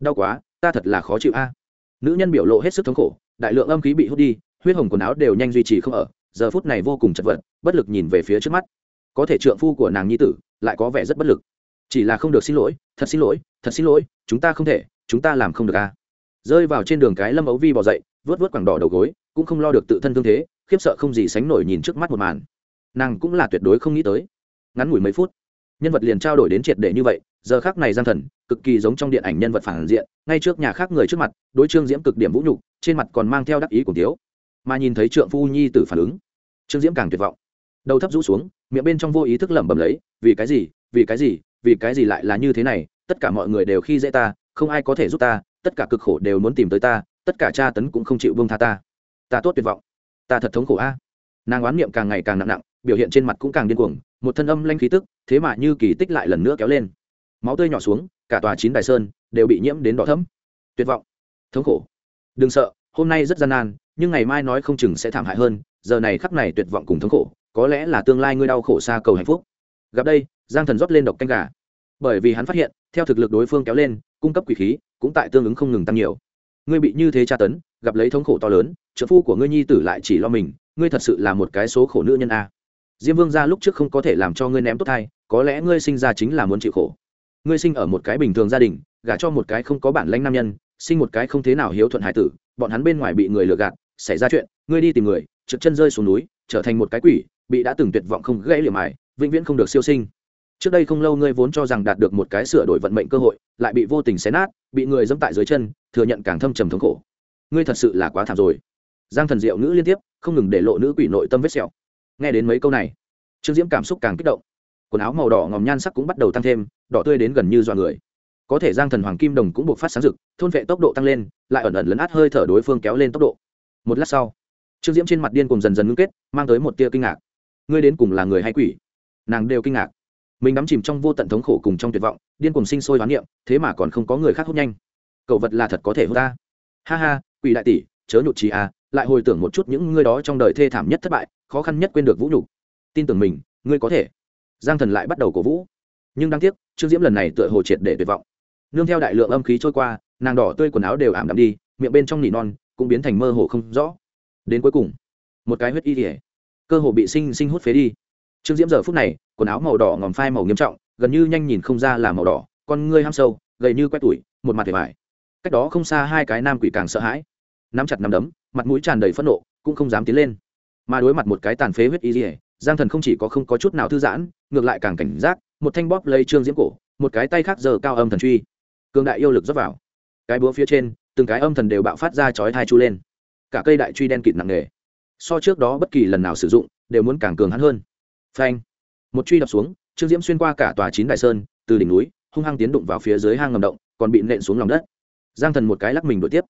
đau quá, ta thật là khó chịu a. Nữ nhân biểu lộ hết sức thống khổ, đại lượng âm khí bị hút đi, huyết hồng quần áo đều nhanh duy trì không ở, giờ phút này vô cùng chật vật, bất lực nhìn về phía trước mắt. Có thể trượng phu của nàng nhi tử lại có vẻ rất bất lực. Chỉ là không được xin lỗi, thật xin lỗi, thật xin lỗi, chúng ta không thể, chúng ta làm không được a. Rơi vào trên đường cái lâm ấu vi bỏ dậy, vớt vớt quẳng đỏ đầu gối, cũng không lo được tự thân thương thế, khiếp sợ không gì sánh nổi nhìn trước mắt một màn. Nàng cũng là tuyệt đối không nghĩ tới. Ngắn ngủi mấy phút, nhân vật liền trao đổi đến triệt để như vậy, giờ khác này gian thần cực kỳ giống trong điện ảnh nhân vật phản diện, ngay trước nhà khác người trước mặt, đối trương diễm cực điểm vũ nhục, trên mặt còn mang theo đắc ý của tiếu. Mà nhìn thấy trượng phu nhi tử phản ứng, trương diễm càng tuyệt vọng. Đầu thấp rũ xuống, miệng bên trong vô ý thức lẩm bẩm lấy, vì cái gì? Vì cái gì? Vì cái gì lại là như thế này? Tất cả mọi người đều khi dễ ta, không ai có thể giúp ta, tất cả cực khổ đều muốn tìm tới ta, tất cả tra tấn cũng không chịu vương tha ta. Ta tốt tuyệt vọng. Ta thật thống khổ a. Nàng oán niệm càng ngày càng nặng nặng, biểu hiện trên mặt cũng càng điên cuồng, một thân âm lanh khí tức, thế mà như kỳ tích lại lần nữa kéo lên. Máu tươi nhỏ xuống cả tòa chín đài sơn đều bị nhiễm đến đỏ thấm tuyệt vọng, thống khổ. Đừng sợ, hôm nay rất gian nan, nhưng ngày mai nói không chừng sẽ thảm hại hơn, giờ này khắc này tuyệt vọng cùng thống khổ, có lẽ là tương lai ngươi đau khổ xa cầu hạnh phúc. Gặp đây, giang thần rót lên độc canh gà. Bởi vì hắn phát hiện, theo thực lực đối phương kéo lên, cung cấp quỷ khí cũng tại tương ứng không ngừng tăng nhiều. Ngươi bị như thế tra tấn, gặp lấy thống khổ to lớn, trợ phu của ngươi nhi tử lại chỉ lo mình, ngươi thật sự là một cái số khổ nữ nhân a. Diêm vương ra lúc trước không có thể làm cho ngươi ném tốt thai, có lẽ ngươi sinh ra chính là muốn chịu khổ ngươi sinh ở một cái bình thường gia đình, gả cho một cái không có bản lãnh nam nhân, sinh một cái không thế nào hiếu thuận hải tử, bọn hắn bên ngoài bị người lừa gạt, xảy ra chuyện, ngươi đi tìm người, trượt chân rơi xuống núi, trở thành một cái quỷ, bị đã từng tuyệt vọng không gãy liềm mài, vĩnh viễn không được siêu sinh. Trước đây không lâu ngươi vốn cho rằng đạt được một cái sửa đổi vận mệnh cơ hội, lại bị vô tình xé nát, bị người dẫm tại dưới chân, thừa nhận càng thâm trầm thống khổ. Ngươi thật sự là quá thảm rồi. Giang thần diệu ngữ liên tiếp, không ngừng để lộ nữ quỷ nội tâm vết sẹo. Nghe đến mấy câu này, trương diễm cảm xúc càng kích động quần áo màu đỏ ngòm nhan sắc cũng bắt đầu tăng thêm, đỏ tươi đến gần như dọa người. Có thể giang thần hoàng kim đồng cũng buộc phát sáng rực, thôn vệ tốc độ tăng lên, lại ẩn ẩn lấn át hơi thở đối phương kéo lên tốc độ. Một lát sau, trương diễm trên mặt điên cùng dần dần ngưng kết, mang tới một tia kinh ngạc. Ngươi đến cùng là người hay quỷ? Nàng đều kinh ngạc. Mình đắm chìm trong vô tận thống khổ cùng trong tuyệt vọng, điên cùng sinh sôi hoán niệm, thế mà còn không có người khác hút nhanh. Cậu vật là thật có thể hút ta. Ha ha, quỷ đại tỷ, chớ nhụt trí à lại hồi tưởng một chút những ngươi đó trong đời thê thảm nhất thất bại, khó khăn nhất quên được vũ nhục. Tin tưởng mình, ngươi có thể giang thần lại bắt đầu cổ vũ. Nhưng đáng tiếc, trương diễm lần này tựa hồ triệt để tuyệt vọng. Nương theo đại lượng âm khí trôi qua, nàng đỏ tươi quần áo đều ảm đạm đi, miệng bên trong nỉ non cũng biến thành mơ hồ không rõ. Đến cuối cùng, một cái huyết y thể cơ hồ bị sinh sinh hút phế đi. Trương diễm giờ phút này, quần áo màu đỏ ngòm phai màu nghiêm trọng, gần như nhanh nhìn không ra là màu đỏ, con ngươi ham sâu, gầy như quét tủi, một mặt vẻ vải cách đó không xa hai cái nam quỷ càng sợ hãi. Nắm chặt nắm đấm, mặt mũi tràn đầy phẫn nộ, cũng không dám tiến lên. Mà đối mặt một cái tàn phế huyết y dỉa giang thần không chỉ có không có chút nào thư giãn, ngược lại càng cảnh giác, một thanh bóp lấy trương diễm cổ, một cái tay khác giờ cao âm thần truy. Cường đại yêu lực dốc vào. Cái búa phía trên, từng cái âm thần đều bạo phát ra chói thai chu lên. Cả cây đại truy đen kịt nặng nề. So trước đó bất kỳ lần nào sử dụng, đều muốn càng cường hắn hơn. Phanh. Một truy đập xuống, trương diễm xuyên qua cả tòa chín đại sơn, từ đỉnh núi, hung hăng tiến đụng vào phía dưới hang ngầm động, còn bị nện xuống lòng đất. Giang thần một cái lắc mình đuổi tiếp.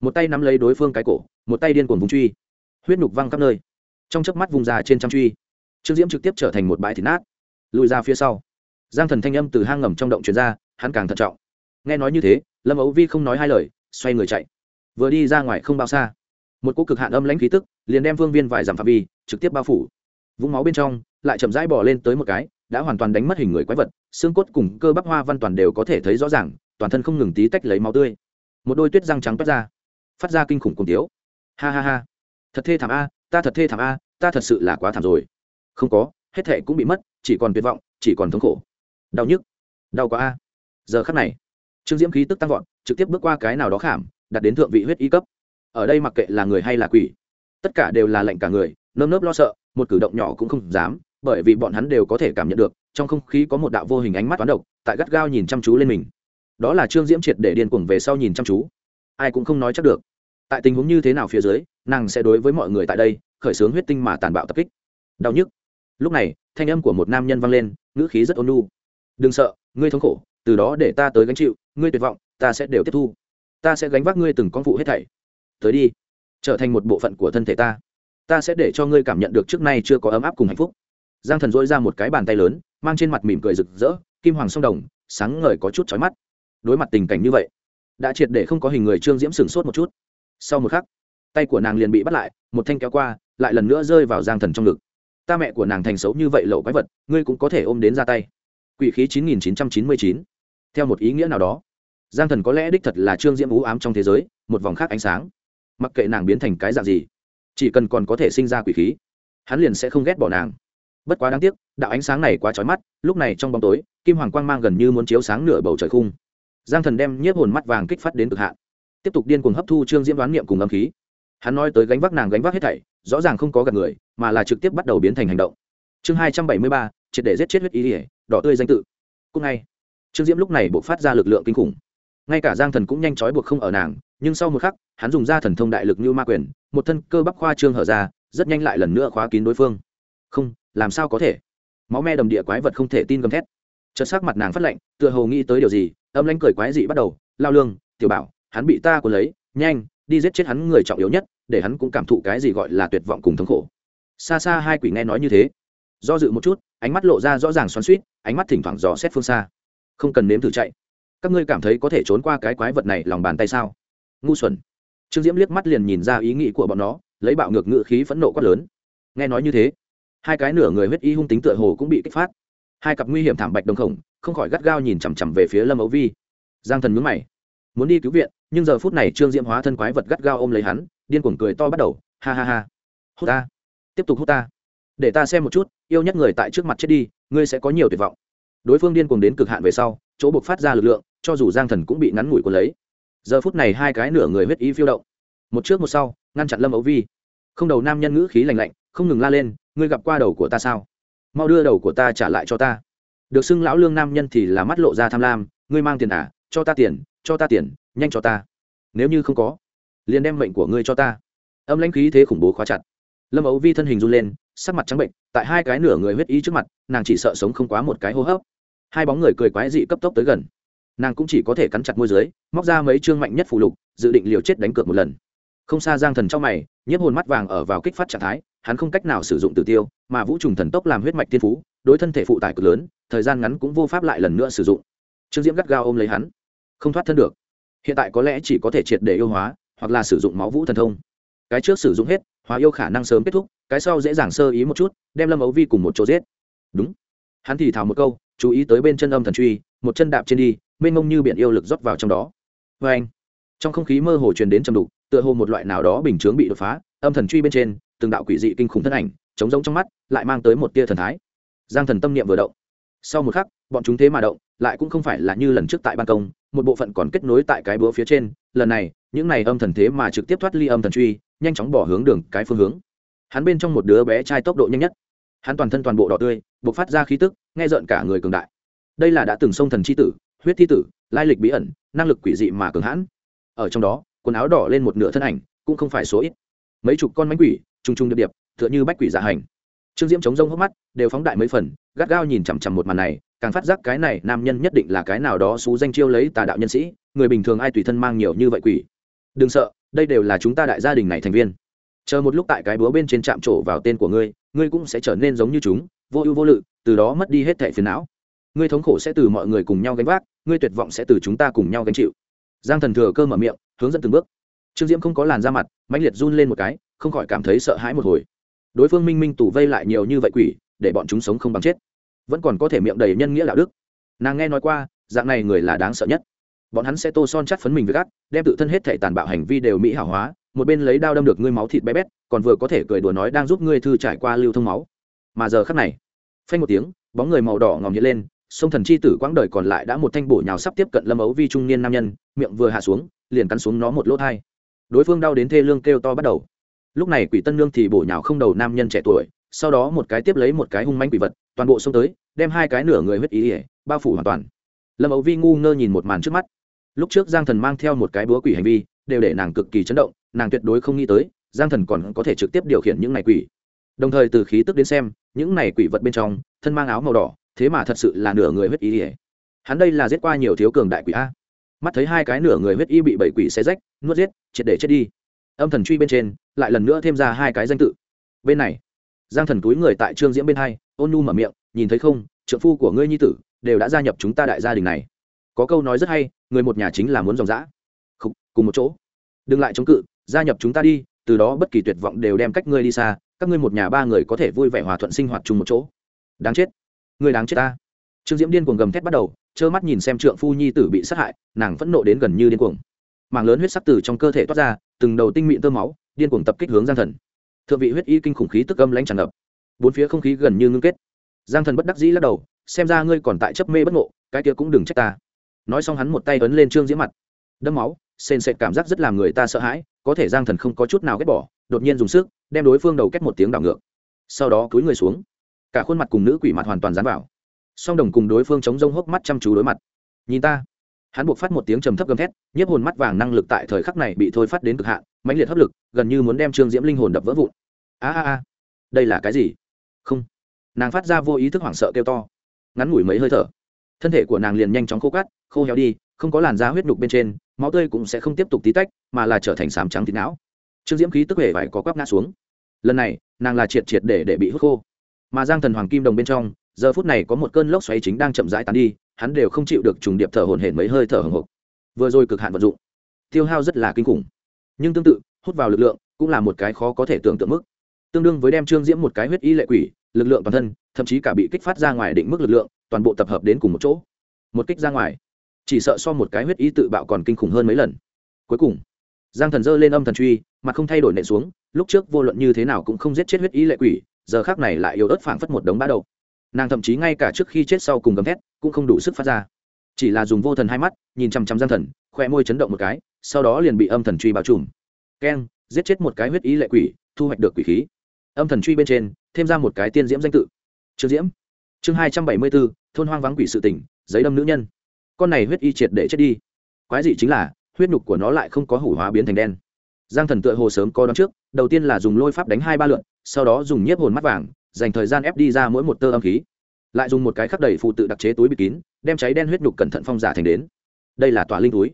Một tay nắm lấy đối phương cái cổ, một tay điên cuồng vùng truy. Huyết nhục văng khắp nơi. Trong chớp mắt vùng ra trên trăm truy trương diễm trực tiếp trở thành một bãi thịt nát. Lùi ra phía sau. Giang thần thanh âm từ hang ngầm trong động truyền ra, hắn càng thận trọng. Nghe nói như thế, lâm ấu vi không nói hai lời, xoay người chạy. Vừa đi ra ngoài không bao xa. Một cỗ cực hạn âm lãnh khí tức, liền đem vương viên vài dặm phạm vi, trực tiếp bao phủ. Vũng máu bên trong, lại chậm rãi bỏ lên tới một cái, đã hoàn toàn đánh mất hình người quái vật, xương cốt cùng cơ bắp hoa văn toàn đều có thể thấy rõ ràng, toàn thân không ngừng tí tách lấy máu tươi. Một đôi tuyết răng trắng toát ra, phát ra kinh khủng cùng tiếu. Ha ha ha. Thật thê thảm a, ta thật thê thảm a, ta thật sự là quá thảm rồi không có, hết thệ cũng bị mất, chỉ còn tuyệt vọng, chỉ còn thống khổ. Đau nhức, đau quá a. Giờ khắc này, trương diễm khí tức tăng vọt, trực tiếp bước qua cái nào đó khảm, đặt đến thượng vị huyết y cấp. Ở đây mặc kệ là người hay là quỷ, tất cả đều là lệnh cả người, nơm nớp lo sợ, một cử động nhỏ cũng không dám, bởi vì bọn hắn đều có thể cảm nhận được, trong không khí có một đạo vô hình ánh mắt toán độc, tại gắt gao nhìn chăm chú lên mình. Đó là trương diễm triệt để điên cuồng về sau nhìn chăm chú. Ai cũng không nói chắc được. Tại tình huống như thế nào phía dưới, nàng sẽ đối với mọi người tại đây, khởi xướng huyết tinh mà tàn bạo tập kích. Đau nhức lúc này, thanh âm của một nam nhân vang lên, ngữ khí rất ôn nhu. Đừng sợ, ngươi thống khổ, từ đó để ta tới gánh chịu, ngươi tuyệt vọng, ta sẽ đều tiếp thu. Ta sẽ gánh vác ngươi từng con phụ hết thảy. Tới đi, trở thành một bộ phận của thân thể ta. Ta sẽ để cho ngươi cảm nhận được trước nay chưa có ấm áp cùng hạnh phúc. Giang thần dỗi ra một cái bàn tay lớn, mang trên mặt mỉm cười rực rỡ, kim hoàng song đồng, sáng ngời có chút chói mắt. Đối mặt tình cảnh như vậy, đã triệt để không có hình người trương diễm sửng sốt một chút. Sau một khắc, tay của nàng liền bị bắt lại, một thanh kéo qua, lại lần nữa rơi vào giang thần trong ngực ta mẹ của nàng thành xấu như vậy lậu quái vật, ngươi cũng có thể ôm đến ra tay. Quỷ khí chín nghìn chín trăm chín mươi chín. Theo một ý nghĩa nào đó, giang thần có lẽ đích thật là trương diễm ú ám trong thế giới, một vòng khác ánh sáng. Mặc kệ nàng biến thành cái dạng gì, chỉ cần còn có thể sinh ra quỷ khí, hắn liền sẽ không ghét bỏ nàng. Bất quá đáng tiếc, đạo ánh sáng này quá trói mắt, lúc này trong bóng tối, kim hoàng quang mang gần như muốn chiếu sáng nửa bầu trời khung. Giang thần đem nhiếp hồn mắt vàng kích phát đến cực hạn. Tiếp tục điên cuồng hấp thu trương diễm đoán niệm cùng âm khí. Hắn nói tới gánh vác nàng gánh vác hết thảy rõ ràng không có gặp người, mà là trực tiếp bắt đầu biến thành hành động. Chương hai trăm bảy mươi ba, triệt để giết chết huyết ý ỉa đỏ tươi danh tự. Cũng ngay, trương diễm lúc này buộc phát ra lực lượng kinh khủng. Ngay cả giang thần cũng nhanh chóng buộc không ở nàng, nhưng sau một khắc, hắn dùng ra thần thông đại lực như ma quyền, một thân cơ bắp khoa trương hở ra, rất nhanh lại lần nữa khóa kín đối phương. Không, làm sao có thể? Máu me đầm địa quái vật không thể tin gầm thét. Chợt sắc mặt nàng phát lạnh, tựa hồ nghĩ tới điều gì, âm lãnh cười quái dị bắt đầu, lao lương, tiểu bảo, hắn bị ta cuốn lấy, nhanh, đi giết chết hắn người trọng yếu nhất để hắn cũng cảm thụ cái gì gọi là tuyệt vọng cùng thống khổ. Xa xa hai quỷ nghe nói như thế. Do dự một chút, ánh mắt lộ ra rõ ràng xoắn suýt ánh mắt thỉnh thoảng dò xét phương xa. Không cần nếm thử chạy. Các ngươi cảm thấy có thể trốn qua cái quái vật này lòng bàn tay sao? Ngu xuẩn. Trương diễm liếc mắt liền nhìn ra ý nghĩ của bọn nó, lấy bạo ngược ngự khí phẫn nộ quát lớn. Nghe nói như thế, hai cái nửa người huyết y hung tính tựa hồ cũng bị kích phát. Hai cặp nguy hiểm thảm bạch đồng khổng, không khỏi gắt gao nhìn chằm chằm về phía lâm ấu vi. Giang thần mướn mày, muốn đi cứu viện, nhưng giờ phút này trương diễm hóa thân quái vật gắt gao ôm lấy hắn điên cuồng cười to bắt đầu, ha ha ha. Hút ta. Tiếp tục hút ta. Để ta xem một chút, yêu nhất người tại trước mặt chết đi, ngươi sẽ có nhiều tuyệt vọng. Đối phương điên cuồng đến cực hạn về sau, chỗ buộc phát ra lực lượng, cho dù giang thần cũng bị ngắn ngủi của lấy. Giờ phút này hai cái nửa người huyết ý phiêu động. Một trước một sau, ngăn chặn lâm ấu vi. Không đầu nam nhân ngữ khí lành lạnh, không ngừng la lên, ngươi gặp qua đầu của ta sao? Mau đưa đầu của ta trả lại cho ta. Được xưng lão lương nam nhân thì là mắt lộ ra tham lam, ngươi mang tiền à? Cho ta tiền, cho ta tiền, nhanh cho ta. Nếu như không có liền đem mệnh của ngươi cho ta. Âm lãnh khí thế khủng bố khóa chặt. Lâm ấu vi thân hình run lên, sắc mặt trắng bệnh, tại hai cái nửa người huyết ý trước mặt, nàng chỉ sợ sống không quá một cái hô hấp. Hai bóng người cười quái dị cấp tốc tới gần. Nàng cũng chỉ có thể cắn chặt môi dưới, móc ra mấy chương mạnh nhất phù lục, dự định liều chết đánh cược một lần. Không xa giang thần trong mày, nhiếp hồn mắt vàng ở vào kích phát trạng thái, hắn không cách nào sử dụng tử tiêu, mà vũ trùng thần tốc làm huyết mạch tiên phú, đối thân thể phụ tải cực lớn, thời gian ngắn cũng vô pháp lại lần nữa sử dụng. Trương diễm gắt gao ôm lấy hắn. Không thoát thân được. Hiện tại có lẽ chỉ có thể triệt để yêu hóa hoặc là sử dụng máu vũ thần thông. Cái trước sử dụng hết, hóa yêu khả năng sớm kết thúc, cái sau dễ dàng sơ ý một chút, đem lâm ấu vi cùng một chỗ giết. Đúng. Hắn thì thào một câu, chú ý tới bên chân âm thần truy, một chân đạp trên đi, mênh mông như biển yêu lực rót vào trong đó. Vê anh, trong không khí mơ hồ truyền đến trầm đục, tựa hồ một loại nào đó bình chướng bị đột phá, âm thần truy bên trên, từng đạo quỷ dị kinh khủng thân ảnh chống giống trong mắt, lại mang tới một tia thần thái. Giang thần tâm niệm vừa động. Sau một khắc, bọn chúng thế mà động, lại cũng không phải là như lần trước tại ban công, một bộ phận còn kết nối tại cái búa phía trên lần này, những này âm thần thế mà trực tiếp thoát ly âm thần truy, nhanh chóng bỏ hướng đường cái phương hướng. Hắn bên trong một đứa bé trai tốc độ nhanh nhất. Hắn toàn thân toàn bộ đỏ tươi b ộ c phát ra khí tức, nghe rợn cả người cường đại. Đây là đã từng sông thần c h i tử, huyết thi tử, lai lịch bí ẩn, năng lực quỷ dị mà cường hãn. Ở trong đó, quần áo đỏ lên một nửa thân ảnh, cũng không phải số ít. Mấy chục con mánh quỷ t r u n g t r u n g điệp điệp t h ư ợ n h ư bách quỷ dạ hành. Trương diễm chống rông hốc mắt, đều phóng đại mấy phần, gắt gao nhìn chằm chằm một màn này, càng phát giác cái này nam nhân nhất định là cái nào đó xú danh chiêu lấy tà đạo nhân sĩ người bình thường ai tùy thân mang nhiều như vậy quỷ? Đừng sợ, đây đều là chúng ta đại gia đình này thành viên. Chờ một lúc tại cái búa bên trên trạm trổ vào tên của ngươi ngươi cũng sẽ trở nên giống như chúng, vô ưu vô lự, từ đó mất đi hết thẻ phiền não. Ngươi thống khổ sẽ từ mọi người cùng nhau gánh vác, ngươi tuyệt vọng sẽ từ chúng ta cùng nhau gánh chịu. Giang thần thừa cơ mở miệng, hướng dẫn từng bước. Trương diễm không có làn da mặt, mãnh liệt run lên một cái, không khỏi cảm thấy sợ hãi một hồi. Đối phương minh minh tủ vây lại nhiều như vậy quỷ, để bọn chúng sống không bằng chết. Vẫn còn có thể miệng đầy nhân nghĩa đạo đức. Nàng nghe nói qua, dạng này người là đáng sợ nhất bọn hắn sẽ tô son chắt phấn mình với gắt đem tự thân hết thể tàn bạo hành vi đều mỹ hảo hóa, một bên lấy đao đâm được ngươi máu thịt bé bét, còn vừa có thể cười đùa nói đang giúp ngươi thư trải qua lưu thông máu. Mà giờ khắc này, phanh một tiếng, bóng người màu đỏ ngòm hiện lên, sông thần chi tử quãng đời còn lại đã một thanh bổ nhào sắp tiếp cận lâm ấu vi trung niên nam nhân, miệng vừa hạ xuống, liền cắn xuống nó một lỗ thai. Đối phương đau đến thê lương kêu to bắt đầu. Lúc này quỷ tân lương thì bổ nhào không đầu nam nhân trẻ tuổi, sau đó một cái tiếp lấy một cái hung manh quỷ vật, toàn bộ xông tới, đem hai cái nửa người huyết ý ỉa bao phủ hoàn toàn. Lâm ấu vi ngu ngơ nhìn một màn trước mắt lúc trước giang thần mang theo một cái búa quỷ hành vi, đều để nàng cực kỳ chấn động, nàng tuyệt đối không nghĩ tới, giang thần còn có thể trực tiếp điều khiển những này quỷ. Đồng thời từ khí tức đến xem, những này quỷ vật bên trong, thân mang áo màu đỏ, thế mà thật sự là nửa người huyết y ỉa hắn đây là giết qua nhiều thiếu cường đại quỷ a. Mắt thấy hai cái nửa người huyết y bị bảy quỷ xe rách, nuốt giết, triệt để chết đi. Âm thần truy bên trên, lại lần nữa thêm ra hai cái danh tự. Bên này, giang thần túi người tại trương diễm bên hai, ôn nu mở miệng, nhìn thấy không trợ phu của ngươi nhi tử, đều đã gia nhập chúng ta đại gia đình này có câu nói rất hay, người một nhà chính là muốn dòng dã. Cùng một chỗ. Đừng lại chống cự, gia nhập chúng ta đi, từ đó bất kỳ tuyệt vọng đều đem cách ngươi đi xa, các ngươi một nhà ba người có thể vui vẻ hòa thuận sinh hoạt chung một chỗ. Đáng chết. Người đáng chết ta. Trương diễm điên cuồng gầm thét bắt đầu, trơ mắt nhìn xem trượng phu nhi tử bị sát hại, nàng phẫn nộ đến gần như điên cuồng. Mảng lớn huyết sắc từ trong cơ thể toát ra, từng đầu tinh mịn tơ máu, điên cuồng tập kích hướng giang thần. Thượng vị huyết y kinh khủng khí tức âm lãnh tràn ngập. Bốn phía không khí gần như ngưng kết. Giang thần bất đắc dĩ lắc đầu, xem ra ngươi còn tại chấp mê bất ngộ, cái kia cũng đừng trách ta nói xong hắn một tay ấn lên trương diễm mặt. Đâm máu, sền sệt cảm giác rất làm người ta sợ hãi, có thể giang thần không có chút nào ghét bỏ, đột nhiên dùng sức, đem đối phương đầu kết một tiếng đảo ngược. Sau đó cúi người xuống. Cả khuôn mặt cùng nữ quỷ mặt hoàn toàn dán vào. Song đồng cùng đối phương chống rông hốc mắt chăm chú đối mặt. Nhìn ta. Hắn buộc phát một tiếng trầm thấp gầm thét, nhiếp hồn mắt vàng năng lực tại thời khắc này bị thôi phát đến cực hạn, mãnh liệt hấp lực, gần như muốn đem trương diễm linh hồn đập vỡ vụn. A a a. Đây là cái gì? Không. Nàng phát ra vô ý thức hoảng sợ kêu to. Ngắn ngủi mấy hơi thở thân thể của nàng liền nhanh chóng khô cát, khô héo đi, không có làn da huyết nhục bên trên, máu tươi cũng sẽ không tiếp tục tí tách, mà là trở thành sám trắng thịt não. Trương diễm khí tức hề phải có quắp ngã xuống. Lần này, nàng là triệt triệt để để bị hút khô. Mà giang thần hoàng kim đồng bên trong, giờ phút này có một cơn lốc xoáy chính đang chậm rãi tán đi, hắn đều không chịu được trùng điệp thở hổn hển mấy hơi thở hồng hộc vừa rồi cực hạn vận dụng, tiêu hao rất là kinh khủng. Nhưng tương tự, hút vào lực lượng cũng là một cái khó có thể tưởng tượng mức. Tương đương với đem trương diễm một cái huyết y lệ quỷ, lực lượng toàn thân, thậm chí cả bị kích phát ra ngoài định mức lực lượng toàn bộ tập hợp đến cùng một chỗ. Một kích ra ngoài. Chỉ sợ so một cái huyết y tự bạo còn kinh khủng hơn mấy lần. Cuối cùng, giang thần dơ lên âm thần truy, mà không thay đổi nệ xuống, lúc trước vô luận như thế nào cũng không giết chết huyết y lệ quỷ, giờ khác này lại yếu ớt phảng phất một đống bã đầu nàng thậm chí ngay cả trước khi chết sau cùng gầm thét, cũng không đủ sức phát ra. Chỉ là dùng vô thần hai mắt, nhìn chăm chăm giang thần khoe môi chấn động một cái, sau đó liền bị âm thần truy bao trùm. Keng, giết chết một cái huyết ý lệ quỷ, thu hoạch được quỷ khí. Âm thần truy bên trên, thêm ra một cái tiên diễm danh tự. Trương diễm chương hai trăm bảy mươi bốn thôn hoang vắng quỷ sự tỉnh giấy đâm nữ nhân. Con này huyết y triệt để chết đi. Quái dị chính là, huyết nhục của nó lại không có hủ hóa biến thành đen. Giang thần tựa hồ sớm có đón trước, đầu tiên là dùng lôi pháp đánh hai ba lượn, sau đó dùng nhiếp hồn mắt vàng, dành thời gian ép đi ra mỗi một tơ âm khí. Lại dùng một cái khắc đầy phụ tự đặc chế túi bịt kín, đem cháy đen huyết nhục cẩn thận phong giả thành đến. Đây là tòa linh túi.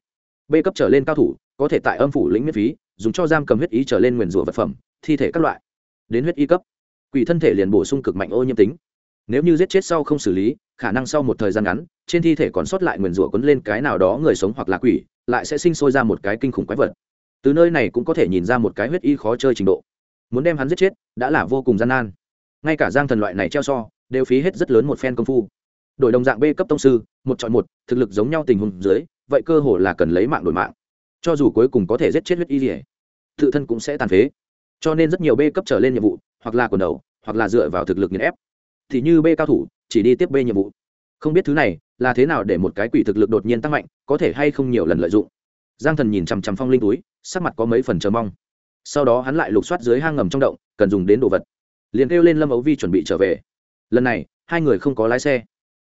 B cấp trở lên cao thủ, có thể tại âm phủ lĩnh miễn phí, dùng cho giam cầm huyết ý trở lên nguyền rủa vật phẩm, thi thể các loại. Đến huyết y cấp, quỷ thân thể liền bổ sung cực mạnh ô nhiễm tính nếu như giết chết sau không xử lý, khả năng sau một thời gian ngắn, trên thi thể còn sót lại nguyền rủa quấn lên cái nào đó người sống hoặc là quỷ, lại sẽ sinh sôi ra một cái kinh khủng quái vật. Từ nơi này cũng có thể nhìn ra một cái huyết y khó chơi trình độ. Muốn đem hắn giết chết, đã là vô cùng gian nan. Ngay cả giang thần loại này treo so, đều phí hết rất lớn một phen công phu. Đổi đồng dạng b cấp tông sư, một chọn một, thực lực giống nhau tình huống dưới, vậy cơ hồ là cần lấy mạng đổi mạng. Cho dù cuối cùng có thể giết chết huyết y dỉa tự thân cũng sẽ tàn phế. Cho nên rất nhiều b cấp trở lên nhiệm vụ, hoặc là quần đầu, hoặc là dựa vào thực lực nghiền ép thì như b cao thủ, chỉ đi tiếp b nhiệm vụ. Không biết thứ này là thế nào để một cái quỷ thực lực đột nhiên tăng mạnh, có thể hay không nhiều lần lợi dụng. Giang thần nhìn chằm chằm phong linh túi, sắc mặt có mấy phần chờ mong. Sau đó hắn lại lục soát dưới hang ngầm trong động, cần dùng đến đồ vật. Liền kêu lên lâm ấu vi chuẩn bị trở về. Lần này, hai người không có lái xe.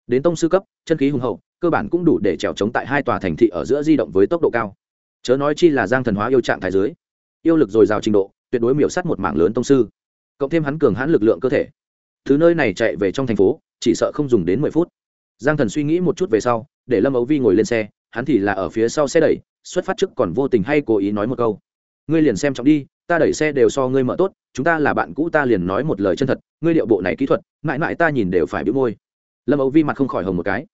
Đến tông sư cấp, chân khí hùng hậu, cơ bản cũng đủ để trèo trống tại hai tòa thành thị ở giữa di động với tốc độ cao. Chớ nói chi là giang thần hóa yêu trạng thái dưới. Yêu lực dồi dào trình độ, tuyệt đối miểu sát một mảng lớn tông sư. Cộng thêm hắn cường hãn lực lượng cơ thể thứ nơi này chạy về trong thành phố, chỉ sợ không dùng đến mười phút. Giang thần suy nghĩ một chút về sau, để lâm ấu vi ngồi lên xe, hắn thì là ở phía sau xe đẩy, xuất phát trước còn vô tình hay cố ý nói một câu. Ngươi liền xem trọng đi, ta đẩy xe đều so ngươi mở tốt, chúng ta là bạn cũ ta liền nói một lời chân thật, ngươi điệu bộ này kỹ thuật, mãi mãi ta nhìn đều phải bĩu môi. Lâm ấu vi mặt không khỏi hồng một cái.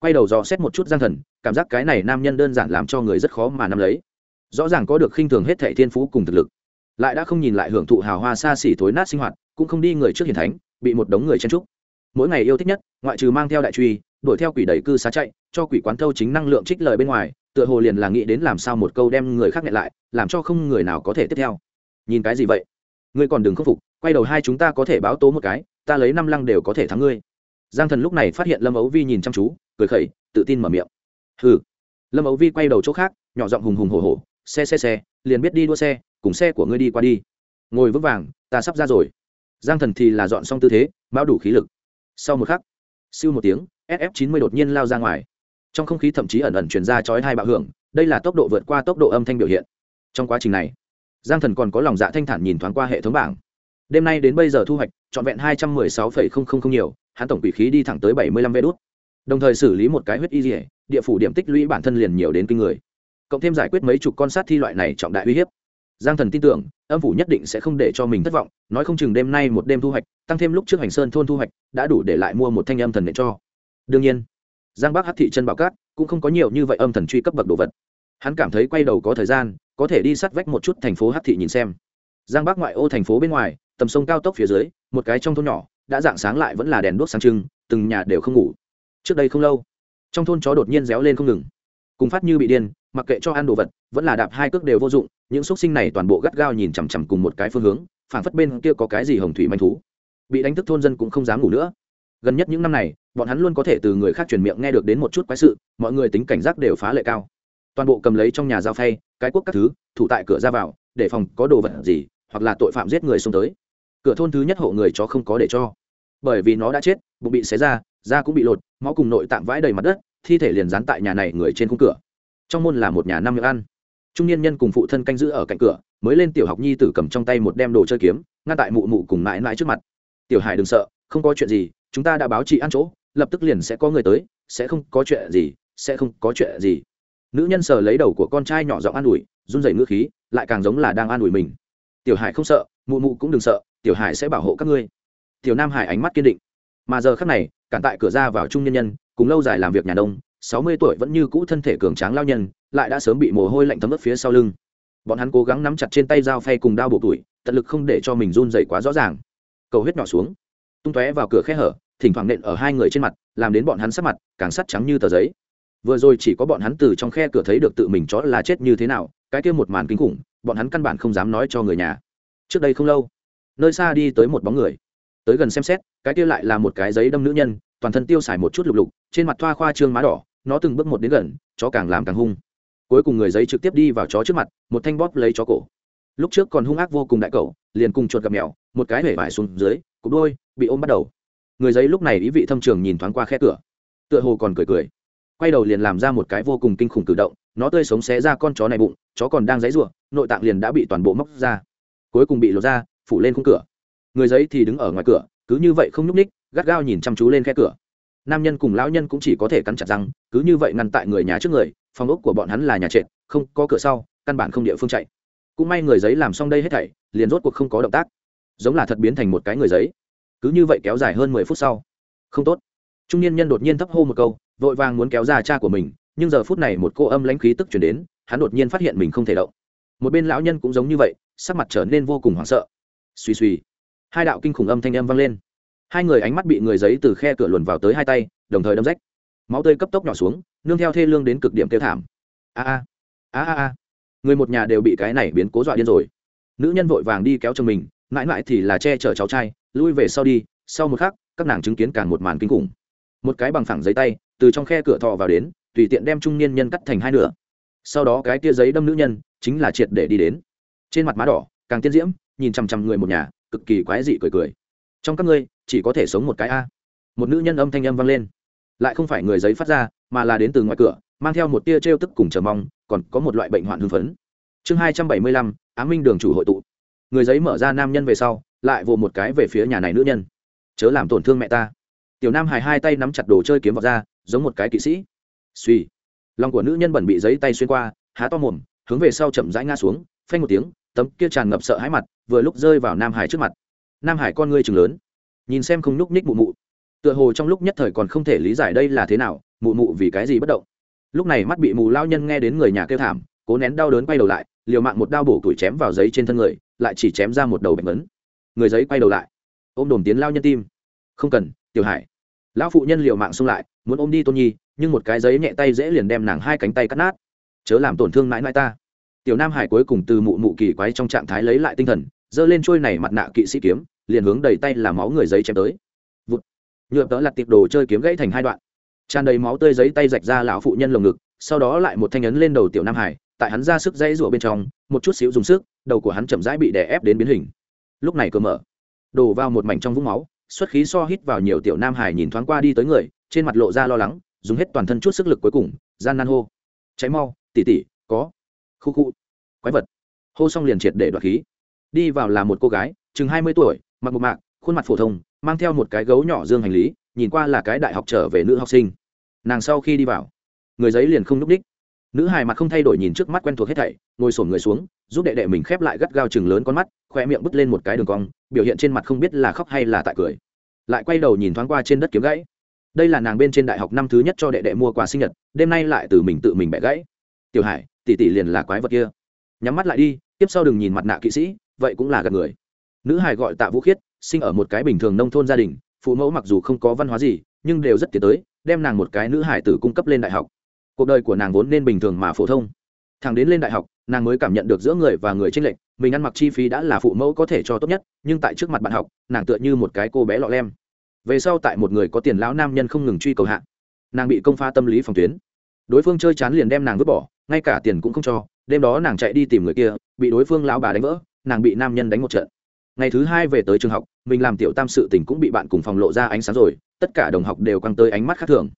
Quay đầu dò xét một chút giang thần, cảm giác cái này nam nhân đơn giản làm cho người rất khó mà nắm lấy. Rõ ràng có được khinh thường hết thệ thiên phú cùng thực lực, lại đã không nhìn lại hưởng thụ hào hoa xa xỉ thối nát sinh hoạt, cũng không đi người trước hiền thánh bị một đống người chen trúc. Mỗi ngày yêu thích nhất, ngoại trừ mang theo đại truy, đuổi theo quỷ đầy cư xá chạy, cho quỷ quán thâu chính năng lượng trích lời bên ngoài, tựa hồ liền là nghĩ đến làm sao một câu đem người khác nghẹn lại, làm cho không người nào có thể tiếp theo. Nhìn cái gì vậy? Ngươi còn đừng khâm phục, quay đầu hai chúng ta có thể báo tố một cái, ta lấy năm lăng đều có thể thắng ngươi. Giang thần lúc này phát hiện lâm ấu vi nhìn chăm chú, cười khẩy, tự tin mở miệng. Hừ. Lâm ấu vi quay đầu chỗ khác, nhỏ giọng hùng hùng hổ hổ, xe xe xe, liền biết đi đua xe, cùng xe của ngươi đi qua đi. Ngồi vững vàng, ta sắp ra rồi giang thần thì là dọn xong tư thế bao đủ khí lực. Sau một khắc, siêu một tiếng sf 90 đột nhiên lao ra ngoài. Trong không khí thậm chí ẩn ẩn chuyển ra chói hai bạo hưởng, đây là tốc độ vượt qua tốc độ âm thanh biểu hiện. Trong quá trình này, giang thần còn có lòng dạ thanh thản nhìn thoáng qua hệ thống bảng. Đêm nay đến bây giờ thu hoạch, trọn vẹn hai trăm mười sáu phẩy không không không nhiều, hắn tổng quỷ khí đi thẳng tới bảy mươi lăm vé đốt đồng thời xử lý một cái huyết y dỉa địa phủ điểm tích lũy bản thân liền nhiều đến kinh người. Cộng thêm giải quyết mấy chục con sát thi loại này trọng đại uy hiếp. Giang thần tin tưởng, âm phủ nhất định sẽ không để cho mình thất vọng nói không chừng đêm nay một đêm thu hoạch, tăng thêm lúc trước hành sơn thôn thu hoạch, đã đủ để lại mua một thanh âm thần để cho. Đương nhiên, giang bắc hát thị chân bảo cát cũng không có nhiều như vậy âm thần truy cấp bậc đồ vật. Hắn cảm thấy quay đầu có thời gian, có thể đi sát vách một chút thành phố hát thị nhìn xem. Giang bắc ngoại ô thành phố bên ngoài, tầm sông cao tốc phía dưới, một cái trong thôn nhỏ, đã dạng sáng lại vẫn là đèn đuốc sáng trưng, từng nhà đều không ngủ. Trước đây không lâu, trong thôn chó đột nhiên réo lên không ngừng. Cùng phát như bị điên mặc kệ cho ăn đồ vật, vẫn là đạp hai cước đều vô dụng, những xúc sinh này toàn bộ gắt gao nhìn chằm chằm cùng một cái phương hướng, phảng phất bên kia có cái gì hồng thủy manh thú. Bị đánh thức thôn dân cũng không dám ngủ nữa. Gần nhất những năm này, bọn hắn luôn có thể từ người khác truyền miệng nghe được đến một chút quái sự, mọi người tính cảnh giác đều phá lệ cao. Toàn bộ cầm lấy trong nhà giao phay, cái quốc các thứ, thủ tại cửa ra vào, để phòng có đồ vật gì, hoặc là tội phạm giết người xông tới. Cửa thôn thứ nhất hộ người chó không có để cho. Bởi vì nó đã chết, bụng bị xé ra, da cũng bị lột, máu cùng nội tạng vãi đầy mặt đất, thi thể liền dán tại nhà này người trên khung cửa trong môn là một nhà năm miệng ăn. Trung niên nhân cùng phụ thân canh giữ ở cạnh cửa, mới lên tiểu học nhi tử cầm trong tay một đem đồ chơi kiếm, ngăn tại mụ mụ cùng mãi mãi trước mặt. Tiểu hải đừng sợ, không có chuyện gì, chúng ta đã báo chị ăn chỗ, lập tức liền sẽ có người tới, sẽ không có chuyện gì, sẽ không có chuyện gì. Nữ nhân sờ lấy đầu của con trai nhỏ giọng an ủi, run rẩy ngữ khí, lại càng giống là đang an ủi mình. Tiểu hải không sợ, mụ mụ cũng đừng sợ, tiểu hải sẽ bảo hộ các ngươi. Tiểu nam hải ánh mắt kiên định. Mà giờ khắc này, cản tại cửa ra vào trung nhân nhân, cùng lâu dài làm việc nhà đông sáu mươi tuổi vẫn như cũ thân thể cường tráng lao nhân, lại đã sớm bị mồ hôi lạnh thấm ướt phía sau lưng. Bọn hắn cố gắng nắm chặt trên tay dao phay cùng đao bộ tuổi tận lực không để cho mình run rẩy quá rõ ràng. Cầu huyết nhỏ xuống, tung tóe vào cửa khe hở, thỉnh thoảng nện ở hai người trên mặt, làm đến bọn hắn sắc mặt càng sắt trắng như tờ giấy. Vừa rồi chỉ có bọn hắn từ trong khe cửa thấy được tự mình chó là chết như thế nào, cái kia một màn kinh khủng, bọn hắn căn bản không dám nói cho người nhà. Trước đây không lâu, nơi xa đi tới một bóng người. Tới gần xem xét, cái kia lại là một cái giấy đâm nữ nhân, toàn thân tiêu xài một chút lục lục, trên mặt thoa khoa trương má đỏ nó từng bước một đến gần, chó càng làm càng hung. Cuối cùng người giấy trực tiếp đi vào chó trước mặt, một thanh bóp lấy chó cổ. Lúc trước còn hung ác vô cùng đại cậu, liền cùng chuột gặp mèo, một cái hể vải xuống dưới, cục đôi, bị ôm bắt đầu. Người giấy lúc này ý vị thâm trường nhìn thoáng qua khe cửa. Tựa hồ còn cười cười. Quay đầu liền làm ra một cái vô cùng kinh khủng cử động, nó tươi sống xé ra con chó này bụng, chó còn đang dãy ruộng nội tạng liền đã bị toàn bộ móc ra. Cuối cùng bị lột ra, phủ lên khung cửa. Người giấy thì đứng ở ngoài cửa, cứ như vậy không nhúc ních gắt gao nhìn chăm chú lên khe cửa nam nhân cùng lão nhân cũng chỉ có thể cắn chặt răng, cứ như vậy ngăn tại người nhà trước người, phòng ốc của bọn hắn là nhà trệt, không có cửa sau, căn bản không địa phương chạy. Cũng may người giấy làm xong đây hết thảy, liền rốt cuộc không có động tác. Giống là thật biến thành một cái người giấy. Cứ như vậy kéo dài hơn mười phút sau. Không tốt. Trung niên nhân đột nhiên thấp hô một câu, vội vàng muốn kéo ra cha của mình, nhưng giờ phút này một cô âm lãnh khí tức chuyển đến, hắn đột nhiên phát hiện mình không thể động. Một bên lão nhân cũng giống như vậy, sắc mặt trở nên vô cùng hoảng sợ. Suy suy hai đạo kinh khủng âm thanh âm vang lên hai người ánh mắt bị người giấy từ khe cửa luồn vào tới hai tay, đồng thời đâm rách. Máu tươi cấp tốc nhỏ xuống, nương theo thê lương đến cực điểm kêu thảm. A a a a a. Người một nhà đều bị cái này biến cố dọa điên rồi. Nữ nhân vội vàng đi kéo chồng mình, mãi mãi thì là che chở cháu trai, lui về sau đi, sau một khắc, các nàng chứng kiến càng một màn kinh khủng. Một cái bằng phẳng giấy tay, từ trong khe cửa thọ vào đến, tùy tiện đem trung niên nhân cắt thành hai nửa. Sau đó cái tia giấy đâm nữ nhân, chính là triệt để đi đến. Trên mặt má đỏ, càng tiên diễm, nhìn chằm chằm người một nhà, cực kỳ quái dị cười cười trong các ngươi chỉ có thể sống một cái a. Một nữ nhân âm thanh âm vang lên. Lại không phải người giấy phát ra, mà là đến từ ngoài cửa, mang theo một tia t r e o tức cùng chờ mong, còn có một loại bệnh hoạn hưng phấn. Chương hai trăm bảy mươi lăm, á minh đường chủ hội tụ. Người giấy mở ra nam nhân về sau, lại vồ một cái về phía nhà này nữ nhân. Chớ làm tổn thương mẹ ta. Tiểu nam hài hai tay nắm chặt đồ chơi kiếm vào ra, giống một cái kỵ sĩ. Suy lòng của nữ nhân bẩn bị giấy tay xuyên qua, há to mồm, hướng về sau chậm rãi ngã xuống, phanh một tiếng, tấm kia tràn ngập sợ hãi mặt, vừa lúc rơi vào nam hải trước mặt nam hải con ngươi chừng lớn, nhìn xem không nhúc nhích mụ mụ. Tựa hồ trong lúc nhất thời còn không thể lý giải đây là thế nào, mụ mụ vì cái gì bất động. Lúc này mắt bị mù lao nhân nghe đến người nhà kêu thảm, cố nén đau đớn quay đầu lại, liều mạng một đao bổ tuổi chém vào giấy trên thân người, lại chỉ chém ra một đầu bệnh vấn người giấy quay đầu lại, ôm đồn tiến lao nhân tim. Không cần, tiểu hải. Lão phụ nhân liều mạng xông lại, muốn ôm đi tôn nhi, nhưng một cái giấy nhẹ tay dễ liền đem nàng hai cánh tay cắt nát. Chớ làm tổn thương mãi mãi ta. Tiểu nam hải cuối cùng từ mụ mụ kỳ quái trong trạng thái lấy lại tinh thần giơ lên trôi này mặt nạ kỵ sĩ kiếm, liền hướng đầy tay là máu người giấy chém tới. Vụt. Nhựa tớ lặt tiệp đồ chơi kiếm gãy thành hai đoạn. Tràn đầy máu tươi giấy tay rạch ra lão phụ nhân lồng ngực, sau đó lại một thanh ấn lên đầu tiểu nam hải, tại hắn ra sức dãy rủa bên trong, một chút xíu dùng sức, đầu của hắn chậm rãi bị đè ép đến biến hình. Lúc này cơ mở, đổ vào một mảnh trong vũng máu, xuất khí so hít vào nhiều tiểu nam hải nhìn thoáng qua đi tới người, trên mặt lộ ra lo lắng, dùng hết toàn thân chút sức lực cuối cùng, gian nan hô. Cháy mau, tỉ tỉ, có. Khu khu. Quái vật. Hô xong liền triệt để đoạt khí đi vào là một cô gái, chừng hai mươi tuổi, mặc một mạc, khuôn mặt phổ thông, mang theo một cái gấu nhỏ dương hành lý, nhìn qua là cái đại học trở về nữ học sinh. Nàng sau khi đi vào, người giấy liền không n ú c đích. Nữ hài mặt không thay đổi nhìn trước mắt quen thuộc hết thảy, ngồi sổm người xuống, giúp đệ đệ mình khép lại gắt gao chừng lớn con mắt, khoe miệng bứt lên một cái đường cong, biểu hiện trên mặt không biết là khóc hay là tại cười. Lại quay đầu nhìn thoáng qua trên đất kiếm gãy. Đây là nàng bên trên đại học năm thứ nhất cho đệ đệ mua quà sinh nhật, đêm nay lại từ mình tự mình bẻ gãy. Tiểu hải, tỷ tỷ liền là quái vật kia. Nhắm mắt lại đi, tiếp sau đừng nhìn mặt nạ kỵ sĩ vậy cũng là gạt người. Nữ hải gọi tạ vũ khiết, sinh ở một cái bình thường nông thôn gia đình, phụ mẫu mặc dù không có văn hóa gì, nhưng đều rất tiến tới, đem nàng một cái nữ hải tử cung cấp lên đại học. Cuộc đời của nàng vốn nên bình thường mà phổ thông. Thằng đến lên đại học, nàng mới cảm nhận được giữa người và người tranh lệch, mình ăn mặc chi phí đã là phụ mẫu có thể cho tốt nhất, nhưng tại trước mặt bạn học, nàng tựa như một cái cô bé lọ lem. Về sau tại một người có tiền lão nam nhân không ngừng truy cầu hạ, nàng bị công pha tâm lý phòng tuyến. Đối phương chơi chán liền đem nàng vứt bỏ, ngay cả tiền cũng không cho, đêm đó nàng chạy đi tìm người kia, bị đối phương lão bà đánh vỡ nàng bị nam nhân đánh một trận. Ngày thứ hai về tới trường học, mình làm tiểu tam sự tình cũng bị bạn cùng phòng lộ ra ánh sáng rồi, tất cả đồng học đều căng tới ánh mắt khác thường.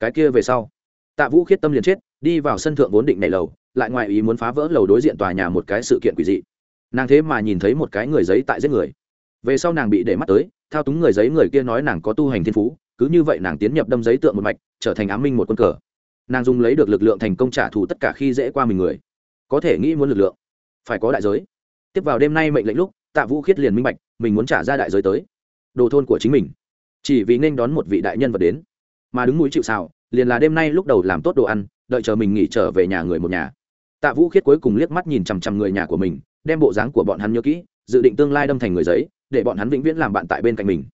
Cái kia về sau, tạ vũ khiết tâm liền chết, đi vào sân thượng vốn định nảy lầu, lại ngoài ý muốn phá vỡ lầu đối diện tòa nhà một cái sự kiện quỷ dị. Nàng thế mà nhìn thấy một cái người giấy tại giết người. Về sau nàng bị để mắt tới, thao túng người giấy người kia nói nàng có tu hành thiên phú, cứ như vậy nàng tiến nhập đâm giấy tượng một mạch, trở thành ám minh một quân cờ. Nàng dùng lấy được lực lượng thành công trả thù tất cả khi dễ qua mình người. Có thể nghĩ muốn lực lượng, phải có đại giới tiếp vào đêm nay mệnh lệnh lúc, tạ vũ khiết liền minh bạch, mình muốn trả ra đại giới tới. Đồ thôn của chính mình. Chỉ vì nên đón một vị đại nhân vật đến. Mà đứng mũi chịu xào liền là đêm nay lúc đầu làm tốt đồ ăn, đợi chờ mình nghỉ trở về nhà người một nhà. Tạ vũ khiết cuối cùng liếc mắt nhìn chằm chằm người nhà của mình, đem bộ dáng của bọn hắn nhớ kỹ, dự định tương lai đâm thành người giấy, để bọn hắn vĩnh viễn làm bạn tại bên cạnh mình.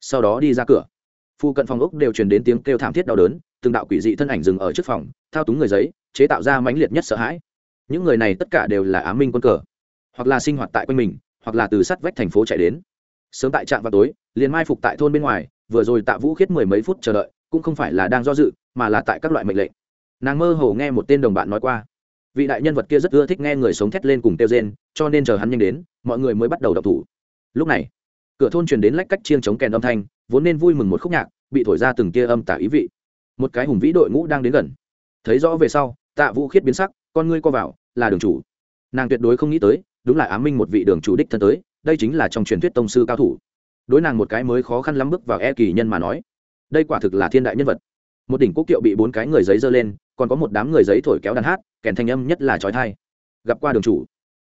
Sau đó đi ra cửa. Phu cận phòng ốc đều truyền đến tiếng kêu thảm thiết đau đớn, từng đạo quỷ dị thân ảnh dừng ở trước phòng, thao túng người giấy, chế tạo ra mãnh liệt nhất sợ hãi. Những người này tất cả đều là á minh quân cờ hoặc là sinh hoạt tại quanh mình, hoặc là từ sắt vách thành phố chạy đến. Sớm tại trạm vào tối, liền mai phục tại thôn bên ngoài, vừa rồi tạ vũ khiết mười mấy phút chờ đợi, cũng không phải là đang do dự, mà là tại các loại mệnh lệnh. Nàng mơ hồ nghe một tên đồng bạn nói qua. Vị đại nhân vật kia rất ưa thích nghe người sống thét lên cùng kêu rên, cho nên chờ hắn nhanh đến, mọi người mới bắt đầu đọc thủ. Lúc này, cửa thôn truyền đến lách cách chiêng chống kèn âm thanh, vốn nên vui mừng một khúc nhạc, bị thổi ra từng tia âm tả ý vị. Một cái hùng vĩ đội ngũ đang đến gần. Thấy rõ về sau, tạ vũ khiết biến sắc, con ngươi co vào, là đường chủ. Nàng tuyệt đối không nghĩ tới đúng là á minh một vị đường chủ đích thân tới, đây chính là trong truyền thuyết tông sư cao thủ. Đối nàng một cái mới khó khăn lắm bước vào e kỳ nhân mà nói, đây quả thực là thiên đại nhân vật. Một đỉnh quốc kiệu bị bốn cái người giấy dơ lên, còn có một đám người giấy thổi kéo đàn hát, kèn thanh âm nhất là trói thai gặp qua đường chủ.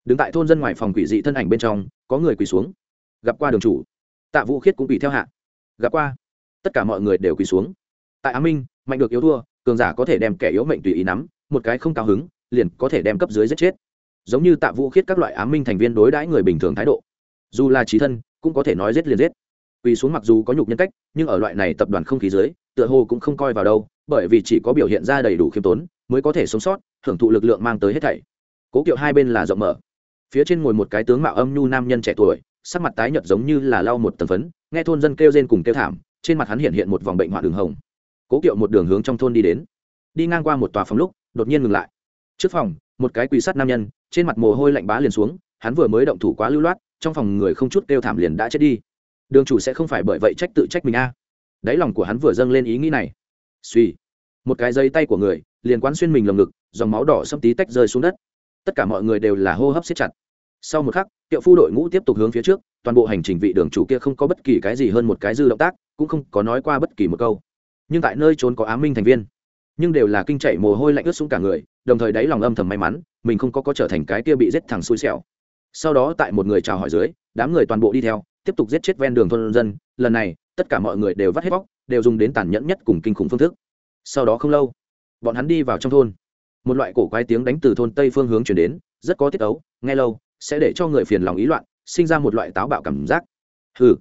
Đứng tại thôn dân ngoài phòng quỷ dị thân ảnh bên trong, có người quỳ xuống. Gặp qua đường chủ. Tạ vũ khiết cũng quỳ theo hạ. Gặp qua. Tất cả mọi người đều quỳ xuống. Tại á minh, mạnh được yếu thua, cường giả có thể đem kẻ yếu mệnh tùy ý nắm, một cái không cao hứng, liền có thể đem cấp dưới giết chết giống như tạ vũ khiết các loại á minh thành viên đối đãi người bình thường thái độ. Dù là trí thân, cũng có thể nói rết liền rết quỳ xuống mặc dù có nhục nhân cách, nhưng ở loại này tập đoàn không khí dưới, tựa hồ cũng không coi vào đâu, bởi vì chỉ có biểu hiện ra đầy đủ khiêm tốn, mới có thể sống sót, hưởng thụ lực lượng mang tới hết thảy. Cố kiệu hai bên là rộng mở. Phía trên ngồi một cái tướng mạo âm nhu nam nhân trẻ tuổi, sắc mặt tái nhợt giống như là lau một tầng phấn, nghe thôn dân kêu rên cùng kêu thảm, trên mặt hắn hiện hiện một vòng bệnh hoạn đường hồng. Cố kiệu một đường hướng trong thôn đi đến. Đi ngang qua một tòa phòng lúc, đột nhiên ngừng lại. Trước phòng, một cái quỳ sắt nam nhân trên mặt mồ hôi lạnh bá liền xuống, hắn vừa mới động thủ quá lưu loát, trong phòng người không chút kêu thảm liền đã chết đi. Đường chủ sẽ không phải bởi vậy trách tự trách mình a. À. đáy lòng của hắn vừa dâng lên ý nghĩ này. Suy một cái dây tay của người, liền quán xuyên mình lồng ngực, dòng máu đỏ xâm tí tách rơi xuống đất. Tất cả mọi người đều là hô hấp siết chặt. Sau một khắc, tiệu phu đội ngũ tiếp tục hướng phía trước, toàn bộ hành trình vị đường chủ kia không có bất kỳ cái gì hơn một cái dư động tác, cũng không có nói qua bất kỳ một câu. Nhưng tại nơi trốn có á minh thành viên. Nhưng đều là kinh chạy mồ hôi lạnh ướt xuống cả người đồng thời đáy lòng âm thầm may mắn, mình không có có trở thành cái kia bị giết thẳng xui xẻo. Sau đó tại một người chào hỏi dưới, đám người toàn bộ đi theo, tiếp tục giết chết ven đường thôn dân. Lần này, tất cả mọi người đều vắt hết bóc, đều dùng đến tàn nhẫn nhất cùng kinh khủng phương thức. Sau đó không lâu, bọn hắn đi vào trong thôn. Một loại cổ quái tiếng đánh từ thôn tây phương hướng chuyển đến, rất có tiết ấu, nghe lâu, sẽ để cho người phiền lòng ý loạn, sinh ra một loại táo bạo cảm giác. Hừ.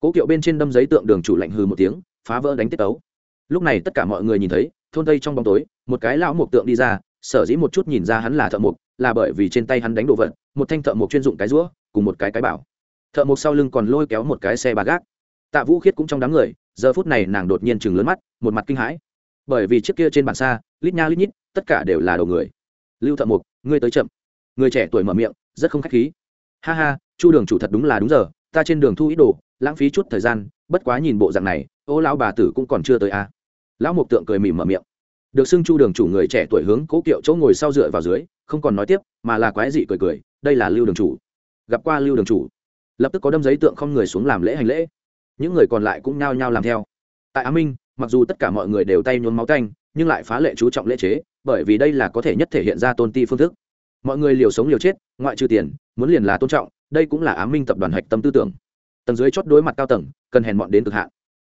Cố kiệu bên trên đâm giấy tượng đường chủ lạnh hừ một tiếng, phá vỡ đánh tiết ấu. Lúc này tất cả mọi người nhìn thấy, thôn tây trong bóng tối, một cái lão mộc tượng đi ra sở dĩ một chút nhìn ra hắn là thợ mộc, là bởi vì trên tay hắn đánh đồ vật, một thanh thợ mộc chuyên dụng cái rũa, cùng một cái cái bảo. Thợ mộc sau lưng còn lôi kéo một cái xe ba gác. Tạ vũ khiết cũng trong đám người, giờ phút này nàng đột nhiên chừng lớn mắt, một mặt kinh hãi. Bởi vì chiếc kia trên bàn xa, lít nha lít nhít, tất cả đều là đầu người. Lưu thợ mộc, ngươi tới chậm. Người trẻ tuổi mở miệng, rất không khách khí. Ha ha, chu đường chủ thật đúng là đúng giờ, ta trên đường thu ít đồ, lãng phí chút thời gian, bất quá nhìn bộ dạng này, ô lão bà tử cũng còn chưa tới a à. lão mộc tượng cười mỉm mở miệng được xưng chu đường chủ người trẻ tuổi hướng cố kiệu chỗ ngồi sau dựa vào dưới, không còn nói tiếp, mà là quái dị cười cười, đây là lưu đường chủ. Gặp qua lưu đường chủ, lập tức có đâm giấy tượng không người xuống làm lễ hành lễ. Những người còn lại cũng nhao nhao làm theo. Tại á minh, mặc dù tất cả mọi người đều tay nhuốm máu canh nhưng lại phá lệ chú trọng lễ chế, bởi vì đây là có thể nhất thể hiện ra tôn ti phương thức. Mọi người liều sống liều chết, ngoại trừ tiền, muốn liền là tôn trọng, đây cũng là á minh tập đoàn hạch tâm tư tưởng. Tầng dưới chót đối mặt cao tầng, cần hèn mọn đến cực hạn.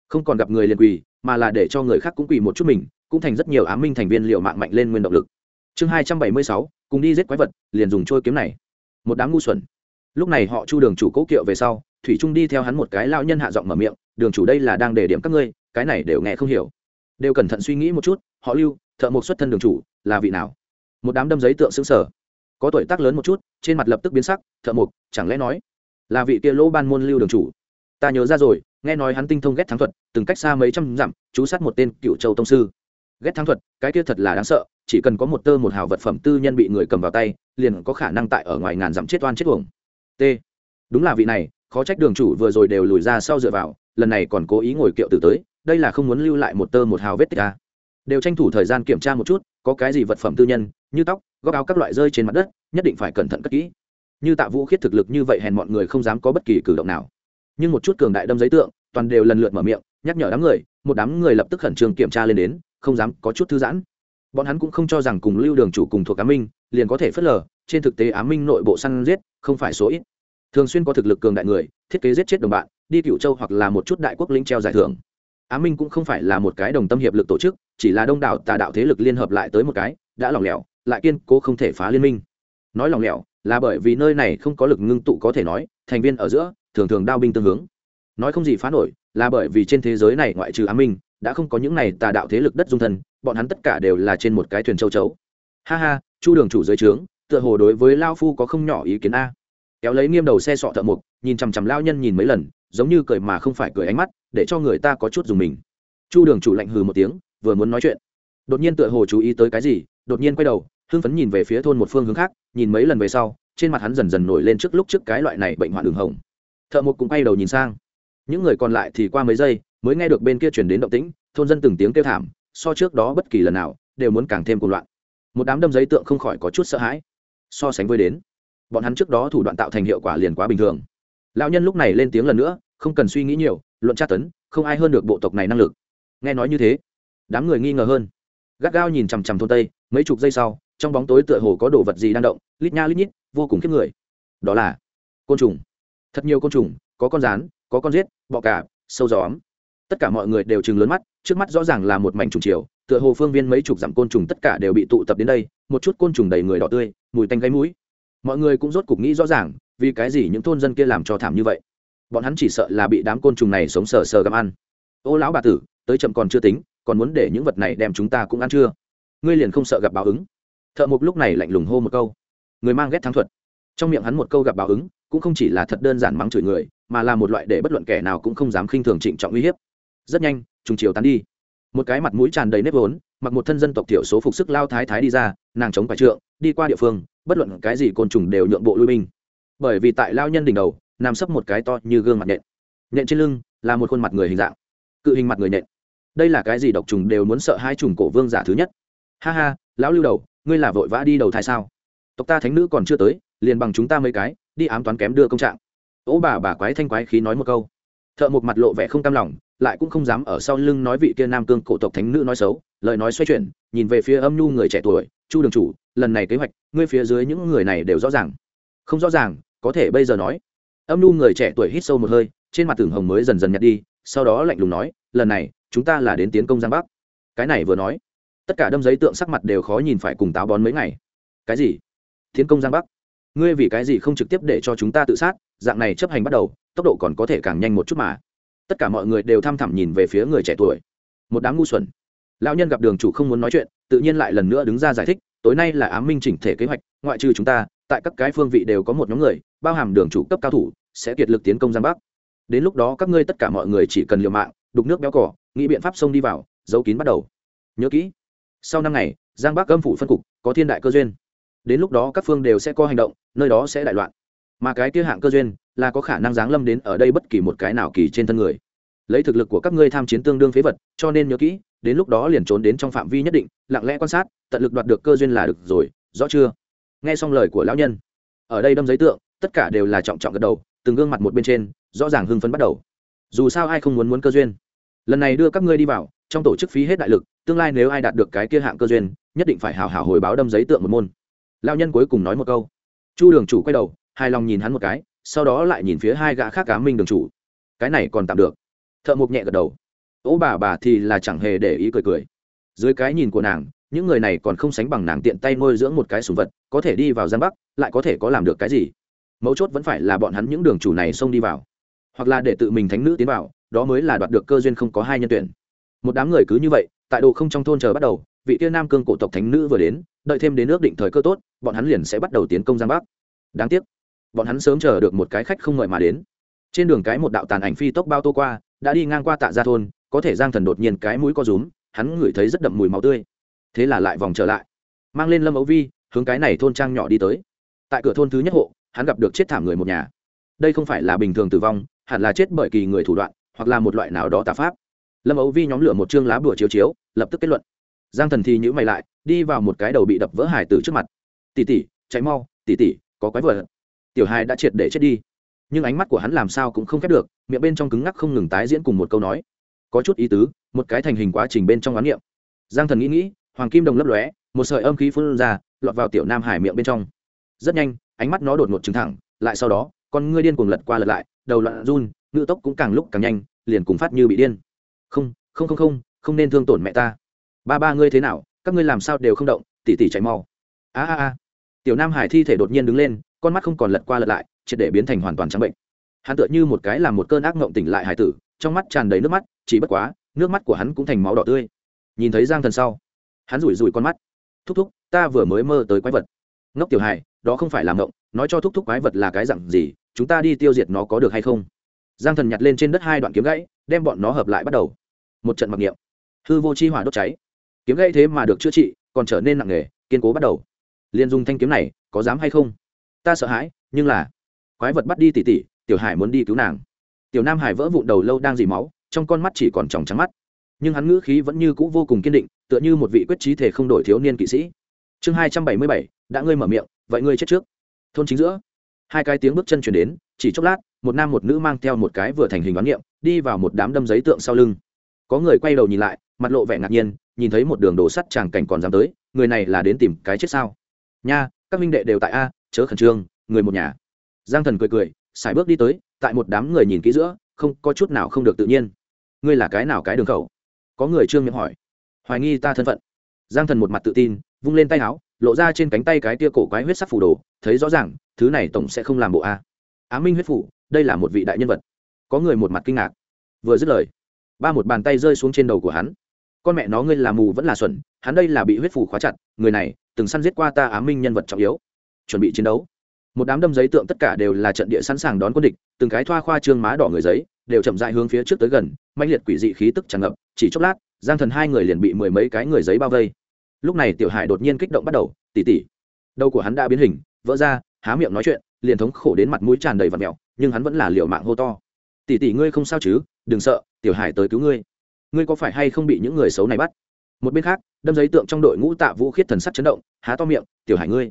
Không còn gặp người liền quỳ, mà là để cho người khác cũng quỳ một chút mình cũng thành rất nhiều ám minh thành viên liệu mạng mạnh lên nguyên động lực. Chương hai trăm bảy mươi sáu, cùng đi giết quái vật, liền dùng trôi kiếm này. Một đám ngu xuẩn. Lúc này họ chu đường chủ cố kiệu về sau, thủy trung đi theo hắn một cái lao nhân hạ giọng mở miệng, đường chủ đây là đang đề điểm các ngươi, cái này đều nghe không hiểu. Đều cẩn thận suy nghĩ một chút, họ lưu, thợ mộc xuất thân đường chủ, là vị nào? Một đám đâm giấy tượng xứng sở có tuổi tác lớn một chút, trên mặt lập tức biến sắc, thợ mộc, chẳng lẽ nói là vị kia lỗ ban môn lưu đường chủ? Ta nhớ ra rồi, nghe nói hắn tinh thông ghét thắng thuật, từng cách xa mấy trăm dặm, chú sát một tên cựu châu tông sư ghét thắng thuật, cái kia thật là đáng sợ, chỉ cần có một tơ một hào vật phẩm tư nhân bị người cầm vào tay, liền có khả năng tại ở ngoài ngàn dặm chết oan chết uổng. T. Đúng là vị này, khó trách đường chủ vừa rồi đều lùi ra sau dựa vào, lần này còn cố ý ngồi kiệu tử tới, đây là không muốn lưu lại một tơ một hào vết tích à. đều tranh thủ thời gian kiểm tra một chút, có cái gì vật phẩm tư nhân, như tóc, góc áo các loại rơi trên mặt đất, nhất định phải cẩn thận cất kỹ. Như tạ vũ khiết thực lực như vậy hèn mọi người không dám có bất kỳ cử động nào. Nhưng một chút cường đại đâm giấy tượng, toàn đều lần lượt mở miệng, nhắc nhở đám người, một đám người lập tức khẩn trương kiểm tra lên đến không dám có chút thư giãn. Bọn hắn cũng không cho rằng cùng lưu đường chủ cùng thuộc á minh, liền có thể phớt lờ, trên thực tế á minh nội bộ săn giết, không phải số ít. Thường xuyên có thực lực cường đại người, thiết kế giết chết đồng bạn, đi cựu châu hoặc là một chút đại quốc linh treo giải thưởng. Á minh cũng không phải là một cái đồng tâm hiệp lực tổ chức, chỉ là đông đảo tà đạo thế lực liên hợp lại tới một cái, đã lỏng lẻo, lại kiên cố không thể phá liên minh. Nói lỏng lẻo, là bởi vì nơi này không có lực ngưng tụ có thể nói, thành viên ở giữa, thường thường đao binh tương hướng. Nói không gì phá nổi, là bởi vì trên thế giới này ngoại trừ á minh đã không có những này tà đạo thế lực đất dung thân, bọn hắn tất cả đều là trên một cái thuyền châu chấu. Ha ha, chu đường chủ dưới trướng, tựa hồ đối với lao phu có không nhỏ ý kiến a. Kéo lấy nghiêm đầu xe sọ thợ mục nhìn chằm chằm lao nhân nhìn mấy lần, giống như cười mà không phải cười ánh mắt, để cho người ta có chút dùng mình. Chu đường chủ lạnh hừ một tiếng, vừa muốn nói chuyện, đột nhiên tựa hồ chú ý tới cái gì, đột nhiên quay đầu, hưng phấn nhìn về phía thôn một phương hướng khác, nhìn mấy lần về sau, trên mặt hắn dần dần nổi lên trước lúc trước cái loại này bệnh hoạn đường hồng. Thợ mục cũng quay đầu nhìn sang. Những người còn lại thì qua mấy giây mới nghe được bên kia chuyển đến động tĩnh, thôn dân từng tiếng kêu thảm, so trước đó bất kỳ lần nào, đều muốn càng thêm cuồng loạn. Một đám đâm giấy tượng không khỏi có chút sợ hãi. So sánh với đến, bọn hắn trước đó thủ đoạn tạo thành hiệu quả liền quá bình thường. Lão nhân lúc này lên tiếng lần nữa, không cần suy nghĩ nhiều, luận tra tấn, không ai hơn được bộ tộc này năng lực. Nghe nói như thế, đám người nghi ngờ hơn. Gắt gao nhìn chằm chằm thôn tây, mấy chục giây sau, trong bóng tối tựa hồ có đồ vật gì đang động, lít nha lít nhít, vô cùng khiếp người. Đó là côn trùng. Thật nhiều côn trùng, có con rán có con rết, bọ cả sâu gióm tất cả mọi người đều chừng lớn mắt, trước mắt rõ ràng là một mảnh trùng chiều, tựa hồ phương viên mấy chục dặm côn trùng tất cả đều bị tụ tập đến đây, một chút côn trùng đầy người đỏ tươi, mùi tanh gáy mũi. Mọi người cũng rốt cục nghĩ rõ ràng, vì cái gì những thôn dân kia làm cho thảm như vậy. Bọn hắn chỉ sợ là bị đám côn trùng này sống sờ sờ gặm ăn. Ô lão bà tử, tới chậm còn chưa tính, còn muốn để những vật này đem chúng ta cũng ăn chưa? Ngươi liền không sợ gặp báo ứng. Thợ mộc lúc này lạnh lùng hô một câu. Người mang ghét thắng thuật. Trong miệng hắn một câu gặp báo ứng, cũng không chỉ là thật đơn giản mắng chửi người, mà là một loại để bất luận kẻ nào cũng không dám khinh thường trịnh trọng uy hiếp rất nhanh, trùng chiều tán đi. Một cái mặt mũi tràn đầy nếp vốn, mặc một thân dân tộc thiểu số phục sức lao thái thái đi ra, nàng chống phải trượng, đi qua địa phương, bất luận cái gì côn trùng đều nhượng bộ lui binh. Bởi vì tại lao nhân đỉnh đầu, nằm sấp một cái to như gương mặt nhện nhện trên lưng là một khuôn mặt người hình dạng, cự hình mặt người nhện đây là cái gì độc trùng đều muốn sợ hai trùng cổ vương giả thứ nhất. Ha ha, lão lưu đầu, ngươi là vội vã đi đầu thai sao? Tộc ta thánh nữ còn chưa tới, liền bằng chúng ta mấy cái, đi ám toán kém đưa công trạng. Ố bà bà quái thanh quái khí nói một câu. Thợ một mặt lộ vẻ không cam lòng lại cũng không dám ở sau lưng nói vị kia nam cương cổ tộc thánh nữ nói xấu, lời nói xoay chuyển, nhìn về phía âm nhu người trẻ tuổi, chu đường chủ, lần này kế hoạch, ngươi phía dưới những người này đều rõ ràng. Không rõ ràng, có thể bây giờ nói. Âm nhu người trẻ tuổi hít sâu một hơi, trên mặt tường hồng mới dần dần nhặt đi, sau đó lạnh lùng nói, lần này, chúng ta là đến tiến công giang bắc. Cái này vừa nói, tất cả đâm giấy tượng sắc mặt đều khó nhìn phải cùng táo bón mấy ngày. Cái gì? Tiến công giang bắc? Ngươi vì cái gì không trực tiếp để cho chúng ta tự sát? Dạng này chấp hành bắt đầu, tốc độ còn có thể càng nhanh một chút mà tất cả mọi người đều thăm thẳm nhìn về phía người trẻ tuổi. Một đám ngu xuẩn. Lão nhân gặp đường chủ không muốn nói chuyện, tự nhiên lại lần nữa đứng ra giải thích, tối nay là ám minh chỉnh thể kế hoạch, ngoại trừ chúng ta, tại các cái phương vị đều có một nhóm người, bao hàm đường chủ cấp cao thủ, sẽ kiệt lực tiến công giang bắc. Đến lúc đó các ngươi tất cả mọi người chỉ cần liều mạng, đục nước béo cỏ, nghĩ biện pháp xông đi vào, giấu kín bắt đầu. Nhớ kỹ, sau năm ngày, giang bắc âm phủ phân cục, có thiên đại cơ duyên. Đến lúc đó các phương đều sẽ có hành động, nơi đó sẽ đại loạn. Mà cái kia hạng cơ duyên là có khả năng giáng lâm đến ở đây bất kỳ một cái nào kỳ trên thân người. Lấy thực lực của các ngươi tham chiến tương đương phế vật, cho nên nhớ kỹ, đến lúc đó liền trốn đến trong phạm vi nhất định, lặng lẽ quan sát, tận lực đoạt được cơ duyên là được rồi, rõ chưa? Nghe xong lời của lão nhân, ở đây đâm giấy tượng, tất cả đều là trọng trọng gật đầu, từng gương mặt một bên trên, rõ ràng hưng phấn bắt đầu. Dù sao ai không muốn muốn cơ duyên? Lần này đưa các ngươi đi vào, trong tổ chức phí hết đại lực, tương lai nếu ai đạt được cái kia hạng cơ duyên, nhất định phải hào hào hồi báo đâm giấy tượng một môn. Lão nhân cuối cùng nói một câu. Chu đường chủ quay đầu, hài lòng nhìn hắn một cái sau đó lại nhìn phía hai gã khác cá minh đường chủ. Cái này còn tạm được. Thợ mộc nhẹ gật đầu. Ố bà bà thì là chẳng hề để ý cười cười. Dưới cái nhìn của nàng, những người này còn không sánh bằng nàng tiện tay nuôi dưỡng một cái sùng vật, có thể đi vào gian bắc, lại có thể có làm được cái gì? Mấu chốt vẫn phải là bọn hắn những đường chủ này xông đi vào. Hoặc là để tự mình thánh nữ tiến vào, đó mới là đoạt được cơ duyên không có hai nhân tuyển. Một đám người cứ như vậy, tại đồ không trong thôn chờ bắt đầu, vị tiên nam cương cổ tộc thánh nữ vừa đến, đợi thêm đến nước định thời cơ tốt, bọn hắn liền sẽ bắt đầu tiến công giang bắc. Đáng tiếc bọn hắn sớm chờ được một cái khách không ngợi mà đến. Trên đường cái một đạo tàn ảnh phi tốc bao tô qua, đã đi ngang qua tạ gia thôn, có thể giang thần đột nhiên cái mũi co rúm, hắn ngửi thấy rất đậm mùi máu tươi. Thế là lại vòng trở lại, mang lên lâm ấu vi, hướng cái này thôn trang nhỏ đi tới. Tại cửa thôn thứ nhất hộ, hắn gặp được chết thảm người một nhà. Đây không phải là bình thường tử vong, hẳn là chết bởi kỳ người thủ đoạn, hoặc là một loại nào đó tà pháp. Lâm ấu vi nhóm lửa một chương lá bùa chiếu chiếu, lập tức kết luận. Giang thần thì nhữ mày lại, đi vào một cái đầu bị đập vỡ hải tử trước mặt. Tỉ tỉ chạy mau tỉ tỉ có quái vật tiểu hài đã triệt để chết đi. Nhưng ánh mắt của hắn làm sao cũng không khép được, miệng bên trong cứng ngắc không ngừng tái diễn cùng một câu nói. Có chút ý tứ, một cái thành hình quá trình bên trong oán niệm. Giang thần nghĩ nghĩ, hoàng kim đồng lấp lóe, một sợi âm khí phun ra, lọt vào tiểu nam hải miệng bên trong. Rất nhanh, ánh mắt nó đột ngột trứng thẳng, lại sau đó, con ngươi điên cuồng lật qua lật lại, đầu loạn run ngự tốc cũng càng lúc càng nhanh, liền cùng phát như bị điên. Không không không không không nên thương tổn mẹ ta. Ba ba ngươi thế nào, các ngươi làm sao đều không động, tỉ tỉ chạy mau. A a a. Tiểu nam hải thi thể đột nhiên đứng lên con mắt không còn lật qua lật lại, triệt để biến thành hoàn toàn trắng bệnh. Hắn tựa như một cái làm một cơn ác mộng tỉnh lại hải tử, trong mắt tràn đầy nước mắt, chỉ bất quá, nước mắt của hắn cũng thành máu đỏ tươi. Nhìn thấy giang thần sau, hắn rủi rủi con mắt. Thúc thúc, ta vừa mới mơ tới quái vật. Ngốc tiểu hài, đó không phải là ngộng nói cho thúc thúc quái vật là cái dặn gì, chúng ta đi tiêu diệt nó có được hay không? Giang thần nhặt lên trên đất hai đoạn kiếm gãy, đem bọn nó hợp lại bắt đầu. Một trận mặc niệm. Hư vô chi hỏa đốt cháy. Kiếm gãy thế mà được chữa trị, còn trở nên nặng nề, kiên cố bắt đầu. Liền dùng thanh kiếm này, có dám hay không? Ta sợ hãi, nhưng là, quái vật bắt đi tỉ tỉ, tiểu hải muốn đi cứu nàng. Tiểu nam hải vỡ vụn đầu lâu đang dì máu, trong con mắt chỉ còn tròng trắng mắt. Nhưng hắn ngữ khí vẫn như cũ vô cùng kiên định, tựa như một vị quyết trí thể không đổi thiếu niên kỵ sĩ. Chương hai trăm bảy mươi bảy, đã ngươi mở miệng, vậy ngươi chết trước. Thôn chính giữa, hai cái tiếng bước chân chuyển đến, chỉ chốc lát, một nam một nữ mang theo một cái vừa thành hình đoán niệm đi vào một đám đâm giấy tượng sau lưng. Có người quay đầu nhìn lại, mặt lộ vẻ ngạc nhiên, nhìn thấy một đường đổ sắt tràng cảnh còn dám tới, người này là đến tìm cái chết sao? Nha, các minh đệ đều tại a chớ khẩn trương, người một nhà. Giang thần cười cười, sải bước đi tới, tại một đám người nhìn kỹ giữa, không có chút nào không được tự nhiên. Ngươi là cái nào cái đường khẩu? Có người trương miệng hỏi. Hoài nghi ta thân phận. Giang thần một mặt tự tin, vung lên tay áo, lộ ra trên cánh tay cái tia cổ quái huyết sắc phủ đồ, thấy rõ ràng, thứ này tổng sẽ không làm bộ a. Á minh huyết phủ đây là một vị đại nhân vật. Có người một mặt kinh ngạc. Vừa dứt lời, ba một bàn tay rơi xuống trên đầu của hắn. Con mẹ nó ngươi là mù vẫn là xuẩn, hắn đây là bị huyết phủ khóa chặt, người này từng săn giết qua ta á minh nhân vật trọng yếu chuẩn bị chiến đấu. Một đám đâm giấy tượng tất cả đều là trận địa sẵn sàng đón quân địch, từng cái thoa khoa trương má đỏ người giấy, đều chậm dại hướng phía trước tới gần mạnh liệt quỷ dị khí tức tràn ngập, chỉ chốc lát, giang thần hai người liền bị mười mấy cái người giấy bao vây. Lúc này tiểu hải đột nhiên kích động bắt đầu tỉ tỉ đầu của hắn đã biến hình, vỡ ra, há miệng nói chuyện, liền thống khổ đến mặt mũi tràn đầy vật mẹo nhưng hắn vẫn là liều mạng hô to. Tỉ tỉ ngươi không sao chứ, đừng sợ, tiểu hải tới cứu ngươi. Ngươi có phải hay không bị những người xấu này bắt? Một bên khác, đâm giấy tượng trong đội ngũ tạ vũ khiết thần sắc chấn động, há to miệng, tiểu hải ngươi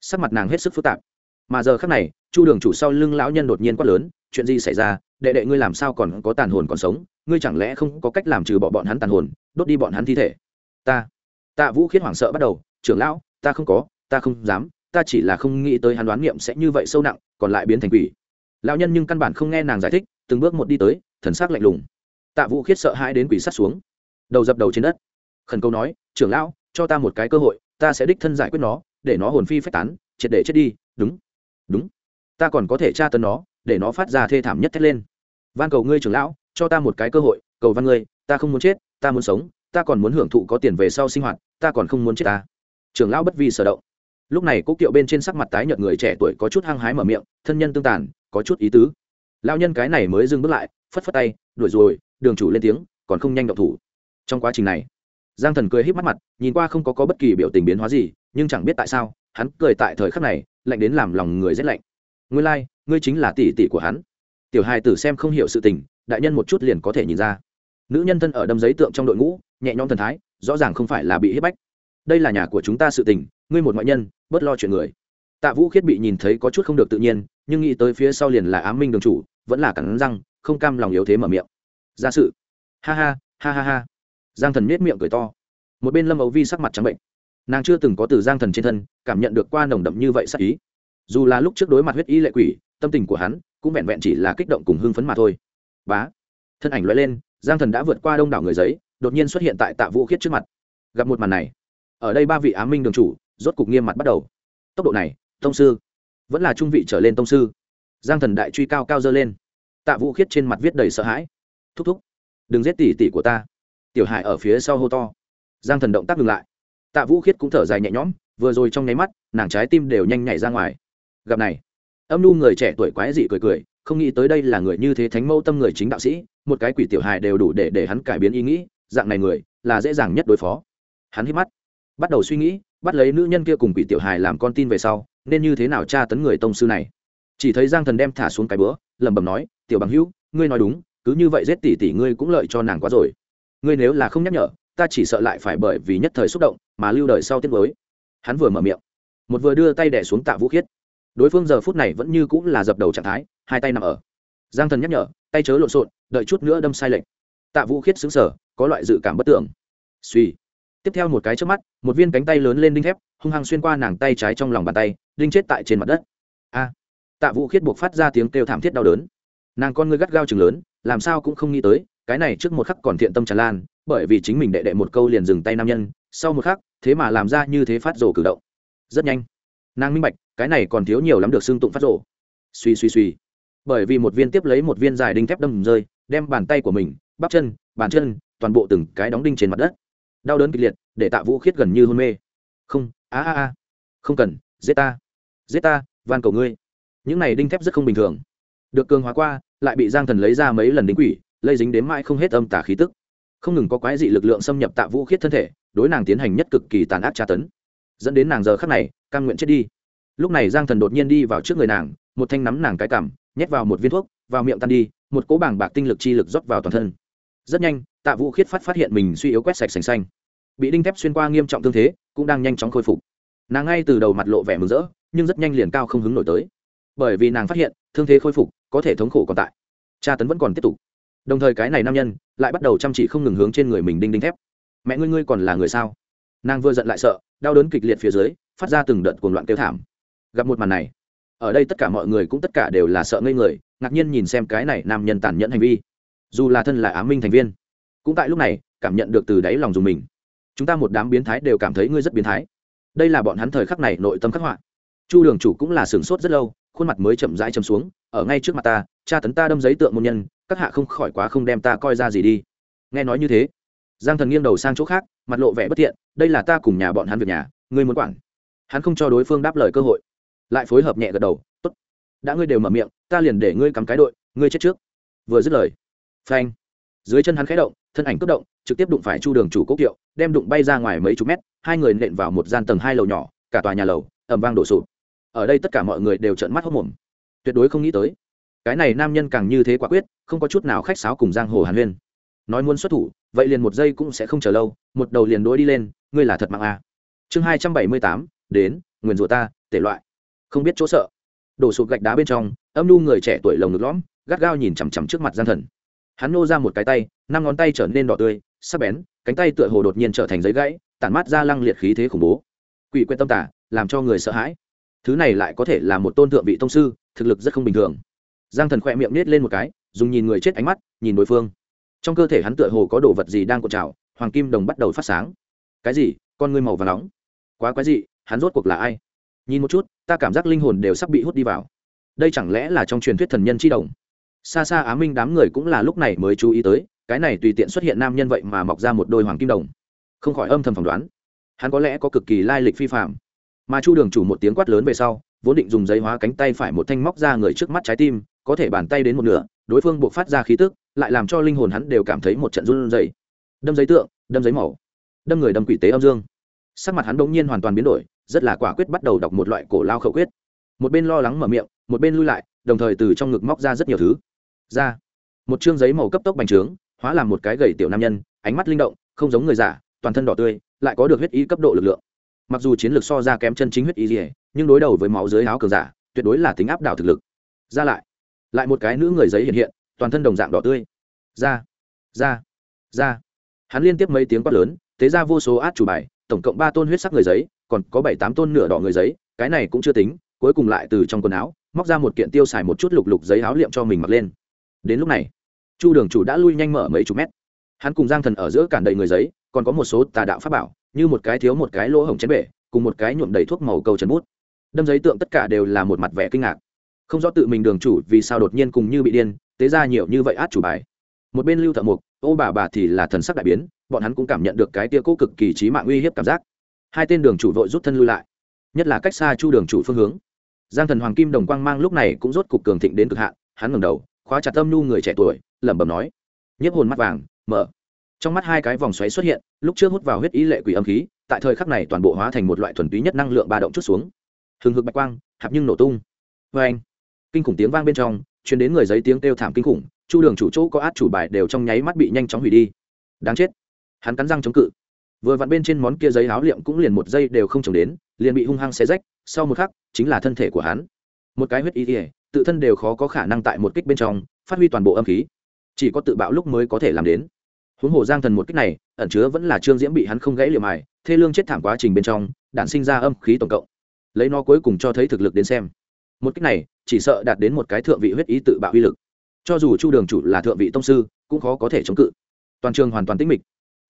sắc mặt nàng hết sức phức tạp. Mà giờ khác này, chu đường chủ sau lưng lão nhân đột nhiên quát lớn, chuyện gì xảy ra? Đệ đệ ngươi làm sao còn có tàn hồn còn sống? Ngươi chẳng lẽ không có cách làm trừ bỏ bọn hắn tàn hồn, đốt đi bọn hắn thi thể? Ta, tạ vũ khiết hoảng sợ bắt đầu, trưởng lão, ta không có, ta không dám, ta chỉ là không nghĩ tới hắn đoán nghiệm sẽ như vậy sâu nặng, còn lại biến thành quỷ. Lão nhân nhưng căn bản không nghe nàng giải thích, từng bước một đi tới, thần sắc lạnh lùng. Tạ vũ khiết sợ hãi đến quỷ sắt xuống, đầu dập đầu trên đất. Khẩn câu nói, trưởng lão, cho ta một cái cơ hội, ta sẽ đích thân giải quyết nó để nó hồn phi phách tán, triệt để chết đi, đúng đúng. Ta còn có thể tra tấn nó, để nó phát ra thê thảm nhất thét lên. Van cầu ngươi trưởng lão, cho ta một cái cơ hội, cầu văn ngươi, ta không muốn chết, ta muốn sống, ta còn muốn hưởng thụ có tiền về sau sinh hoạt, ta còn không muốn chết ta. Trưởng lão bất vi sở động. Lúc này cúc kiệu bên trên sắc mặt tái nhợt người trẻ tuổi có chút hăng hái mở miệng, thân nhân tương tàn, có chút ý tứ. Lão nhân cái này mới dừng bước lại, phất phất tay, đuổi rồi, đường chủ lên tiếng, còn không nhanh động thủ. Trong quá trình này giang thần cười híp mắt mặt nhìn qua không có, có bất kỳ biểu tình biến hóa gì nhưng chẳng biết tại sao hắn cười tại thời khắc này lạnh đến làm lòng người rét lạnh. Ngươi lai、like, ngươi chính là tỷ tỷ của hắn. Tiểu Hai tử xem không hiểu sự tình đại nhân một chút liền có thể nhìn ra. Nữ nhân thân ở đâm giấy tượng trong đội ngũ nhẹ nhõm thần thái rõ ràng không phải là bị hiếp bách. Đây là nhà của chúng ta sự tình ngươi một ngoại nhân bớt lo chuyện người. Tạ vũ khiết bị nhìn thấy có chút không được tự nhiên nhưng nghĩ tới phía sau liền là ám minh đường chủ vẫn là cắn răng không cam lòng yếu thế mở miệng. Ra sự. Ha ha ha ha ha giang thần nết miệng cười to. Một bên lâm ấu vi sắc mặt trắng bệnh. Nàng chưa từng có từ giang thần trên thân cảm nhận được qua nồng đậm như vậy sắc ý. Dù là lúc trước đối mặt huyết y lệ quỷ, tâm tình của hắn cũng vẹn vẹn chỉ là kích động cùng hưng phấn mà thôi. Bá. Thân ảnh loại lên, giang thần đã vượt qua đông đảo người giấy, đột nhiên xuất hiện tại tạ vũ khiết trước mặt. Gặp một màn này, ở đây ba vị á minh đường chủ rốt cục nghiêm mặt bắt đầu. Tốc độ này, tông sư, vẫn là trung vị trở lên tông sư. Giang thần đại truy cao cao dơ lên. Tạ vũ khiết trên mặt viết đầy sợ hãi. Thúc thúc, đừng giết tỉ tỉ của ta tiểu hải ở phía sau hô to. Giang thần động tác ngừng lại. Tạ vũ khiết cũng thở dài nhẹ nhõm, vừa rồi trong nháy mắt, nàng trái tim đều nhanh nhảy ra ngoài. Gặp này, âm nu người trẻ tuổi quái dị cười cười, không nghĩ tới đây là người như thế thánh mẫu tâm người chính đạo sĩ, một cái quỷ tiểu hài đều đủ để để hắn cải biến ý nghĩ, dạng này người, là dễ dàng nhất đối phó. Hắn hít mắt, bắt đầu suy nghĩ, bắt lấy nữ nhân kia cùng quỷ tiểu hài làm con tin về sau, nên như thế nào tra tấn người tông sư này. Chỉ thấy giang thần đem thả xuống cái bữa, lẩm bẩm nói, tiểu bằng hữu, ngươi nói đúng, cứ như vậy giết tỷ tỷ ngươi cũng lợi cho nàng quá rồi ngươi nếu là không nhắc nhở, ta chỉ sợ lại phải bởi vì nhất thời xúc động mà lưu đời sau tiết mới. Hắn vừa mở miệng, một vừa đưa tay đẻ xuống tạ vũ khiết. Đối phương giờ phút này vẫn như cũng là dập đầu trạng thái, hai tay nằm ở. Giang thần nhắc nhở, tay chớ lộn xộn, đợi chút nữa đâm sai lệch. Tạ vũ khiết xứng sở có loại dự cảm bất tưởng suy tiếp theo một cái trước mắt, một viên cánh tay lớn lên đinh thép, hung hăng xuyên qua nàng tay trái trong lòng bàn tay, đinh chết tại trên mặt đất. A. Tạ vũ khiết buộc phát ra tiếng kêu thảm thiết đau đớn. Nàng con ngươi gắt gao chừng lớn, làm sao cũng không nghĩ tới cái này trước một khắc còn thiện tâm tràn lan, bởi vì chính mình đệ đệ một câu liền dừng tay nam nhân, sau một khắc, thế mà làm ra như thế phát rồ cử động. Rất nhanh, nàng minh bạch, cái này còn thiếu nhiều lắm được xương tụng phát rồ. Suy suy suy bởi vì một viên tiếp lấy một viên dài đinh thép đâm rơi, đem bàn tay của mình, bắp chân, bàn chân, toàn bộ từng cái đóng đinh trên mặt đất. Đau đớn kịch liệt, để tạ vũ khiết gần như hôn mê. Không, a a a. Không cần, giết ta. Giết ta, van cầu ngươi. Những này đinh thép rất không bình thường. Được cường hóa qua, lại bị giang thần lấy ra mấy lần đính quỷ lây dính đến mãi không hết âm tà khí tức. Không ngừng có quái dị lực lượng xâm nhập tạ vũ khiết thân thể, đối nàng tiến hành nhất cực kỳ tàn ác tra tấn. Dẫn đến nàng giờ khắc này căn nguyện chết đi. Lúc này giang thần đột nhiên đi vào trước người nàng, một thanh nắm nàng cái cảm nhét vào một viên thuốc, vào miệng tan đi, một cỗ bảng bạc tinh lực chi lực rót vào toàn thân. Rất nhanh, tạ vũ khiết phát phát hiện mình suy yếu quét sạch sành xanh. Bị đinh thép xuyên qua nghiêm trọng thương thế, cũng đang nhanh chóng khôi phục. Nàng ngay từ đầu mặt lộ vẻ mừng rỡ, nhưng rất nhanh liền cao không hứng nổi tới. Bởi vì nàng phát hiện, thương thế khôi phục, có thể thống khổ còn tại. Tra tấn vẫn còn tiếp tục đồng thời cái này nam nhân lại bắt đầu chăm chỉ không ngừng hướng trên người mình đinh đinh thép. Mẹ ngươi ngươi còn là người sao? Nàng vừa giận lại sợ, đau đớn kịch liệt phía dưới, phát ra từng đợt cuồng loạn kêu thảm. Gặp một màn này, ở đây tất cả mọi người cũng tất cả đều là sợ ngây người, ngạc nhiên nhìn xem cái này nam nhân tàn nhẫn hành vi. Dù là thân là á minh thành viên, cũng tại lúc này cảm nhận được từ đáy lòng dùng mình. Chúng ta một đám biến thái đều cảm thấy ngươi rất biến thái. Đây là bọn hắn thời khắc này nội tâm khắc họa. Chu đường chủ cũng là sửng sốt rất lâu, khuôn mặt mới chậm rãi chấm xuống, ở ngay trước mặt ta, cha tấn ta đâm giấy tượng môn nhân các hạ không khỏi quá không đem ta coi ra gì đi. Nghe nói như thế, giang thần nghiêng đầu sang chỗ khác, mặt lộ vẻ bất thiện, đây là ta cùng nhà bọn hắn việc nhà, ngươi muốn quản. Hắn không cho đối phương đáp lời cơ hội, lại phối hợp nhẹ gật đầu, tốt, đã ngươi đều mở miệng, ta liền để ngươi cắm cái đội, ngươi chết trước. Vừa dứt lời, phanh, dưới chân hắn khẽ động, thân ảnh cất động, trực tiếp đụng phải chu đường chủ cốc kiệu, đem đụng bay ra ngoài mấy chục mét, hai người nện vào một gian tầng hai lầu nhỏ, cả tòa nhà lầu ẩm vang đổ sụp. Ở đây tất cả mọi người đều trợn mắt hốc mồm tuyệt đối không nghĩ tới cái này nam nhân càng như thế quả quyết, không có chút nào khách sáo cùng giang hồ hàn huyên. Nói muốn xuất thủ, vậy liền một giây cũng sẽ không chờ lâu, một đầu liền đối đi lên, ngươi là thật mạng à. chương hai trăm bảy mươi tám, đến, nguyền rủa ta, tể loại. Không biết chỗ sợ. Đổ sụp gạch đá bên trong, âm nu người trẻ tuổi lồng ngực lõm, gắt gao nhìn chằm chằm trước mặt gian thần. Hắn nô ra một cái tay, năm ngón tay trở nên đỏ tươi, sắc bén, cánh tay tựa hồ đột nhiên trở thành giấy gãy, tản mát ra lăng liệt khí thế khủng bố. Quỷ quyệt tâm tả, làm cho người sợ hãi. Thứ này lại có thể là một tôn thượng vị tông sư, thực lực rất không bình thường giang thần khỏe miệng nết lên một cái, dùng nhìn người chết ánh mắt, nhìn đối phương. Trong cơ thể hắn tựa hồ có đồ vật gì đang cột trào, hoàng kim đồng bắt đầu phát sáng. Cái gì? Con ngươi màu và nóng. Quá quái dị, hắn rốt cuộc là ai? Nhìn một chút, ta cảm giác linh hồn đều sắp bị hút đi vào. Đây chẳng lẽ là trong truyền thuyết thần nhân chi đồng xa xa á minh đám người cũng là lúc này mới chú ý tới, cái này tùy tiện xuất hiện nam nhân vậy mà mọc ra một đôi hoàng kim đồng. Không khỏi âm thầm phỏng đoán. Hắn có lẽ có cực kỳ lai lịch phi phạm mà chu đường chủ một tiếng quát lớn về sau, vốn định dùng giấy hóa cánh tay phải một thanh móc ra người trước mắt trái tim có thể bàn tay đến một nửa, đối phương buộc phát ra khí tức, lại làm cho linh hồn hắn đều cảm thấy một trận run rẩy. Đâm giấy tượng, đâm giấy màu, đâm người đâm quỷ tế âm dương. Sắc mặt hắn đ ỗ n g nhiên hoàn toàn biến đổi, rất là quả quyết bắt đầu đọc một loại cổ lao khẩu quyết. Một bên lo lắng mở miệng, một bên lui lại, đồng thời từ trong ngực móc ra rất nhiều thứ. Ra, một chương giấy màu cấp tốc bành trướng, hóa làm một cái gầy tiểu nam nhân, ánh mắt linh động, không giống người giả toàn thân đỏ tươi, lại có được huyết y cấp độ lực lượng. Mặc dù chiến lược so ra kém chân chính huyết y dỉa nhưng đối đầu với máu dưới áo cường giả, tuyệt đối là tính áp đảo thực lực. Ra lại lại một cái nữ người giấy hiện hiện, toàn thân đồng dạng đỏ tươi. Ra ra ra. Hắn liên tiếp mấy tiếng quát lớn, thế ra vô số át chủ bài, tổng cộng ba tôn huyết sắc người giấy, còn có bảy tám tôn nửa đỏ người giấy, cái này cũng chưa tính, cuối cùng lại từ trong quần áo, móc ra một kiện tiêu xài một chút lục lục giấy áo liệm cho mình mặc lên. Đến lúc này, chu đường chủ đã lui nhanh mở mấy chục mét. Hắn cùng giang thần ở giữa cản đầy người giấy, còn có một số tà đạo pháp bảo, như một cái thiếu một cái lỗ hổng chén bể, cùng một cái nhuộm đầy thuốc màu cầu trần bút. Đâm giấy tượng tất cả đều là một mặt vẻ kinh ngạc không rõ tự mình đường chủ vì sao đột nhiên cùng như bị điên, tế ra nhiều như vậy át chủ bài. Một bên lưu thợ mục ô bà bà thì là thần sắc đại biến, bọn hắn cũng cảm nhận được cái tia cố cực kỳ trí mạng uy hiếp cảm giác. Hai tên đường chủ vội rút thân lui lại, nhất là cách xa chu đường chủ phương hướng. Giang thần hoàng kim đồng quang mang lúc này cũng rốt cục cường thịnh đến cực hạn, hắn ngẩng đầu, khóa chặt tâm nhu người trẻ tuổi, lẩm bẩm nói, nhiếp hồn mắt vàng, mở. Trong mắt hai cái vòng xoáy xuất hiện, lúc trước hút vào huyết ý lệ quỷ âm khí, tại thời khắc này toàn bộ hóa thành một loại thuần túy nhất năng lượng ba động chút xuống. Hừng hực bạch quang, hạp nhưng nổ tung. Vê anh kinh khủng tiếng vang bên trong chuyển đến người giấy tiếng kêu thảm kinh khủng, chu đường chủ chỗ có át chủ bài đều trong nháy mắt bị nhanh chóng hủy đi. Đáng chết. Hắn cắn răng chống cự. Vừa vặn bên trên món kia giấy áo liệm cũng liền một giây đều không trồng đến, liền bị hung hăng xé rách, sau một khắc, chính là thân thể của hắn. Một cái huyết y ỉa tự thân đều khó có khả năng tại một kích bên trong, phát huy toàn bộ âm khí. Chỉ có tự bạo lúc mới có thể làm đến. Huống hồ giang thần một kích này, ẩn chứa vẫn là trương diễm bị hắn không gãy liềm mài, thê lương chết thảm quá trình bên trong đạn sinh ra âm khí tổng cộng. Lấy nó cuối cùng cho thấy thực lực đến xem một cách này, chỉ sợ đạt đến một cái thượng vị huyết ý tự bạo uy lực. Cho dù chu đường chủ là thượng vị tông sư, cũng khó có thể chống cự. Toàn trường hoàn toàn tĩnh mịch.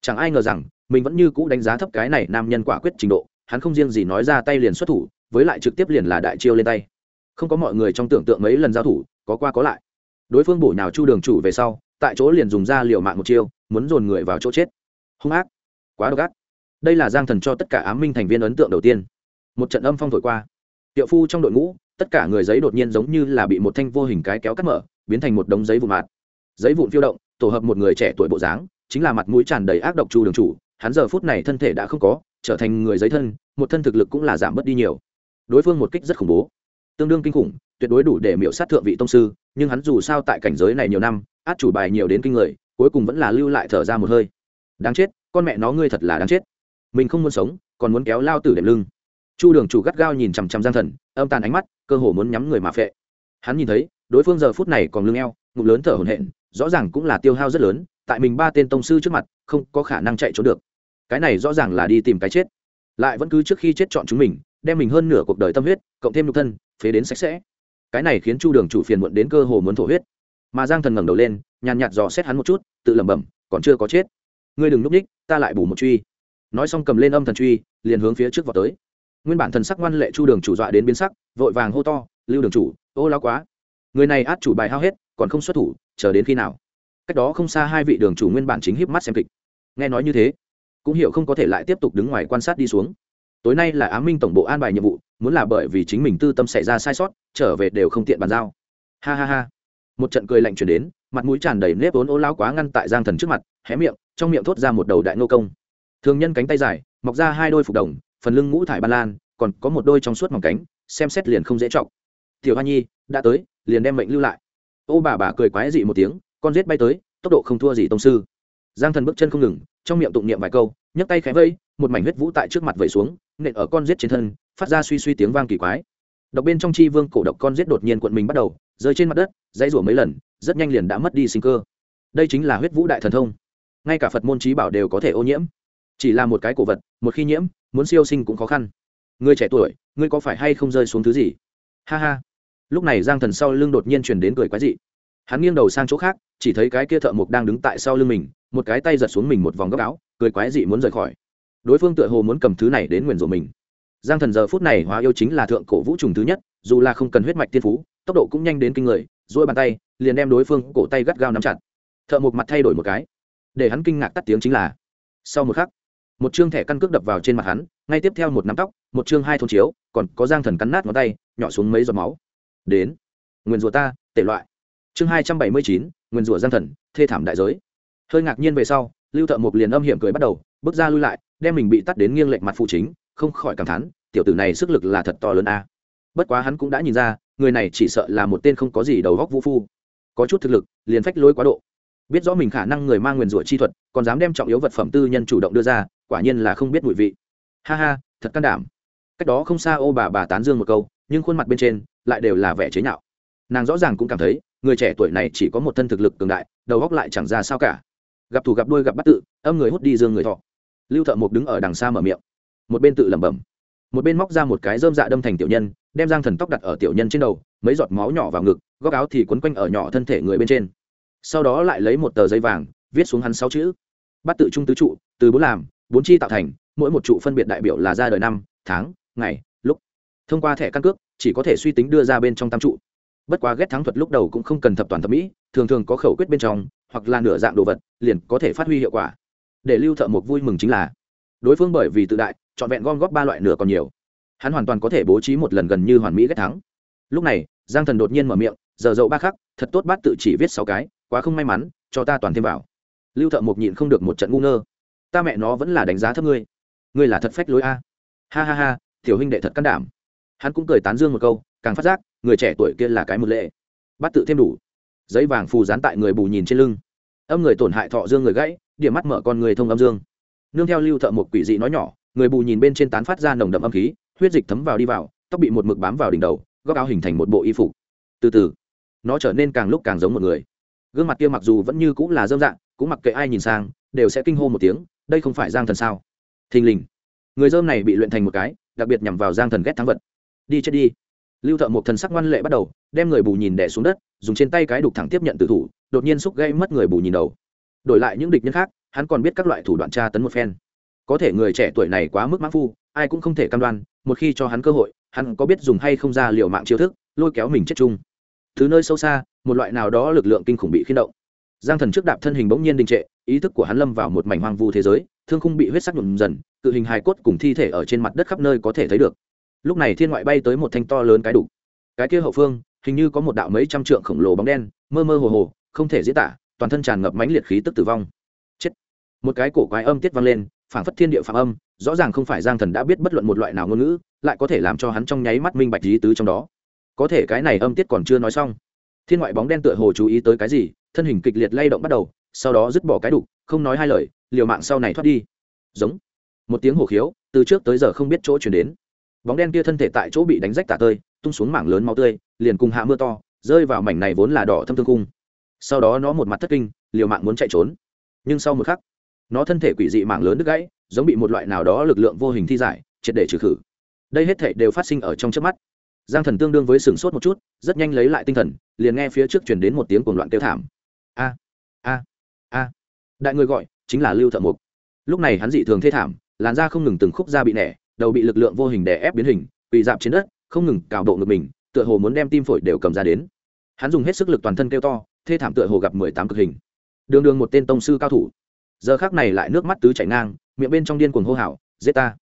Chẳng ai ngờ rằng, mình vẫn như cũ đánh giá thấp cái này nam nhân quả quyết trình độ, hắn không riêng gì nói ra tay liền xuất thủ, với lại trực tiếp liền là đại chiêu lên tay. Không có mọi người trong tưởng tượng mấy lần giao thủ, có qua có lại. Đối phương bổ nhào chu đường chủ về sau, tại chỗ liền dùng ra liều mạng một chiêu, muốn dồn người vào chỗ chết. Hung ác. Quá độc ác. Đây là giang thần cho tất cả ám minh thành viên ấn tượng đầu tiên. Một trận âm phong thổi qua. Tiệu phu trong đội ngũ tất cả người giấy đột nhiên giống như là bị một thanh vô hình cái kéo cắt mở, biến thành một đống giấy vụn mạt giấy vụn phiêu động, tổ hợp một người trẻ tuổi bộ dáng, chính là mặt mũi tràn đầy ác độc chu đường chủ, hắn giờ phút này thân thể đã không có, trở thành người giấy thân, một thân thực lực cũng là giảm bớt đi nhiều. Đối phương một kích rất khủng bố. Tương đương kinh khủng, tuyệt đối đủ để miễu sát thượng vị tông sư, nhưng hắn dù sao tại cảnh giới này nhiều năm, át chủ bài nhiều đến kinh người, cuối cùng vẫn là lưu lại thở ra một hơi. Đáng chết, con mẹ nó ngươi thật là đáng chết. Mình không muốn sống, còn muốn kéo lao tử đệm lưng. Chu đường chủ gắt gao nhìn chằm chằm giang thần, âm tàn ánh mắt cơ hồ muốn nhắm người mà phệ. Hắn nhìn thấy, đối phương giờ phút này còn lưng eo, ngụm lớn thở hổn hển, rõ ràng cũng là tiêu hao rất lớn, tại mình ba tên tông sư trước mặt, không có khả năng chạy trốn được. Cái này rõ ràng là đi tìm cái chết. Lại vẫn cứ trước khi chết chọn chúng mình, đem mình hơn nửa cuộc đời tâm huyết, cộng thêm nhục thân, phế đến sạch sẽ. Cái này khiến chu đường chủ phiền muộn đến cơ hồ muốn thổ huyết. Mà giang thần ngẩng đầu lên, nhàn nhạt dò xét hắn một chút, tự lẩm bẩm, còn chưa có chết. Ngươi đừng núp ních ta lại bù một truy. Nói xong cầm lên âm thần truy, liền hướng phía trước vào tới nguyên bản thần sắc ngoan lệ chu đường chủ dọa đến biến sắc, vội vàng hô to, lưu đường chủ, ô lao quá, người này át chủ bài hao hết, còn không xuất thủ, chờ đến khi nào? Cách đó không xa hai vị đường chủ nguyên bản chính híp mắt xem kịch. Nghe nói như thế, cũng hiểu không có thể lại tiếp tục đứng ngoài quan sát đi xuống. Tối nay là á minh tổng bộ an bài nhiệm vụ, muốn là bởi vì chính mình tư tâm xảy ra sai sót, trở về đều không tiện bàn giao. Ha ha ha. Một trận cười lạnh chuyển đến, mặt mũi tràn đầy nếp vốn ô lao quá ngăn tại giang thần trước mặt, hé miệng, trong miệng thốt ra một đầu đại nô công. Thường nhân cánh tay dài, mọc ra hai đôi phục đồng phần lưng ngũ thải ban lan, còn có một đôi trong suốt mỏng cánh, xem xét liền không dễ trọng tiểu hoa nhi, đã tới, liền đem mệnh lưu lại. Ô bà bà cười quái dị một tiếng, con rết bay tới, tốc độ không thua gì tông sư. Giang thần bước chân không ngừng, trong miệng tụng niệm vài câu, nhấc tay khẽ vây, một mảnh huyết vũ tại trước mặt vẩy xuống, nện ở con rết trên thân, phát ra suy suy tiếng vang kỳ quái. Độc bên trong chi vương cổ độc con rết đột nhiên cuộn mình bắt đầu, rơi trên mặt đất, dãy rủa mấy lần, rất nhanh liền đã mất đi sinh cơ. Đây chính là huyết vũ đại thần thông. Ngay cả phật môn trí bảo đều có thể ô nhiễm chỉ là một cái cổ vật, một khi nhiễm, muốn siêu sinh cũng khó khăn. Người trẻ tuổi, ngươi có phải hay không rơi xuống thứ gì? Ha ha. Lúc này giang thần sau lưng đột nhiên truyền đến cười quái dị. Hắn nghiêng đầu sang chỗ khác, chỉ thấy cái kia thợ mộc đang đứng tại sau lưng mình, một cái tay giật xuống mình một vòng góc áo, cười quái dị muốn rời khỏi. Đối phương tựa hồ muốn cầm thứ này đến nguyền rủa mình. Giang thần giờ phút này hóa yêu chính là thượng cổ vũ trùng thứ nhất, dù là không cần huyết mạch tiên phú, tốc độ cũng nhanh đến kinh người dỗi bàn tay, liền đem đối phương cổ tay gắt gao nắm chặt. Thợ mộc mặt thay đổi một cái. Để hắn kinh ngạc tắt tiếng chính là, sau một khắc một chương thẻ căn cước đập vào trên mặt hắn, ngay tiếp theo một nắm tóc, một chương hai thôn chiếu, còn có giang thần cắn nát ngón tay, nhỏ xuống mấy giọt máu. Đến, nguyền rủa ta tệ loại. Chương hai trăm bảy mươi chín, nguyền rủa giang thần, thê thảm đại giới. Hơi ngạc nhiên về sau, lưu thợ mộc liền âm hiểm cười bắt đầu, bước ra lui lại, đem mình bị tắt đến nghiêng lệch mặt phụ chính, không khỏi cảm thán, tiểu tử này sức lực là thật to lớn a. Bất quá hắn cũng đã nhìn ra, người này chỉ sợ là một tên không có gì đầu góc vũ phu. Có chút thực lực, liền phách lối quá độ biết rõ mình khả năng người mang nguyền rủa chi thuật, còn dám đem trọng yếu vật phẩm tư nhân chủ động đưa ra, quả nhiên là không biết mùi vị. Ha ha, thật can đảm. Cách đó không xa ô bà bà tán dương một câu, nhưng khuôn mặt bên trên lại đều là vẻ chế nhạo. Nàng rõ ràng cũng cảm thấy, người trẻ tuổi này chỉ có một thân thực lực cường đại, đầu góc lại chẳng ra sao cả. Gặp thủ gặp đuôi gặp bắt tự, âm người hút đi dương người thọ. Lưu thợ mộc đứng ở đằng xa mở miệng. Một bên tự lẩm bẩm. Một bên móc ra một cái dơm dạ đâm thành tiểu nhân, đem giang thần tóc đặt ở tiểu nhân trên đầu, mấy giọt máu nhỏ vào ngực, góc áo thì quấn quanh ở nhỏ thân thể người bên trên sau đó lại lấy một tờ giấy vàng, viết xuống hắn sáu chữ. Bắt tự trung tứ trụ, từ bốn làm, bốn chi tạo thành, mỗi một trụ phân biệt đại biểu là ra đời năm, tháng, ngày, lúc. Thông qua thẻ căn cước, chỉ có thể suy tính đưa ra bên trong tam trụ. Bất quá ghét thắng thuật lúc đầu cũng không cần thập toàn thập mỹ, thường thường có khẩu quyết bên trong, hoặc là nửa dạng đồ vật, liền có thể phát huy hiệu quả. Để lưu thợ mộc vui mừng chính là, đối phương bởi vì tự đại, trọn vẹn gom góp ba loại nửa còn nhiều. Hắn hoàn toàn có thể bố trí một lần gần như hoàn mỹ ghét thắng. Lúc này, giang thần đột nhiên mở miệng, giờ dậu ba khắc, thật tốt bát tự chỉ viết sáu cái quá không may mắn, cho ta toàn thêm vào. Lưu thợ mộc nhịn không được một trận ngu ngơ. Ta mẹ nó vẫn là đánh giá thấp ngươi. Ngươi là thật phách lối a. Ha ha ha, tiểu huynh đệ thật can đảm. Hắn cũng cười tán dương một câu, càng phát giác, người trẻ tuổi kia là cái một lệ. Bắt tự thêm đủ. Giấy vàng phù dán tại người bù nhìn trên lưng. Âm người tổn hại thọ dương người gãy, điểm mắt mở con người thông âm dương. Nương theo lưu thợ một quỷ dị nói nhỏ, người bù nhìn bên trên tán phát ra nồng đậm âm khí, huyết dịch thấm vào đi vào, tóc bị một mực bám vào đỉnh đầu, góc áo hình thành một bộ y phục. Từ từ, nó trở nên càng lúc càng giống một người gương mặt kia mặc dù vẫn như cũng là dâm dạng, cũng mặc kệ ai nhìn sang, đều sẽ kinh hô một tiếng, đây không phải giang thần sao? Thình lình, người dơm này bị luyện thành một cái, đặc biệt nhằm vào giang thần ghét thắng vật. Đi chết đi. Lưu thợ một thần sắc ngoan lệ bắt đầu, đem người bù nhìn đẻ xuống đất, dùng trên tay cái đục thẳng tiếp nhận tử thủ, đột nhiên xúc gây mất người bù nhìn đầu. Đổi lại những địch nhân khác, hắn còn biết các loại thủ đoạn tra tấn một phen. Có thể người trẻ tuổi này quá mức mãn phu, ai cũng không thể cam đoan, một khi cho hắn cơ hội, hắn có biết dùng hay không ra liệu mạng chiêu thức, lôi kéo mình chết chung. Thứ nơi sâu xa một loại nào đó lực lượng kinh khủng bị khiên động. Giang thần trước đạp thân hình bỗng nhiên đình trệ, ý thức của hắn lâm vào một mảnh hoang vu thế giới, thương khung bị huyết sắc nhuộm dần tự hình hài cốt cùng thi thể ở trên mặt đất khắp nơi có thể thấy được. Lúc này thiên ngoại bay tới một thanh to lớn cái đủ cái kia hậu phương, hình như có một đạo mấy trăm trượng khổng lồ bóng đen, mơ mơ hồ hồ, không thể diễn tả, toàn thân tràn ngập mãnh liệt khí tức tử vong. Chết. Một cái cổ quái âm tiết vang lên, phảng phất thiên địa phạm âm, rõ ràng không phải giang thần đã biết bất luận một loại nào ngôn ngữ, lại có thể làm cho hắn trong nháy mắt minh bạch lý tứ trong đó. Có thể cái này âm tiết còn chưa nói xong thiên ngoại bóng đen tựa hồ chú ý tới cái gì, thân hình kịch liệt lay động bắt đầu, sau đó dứt bỏ cái đục, không nói hai lời, liều mạng sau này thoát đi. Giống. Một tiếng hổ khiếu, từ trước tới giờ không biết chỗ chuyển đến. Bóng đen kia thân thể tại chỗ bị đánh rách tả tơi, tung xuống mảng lớn máu tươi, liền cùng hạ mưa to, rơi vào mảnh này vốn là đỏ thâm thương cung sau đó nó một mặt thất kinh, liều mạng muốn chạy trốn. Nhưng sau một khắc, nó thân thể quỷ dị mảng lớn đứt gãy, giống bị một loại nào đó lực lượng vô hình thi giải, triệt để trừ khử. Đây hết thể đều phát sinh ở trong trước mắt giang thần tương đương với sửng sốt một chút, rất nhanh lấy lại tinh thần, liền nghe phía trước chuyển đến một tiếng cuồng loạn kêu thảm. A a a. Đại người gọi, chính là lưu thợ mục lúc này hắn dị thường thê thảm, làn da không ngừng từng khúc da bị nẻ, đầu bị lực lượng vô hình đè ép biến hình bị dạp trên đất, không ngừng cào độ ngực mình, tựa hồ muốn đem tim phổi đều cầm ra đến. Hắn dùng hết sức lực toàn thân kêu to, thê thảm tựa hồ gặp mười tám cực hình. Đường đường một tên tông sư cao thủ. Giờ khác này lại nước mắt tứ chảy ngang, miệng bên trong điên cuồng hô hào giết ta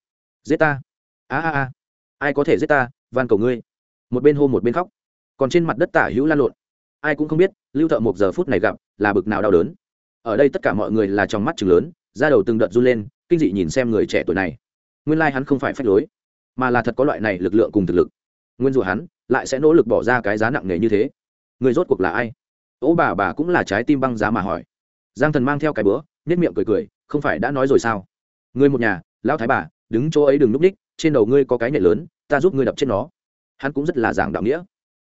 giết ta a a a, ai có thể giết ta van cầu ngươi một bên hô một bên khóc. Còn trên mặt đất tả hữu lan lộn. Ai cũng không biết, lưu thợ một giờ phút này gặp là bực nào đau đớn. Ở đây tất cả mọi người là trong mắt chừng lớn ra đầu từng đợt run lên, kinh dị nhìn xem người trẻ tuổi này. Nguyên lai hắn không phải phách lối, mà là thật có loại này lực lượng cùng thực lực. Nguyên dù hắn lại sẽ nỗ lực bỏ ra cái giá nặng nề như thế. Người rốt cuộc là ai? Ố bà bà cũng là trái tim băng giá mà hỏi. Giang thần mang theo cái bữa nhất miệng cười cười, không phải đã nói rồi sao? Người một nhà, lão thái bà, đứng chỗ ấy đừng núp đích, trên đầu ngươi có cái nhẹ lớn, ta giúp ngươi đập chết nó hắn cũng rất là giảng đạo nghĩa.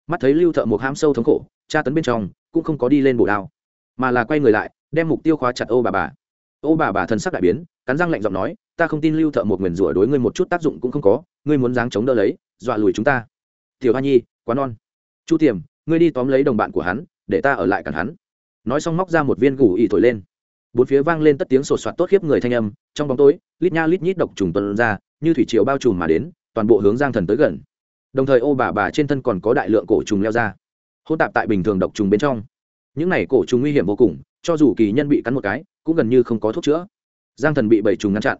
Mắt thấy lưu thợ một ham sâu thống khổ, tra tấn bên trong, cũng không có đi lên bổ đao, mà là quay người lại, đem mục tiêu khóa chặt ô bà bà. Ô bà bà thần sắc đại biến, cắn răng lạnh giọng nói, ta không tin lưu thợ một nguyền rủa đối ngươi một chút tác dụng cũng không có, ngươi muốn dáng chống đỡ lấy, dọa lùi chúng ta. Tiểu hoa nhi, quá non. Chu tiềm, ngươi đi tóm lấy đồng bạn của hắn, để ta ở lại cản hắn. Nói xong móc ra một viên gù ỉ thổi lên. Bốn phía vang lên tất tiếng sột soạt tốt khiếp người thanh âm, trong bóng tối, lít nha lít nhít độc trùng tuần ra, như thủy triều bao trùm mà đến, toàn bộ hướng giang thần tới gần đồng thời ô bà bà trên thân còn có đại lượng cổ trùng leo ra hôn tạp tại bình thường độc trùng bên trong. Những này cổ trùng nguy hiểm vô cùng, cho dù kỳ nhân bị cắn một cái, cũng gần như không có thuốc chữa. Giang thần bị bảy trùng ngăn chặn.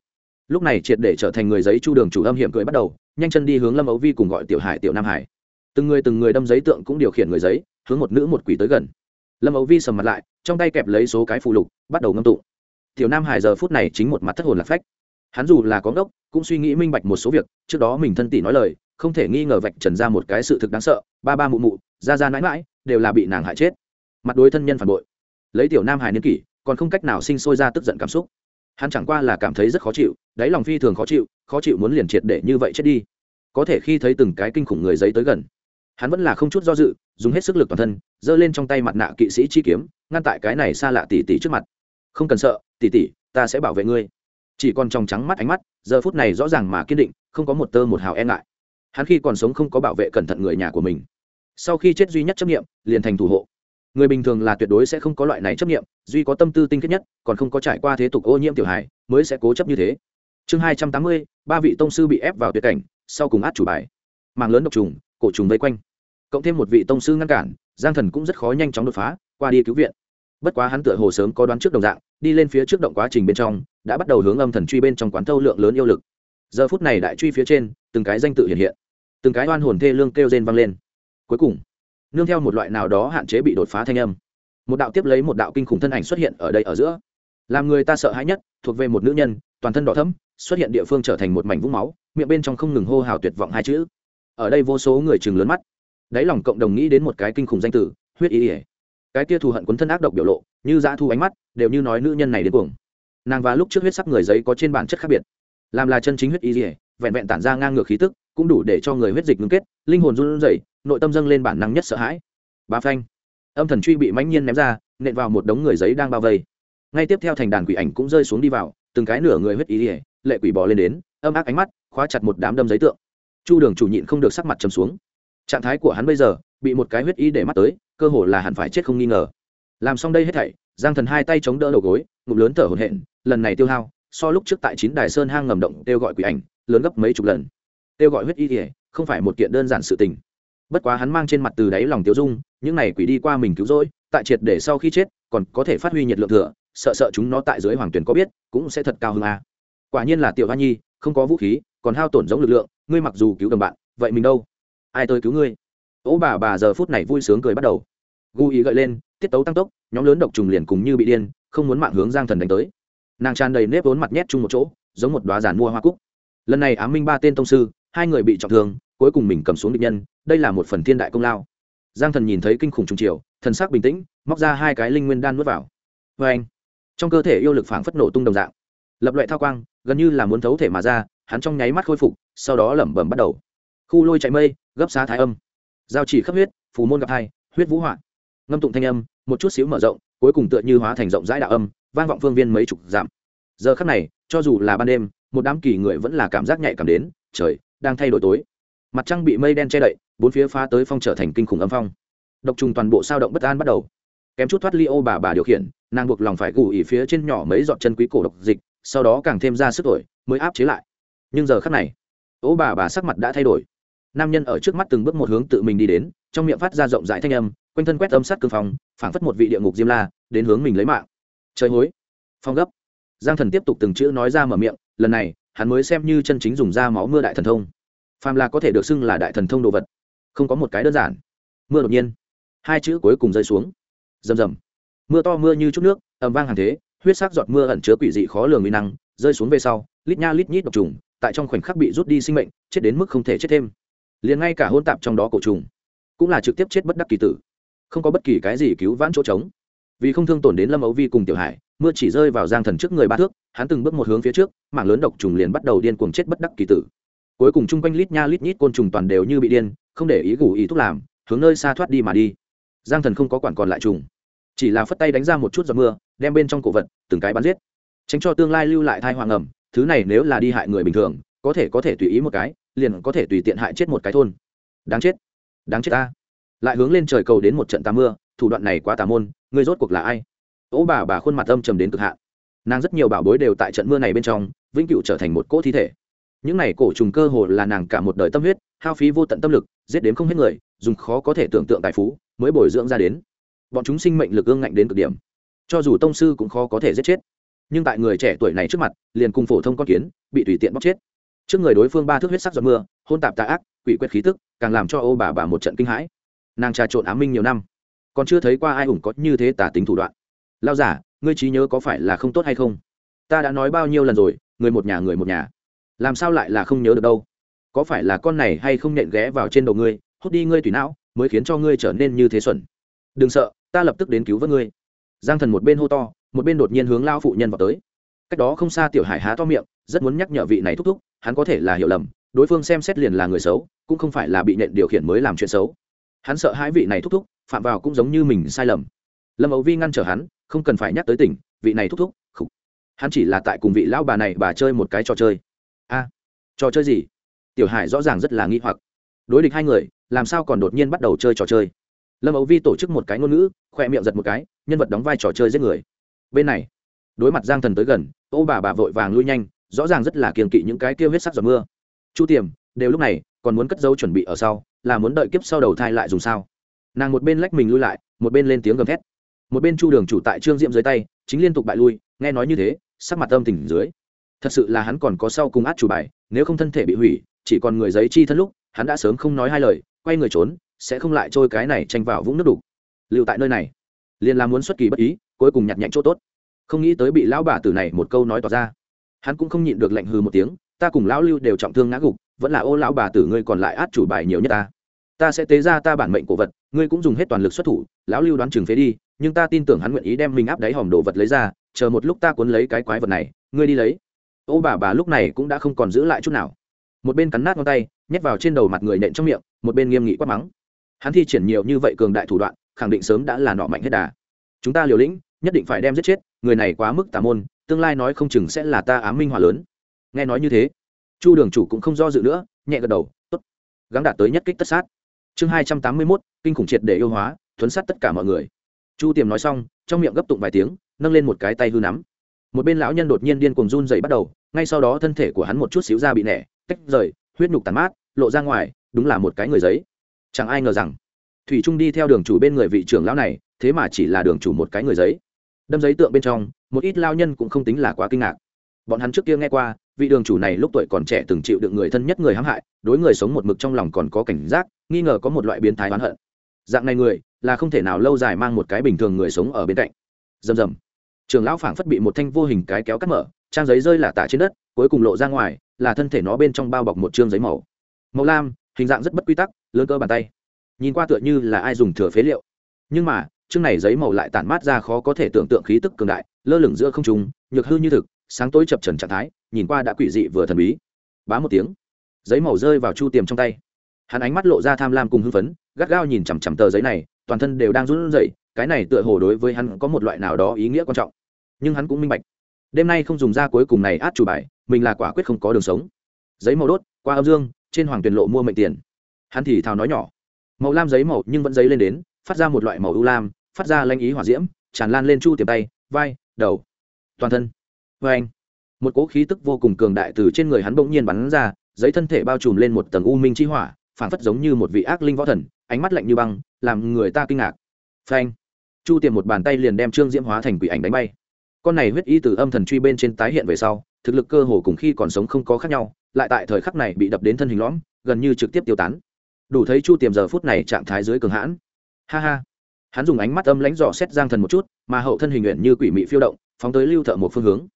Lúc này triệt để trở thành người giấy chu đường chủ âm hiểm cười bắt đầu, nhanh chân đi hướng lâm ấu vi cùng gọi tiểu hải, tiểu nam hải. Từng người từng người đâm giấy tượng cũng điều khiển người giấy, hướng một nữ một quỷ tới gần. Lâm ấu vi sầm mặt lại, trong tay kẹp lấy số cái phụ lục, bắt đầu ngâm tụ tiểu nam hải giờ phút này chính một mặt thất hồn lạc phách. Hắn dù là có ngốc, cũng suy nghĩ minh bạch một số việc, trước đó mình thân tỷ nói lời không thể nghi ngờ vạch trần ra một cái sự thực đáng sợ, ba ba mụ mụ, ra ra mãi mãi, đều là bị nàng hại chết. Mặt đối thân nhân phản bội. Lấy tiểu nam hải niên kỷ, còn không cách nào sinh sôi ra tức giận cảm xúc. Hắn chẳng qua là cảm thấy rất khó chịu, đáy lòng phi thường khó chịu khó chịu muốn liền triệt để như vậy chết đi. Có thể khi thấy từng cái kinh khủng người giấy tới gần, hắn vẫn là không chút do dự, dùng hết sức lực toàn thân, giơ lên trong tay mặt nạ kỵ sĩ chi kiếm, ngăn tại cái này xa lạ tỉ tỉ trước mặt. Không cần sợ, tỉ tỉ, ta sẽ bảo vệ ngươi. Chỉ còn trong trắng mắt ánh mắt, giờ phút này rõ ràng mà kiên định, không có một tơ một hào e ngại hắn khi còn sống không có bảo vệ cẩn thận người nhà của mình. Sau khi chết duy nhất chấp nghiệm liền thành thủ hộ. Người bình thường là tuyệt đối sẽ không có loại này chấp nghiệm duy có tâm tư tinh khiết nhất, còn không có trải qua thế tục ô nhiễm tiểu hài, mới sẽ cố chấp như thế. Chương hai trăm tám mươi, ba vị tông sư bị ép vào tuyệt cảnh, sau cùng át chủ bài. Mạng lớn độc trùng, cổ trùng vây quanh. Cộng thêm một vị tông sư ngăn cản, giang thần cũng rất khó nhanh chóng đột phá, qua đi cứu viện. Bất quá hắn tựa hồ sớm có đoán trước đồng dạng, đi lên phía trước động quá trình bên trong, đã bắt đầu hướng âm thần truy bên trong quán thâu lượng lớn yêu lực. Giờ phút này đại truy phía trên, từng cái danh tự hiện hiện từng cái oan hồn thê lương kêu rên vang lên. Cuối cùng, nương theo một loại nào đó hạn chế bị đột phá thanh âm, một đạo tiếp lấy một đạo kinh khủng thân ảnh xuất hiện ở đây ở giữa. Làm người ta sợ hãi nhất, thuộc về một nữ nhân, toàn thân đỏ thẫm, xuất hiện địa phương trở thành một mảnh vũng máu, miệng bên trong không ngừng hô hào tuyệt vọng hai chữ. Ở đây vô số người chừng lớn mắt. Đáy lòng cộng đồng nghĩ đến một cái kinh khủng danh tử huyết ý ỉa cái kia thù hận quấn thân ác độc biểu lộ, như dã thu ánh mắt, đều như nói nữ nhân này đến cuồng. Nàng và lúc trước huyết sắc người giấy có trên bản chất khác biệt. Làm là chân chính huyết ý ỉa vẹn vẹn tản ra ngang ngược khí tức cũng đủ để cho người huyết dịch ngưng kết, linh hồn run rẩy, nội tâm dâng lên bản năng nhất sợ hãi. Bá phanh. Âm thần truy bị mãnh nhiên ném ra, nện vào một đống người giấy đang bao vây. Ngay tiếp theo thành đàn quỷ ảnh cũng rơi xuống đi vào, từng cái nửa người huyết ý ỉa, lệ quỷ bò lên đến, âm ác ánh mắt, khóa chặt một đám đâm giấy tượng. Chu đường chủ nhịn không được sắc mặt chầm xuống. Trạng thái của hắn bây giờ, bị một cái huyết ý để mắt tới, cơ hồ là hẳn phải chết không nghi ngờ. Làm xong đây hết thảy, giang thần hai tay chống đỡ đầu gối, ngụm lớn thở hổn hển, lần này tiêu hao, so lúc trước tại chín đài sơn hang ngầm động kêu gọi quỷ ảnh, lớn gấp mấy chục lần kêu gọi huyết y ỉa không phải một kiện đơn giản sự tình. Bất quá hắn mang trên mặt từ đáy lòng tiêu dung, những này quỷ đi qua mình cứu rỗi, tại triệt để sau khi chết, còn có thể phát huy nhiệt lượng thừa, sợ sợ chúng nó tại dưới hoàng tuyển có biết, cũng sẽ thật cao hơn a à. quả nhiên là tiểu hoa nhi, không có vũ khí, còn hao tổn giống lực lượng, ngươi mặc dù cứu đồng bạn, vậy mình đâu? Ai tới cứu ngươi? Ố bà bà giờ phút này vui sướng cười bắt đầu. Gu ý gợi lên, tiết tấu tăng tốc, nhóm lớn độc trùng liền cùng như bị điên, không muốn mạng hướng giang thần đánh tới. Nàng tràn đầy nếp vốn mặt nhét chung một chỗ, giống một đoá giản mua hoa cúc. Lần này ám minh ba tên tông sư hai người bị trọng thương, cuối cùng mình cầm xuống địch nhân, đây là một phần thiên đại công lao. Giang thần nhìn thấy kinh khủng trùng chiều, thần sắc bình tĩnh, móc ra hai cái linh nguyên đan nuốt vào. Vê anh, trong cơ thể yêu lực phảng phất nổ tung đồng dạng, lập loại thao quang, gần như là muốn thấu thể mà ra, hắn trong nháy mắt khôi phục, sau đó lẩm bẩm bắt đầu. Khu lôi chạy mây, gấp xá thái âm. Giao chỉ khắp huyết, phù môn gặp hai, huyết vũ hoạn ngâm tụng thanh âm, một chút xíu mở rộng, cuối cùng tựa như hóa thành rộng rãi đạo âm, vang vọng phương viên mấy chục giảm giờ khắc này, cho dù là ban đêm, một đám kỳ người vẫn là cảm giác nhạy cảm đến, trời đang thay đổi tối. Mặt trăng bị mây đen che đậy, bốn phía phá tới phong trở thành kinh khủng âm phong. Độc trùng toàn bộ sao động bất an bắt đầu. Kém chút thoát ly ô bà bà điều khiển, nàng buộc lòng phải gù ỉ phía trên nhỏ mấy giọt chân quý cổ độc dịch, sau đó càng thêm ra sức tuổi, mới áp chế lại. Nhưng giờ khắc này, ô bà bà sắc mặt đã thay đổi. Nam nhân ở trước mắt từng bước một hướng tự mình đi đến, trong miệng phát ra rộng rãi thanh âm, quanh thân quét âm sát cương phòng phảng phất một vị địa ngục diêm la, đến hướng mình lấy mạng. Trời hối. Phong gấp. Giang thần tiếp tục từng chữ nói ra mở miệng, lần này hắn mới xem như chân chính dùng ra máu mưa đại thần thông. Phàm là có thể được xưng là đại thần thông đồ vật, không có một cái đơn giản. Mưa đột nhiên, hai chữ cuối cùng rơi xuống. Rầm rầm. Mưa to mưa như chút nước, ầm vang hàng thế, huyết sắc giọt mưa ẩn chứa quỷ dị khó lường uy năng, rơi xuống về sau, lít nha lít nhít độc trùng, tại trong khoảnh khắc bị rút đi sinh mệnh, chết đến mức không thể chết thêm. Liền ngay cả hôn tạp trong đó cổ trùng, cũng là trực tiếp chết bất đắc kỳ tử. Không có bất kỳ cái gì cứu vãn chỗ trống. Vì không thương tổn đến lâm ấu vi cùng tiểu hải mưa chỉ rơi vào giang thần trước người ba thước, hắn từng bước một hướng phía trước, mảng lớn độc trùng liền bắt đầu điên cuồng chết bất đắc kỳ tử. Cuối cùng chung quanh lít nha lít nhít côn trùng toàn đều như bị điên, không để ý gù ý thúc làm, hướng nơi xa thoát đi mà đi. Giang thần không có quản còn lại trùng, chỉ là phất tay đánh ra một chút giọt mưa, đem bên trong cổ vật, từng cái bắn giết. Tránh cho tương lai lưu lại thai hoàng ẩm, thứ này nếu là đi hại người bình thường, có thể có thể tùy ý một cái, liền có thể tùy tiện hại chết một cái thôn. Đáng chết đáng chết ta. Lại hướng lên trời cầu đến một trận tà mưa, thủ đoạn này quá tà môn, ngươi rốt cuộc là ai? Ố bà bà khuôn mặt âm trầm đến cực hạn. Nàng rất nhiều bảo bối đều tại trận mưa này bên trong, vĩnh cửu trở thành một cỗ thi thể. Những này cổ trùng cơ hồ là nàng cả một đời tâm huyết, hao phí vô tận tâm lực, giết đến không hết người, dùng khó có thể tưởng tượng tài phú mới bồi dưỡng ra đến. Bọn chúng sinh mệnh lực ương ngạnh đến cực điểm. Cho dù tông sư cũng khó có thể giết chết. Nhưng tại người trẻ tuổi này trước mặt, liền cùng phổ thông con kiến, bị tùy tiện bóc chết. Trước người đối phương ba thước huyết sắc giọt mưa, hôn tạp tà ác, quỷ quét khí tức, càng làm cho ô bà bà một trận kinh hãi. Nàng trà trộn ám minh nhiều năm, còn chưa thấy qua ai hùng có như thế tả tính thủ đoạn lao giả, ngươi trí nhớ có phải là không tốt hay không? Ta đã nói bao nhiêu lần rồi, người một nhà, người một nhà. Làm sao lại là không nhớ được đâu? Có phải là con này hay không nện ghé vào trên đầu ngươi, hút đi ngươi tùy não, mới khiến cho ngươi trở nên như thế xuẩn? Đừng sợ, ta lập tức đến cứu vớt ngươi. Giang thần một bên hô to, một bên đột nhiên hướng lao phụ nhân vào tới. Cách đó không xa tiểu hải há to miệng, rất muốn nhắc nhở vị này thúc thúc, hắn có thể là hiểu lầm, đối phương xem xét liền là người xấu, cũng không phải là bị nện điều khiển mới làm chuyện xấu. Hắn sợ hai vị này thúc thúc, phạm vào cũng giống như mình sai lầm. Lâm ấu vi ngăn trở hắn không cần phải nhắc tới tỉnh, vị này thúc thúc, khục. Hắn chỉ là tại cùng vị lão bà này bà chơi một cái trò chơi. A, trò chơi gì? Tiểu hải rõ ràng rất là nghi hoặc. Đối địch hai người, làm sao còn đột nhiên bắt đầu chơi trò chơi? Lâm ấu vi tổ chức một cái ngôn ngữ, khoe miệng giật một cái, nhân vật đóng vai trò chơi giết người. Bên này, đối mặt giang thần tới gần, ô bà bà vội vàng lui nhanh, rõ ràng rất là kiềng kỵ những cái kêu huyết sắc giọt mưa. Chu tiềm, đều lúc này, còn muốn cất dấu chuẩn bị ở sau, là muốn đợi kiếp sau đầu thai lại dùng sao? Nàng một bên lách mình lui lại, một bên lên tiếng gầm thét một bên chu đường chủ tại trương diễm dưới tay chính liên tục bại lui nghe nói như thế sắc mặt âm tình dưới thật sự là hắn còn có sau cùng át chủ bài nếu không thân thể bị hủy chỉ còn người giấy chi thân lúc hắn đã sớm không nói hai lời quay người trốn sẽ không lại trôi cái này tranh vào vũng nước đục lưu tại nơi này liền là muốn xuất kỳ bất ý cuối cùng nhặt nhạnh chỗ tốt không nghĩ tới bị lão bà tử này một câu nói tỏ ra hắn cũng không nhịn được lạnh hừ một tiếng ta cùng lão lưu đều trọng thương ngã gục vẫn là ô lão bà tử ngươi còn lại át chủ bài nhiều nhất ta ta sẽ tế ra ta bản mệnh cổ vật ngươi cũng dùng hết toàn lực xuất thủ lão lưu đoán chừng phế đi nhưng ta tin tưởng hắn nguyện ý đem mình áp đáy hòm đồ vật lấy ra, chờ một lúc ta cuốn lấy cái quái vật này, ngươi đi lấy. Ô bà bà lúc này cũng đã không còn giữ lại chút nào. Một bên cắn nát ngón tay, nhét vào trên đầu mặt người nện trong miệng, một bên nghiêm nghị quát mắng. Hắn thi triển nhiều như vậy cường đại thủ đoạn, khẳng định sớm đã là nọ mạnh hết đà. Chúng ta liều lĩnh, nhất định phải đem giết chết, người này quá mức tà môn, tương lai nói không chừng sẽ là ta ám minh hỏa lớn. Nghe nói như thế, chu đường chủ cũng không do dự nữa, nhẹ gật đầu, tốt. Gắng đạt tới nhất kích tất sát. Chương hai trăm tám mươi mốt, kinh khủng triệt để yêu hóa, thuấn sát tất cả mọi người chu tiềm nói xong, trong miệng gấp tụng vài tiếng, nâng lên một cái tay hư nắm. Một bên lão nhân đột nhiên điên cuồng run dậy bắt đầu, ngay sau đó thân thể của hắn một chút xíu ra bị nẻ, tách rời, huyết nhục tàn mát, lộ ra ngoài, đúng là một cái người giấy. Chẳng ai ngờ rằng, thủy trung đi theo đường chủ bên người vị trưởng lão này, thế mà chỉ là đường chủ một cái người giấy. Đâm giấy tượng bên trong, một ít lao nhân cũng không tính là quá kinh ngạc. Bọn hắn trước kia nghe qua, vị đường chủ này lúc tuổi còn trẻ từng chịu được người thân nhất người hãm hại, đối người sống một mực trong lòng còn có cảnh giác, nghi ngờ có một loại biến thái oán hận. Dạng này người là không thể nào lâu dài mang một cái bình thường người sống ở bên cạnh. Dầm dầm, trường lão phảng phất bị một thanh vô hình cái kéo cắt mở trang giấy rơi là tả trên đất cuối cùng lộ ra ngoài là thân thể nó bên trong bao bọc một chương giấy màu. Màu lam hình dạng rất bất quy tắc lớn cơ bàn tay. Nhìn qua tựa như là ai dùng thừa phế liệu. Nhưng mà chương này giấy màu lại tản mát ra khó có thể tưởng tượng khí tức cường đại lơ lửng giữa không trung nhược hư như thực sáng tối chập trần trạng thái nhìn qua đã quỷ dị vừa thần bí. Bá một tiếng. Giấy màu rơi vào chu tiềm trong tay. Hắn ánh mắt lộ ra tham lam cùng hưng phấn gắt gao nhìn chằm chằm tờ giấy này toàn thân đều đang run rẩy, cái này tựa hồ đối với hắn có một loại nào đó ý nghĩa quan trọng. Nhưng hắn cũng minh bạch. Đêm nay không dùng ra cuối cùng này át chủ bài, mình là quả quyết không có đường sống. Giấy màu đốt, qua âm dương, trên hoàng tuyền lộ mua mệnh tiền. Hắn thì thào nói nhỏ. Màu lam giấy màu nhưng vẫn giấy lên đến, phát ra một loại màu ưu lam, phát ra lanh ý hỏa diễm, tràn lan lên chu tiềm tay, vai, đầu, toàn thân. Vê anh, một cỗ khí tức vô cùng cường đại từ trên người hắn bỗng nhiên bắn ra, giấy thân thể bao trùm lên một tầng u minh chi hỏa, phảng phất giống như một vị ác linh võ thần, ánh mắt lạnh như băng làm người ta kinh ngạc. Phanh. Chu tiềm một bàn tay liền đem trương diễm hóa thành quỷ ảnh đánh bay. Con này huyết y từ âm thần truy bên trên tái hiện về sau, thực lực cơ hồ cùng khi còn sống không có khác nhau, lại tại thời khắc này bị đập đến thân hình lõm, gần như trực tiếp tiêu tán. Đủ thấy chu tiềm giờ phút này trạng thái dưới cường hãn. Ha ha. Hắn dùng ánh mắt âm lãnh dò xét giang thần một chút, mà hậu thân hình nguyện như quỷ mị phiêu động, phóng tới lưu thợ một phương hướng.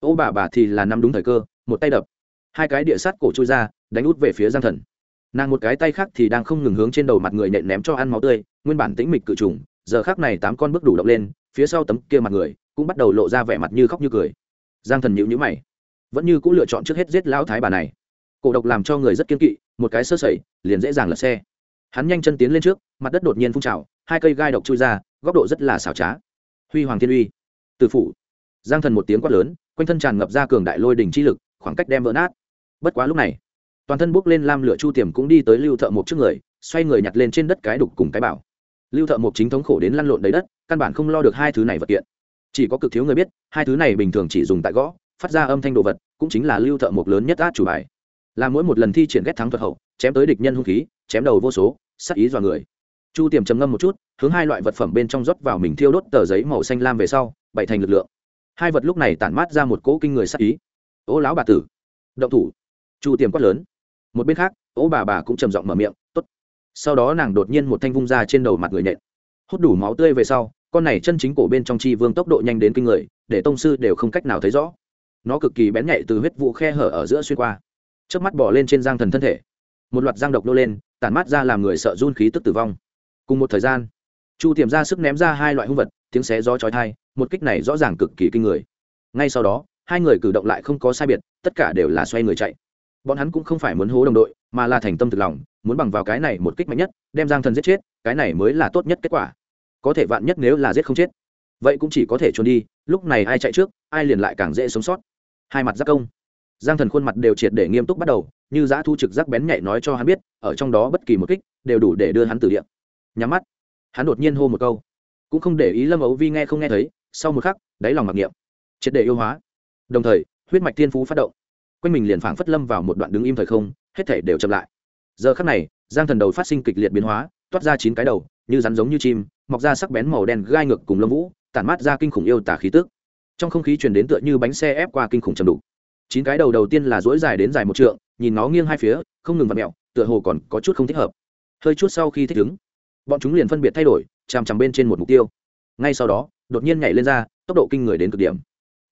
Ô bà bà thì là nắm đúng thời cơ, một tay đập. Hai cái địa sát cổ trôi ra, đánh út về phía giang thần nàng một cái tay khác thì đang không ngừng hướng trên đầu mặt người nện ném cho ăn máu tươi, nguyên bản tĩnh mịch cự trùng, giờ khác này tám con bước đủ động lên, phía sau tấm kia mặt người cũng bắt đầu lộ ra vẻ mặt như khóc như cười. Giang thần nhịu nhữ mày, vẫn như cũng lựa chọn trước hết giết lão thái bà này. Cổ độc làm cho người rất kiên kỵ, một cái sơ sẩy, liền dễ dàng lật xe. Hắn nhanh chân tiến lên trước, mặt đất đột nhiên phun trào, hai cây gai độc chui ra, góc độ rất là xảo trá. Huy hoàng thiên uy từ phủ. Giang thần một tiếng quát lớn, quanh thân tràn ngập ra cường đại lôi đình chi lực, khoảng cách đem vỡ nát. Bất quá lúc này toàn thân bốc lên lam lửa chu tiềm cũng đi tới lưu thợ mộc trước người, xoay người nhặt lên trên đất cái đục cùng cái bảo. Lưu thợ mộc chính thống khổ đến lăn lộn đầy đất, căn bản không lo được hai thứ này vật kiện. Chỉ có cực thiếu người biết, hai thứ này bình thường chỉ dùng tại gõ, phát ra âm thanh đồ vật, cũng chính là lưu thợ mộc lớn nhất át chủ bài. Là mỗi một lần thi triển ghét thắng thuật hậu, chém tới địch nhân hung khí, chém đầu vô số sắc ý dọa người. Chu tiềm trầm ngâm một chút, hướng hai loại vật phẩm bên trong rót vào mình thiêu đốt tờ giấy màu xanh lam về sau, bày thành lực lượng. Hai vật lúc này tản mát ra một cỗ kinh người sắc ý. Ô lão bà tử, động thủ. Chu tiềm quát lớn một bên khác, ố bà bà cũng trầm giọng mở miệng t ố t sau đó nàng đột nhiên một thanh vung ra trên đầu mặt người nhện. Hút đủ máu tươi về sau, con này chân chính cổ bên trong chi vương tốc độ nhanh đến kinh người, để tông sư đều không cách nào thấy rõ. Nó cực kỳ bén nhạy từ huyết vụ khe hở ở giữa xuyên qua. Trước mắt bỏ lên trên giang thần thân thể. Một loạt giang độc nô lên, tản mát ra làm người sợ run khí tức tử vong. Cùng một thời gian, chu tiềm ra sức ném ra hai loại hung vật, tiếng xé gió chói thai một kích này rõ ràng cực kỳ kinh người. Ngay sau đó, hai người cử động lại không có sai biệt, tất cả đều là xoay người chạy bọn hắn cũng không phải muốn hố đồng đội, mà là thành tâm thực lòng, muốn bằng vào cái này một kích mạnh nhất, đem giang thần giết chết, cái này mới là tốt nhất kết quả. Có thể vạn nhất nếu là giết không chết, vậy cũng chỉ có thể trốn đi, lúc này ai chạy trước, ai liền lại càng dễ sống sót. Hai mặt giác công. Giang thần khuôn mặt đều triệt để nghiêm túc bắt đầu, như giã thu trực giác bén nhạy nói cho hắn biết, ở trong đó bất kỳ một kích đều đủ để đưa hắn từ điện nhắm mắt. Hắn đột nhiên hô một câu. Cũng không để ý lâm ấu vi nghe không nghe thấy, sau một khắc, đáy lòng mặc niệm, triệt để yêu hóa. Đồng thời, huyết mạch thiên phú phát động quanh mình liền phảng phất lâm vào một đoạn đứng im thời không, hết thể đều chậm lại. Giờ khắc này, giang thần đầu phát sinh kịch liệt biến hóa, toát ra chín cái đầu, như rắn giống như chim, mọc ra sắc bén màu đen gai ngược cùng lông vũ, tản mát ra kinh khủng yêu tả khí tức. Trong không khí truyền đến tựa như bánh xe ép qua kinh khủng chầm đục. Chín cái đầu đầu tiên là dỗi dài đến dài một trượng, nhìn nó nghiêng hai phía, không ngừng vặt mẹo tựa hồ còn có chút không thích hợp. Hơi chút sau khi thích ứng, bọn chúng liền phân biệt thay đổi, chằm chằm bên trên một mục tiêu. Ngay sau đó, đột nhiên nhảy lên ra, tốc độ kinh người đến cực điểm.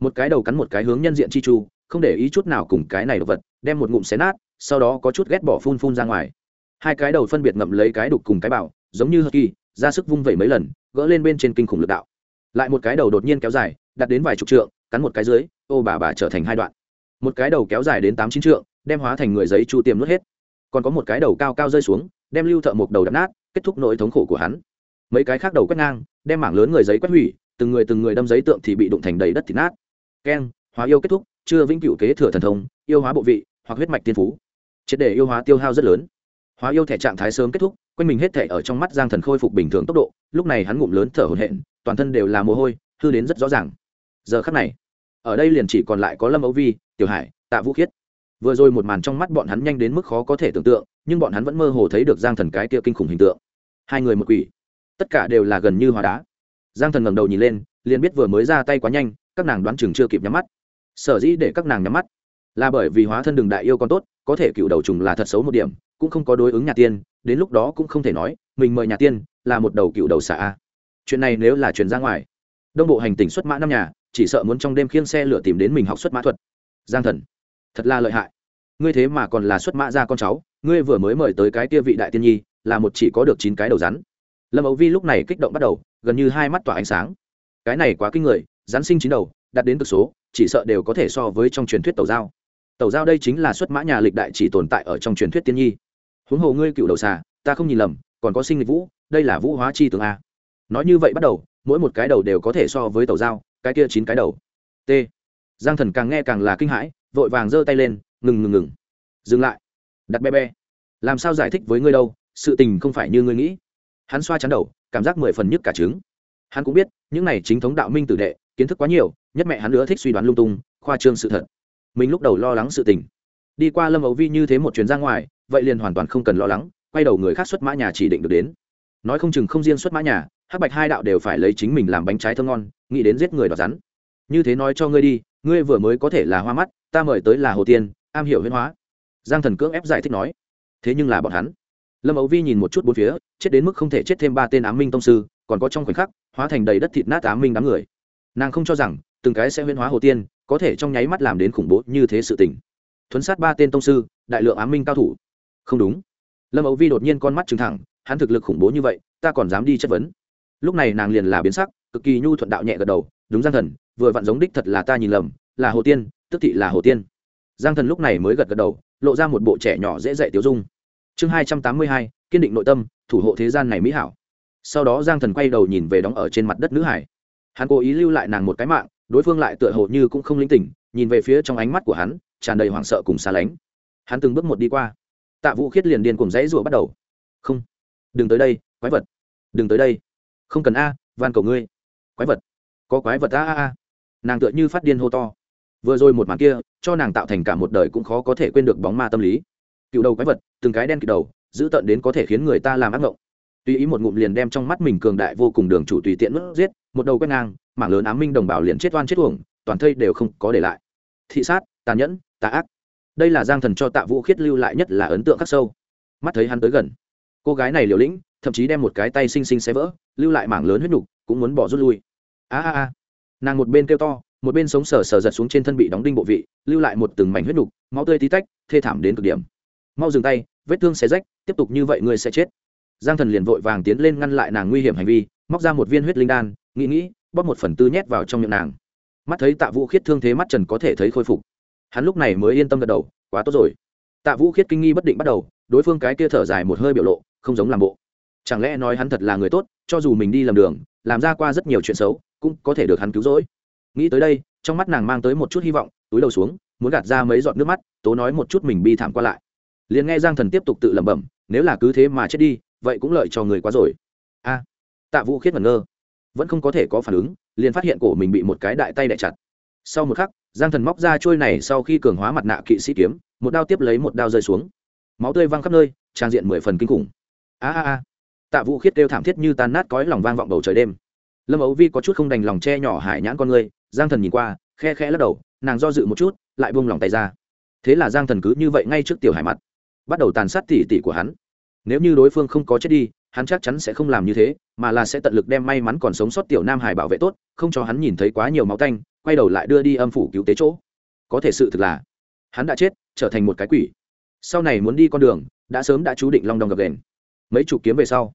Một cái đầu cắn một cái hướng nhân diện chi chu không để ý chút nào cùng cái này đồ vật, đem một ngụm xé nát, sau đó có chút ghét bỏ phun phun ra ngoài. Hai cái đầu phân biệt ngậm lấy cái đục cùng cái bảo giống như hờ kỳ ra sức vung vẩy mấy lần, gỡ lên bên trên kinh khủng lực đạo. Lại một cái đầu đột nhiên kéo dài, đặt đến vài chục trượng, cắn một cái dưới, ô bà bà trở thành hai đoạn. Một cái đầu kéo dài đến tám chín trượng, đem hóa thành người giấy chu tiêm nuốt hết. Còn có một cái đầu cao cao rơi xuống, đem lưu thợ một đầu đập nát, kết thúc nỗi thống khổ của hắn. Mấy cái khác đầu quét ngang, đem mảng lớn người giấy quét hủy, từng người từng người đâm giấy tượng thì bị đụng thành đầy đất thịt nát. Keng, hóa yêu kết thúc chưa vĩnh cửu kế thừa thần thông, yêu hóa bộ vị, hoặc huyết mạch tiên phú. Triệt để yêu hóa tiêu hao rất lớn. Hóa yêu thể trạng thái sớm kết thúc, quanh mình hết thể ở trong mắt giang thần khôi phục bình thường tốc độ, lúc này hắn ngụm lớn thở hổn hển, toàn thân đều là mồ hôi, hư đến rất rõ ràng. Giờ khắc này, ở đây liền chỉ còn lại có lâm âu vi, tiểu hải, tạ vũ khiết. Vừa rồi một màn trong mắt bọn hắn nhanh đến mức khó có thể tưởng tượng, nhưng bọn hắn vẫn mơ hồ thấy được giang thần cái kia kinh khủng hình tượng. Hai người một quỷ. Tất cả đều là gần như hóa đá. Giang thần ngẩng đầu nhìn lên, liền biết vừa mới ra tay quá nhanh, các nàng đoán chừng chưa kịp nhắm mắt sở dĩ để các nàng nhắm mắt, là bởi vì hóa thân đường đại yêu con tốt, có thể cựu đầu trùng là thật xấu một điểm, cũng không có đối ứng nhà tiên, đến lúc đó cũng không thể nói, mình mời nhà tiên là một đầu cựu đầu xả a. Chuyện này nếu là chuyện ra ngoài, đông bộ hành tỉnh xuất mã năm nhà, chỉ sợ muốn trong đêm khiêng xe lửa tìm đến mình học xuất mã thuật. Giang thần, thật là lợi hại. Ngươi thế mà còn là xuất mã ra con cháu, ngươi vừa mới mời tới cái kia vị đại tiên nhi, là một chỉ có được chín cái đầu rắn. Lâm ấu vi lúc này kích động bắt đầu, gần như hai mắt tỏa ánh sáng. Cái này quá kinh người, rắn sinh chín đầu đặt đến cực số, chỉ sợ đều có thể so với trong truyền thuyết tàu giao. Tàu giao đây chính là xuất mã nhà lịch đại chỉ tồn tại ở trong truyền thuyết tiên nhi. Huống hồ ngươi cựu đầu xà, ta không nhìn lầm, còn có sinh lịch vũ, đây là vũ hóa chi tướng a. Nói như vậy bắt đầu, mỗi một cái đầu đều có thể so với tàu giao, cái kia chín cái đầu. T. Giang thần càng nghe càng là kinh hãi, vội vàng giơ tay lên, ngừng ngừng ngừng. Dừng lại. Đặt be be làm sao giải thích với ngươi đâu, sự tình không phải như ngươi nghĩ. Hắn xoa chắn đầu, cảm giác mười phần nhức cả trứng. Hắn cũng biết, những này chính thống đạo minh tử đệ kiến thức quá nhiều, nhất mẹ hắn nữa thích suy đoán lung tung, khoa trương sự thật. Mình lúc đầu lo lắng sự tình. Đi qua lâm ấu vi như thế một chuyến ra ngoài, vậy liền hoàn toàn không cần lo lắng, quay đầu người khác xuất mã nhà chỉ định được đến. Nói không chừng không riêng xuất mã nhà, hắc bạch hai đạo đều phải lấy chính mình làm bánh trái thơm ngon, nghĩ đến giết người đoạt rắn. Như thế nói cho ngươi đi, ngươi vừa mới có thể là hoa mắt, ta mời tới là hồ tiên, am hiểu huyên hóa. Giang thần cưỡng ép giải thích nói. Thế nhưng là bọn hắn. Lâm ấu vi nhìn một chút bốn phía, chết đến mức không thể chết thêm ba tên ám minh tông sư, còn có trong khoảnh khắc, hóa thành đầy đất thịt nát ám minh đám người nàng không cho rằng, từng cái sẽ huyên hóa hồ tiên, có thể trong nháy mắt làm đến khủng bố như thế sự tình. Thuấn sát ba tên tông sư, đại lượng ám minh cao thủ. Không đúng. Lâm ấu vi đột nhiên con mắt trừng thẳng, hắn thực lực khủng bố như vậy, ta còn dám đi chất vấn. Lúc này nàng liền là biến sắc, cực kỳ nhu thuận đạo nhẹ gật đầu, đúng giang thần, vừa vặn giống đích thật là ta nhìn lầm, là hồ tiên, tức thị là hồ tiên. Giang thần lúc này mới gật gật đầu, lộ ra một bộ trẻ nhỏ dễ dạy tiêu dung. Chương hai trăm tám mươi hai, kiên định nội tâm, thủ hộ thế gian này mỹ hảo. Sau đó giang thần quay đầu nhìn về đóng ở trên mặt đất nữ hải hắn cố ý lưu lại nàng một cái mạng, đối phương lại tựa hồ như cũng không linh tỉnh, nhìn về phía trong ánh mắt của hắn, tràn đầy hoảng sợ cùng xa lánh. Hắn từng bước một đi qua. Tạ vũ khiết liền điên cùng dãy rủa bắt đầu. Không, đừng tới đây, quái vật. Đừng tới đây. Không cần a, van cầu ngươi. Quái vật. Có quái vật a a a. Nàng tựa như phát điên hô to. Vừa rồi một màn kia, cho nàng tạo thành cả một đời cũng khó có thể quên được bóng ma tâm lý. Cựu đầu quái vật, từng cái đen kịt đầu giữ tận đến có thể khiến người ta làm ác ngộng. Tuy ý một ngụm liền đem trong mắt mình cường đại vô cùng đường chủ tùy tiện mất giết một đầu quét ngang, mảng lớn ám minh đồng bào liền chết oan chết uổng, toàn thây đều không có để lại. Thị sát tàn nhẫn, tà ác. Đây là giang thần cho tạ vũ khiết lưu lại nhất là ấn tượng khắc sâu. Mắt thấy hắn tới gần, cô gái này liều lĩnh, thậm chí đem một cái tay xinh xinh xé vỡ, lưu lại mảng lớn huyết nhục cũng muốn bỏ rút lui. A a a. Nàng một bên kêu to, một bên sống sờ sờ giật xuống trên thân bị đóng đinh bộ vị, lưu lại một từng mảnh huyết nhục máu tươi tí tách, thê thảm đến cực điểm. Mau dừng tay, vết thương xé rách, tiếp tục như vậy ngươi sẽ chết. Giang thần liền vội vàng tiến lên ngăn lại nàng nguy hiểm hành vi móc ra một viên huyết linh đan, nghĩ nghĩ, bóp một phần tư nhét vào trong miệng nàng. Mắt thấy tạ vũ khiết thương thế mắt trần có thể thấy khôi phục. Hắn lúc này mới yên tâm gật đầu, quá tốt rồi. Tạ vũ khiết kinh nghi bất định bắt đầu, đối phương cái kia thở dài một hơi biểu lộ, không giống làm bộ. Chẳng lẽ nói hắn thật là người tốt, cho dù mình đi lầm đường, làm ra qua rất nhiều chuyện xấu, cũng có thể được hắn cứu rỗi. Nghĩ tới đây, trong mắt nàng mang tới một chút hy vọng, túi đầu xuống, muốn gạt ra mấy giọt nước mắt, tố nói một chút mình bi thảm qua lại. Liền nghe giang thần tiếp tục tự lẩm bẩm, nếu là cứ thế mà chết đi, vậy cũng lợi cho người quá rồi. A tạ vũ khiết ngẩn ngơ. Vẫn không có thể có phản ứng, liền phát hiện cổ mình bị một cái đại tay đẻ chặt. Sau một khắc, giang thần móc ra trôi này sau khi cường hóa mặt nạ kỵ sĩ kiếm, một đao tiếp lấy một đao rơi xuống. Máu tươi văng khắp nơi, trang diện mười phần kinh khủng. A a a. Tạ vũ khiết kêu thảm thiết như tan nát cõi lòng vang vọng bầu trời đêm. Lâm ấu vi có chút không đành lòng che nhỏ hải nhãn con người, giang thần nhìn qua, khe khe lắc đầu, nàng do dự một chút, lại buông lòng tay ra. Thế là giang thần cứ như vậy ngay trước tiểu hải mặt, bắt đầu tàn sát tỉ tỉ của hắn. Nếu như đối phương không có chết đi hắn chắc chắn sẽ không làm như thế, mà là sẽ tận lực đem may mắn còn sống sót tiểu nam hải bảo vệ tốt, không cho hắn nhìn thấy quá nhiều máu tanh, quay đầu lại đưa đi âm phủ cứu tế chỗ. Có thể sự thực là, hắn đã chết, trở thành một cái quỷ. Sau này muốn đi con đường, đã sớm đã chú định long đong gập đền mấy chục kiếm về sau,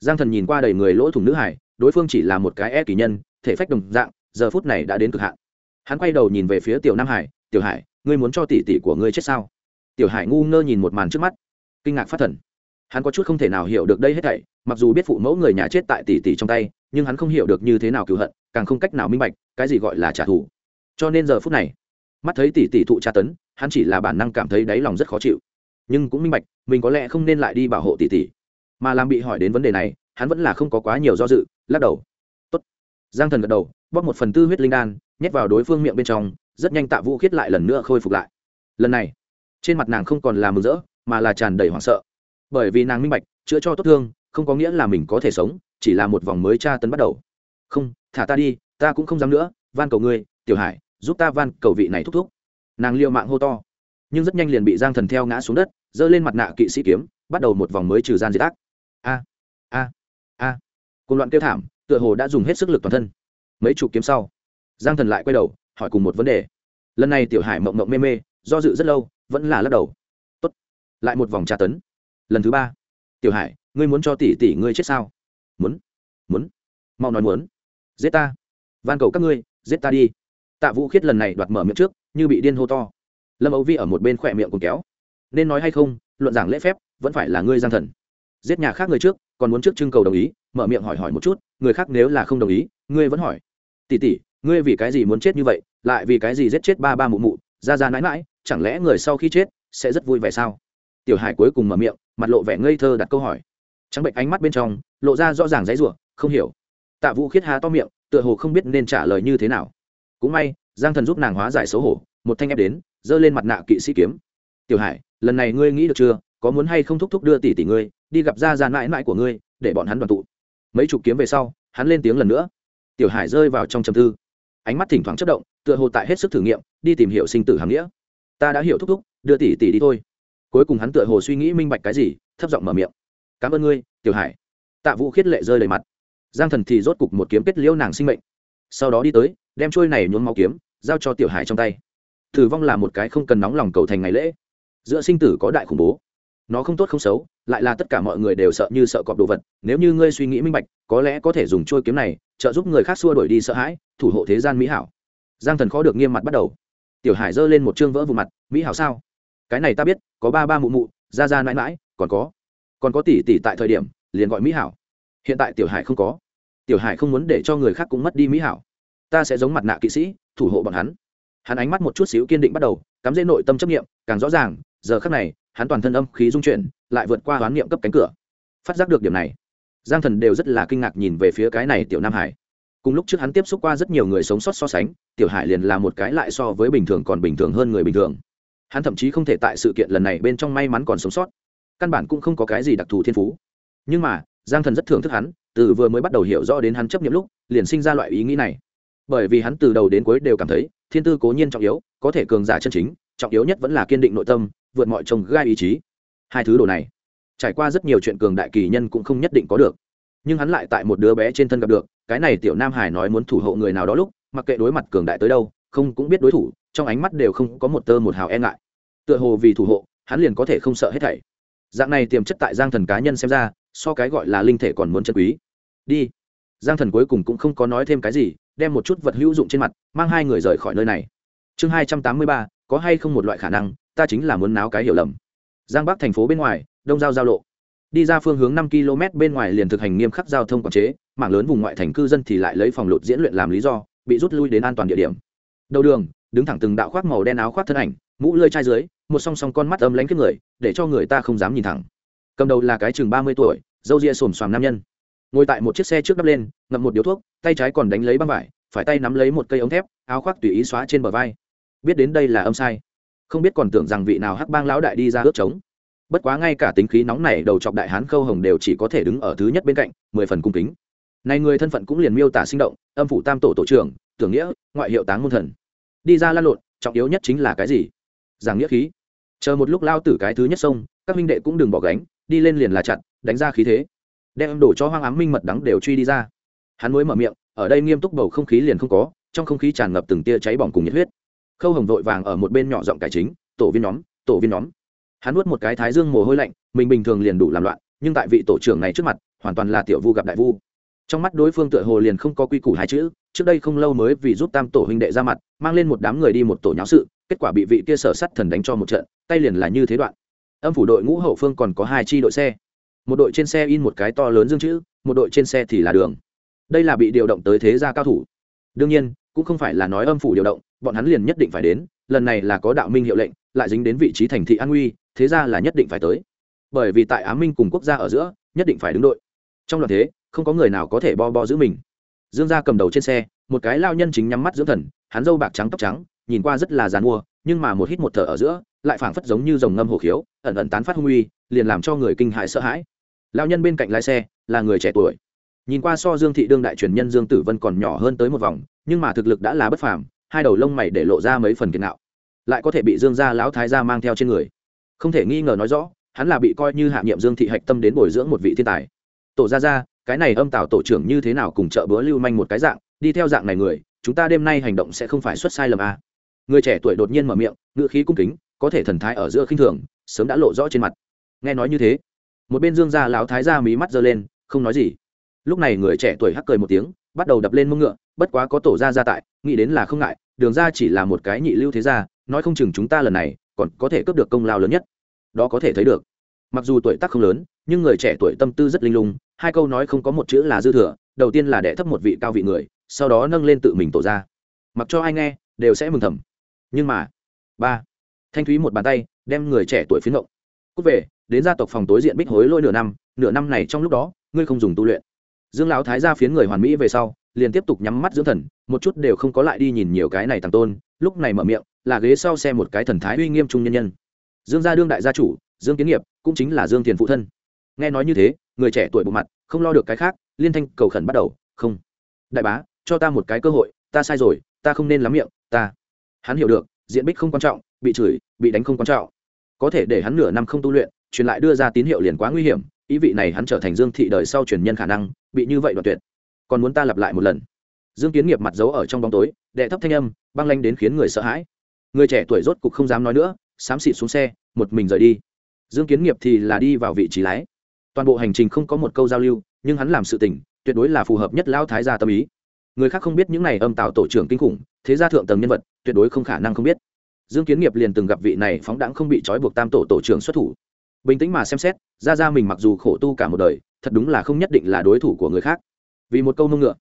giang thần nhìn qua đầy người lỗ thủng nữ hải, đối phương chỉ là một cái e kỳ nhân, thể phách đồng dạng, giờ phút này đã đến cực hạn. Hắn quay đầu nhìn về phía tiểu nam hải, tiểu hải, ngươi muốn cho tỷ tỷ của ngươi chết sao? Tiểu hải ngu ngơ nhìn một màn trước mắt, kinh ngạc phát thần hắn có chút không thể nào hiểu được đây hết thảy, mặc dù biết phụ mẫu người nhà chết tại tỷ tỷ trong tay, nhưng hắn không hiểu được như thế nào cựu hận, càng không cách nào minh bạch, cái gì gọi là trả thù. Cho nên giờ phút này, mắt thấy tỷ tỷ thụ tra tấn, hắn chỉ là bản năng cảm thấy đáy lòng rất khó chịu. Nhưng cũng minh bạch, mình có lẽ không nên lại đi bảo hộ tỷ tỷ. Mà làm bị hỏi đến vấn đề này, hắn vẫn là không có quá nhiều do dự, lắc đầu. Tốt. giang thần gật đầu, bóp một phần tư huyết linh đan, nhét vào đối phương miệng bên trong, rất nhanh tạ vũ khiết lại lần nữa khôi phục lại. Lần này, trên mặt nàng không còn là mừng rỡ, mà là tràn đầy hoảng sợ bởi vì nàng minh bạch, chữa cho tốt thương, không có nghĩa là mình có thể sống, chỉ là một vòng mới tra tấn bắt đầu. Không, thả ta đi, ta cũng không dám nữa, van cầu ngươi, tiểu hải, giúp ta van cầu vị này thúc thúc. Nàng liệu mạng hô to, nhưng rất nhanh liền bị giang thần theo ngã xuống đất, giơ lên mặt nạ kỵ sĩ kiếm, bắt đầu một vòng mới trừ gian diệt ác. A a a. Cùng loạn kêu thảm, tựa hồ đã dùng hết sức lực toàn thân. Mấy chục kiếm sau, giang thần lại quay đầu, hỏi cùng một vấn đề. Lần này tiểu hải mộng mộng mê mê, do dự rất lâu, vẫn là lắc đầu. Tốt. lại một vòng tra tấn lần thứ ba. Tiểu hải, ngươi muốn cho tỷ tỷ ngươi chết sao? Muốn. Muốn. Mau nói muốn. Giết ta. Van cầu các ngươi, giết ta đi. Tạ vũ khiết lần này đoạt mở miệng trước, như bị điên hô to. Lâm ấu vi ở một bên khỏe miệng cùng kéo. Nên nói hay không, luận giảng lễ phép, vẫn phải là ngươi giang thần. Giết nhà khác người trước, còn muốn trước trưng cầu đồng ý, mở miệng hỏi hỏi một chút, người khác nếu là không đồng ý, ngươi vẫn hỏi. Tỷ tỷ, ngươi vì cái gì muốn chết như vậy, lại vì cái gì giết chết ba ba mụ mụ, ra ra mãi mãi, chẳng lẽ người sau khi chết, sẽ rất vui vẻ sao? Tiểu hải cuối cùng mở miệng mặt lộ vẻ ngây thơ đặt câu hỏi. Trắng bệnh ánh mắt bên trong, lộ ra rõ ràng dãy rủa, không hiểu. Tạ vũ khiết há to miệng, tựa hồ không biết nên trả lời như thế nào. Cũng may, giang thần giúp nàng hóa giải xấu hổ, một thanh ép đến, giơ lên mặt nạ kỵ sĩ kiếm. Tiểu hải, lần này ngươi nghĩ được chưa? Có muốn hay không thúc thúc đưa tỷ tỷ ngươi, đi gặp ra ra mãi mãi của ngươi, để bọn hắn đoàn tụ? Mấy chục kiếm về sau, hắn lên tiếng lần nữa. Tiểu hải rơi vào trong trầm tư. Ánh mắt thỉnh thoảng chất động, tựa hồ tại hết sức thử nghiệm, đi tìm hiểu sinh tử hàm nghĩa. Ta đã hiểu thúc thúc, đưa tỷ tỷ đi thôi cuối cùng hắn tựa hồ suy nghĩ minh bạch cái gì, thấp giọng mở miệng. Cảm ơn ngươi, tiểu hải. Tạ vũ khiết lệ rơi đầy mặt. Giang thần thì rốt cục một kiếm kết liễu nàng sinh mệnh. Sau đó đi tới, đem trôi này nhốn máu kiếm, giao cho tiểu hải trong tay. Thử vong là một cái không cần nóng lòng cầu thành ngày lễ. Giữa sinh tử có đại khủng bố. Nó không tốt không xấu, lại là tất cả mọi người đều sợ như sợ cọp đồ vật. Nếu như ngươi suy nghĩ minh bạch, có lẽ có thể dùng trôi kiếm này trợ giúp người khác xua đuổi đi sợ hãi, thủ hộ thế gian mỹ hảo. Giang thần khó được nghiêm mặt bắt đầu. Tiểu hải giơ lên một chương vỡ vụ mặt, mỹ hảo sao? Cái này ta biết, có ba ba mụ mụ, ra ra mãi mãi, còn có còn có tỷ tỷ tại thời điểm, liền gọi mỹ hảo. Hiện tại tiểu hải không có. Tiểu hải không muốn để cho người khác cũng mất đi mỹ hảo. Ta sẽ giống mặt nạ kỵ sĩ, thủ hộ bọn hắn. Hắn ánh mắt một chút xíu kiên định bắt đầu, cắm dễ nội tâm chấp nghiệm càng rõ ràng, giờ khắc này, hắn toàn thân âm khí dung chuyển, lại vượt qua hoán niệm cấp cánh cửa. Phát giác được điểm này, giang thần đều rất là kinh ngạc nhìn về phía cái này tiểu nam hải. Cùng lúc trước hắn tiếp xúc qua rất nhiều người sống sót so sánh, tiểu hải liền là một cái lại so với bình thường còn bình thường hơn người bình thường hắn thậm chí không thể tại sự kiện lần này bên trong may mắn còn sống sót. Căn bản cũng không có cái gì đặc thù thiên phú. Nhưng mà, giang thần rất thưởng thức hắn, từ vừa mới bắt đầu hiểu rõ đến hắn chấp nhận lúc, liền sinh ra loại ý nghĩ này. Bởi vì hắn từ đầu đến cuối đều cảm thấy, thiên tư cố nhiên trọng yếu, có thể cường giả chân chính, trọng yếu nhất vẫn là kiên định nội tâm, vượt mọi trông gai ý chí. Hai thứ đồ này, trải qua rất nhiều chuyện cường đại kỳ nhân cũng không nhất định có được. Nhưng hắn lại tại một đứa bé trên thân gặp được, cái này tiểu nam hải nói muốn thủ hộ người nào đó lúc, mặc kệ đối mặt cường đại tới đâu, không cũng biết đối thủ trong ánh mắt đều không có một tơ một hào e ngại. Tựa hồ vì thủ hộ, hắn liền có thể không sợ hết thảy. Dạng này tiềm chất tại giang thần cá nhân xem ra, so cái gọi là linh thể còn muốn chân quý. Đi. Giang thần cuối cùng cũng không có nói thêm cái gì, đem một chút vật hữu dụng trên mặt, mang hai người rời khỏi nơi này. Chương hai trăm tám mươi ba, có hay không một loại khả năng, ta chính là muốn náo cái hiểu lầm. Giang bắc thành phố bên ngoài, đông giao giao lộ. Đi ra phương hướng năm km bên ngoài liền thực hành nghiêm khắc giao thông quản chế, mảng lớn vùng ngoại thành cư dân thì lại lấy phòng lụt diễn luyện làm lý do, bị rút lui đến an toàn địa điểm. Đầu đường đứng thẳng từng đạo khoác màu đen áo khoác thân ảnh, mũ lơi chai dưới, một song song con mắt âm lánh kiếp người, để cho người ta không dám nhìn thẳng. Cầm đầu là cái chừng ba mươi tuổi, dâu ria xồm xoàm nam nhân. Ngồi tại một chiếc xe trước đắp lên, ngậm một điếu thuốc, tay trái còn đánh lấy băng vải, phải tay nắm lấy một cây ống thép, áo khoác tùy ý xóa trên bờ vai. Biết đến đây là âm sai. Không biết còn tưởng rằng vị nào hắc bang lão đại đi ra ướt trống bất quá ngay cả tính khí nóng này đầu chọc đại hán khâu hồng đều chỉ có thể đứng ở thứ nhất bên cạnh, mười phần cung kính. Này người thân phận cũng liền miêu tả sinh động, âm phủ tam tổ tổ trưởng, tưởng nghĩa, ngoại hiệu táng môn thần đi ra lan lộn, trọng yếu nhất chính là cái gì? Giảng nghĩa khí. Chờ một lúc lao tử cái thứ nhất sông các minh đệ cũng đừng bỏ gánh, đi lên liền là chặn đánh ra khí thế. Đem đổ cho hoang ám minh mật đắng đều truy đi ra. Hắn mới mở miệng, ở đây nghiêm túc bầu không khí liền không có, trong không khí tràn ngập từng tia cháy bỏng cùng nhiệt huyết. Khâu hồng vội vàng ở một bên nhỏ giọng cải chính, tổ viên nhóm, tổ viên nhóm. Hắn nuốt một cái thái dương mồ hôi lạnh, mình bình thường liền đủ làm loạn, nhưng tại vị tổ trưởng này trước mặt, hoàn toàn là tiểu vu gặp đại vu. Trong mắt đối phương tựa hồ liền không có quy củ hai chữ trước đây không lâu mới vì giúp tam tổ huynh đệ ra mặt, mang lên một đám người đi một tổ nháo sự, kết quả bị vị kia sở sắt thần đánh cho một trận, tay liền là như thế đoạn. Âm phủ đội ngũ hậu phương còn có hai chi đội xe. Một đội trên xe in một cái to lớn dương chữ, một đội trên xe thì là đường. Đây là bị điều động tới thế gia cao thủ. Đương nhiên, cũng không phải là nói âm phủ điều động, bọn hắn liền nhất định phải đến, lần này là có đạo minh hiệu lệnh, lại dính đến vị trí thành thị an nguy, thế ra là nhất định phải tới. Bởi vì tại á minh cùng quốc gia ở giữa, nhất định phải đứng đội. Trong loạt thế, không có người nào có thể bo bo giữ mình dương gia cầm đầu trên xe, một cái lao nhân chính nhắm mắt dưỡng thần, hắn râu bạc trắng tóc trắng, nhìn qua rất là dàn mua nhưng mà một hít một thở ở giữa, lại phảng phất giống như dòng ngâm hồ khiếu, ẩn ẩn tán phát hung uy, liền làm cho người kinh hại sợ hãi. Lao nhân bên cạnh lái xe, là người trẻ tuổi. Nhìn qua so dương thị đương đại truyền nhân dương tử vân còn nhỏ hơn tới một vòng, nhưng mà thực lực đã là bất phàm, hai đầu lông mày để lộ ra mấy phần kiệt nạo. Lại có thể bị dương gia lão thái gia mang theo trên người. Không thể nghi ngờ nói rõ, hắn là bị coi như hạ nhiệm dương thị hạch tâm đến bồi dưỡng một vị thiên tài. Tổ gia gia cái này âm tạo tổ trưởng như thế nào cùng chợ bữa lưu manh một cái dạng, đi theo dạng này người, chúng ta đêm nay hành động sẽ không phải xuất sai lầm à. người trẻ tuổi đột nhiên mở miệng ngựa khí cung kính, có thể thần thái ở giữa khinh thường, sớm đã lộ rõ trên mặt. Nghe nói như thế, một bên dương gia lão thái gia mí mắt giơ lên, không nói gì. Lúc này người trẻ tuổi hắc cười một tiếng, bắt đầu đập lên mông ngựa, bất quá có tổ gia gia tại, nghĩ đến là không ngại, đường ra chỉ là một cái nhị lưu thế gia, nói không chừng chúng ta lần này, còn có thể cướp được công lao lớn nhất. Đó có thể thấy được. Mặc dù tuổi tác không lớn, nhưng người trẻ tuổi tâm tư rất linh lung hai câu nói không có một chữ là dư thừa, đầu tiên là đẻ thấp một vị cao vị người, sau đó nâng lên tự mình tổ ra. Mặc cho ai nghe, đều sẽ mừng thầm. Nhưng mà, ba, thanh thúy một bàn tay, đem người trẻ tuổi phiến ngộng. Cúc về, đến gia tộc phòng tối diện bích hối lôi nửa năm nửa năm này trong lúc đó, ngươi không dùng tu luyện. Dương lão thái ra phiến người hoàn mỹ về sau, liền tiếp tục nhắm mắt dưỡng thần, một chút đều không có lại đi nhìn nhiều cái này thằng tôn, lúc này mở miệng, là ghế sau xe một cái thần thái uy nghiêm trung nhân nhân. Dương gia đương đại gia chủ, dương kiến nghiệp, cũng chính là dương tiền phụ thân. Nghe nói như thế người trẻ tuổi bộ mặt, không lo được cái khác, liên thanh cầu khẩn bắt đầu, không, đại bá, cho ta một cái cơ hội, ta sai rồi, ta không nên lắm miệng, ta. Hắn hiểu được, diện bích không quan trọng, bị chửi, bị đánh không quan trọng. Có thể để hắn nửa năm không tu luyện, truyền lại đưa ra tín hiệu liền quá nguy hiểm, ý vị này hắn trở thành dương thị đời sau truyền nhân khả năng, bị như vậy đoạt tuyệt. Còn muốn ta lặp lại một lần. Dương kiến nghiệp mặt giấu ở trong bóng tối, đệ thấp thanh âm, băng lanh đến khiến người sợ hãi. Người trẻ tuổi rốt cục không dám nói nữa, xám xịt xuống xe, một mình rời đi. Dương kiến nghiệp thì là đi vào vị trí lái toàn bộ hành trình không có một câu giao lưu, nhưng hắn làm sự tình, tuyệt đối là phù hợp nhất lão thái gia tâm ý. Người khác không biết những này âm tạo tổ trưởng kinh khủng, thế gia thượng tầng nhân vật, tuyệt đối không khả năng không biết. Dương kiến nghiệp liền từng gặp vị này phóng đãng không bị trói buộc tam tổ tổ trưởng xuất thủ. Bình tĩnh mà xem xét, ra ra mình mặc dù khổ tu cả một đời, thật đúng là không nhất định là đối thủ của người khác. Vì một câu nông ngựa,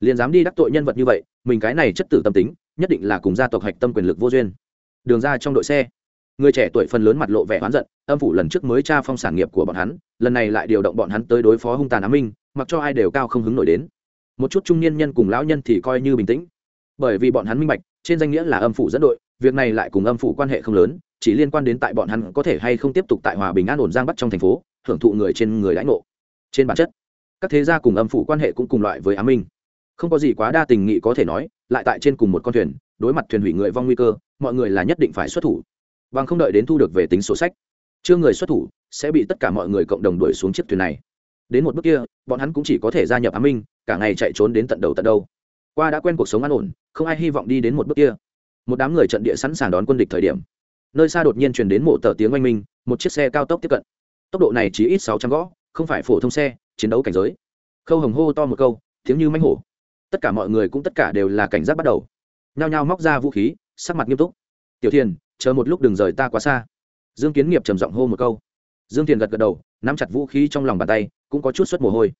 liền dám đi đắc tội nhân vật như vậy, mình cái này chất tử tâm tính, nhất định là cùng gia tộc hạch tâm quyền lực vô duyên. Đường ra trong đội xe người trẻ tuổi phần lớn mặt lộ vẻ oán giận, âm phủ lần trước mới tra phong sản nghiệp của bọn hắn, lần này lại điều động bọn hắn tới đối phó hung tàn á minh, mặc cho ai đều cao không hứng nổi đến. Một chút trung niên nhân cùng lão nhân thì coi như bình tĩnh. Bởi vì bọn hắn minh bạch, trên danh nghĩa là âm phủ dẫn đội, việc này lại cùng âm phủ quan hệ không lớn, chỉ liên quan đến tại bọn hắn có thể hay không tiếp tục tại hòa bình an ổn giang bắt trong thành phố, hưởng thụ người trên người lãnh ngộ. Trên bản chất, các thế gia cùng âm phủ quan hệ cũng cùng loại với á minh. Không có gì quá đa tình nghị có thể nói, lại tại trên cùng một con thuyền, đối mặt thuyền hủy người vong nguy cơ, mọi người là nhất định phải xuất thủ bằng không đợi đến thu được về tính sổ sách, chưa người xuất thủ, sẽ bị tất cả mọi người cộng đồng đuổi xuống chiếc thuyền này. Đến một bước kia, bọn hắn cũng chỉ có thể gia nhập á minh, cả ngày chạy trốn đến tận đầu tận đâu. Qua đã quen cuộc sống an ổn, không ai hy vọng đi đến một bước kia. Một đám người trận địa sẵn sàng đón quân địch thời điểm. Nơi xa đột nhiên truyền đến một tờ tiếng oanh minh, một chiếc xe cao tốc tiếp cận. Tốc độ này chỉ ít sáu trăm gõ, không phải phổ thông xe, chiến đấu cảnh giới. Khâu hồng hô to một câu, tiếng như mánh hổ. Tất cả mọi người cũng tất cả đều là cảnh giác bắt đầu. Nhao nhao móc ra vũ khí, sắc mặt nghiêm túc. Tiểu thiền chờ một lúc đừng rời ta quá xa. Dương kiến nghiệp trầm giọng hô một câu. Dương thiền gật gật đầu, nắm chặt vũ khí trong lòng bàn tay, cũng có chút suất mồ hôi.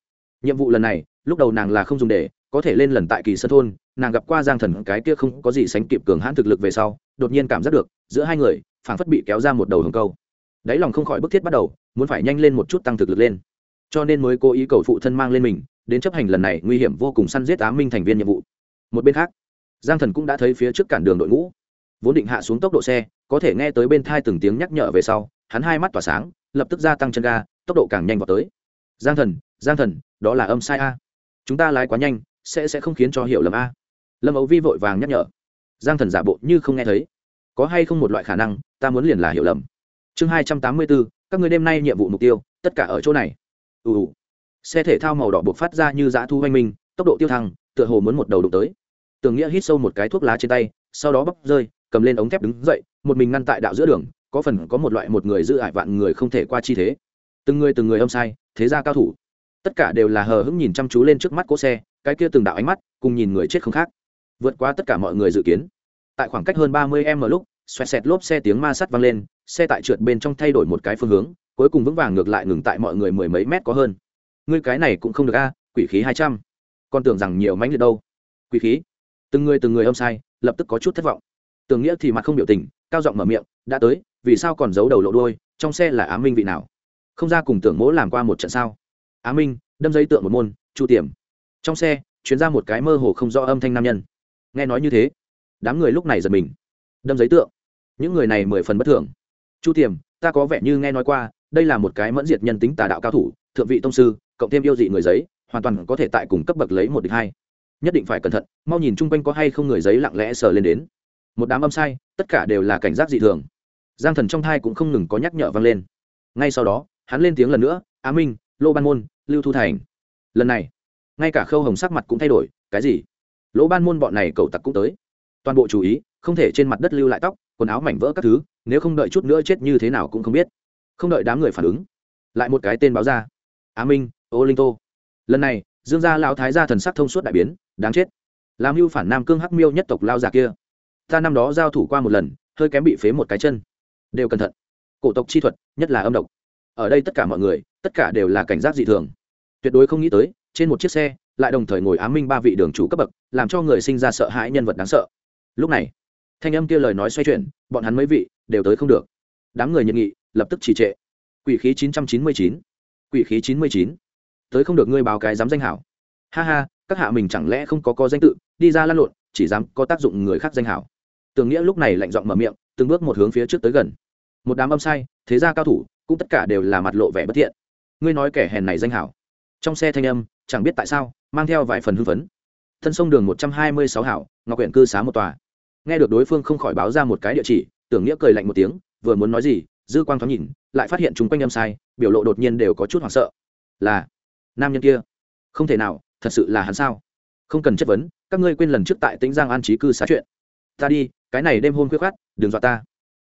Nhiệm vụ lần này, lúc đầu nàng là không dùng để, có thể lên lần tại kỳ sơn thôn, nàng gặp qua giang thần, cái kia không có gì sánh kịp cường hãn thực lực về sau, đột nhiên cảm giác được, giữa hai người, phảng phất bị kéo ra một đầu hồng câu. Đáy lòng không khỏi bức thiết bắt đầu, muốn phải nhanh lên một chút tăng thực lực lên. Cho nên mới cố ý cầu phụ thân mang lên mình, đến chấp hành lần này nguy hiểm vô cùng săn giết á minh thành viên nhiệm vụ. Một bên khác, giang thần cũng đã thấy phía trước cản đường đội ngũ vốn định hạ xuống tốc độ xe, có thể nghe tới bên thai từng tiếng nhắc nhở về sau, hắn hai mắt tỏa sáng, lập tức gia tăng chân ga, tốc độ càng nhanh vào tới. Giang thần giang thần, đó là âm sai a. Chúng ta lái quá nhanh, sẽ sẽ không khiến cho hiểu lầm a. Lâm ấu vi vội vàng nhắc nhở. Giang thần giả bộ như không nghe thấy. Có hay không một loại khả năng, ta muốn liền là hiểu lầm. Chương hai trăm tám mươi bốn các người đêm nay nhiệm vụ mục tiêu, tất cả ở chỗ này. Ù ù. Xe thể thao màu đỏ buộc phát ra như dã thu hoanh minh, tốc độ tiêu thăng, tựa hồ muốn một đầu đụng tới. Tưởng nghĩa hít sâu một cái thuốc lá trên tay, sau đó bóc rơi cầm lên ống thép đứng dậy, một mình ngăn tại đạo giữa đường, có phần có một loại một người giữ ải vạn người không thể qua chi thế. Từng người từng người âm sai, thế ra cao thủ. Tất cả đều là hờ hững nhìn chăm chú lên trước mắt cỗ xe, cái kia từng đạo ánh mắt, cùng nhìn người chết không khác. Vượt qua tất cả mọi người dự kiến. Tại khoảng cách hơn ba mươi m lúc, xoẹt xẹt lốp xe tiếng ma sắt vang lên, xe tại trượt bên trong thay đổi một cái phương hướng, cuối cùng vững vàng ngược lại ngừng tại mọi người mười mấy mét có hơn. Ngươi cái này cũng không được a, quỷ khí hai trăm. Con tưởng rằng nhiều mánh liệt đâu. Quỷ khí. Từng người từng người âm sai, lập tức có chút thất vọng tưởng nghĩa thì mặt không biểu tình, cao giọng mở miệng, đã tới, vì sao còn giấu đầu lộ đôi trong xe là á minh vị nào? Không ra cùng tưởng mỗ làm qua một trận sao? Á minh, đâm giấy tượng một môn, chu tiềm. Trong xe chuyến ra một cái mơ hồ không rõ âm thanh nam nhân. Nghe nói như thế, đám người lúc này giật mình. Đâm giấy tượng. Những người này mười phần bất thường. Chu tiềm, ta có vẻ như nghe nói qua, đây là một cái mẫn diệt nhân tính tà đạo cao thủ, thượng vị tông sư, cộng thêm yêu dị người giấy, hoàn toàn có thể tại cùng cấp bậc lấy một địch hai. Nhất định phải cẩn thận, mau nhìn chung quanh có hay không người giấy lặng lẽ sờ lên đến một đám âm sai, tất cả đều là cảnh giác dị thường. Giang thần trong thai cũng không ngừng có nhắc nhở vang lên. Ngay sau đó, hắn lên tiếng lần nữa, á minh, lô ban môn, lưu thu thành. Lần này, ngay cả khâu hồng sắc mặt cũng thay đổi, cái gì? Lỗ ban môn bọn này cậu tặc cũng tới. Toàn bộ chú ý, không thể trên mặt đất lưu lại tóc, quần áo mảnh vỡ các thứ, nếu không đợi chút nữa chết như thế nào cũng không biết. Không đợi đám người phản ứng, lại một cái tên báo ra. Á minh, ô linh tô. Lần này, dương gia lão thái gia thần sắc thông suốt đại biến, đáng chết. Làm mưu phản nam cương hắc miêu nhất tộc lao già kia ta năm đó giao thủ qua một lần, hơi kém bị phế một cái chân. Đều cẩn thận. Cổ tộc chi thuật, nhất là âm độc. Ở đây tất cả mọi người, tất cả đều là cảnh giác dị thường. Tuyệt đối không nghĩ tới, trên một chiếc xe, lại đồng thời ngồi ám minh ba vị đường chủ cấp bậc, làm cho người sinh ra sợ hãi nhân vật đáng sợ. Lúc này, thanh âm kia lời nói xoay chuyển, bọn hắn mấy vị đều tới không được. Đám người nhiệt nghị, lập tức trì trệ. Quỷ khí chín trăm chín mươi chín. Quỷ khí chín mươi chín. Tới không được ngươi báo cái dám danh hảo. Ha ha, các hạ mình chẳng lẽ không có có danh tự, đi ra lăn lộn, chỉ dám có tác dụng người khác danh hảo tưởng nghĩa lúc này lạnh giọng mở miệng, từng bước một hướng phía trước tới gần. Một đám âm sai, thế gia cao thủ, cũng tất cả đều là mặt lộ vẻ bất thiện. Ngươi nói kẻ hèn này danh hảo. Trong xe thanh âm, chẳng biết tại sao, mang theo vài phần hưng phấn. Thân sông đường một trăm hai mươi sáu hảo, ngọc huyện cư xá một tòa. Nghe được đối phương không khỏi báo ra một cái địa chỉ tưởng nghĩa cười lạnh một tiếng, vừa muốn nói gì, dư quang thoáng nhìn, lại phát hiện chúng quanh âm sai, biểu lộ đột nhiên đều có chút hoảng sợ. Là, nam nhân kia. Không thể nào, thật sự là hắn sao? Không cần chất vấn, các ngươi quên lần trước tại tĩnh giang an trí cư xá chuyện. Ta đi cái này đêm hôm khuya khát đừng dọa ta.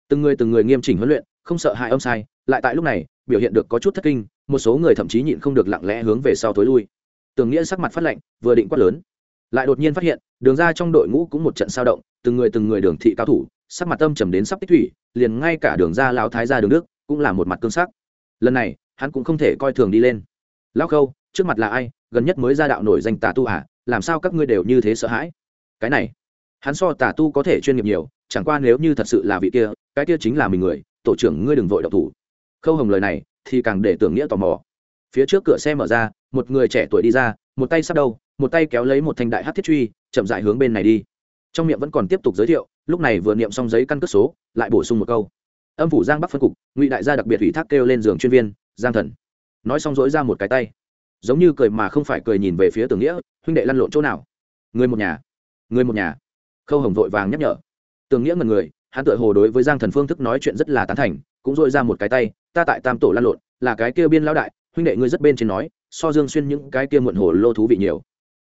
Từng người từng người nghiêm chỉnh huấn luyện, không sợ hại âm sai, lại tại lúc này, biểu hiện được có chút thất kinh, một số người thậm chí nhịn không được lặng lẽ hướng về sau tối lui. Tưởng nghĩa sắc mặt phát lạnh, vừa định quát lớn. Lại đột nhiên phát hiện, đường ra trong đội ngũ cũng một trận sao động, từng người từng người đường thị cao thủ, sắc mặt tâm trầm đến sắp tích thủy, liền ngay cả đường ra lao thái ra đường nước cũng là một mặt cương sắc. Lần này, hắn cũng không thể coi thường đi lên. Lao khâu, trước mặt là ai? Gần nhất mới ra đạo nổi danh tà tu à? Làm sao các ngươi đều như thế sợ hãi? Cái này hắn so tà tu có thể chuyên nghiệp nhiều, chẳng qua nếu như thật sự là vị kia, cái kia chính là mình người, tổ trưởng ngươi đừng vội độc thủ. Khâu hồng lời này thì càng để tưởng nghĩa tò mò. Phía trước cửa xe mở ra, một người trẻ tuổi đi ra, một tay sắp đâu một tay kéo lấy một thanh đại hát thiết truy, chậm dại hướng bên này đi. Trong miệng vẫn còn tiếp tục giới thiệu, lúc này vừa niệm xong giấy căn cước số, lại bổ sung một câu. Âm phủ giang bắc phân cục, ngụy đại gia đặc biệt ủy thác kêu lên giường chuyên viên, giang thần. Nói xong dỗi ra một cái tay. Giống như cười mà không phải cười nhìn về phía tưởng nghĩa, huynh đệ lăn lộn chỗ nào? Người một nhà. Người một nhà khâu hồng vội vàng nhắc nhở. Tưởng nghĩa ngần người, hắn tự hồ đối với giang thần phương thức nói chuyện rất là tán thành, cũng dội ra một cái tay, ta tại tam tổ lăn lộn, là cái kia biên lão đại, huynh đệ ngươi rất bên trên nói, so dương xuyên những cái kia muộn hồ lô thú vị nhiều.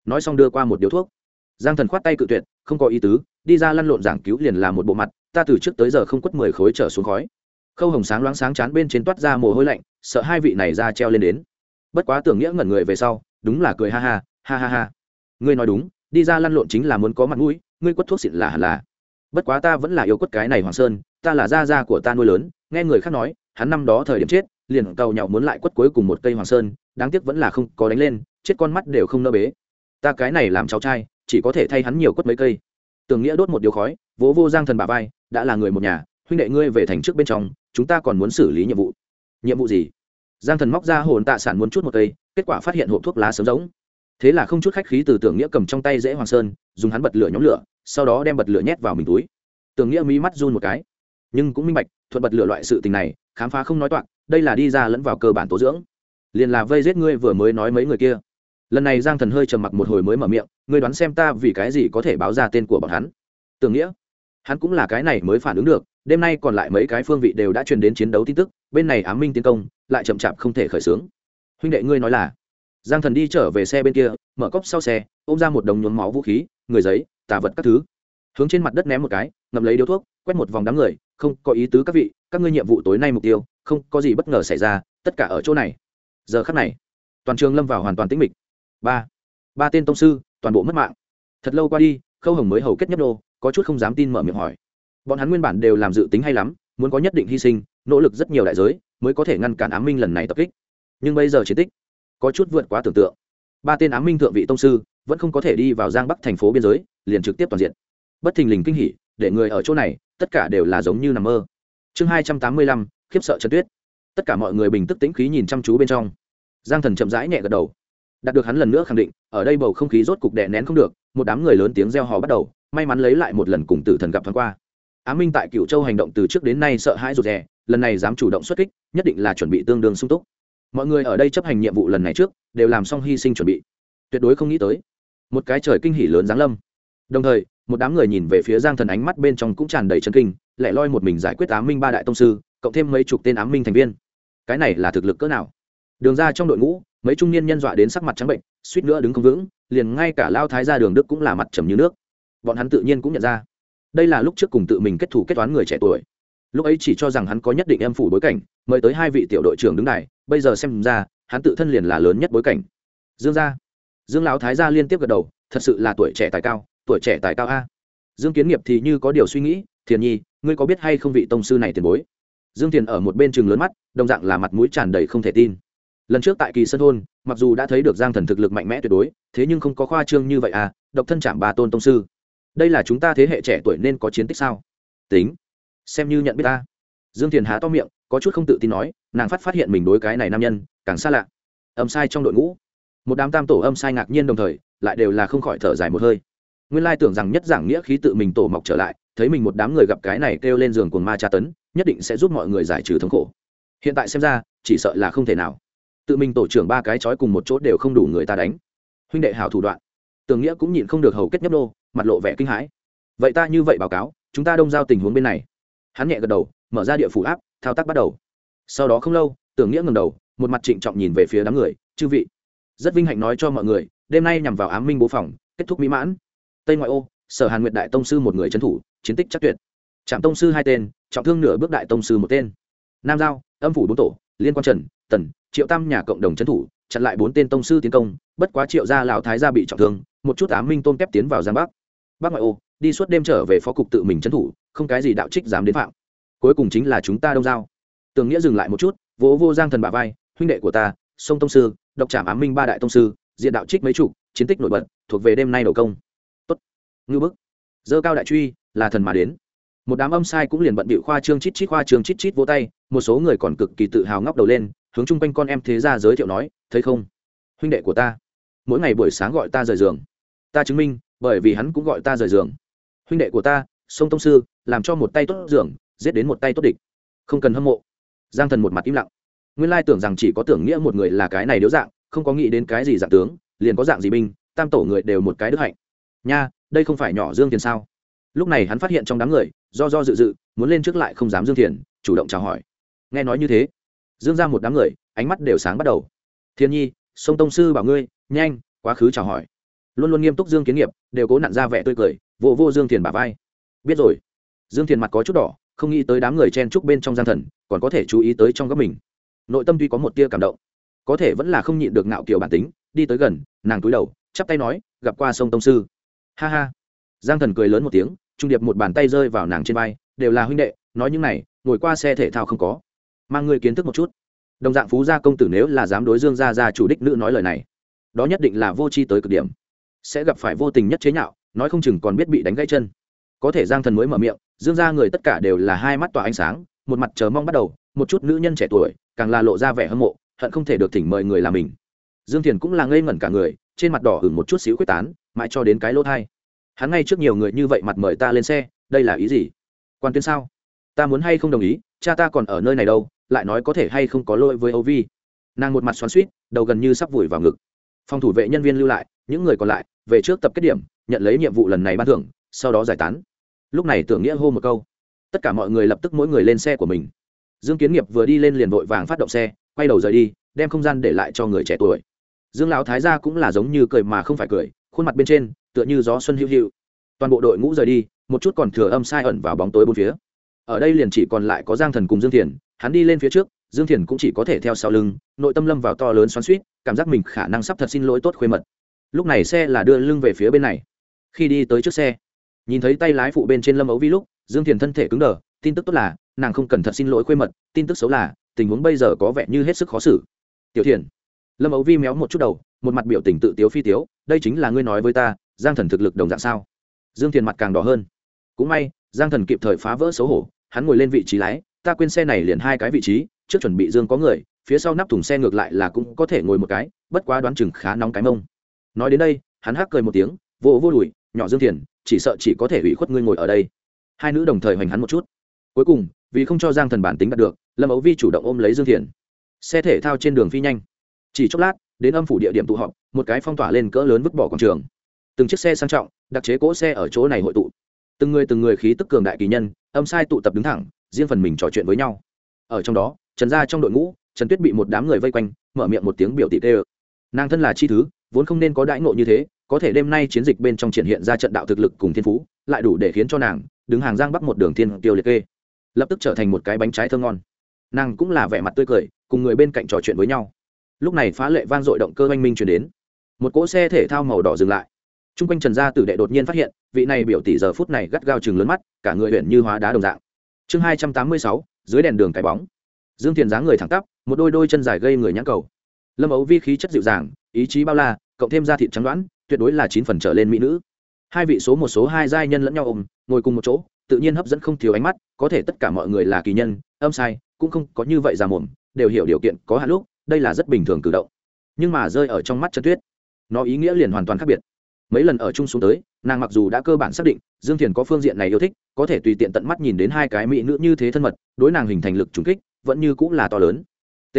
Nói xong đưa qua một điếu thuốc. Giang thần khoát tay cự tuyệt, không có ý tứ, đi ra lăn lộn giảng cứu liền là một bộ mặt, ta từ trước tới giờ không quất mười khối trở xuống khói. Khâu hồng sáng loáng sáng chán bên trên toát ra mồ hôi lạnh, sợ hai vị này ra treo lên đến. Bất quá tưởng nghĩa ngẩn người về sau, đúng là cười ha ha ha ha ha. Ngươi nói đúng, đi ra lăn lộn chính là muốn có mặt mũi ngươi quất thuốc xịn là hẳn là. Bất quá ta vẫn là yêu quất cái này hoàng sơn, ta là gia gia của ta nuôi lớn, nghe người khác nói, hắn năm đó thời điểm chết, liền cầu nhau muốn lại quất cuối cùng một cây hoàng sơn, đáng tiếc vẫn là không có đánh lên, chết con mắt đều không nơ bế. Ta cái này làm cháu trai, chỉ có thể thay hắn nhiều quất mấy cây. Tưởng nghĩa đốt một điều khói, vỗ vô giang thần bà vai, đã là người một nhà, huynh đệ ngươi về thành trước bên trong, chúng ta còn muốn xử lý nhiệm vụ. Nhiệm vụ gì? Giang thần móc ra hồn tạ sản muốn chút một cây, kết quả phát hiện hộp thuốc lá sớm giống thế là không chút khách khí từ tưởng nghĩa cầm trong tay dễ hoàng sơn, dùng hắn bật lửa nhóm lửa, sau đó đem bật lửa nhét vào mình túi. Tưởng nghĩa mí mắt run một cái. Nhưng cũng minh bạch, thuận bật lửa loại sự tình này, khám phá không nói toạc, đây là đi ra lẫn vào cơ bản tố dưỡng. Liền là vây giết ngươi vừa mới nói mấy người kia. Lần này giang thần hơi trầm mặc một hồi mới mở miệng, ngươi đoán xem ta vì cái gì có thể báo ra tên của bọn hắn. Tưởng nghĩa, hắn cũng là cái này mới phản ứng được, đêm nay còn lại mấy cái phương vị đều đã truyền đến chiến đấu tin tức, bên này ám minh tiến công, lại chậm chạp không thể khởi xướng. Huynh đệ ngươi nói là giang thần đi trở về xe bên kia, mở cốc sau xe, ôm ra một đống nhuốm máu vũ khí, người giấy, tà vật các thứ. Hướng trên mặt đất ném một cái, ngậm lấy điếu thuốc, quét một vòng đám người, không có ý tứ các vị, các ngươi nhiệm vụ tối nay mục tiêu, không có gì bất ngờ xảy ra, tất cả ở chỗ này. Giờ khắc này, toàn trường lâm vào hoàn toàn tĩnh mịch. Ba ba tên tông sư, toàn bộ mất mạng. Thật lâu qua đi, khâu hồng mới hầu kết nhấp đô có chút không dám tin mở miệng hỏi. Bọn hắn nguyên bản đều làm dự tính hay lắm, muốn có nhất định hy sinh, nỗ lực rất nhiều đại giới, mới có thể ngăn cản ám minh lần này tập kích. Nhưng bây giờ chiến tích có chút vượt quá tưởng tượng. Ba tên ám minh thượng vị tông sư vẫn không có thể đi vào giang bắc thành phố biên giới, liền trực tiếp toàn diện. Bất thình lình kinh hỉ, để người ở chỗ này, tất cả đều là giống như nằm mơ. Chương hai trăm tám mươi lăm, khiếp sợ trần tuyết. Tất cả mọi người bình tức tĩnh khí nhìn chăm chú bên trong. Giang thần chậm rãi nhẹ gật đầu. Đạt được hắn lần nữa khẳng định, ở đây bầu không khí rốt cục đè nén không được, một đám người lớn tiếng reo hò bắt đầu, may mắn lấy lại một lần cùng tử thần gặp thoáng qua. Á minh tại cựu châu hành động từ trước đến nay sợ hãi rụt rè, lần này dám chủ động xuất kích, nhất định là chuẩn bị tương đương sung túc mọi người ở đây chấp hành nhiệm vụ lần này trước, đều làm xong hy sinh chuẩn bị. Tuyệt đối không nghĩ tới, một cái trời kinh hỉ lớn giáng lâm. Đồng thời, một đám người nhìn về phía giang thần ánh mắt bên trong cũng tràn đầy chân kinh lại loi một mình giải quyết ám minh ba đại tông sư, cộng thêm mấy chục tên ám minh thành viên. Cái này là thực lực cỡ nào? Đường ra trong đội ngũ, mấy trung niên nhân dọa đến sắc mặt trắng bệnh, suýt nữa đứng không vững, liền ngay cả lao thái ra đường đức cũng là mặt trầm như nước. Bọn hắn tự nhiên cũng nhận ra. Đây là lúc trước cùng tự mình kết thủ kết toán người trẻ tuổi lúc ấy chỉ cho rằng hắn có nhất định em phủ bối cảnh, mời tới hai vị tiểu đội trưởng đứng này bây giờ xem ra, hắn tự thân liền là lớn nhất bối cảnh. Dương gia. Dương lão thái gia liên tiếp gật đầu, thật sự là tuổi trẻ tài cao, tuổi trẻ tài cao a. Dương kiến nghiệp thì như có điều suy nghĩ, thiền nhi, ngươi có biết hay không vị tông sư này tiền bối? Dương thiền ở một bên chừng lớn mắt, đồng dạng là mặt mũi tràn đầy không thể tin. Lần trước tại kỳ sân thôn, mặc dù đã thấy được giang thần thực lực mạnh mẽ tuyệt đối, thế nhưng không có khoa trương như vậy à độc thân chạm ba tôn tông sư. Đây là chúng ta thế hệ trẻ tuổi nên có chiến tích sao? Tính xem như nhận biết ta. Dương thiền há to miệng, có chút không tự tin nói, nàng phát phát hiện mình đối cái này nam nhân, càng xa lạ. Âm sai trong đội ngũ. Một đám tam tổ âm sai ngạc nhiên đồng thời, lại đều là không khỏi thở dài một hơi. Nguyên lai tưởng rằng nhất giảng nghĩa khí tự mình tổ mọc trở lại, thấy mình một đám người gặp cái này kêu lên giường cồn ma tra tấn, nhất định sẽ giúp mọi người giải trừ thống khổ. Hiện tại xem ra, chỉ sợ là không thể nào. Tự mình tổ trưởng ba cái chói cùng một chỗ đều không đủ người ta đánh. Huynh đệ hảo thủ đoạn. Tưởng nghĩa cũng nhịn không được hầu kết nhấp đô mặt lộ vẻ kinh hãi. Vậy ta như vậy báo cáo, chúng ta đông giao tình huống bên này hắn nhẹ gật đầu, mở ra địa phủ áp, thao tác bắt đầu. Sau đó không lâu, tưởng nghĩa ngầm đầu, một mặt trịnh trọng nhìn về phía đám người, chư vị. Rất vinh hạnh nói cho mọi người, đêm nay nhằm vào ám minh bố phòng, kết thúc mỹ mãn. Tây ngoại ô, sở hàn nguyện đại tông sư một người trấn thủ, chiến tích chắc tuyệt. Trạm tông sư hai tên, trọng thương nửa bước đại tông sư một tên. Nam giao, âm phủ bốn tổ, liên quan trần, tần, triệu tam nhà cộng đồng trấn thủ, chặn lại bốn tên tông sư tiến công, bất quá triệu gia lão thái gia bị trọng thương, một chút ám minh tôn kép tiến vào giang bắc. Bắc ngoại ô đi suốt đêm trở về phó cục tự mình trấn thủ, không cái gì đạo trích dám đến phạm. Cuối cùng chính là chúng ta đông giao. Tường nghĩa dừng lại một chút, vỗ vô giang thần bà vai, huynh đệ của ta, sông tông sư, độc trảm ám minh ba đại tông sư, diện đạo trích mấy chủ chiến tích nổi bật, thuộc về đêm nay đầu công. Tốt. Ngư bức. Dơ cao đại truy, là thần mà đến. Một đám âm sai cũng liền bận bịu khoa trương chít chít khoa trương chít chít vỗ tay, một số người còn cực kỳ tự hào ngóc đầu lên, hướng chung quanh con em thế ra giới thiệu nói, thấy không? Huynh đệ của ta, mỗi ngày buổi sáng gọi ta rời giường. Ta chứng minh, bởi vì hắn cũng gọi ta rời giường huynh đệ của ta sông tông sư làm cho một tay tốt giường giết đến một tay tốt địch. Không cần hâm mộ. Giang thần một mặt im lặng. Nguyên lai tưởng rằng chỉ có tưởng nghĩa một người là cái này điếu dạng không có nghĩ đến cái gì dạng tướng liền có dạng gì binh tam tổ người đều một cái đức hạnh. Nha đây không phải nhỏ dương tiền sao? Lúc này hắn phát hiện trong đám người do do dự dự muốn lên trước lại không dám dương Thiền, chủ động chào hỏi. Nghe nói như thế dương ra một đám người ánh mắt đều sáng bắt đầu. Thiên nhi sông tông sư bảo ngươi nhanh quá khứ chào hỏi. Luôn luôn nghiêm túc dương kiến nghiệp đều cố nặn ra vẻ tươi cười vô vô dương Thiền bà vai. Biết rồi. Dương Thiền mặt có chút đỏ, không nghĩ tới đám người chen trúc bên trong gian thần, còn có thể chú ý tới trong góc mình. Nội tâm tuy có một tia cảm động, có thể vẫn là không nhịn được ngạo kiểu bản tính, đi tới gần, nàng túi đầu, chắp tay nói, gặp qua sông tông sư. Ha ha. Giang thần cười lớn một tiếng, trung điệp một bàn tay rơi vào nàng trên vai, đều là huynh đệ, nói những này, ngồi qua xe thể thao không có. Mang người kiến thức một chút. Đồng dạng phú gia công tử nếu là dám đối dương gia gia chủ đích nữ nói lời này, đó nhất định là vô tri tới cực điểm. Sẽ gặp phải vô tình nhất chế nhạo nói không chừng còn biết bị đánh gãy chân. Có thể giang thần mới mở miệng, dương gia người tất cả đều là hai mắt tỏa ánh sáng, một mặt chờ mong bắt đầu, một chút nữ nhân trẻ tuổi, càng là lộ ra vẻ hâm mộ, hận không thể được thỉnh mời người làm mình. Dương thiền cũng là ngây ngẩn cả người, trên mặt đỏ hửng một chút xíu quyết tán, mãi cho đến cái lỗ thai. Hắn ngay trước nhiều người như vậy mặt mời ta lên xe, đây là ý gì? Quan tuyến sao? Ta muốn hay không đồng ý, cha ta còn ở nơi này đâu, lại nói có thể hay không có lỗi với âu vi. Nàng một mặt xoắn suýt đầu gần như sắp vùi vào ngực. Phòng thủ vệ nhân viên lưu lại, những người còn lại về trước tập kết điểm, nhận lấy nhiệm vụ lần này ban thưởng, sau đó giải tán. Lúc này tưởng nghĩa hô một câu. Tất cả mọi người lập tức mỗi người lên xe của mình. Dương kiến nghiệp vừa đi lên liền vội vàng phát động xe, quay đầu rời đi, đem không gian để lại cho người trẻ tuổi. Dương lão thái gia cũng là giống như cười mà không phải cười, khuôn mặt bên trên, tựa như gió xuân hữu hữu. Toàn bộ đội ngũ rời đi, một chút còn thừa âm sai ẩn vào bóng tối bốn phía. Ở đây liền chỉ còn lại có giang thần cùng dương thiền, hắn đi lên phía trước, dương thiền cũng chỉ có thể theo sau lưng, nội tâm lâm vào to lớn xoắn suýt cảm giác mình khả năng sắp thật xin lỗi tốt khuê mật lúc này xe là đưa lưng về phía bên này. Khi đi tới trước xe, nhìn thấy tay lái phụ bên trên lâm ấu vi lúc, dương thiền thân thể cứng đờ, tin tức tốt là, nàng không cần thật xin lỗi khuê mật, tin tức xấu là, tình huống bây giờ có vẻ như hết sức khó xử. Tiểu thiền, lâm ấu vi méo một chút đầu, một mặt biểu tình tự tiếu phi tiếu, đây chính là ngươi nói với ta, giang thần thực lực đồng dạng sao? Dương thiền mặt càng đỏ hơn. Cũng may, giang thần kịp thời phá vỡ xấu hổ, hắn ngồi lên vị trí lái, ta quên xe này liền hai cái vị trí, trước chuẩn bị dương có người, phía sau nắp thùng xe ngược lại là cũng có thể ngồi một cái, bất quá đoán chừng khá nóng cái mông nói đến đây, hắn hắc cười một tiếng, vô vô đùi, nhỏ dương thiền, chỉ sợ chỉ có thể hủy khuất ngươi ngồi ở đây. Hai nữ đồng thời hoành hắn một chút. Cuối cùng, vì không cho giang thần bản tính đạt được, lâm ấu vi chủ động ôm lấy dương thiền. Xe thể thao trên đường phi nhanh. Chỉ chốc lát, đến âm phủ địa điểm tụ họp, một cái phong tỏa lên cỡ lớn vứt bỏ quảng trường. Từng chiếc xe sang trọng, đặc chế cỗ xe ở chỗ này hội tụ. Từng người từng người khí tức cường đại kỳ nhân, âm sai tụ tập đứng thẳng, riêng phần mình trò chuyện với nhau. Ở trong đó, trần gia trong đội ngũ, trần tuyết bị một đám người vây quanh, mở miệng một tiếng biểu thị tê ơ. Nàng thân là chi thứ vốn không nên có đãi ngộ như thế, có thể đêm nay chiến dịch bên trong triển hiện ra trận đạo thực lực cùng thiên phú, lại đủ để khiến cho nàng đứng hàng giang bắc một đường thiên tiêu liệt kê. Lập tức trở thành một cái bánh trái thơ ngon. Nàng cũng là vẻ mặt tươi cười, cùng người bên cạnh trò chuyện với nhau. Lúc này phá lệ vang dội động cơ oanh minh chuyển đến. Một cỗ xe thể thao màu đỏ dừng lại. T r u n g quanh trần gia tử đệ đột nhiên phát hiện, vị này biểu tỷ giờ phút này gắt gao chừng lớn mắt, cả người huyện như hóa đá đồng dạng. Chương hai trăm tám mươi sáu, dưới đèn đường cái bóng. Dương thiền dáng người thẳng tắp, một đôi đôi chân dài gây người nhãn cầu. Lâm ấu vi khí chất dịu dàng, ý chí bao la cộng thêm da thịt trắng đoán tuyệt đối là chín phần trở lên mỹ nữ. Hai vị số một số hai giai nhân lẫn nhau ôm, ngồi cùng một chỗ, tự nhiên hấp dẫn không thiếu ánh mắt, có thể tất cả mọi người là kỳ nhân, âm sai, cũng không có như vậy ra mồm, đều hiểu điều kiện có hạn lúc, đây là rất bình thường cử động. Nhưng mà rơi ở trong mắt chân tuyết, nó ý nghĩa liền hoàn toàn khác biệt. Mấy lần ở chung xuống tới, nàng mặc dù đã cơ bản xác định, dương thiền có phương diện này yêu thích, có thể tùy tiện tận mắt nhìn đến hai cái mỹ nữ như thế thân mật, đối nàng hình thành lực trùng kích, vẫn như cũng là to lớn. T.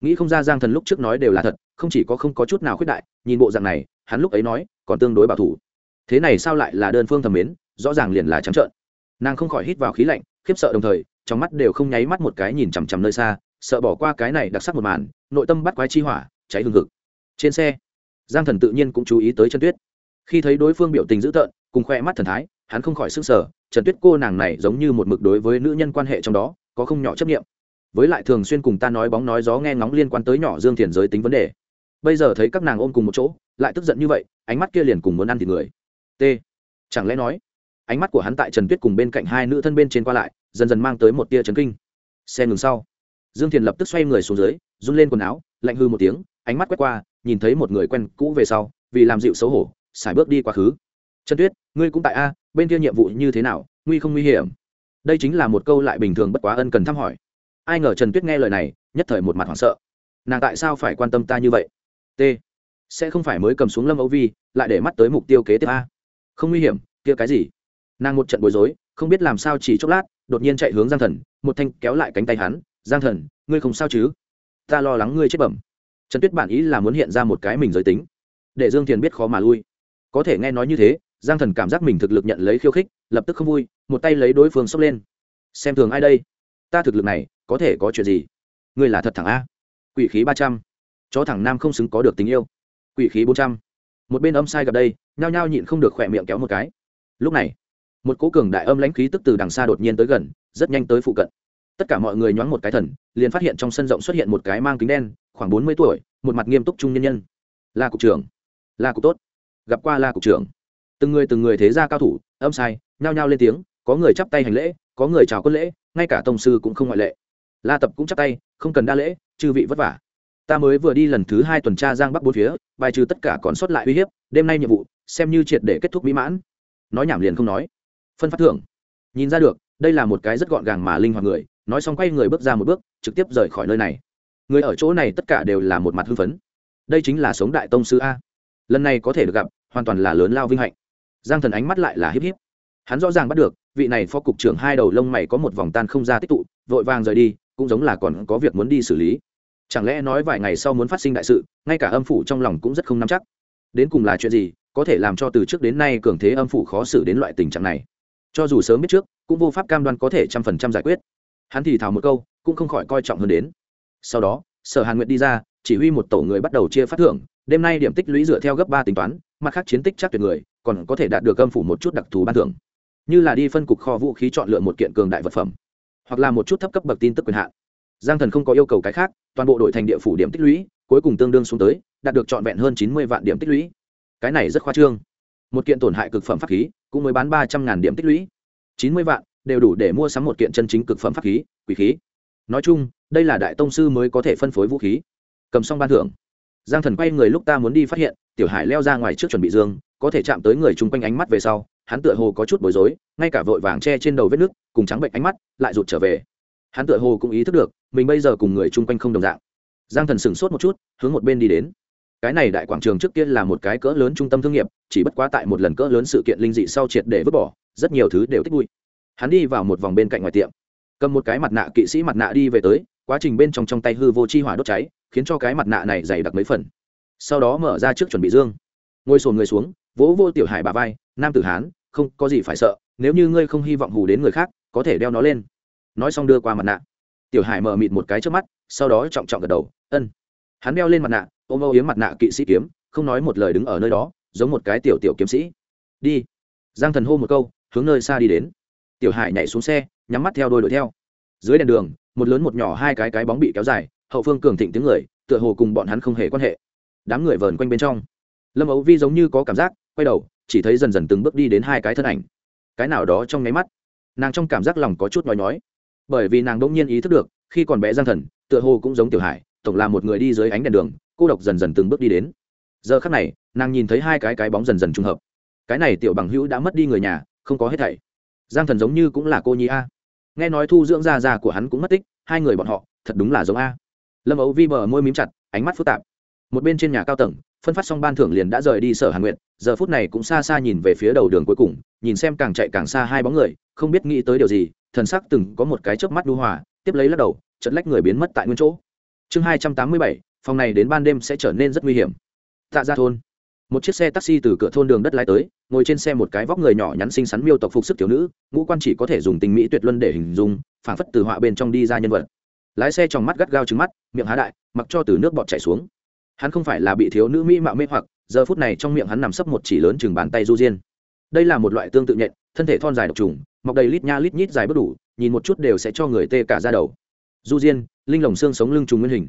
Nghĩ không ra giang thần lúc trước nói đều là thật không chỉ có không có chút nào khuyết đại, nhìn bộ dạng này, hắn lúc ấy nói, còn tương đối bảo thủ. Thế này sao lại là đơn phương thầm mến, rõ ràng liền là trắng trợn. Nàng không khỏi hít vào khí lạnh, khiếp sợ đồng thời, trong mắt đều không nháy mắt một cái nhìn chằm chằm nơi xa, sợ bỏ qua cái này đặc sắc một màn, nội tâm bắt quái chi hỏa, cháy hừng hực. Trên xe, giang thần tự nhiên cũng chú ý tới chân tuyết. Khi thấy đối phương biểu tình dữ tợn, cùng khoe mắt thần thái, hắn không khỏi s ư n g sở trần tuyết cô nàng này giống như một mực đối với nữ nhân quan hệ trong đó, có không nhỏ chấp nghiệm với lại thường xuyên cùng ta nói bóng nói gió nghe ngóng liên quan tới nhỏ dương thiền giới tính vấn đề bây giờ thấy các nàng ôm cùng một chỗ, lại tức giận như vậy, ánh mắt kia liền cùng muốn ăn thịt người. T. Chẳng lẽ nói, ánh mắt của hắn tại trần tuyết cùng bên cạnh hai nữ thân bên trên qua lại, dần dần mang tới một tia trấn kinh. Xe ngừng sau. Dương thiền lập tức xoay người xuống dưới, run lên quần áo, lạnh hư một tiếng, ánh mắt quét qua, nhìn thấy một người quen cũ về sau, vì làm dịu xấu hổ, xài bước đi quá khứ. Trần tuyết, ngươi cũng tại a, bên kia nhiệm vụ như thế nào, nguy không nguy hiểm? Đây chính là một câu lại bình thường bất quá ân cần thăm hỏi. Ai ngờ trần tuyết nghe lời này, nhất thời một mặt hoảng sợ. Nàng tại sao phải quan tâm ta như vậy? T. Sẽ không phải mới cầm xuống lâm âu vi, lại để mắt tới mục tiêu kế tiếp a. Không nguy hiểm, kia cái gì? Nàng một trận bối rối, không biết làm sao chỉ chốc lát, đột nhiên chạy hướng giang thần, một thanh kéo lại cánh tay hắn, giang thần, ngươi không sao chứ? Ta lo lắng ngươi chết bẩm. Trần tuyết bản ý là muốn hiện ra một cái mình giới tính, để dương thiền biết khó mà lui. Có thể nghe nói như thế, giang thần cảm giác mình thực lực nhận lấy khiêu khích, lập tức không vui, một tay lấy đối phương sốc lên. Xem thường ai đây? Ta thực lực này, có thể có chuyện gì? Ngươi là thật thẳng a. Quỷ khí ba trăm chó thẳng nam không xứng có được tình yêu. Quỷ khí bốn trăm. Một bên âm sai gặp đây, nhao nhao nhịn không được khỏe miệng kéo một cái. Lúc này, một cố cường đại âm lãnh khí tức từ đằng xa đột nhiên tới gần, rất nhanh tới phụ cận. Tất cả mọi người nhoáng một cái thần, liền phát hiện trong sân rộng xuất hiện một cái mang kính đen, khoảng bốn mươi tuổi, một mặt nghiêm túc trung nhân nhân. Là cục trưởng. Là cục tốt. Gặp qua la cục trưởng. Từng người từng người thế gia cao thủ, âm sai, nhao nhao lên tiếng, có người chắp tay hành lễ, có người chào quân lễ, ngay cả tổng sư cũng không ngoại lệ. La tập cũng chắp tay, không cần đa lễ, chư vị vất vả ta mới vừa đi lần thứ hai tuần tra giang bắc bốn phía, bài trừ tất cả còn sót lại uy hiếp, đêm nay nhiệm vụ, xem như triệt để kết thúc mỹ mãn. Nói nhảm liền không nói. Phân phát thưởng. Nhìn ra được, đây là một cái rất gọn gàng mà linh hoạt người, nói xong quay người bước ra một bước, trực tiếp rời khỏi nơi này. Người ở chỗ này tất cả đều là một mặt hưng phấn. Đây chính là sống đại tông sư a. Lần này có thể được gặp, hoàn toàn là lớn lao vinh hạnh. Giang thần ánh mắt lại là híp híp. Hắn rõ ràng bắt được, vị này phó cục trưởng hai đầu lông mày có một vòng tan không ra tích tụ, vội vàng rời đi, cũng giống là còn có việc muốn đi xử lý chẳng lẽ nói vài ngày sau muốn phát sinh đại sự, ngay cả âm phủ trong lòng cũng rất không nắm chắc? Đến cùng là chuyện gì, có thể làm cho từ trước đến nay cường thế âm phủ khó xử đến loại tình trạng này? Cho dù sớm biết trước, cũng vô pháp cam đoan có thể trăm phần trăm giải quyết. Hắn thì thào một câu, cũng không khỏi coi trọng hơn đến. Sau đó, sở hàn nguyệt đi ra, chỉ huy một tổ người bắt đầu chia phát thưởng. Đêm nay điểm tích lũy dựa theo gấp ba tính toán, mặt khác chiến tích chắc tuyệt người, còn có thể đạt được âm phủ một chút đặc thù ban thưởng. Như là đi phân cục kho vũ khí chọn lựa một kiện cường đại vật phẩm, hoặc là một chút thấp cấp bậc tin tức quyền hạn. Giang thần không có yêu cầu cái khác toàn bộ đội thành địa phủ điểm tích lũy, cuối cùng tương đương xuống tới, đạt được trọn vẹn hơn chín mươi vạn điểm tích lũy. Cái này rất khoa trương. Một kiện tổn hại cực phẩm pháp khí, cũng mới bán ba trăm ngàn điểm tích lũy. chín mươi vạn, đều đủ để mua sắm một kiện chân chính cực phẩm pháp khí, quỷ khí. Nói chung, đây là đại tông sư mới có thể phân phối vũ khí. Cầm xong ban thưởng. Giang thần quay người lúc ta muốn đi phát hiện, tiểu hải leo ra ngoài trước chuẩn bị dương, có thể chạm tới người chung quanh ánh mắt về sau, hắn tựa hồ có chút bối rối, ngay cả vội vàng che trên đầu vết nước, cùng trắng bệnh ánh mắt, lại rụt trở về hắn tựa hồ cũng ý thức được, mình bây giờ cùng người chung quanh không đồng dạng. Giang thần sửng sốt một chút, hướng một bên đi đến. Cái này đại quảng trường trước kia là một cái cỡ lớn trung tâm thương nghiệp, chỉ bất quá tại một lần cỡ lớn sự kiện linh dị sau triệt để vứt bỏ, rất nhiều thứ đều tích bụi. hắn đi vào một vòng bên cạnh ngoài tiệm, cầm một cái mặt nạ kỵ sĩ mặt nạ đi về tới, quá trình bên trong trong tay hư vô chi hỏa đốt cháy, khiến cho cái mặt nạ này dày đặc mấy phần. Sau đó mở ra trước chuẩn bị dương. Ngồi sồn người xuống, vỗ vô tiểu hải bà vai, nam tử hán, không có gì phải sợ, nếu như ngươi không hy vọng hù đến người khác, có thể đeo nó lên nói xong đưa qua mặt nạ. Tiểu hải mở mịt một cái trước mắt, sau đó trọng trọng gật đầu, ân. Hắn đeo lên mặt nạ, ôm âu yếm mặt nạ kỵ sĩ kiếm, không nói một lời đứng ở nơi đó, giống một cái tiểu tiểu kiếm sĩ. Đi. Giang thần hô một câu, hướng nơi xa đi đến. Tiểu hải nhảy xuống xe, nhắm mắt theo đôi đuổi theo. Dưới đèn đường, một lớn một nhỏ hai cái cái bóng bị kéo dài, hậu phương cường thịnh tiếng người, tựa hồ cùng bọn hắn không hề quan hệ. Đám người vờn quanh bên trong. Lâm ấu vi giống như có cảm giác, quay đầu, chỉ thấy dần dần từng bước đi đến hai cái thân ảnh. Cái nào đó trong nháy mắt, nàng trong cảm giác lòng có chút nói nói bởi vì nàng đỗng nhiên ý thức được, khi còn bé giang thần, tựa hồ cũng giống tiểu hải, tổng là một người đi dưới ánh đèn đường, cô độc dần dần từng bước đi đến. Giờ khắc này, nàng nhìn thấy hai cái cái bóng dần dần trùng hợp. Cái này tiểu bằng hữu đã mất đi người nhà, không có hết thảy. Giang thần giống như cũng là cô nhi a. Nghe nói thu dưỡng gia già của hắn cũng mất tích, hai người bọn họ, thật đúng là giống a. Lâm ấu vi bờ môi mím chặt, ánh mắt phức tạp. Một bên trên nhà cao tầng, phân phát xong ban thưởng liền đã rời đi sở hàn nguyện giờ phút này cũng xa xa nhìn về phía đầu đường cuối cùng, nhìn xem càng chạy càng xa hai bóng người, không biết nghĩ tới điều gì thần sắc từng có một cái chớp mắt đu hòa, tiếp lấy lắc đầu chật lách người biến mất tại nguyên chỗ. Chương hai trăm tám mươi bảy, phòng này đến ban đêm sẽ trở nên rất nguy hiểm. Tạ ra thôn. Một chiếc xe taxi từ cửa thôn đường đất lái tới, ngồi trên xe một cái vóc người nhỏ nhắn xinh xắn miêu tộc phục sức thiếu nữ, ngũ quan chỉ có thể dùng tình mỹ tuyệt luân để hình dung phản phất từ họa bên trong đi ra nhân vật. Lái xe trong mắt gắt gao trứng mắt, miệng há đại, mặc cho từ nước bọt chảy xuống. Hắn không phải là bị thiếu nữ mỹ mạo mê hoặc, giờ phút này trong miệng hắn nằm sấp một chỉ lớn chừng bàn tay du diên. Đây là một loại tương tự nhện, thân thể thon dài độc trùng mọc đầy lít nha lít nhít dài bất đủ, nhìn một chút đều sẽ cho người tê cả ra đầu. Du diên, linh lồng xương sống lưng trùng nguyên hình.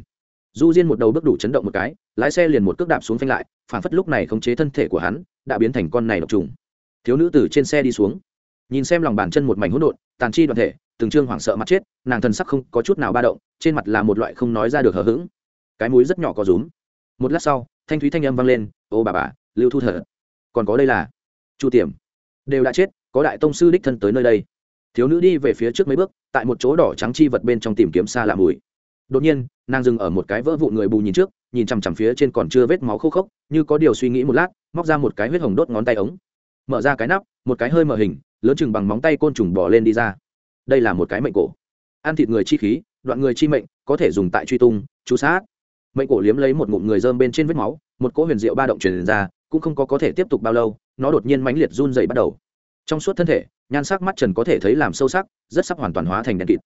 Du diên một đầu bước đủ chấn động một cái, lái xe liền một cước đạp xuống phanh lại, phản phất lúc này khống chế thân thể của hắn, đã biến thành con này độc trùng. Thiếu nữ từ trên xe đi xuống. Nhìn xem lòng bàn chân một mảnh hỗn độn, tàn chi đoàn thể, từng trương hoảng sợ mặt chết, nàng thần sắc không có chút nào ba động, trên mặt là một loại không nói ra được hờ hững. Cái mũi rất nhỏ có rúm. Một lát sau, thanh thúy thanh âm vang lên, ô bà bà, lưu thu thở, còn có đây là chu tiềm, đều đã chết có đại tông sư đích thân tới nơi đây. Thiếu nữ đi về phía trước mấy bước, tại một chỗ đỏ trắng chi vật bên trong tìm kiếm xa làm mùi. Đột nhiên, nàng dừng ở một cái vỡ vụn người bù nhìn trước, nhìn chằm chằm phía trên còn chưa vết máu khô khốc, như có điều suy nghĩ một lát, móc ra một cái huyết hồng đốt ngón tay ống. Mở ra cái nắp, một cái hơi mở hình, lớn chừng bằng móng tay côn trùng bỏ lên đi ra. Đây là một cái mệnh cổ. Ăn thịt người chi khí, đoạn người chi mệnh, có thể dùng tại truy tung, chú sát. Mệnh cổ liếm lấy một ngụm người dơm bên trên vết máu, một cỗ huyền diệu ba động truyền ra, cũng không có có thể tiếp tục bao lâu, nó đột nhiên mãnh liệt run dày bắt đầu trong suốt thân thể nhan sắc mắt trần có thể thấy làm sâu sắc rất sắp hoàn toàn hóa thành đèn kịt.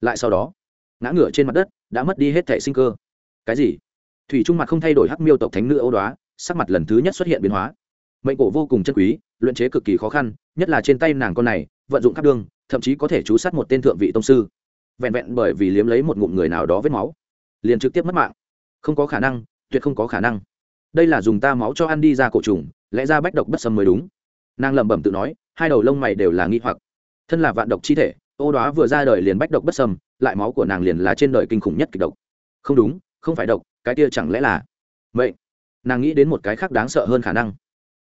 Lại sau đó ngã ngửa trên mặt đất đã mất đi hết thể sinh cơ. Cái gì? Thủy trung mặt không thay đổi hắc miêu tộc thánh nữ âu đoá sắc mặt lần thứ nhất xuất hiện biến hóa. Mệnh cổ vô cùng chân quý luyện chế cực kỳ khó khăn nhất là trên tay nàng con này vận dụng khắp đường, thậm chí có thể chú sát một tên thượng vị tông sư. Vẹn vẹn bởi vì liếm lấy một ngụm người nào đó vết máu liền trực tiếp mất mạng. Không có khả năng tuyệt không có khả năng. Đây là dùng ta máu cho ăn đi ra cổ trùng lẽ ra bách độc bất sâm mới đúng nàng lẩm bẩm tự nói, hai đầu lông mày đều là nghi hoặc. Thân là vạn độc chi thể, ô đoá vừa ra đời liền bách độc bất sâm lại máu của nàng liền là trên đời kinh khủng nhất kịch độc. Không đúng, không phải độc, cái kia chẳng lẽ là mệnh? Nàng nghĩ đến một cái khác đáng sợ hơn khả năng.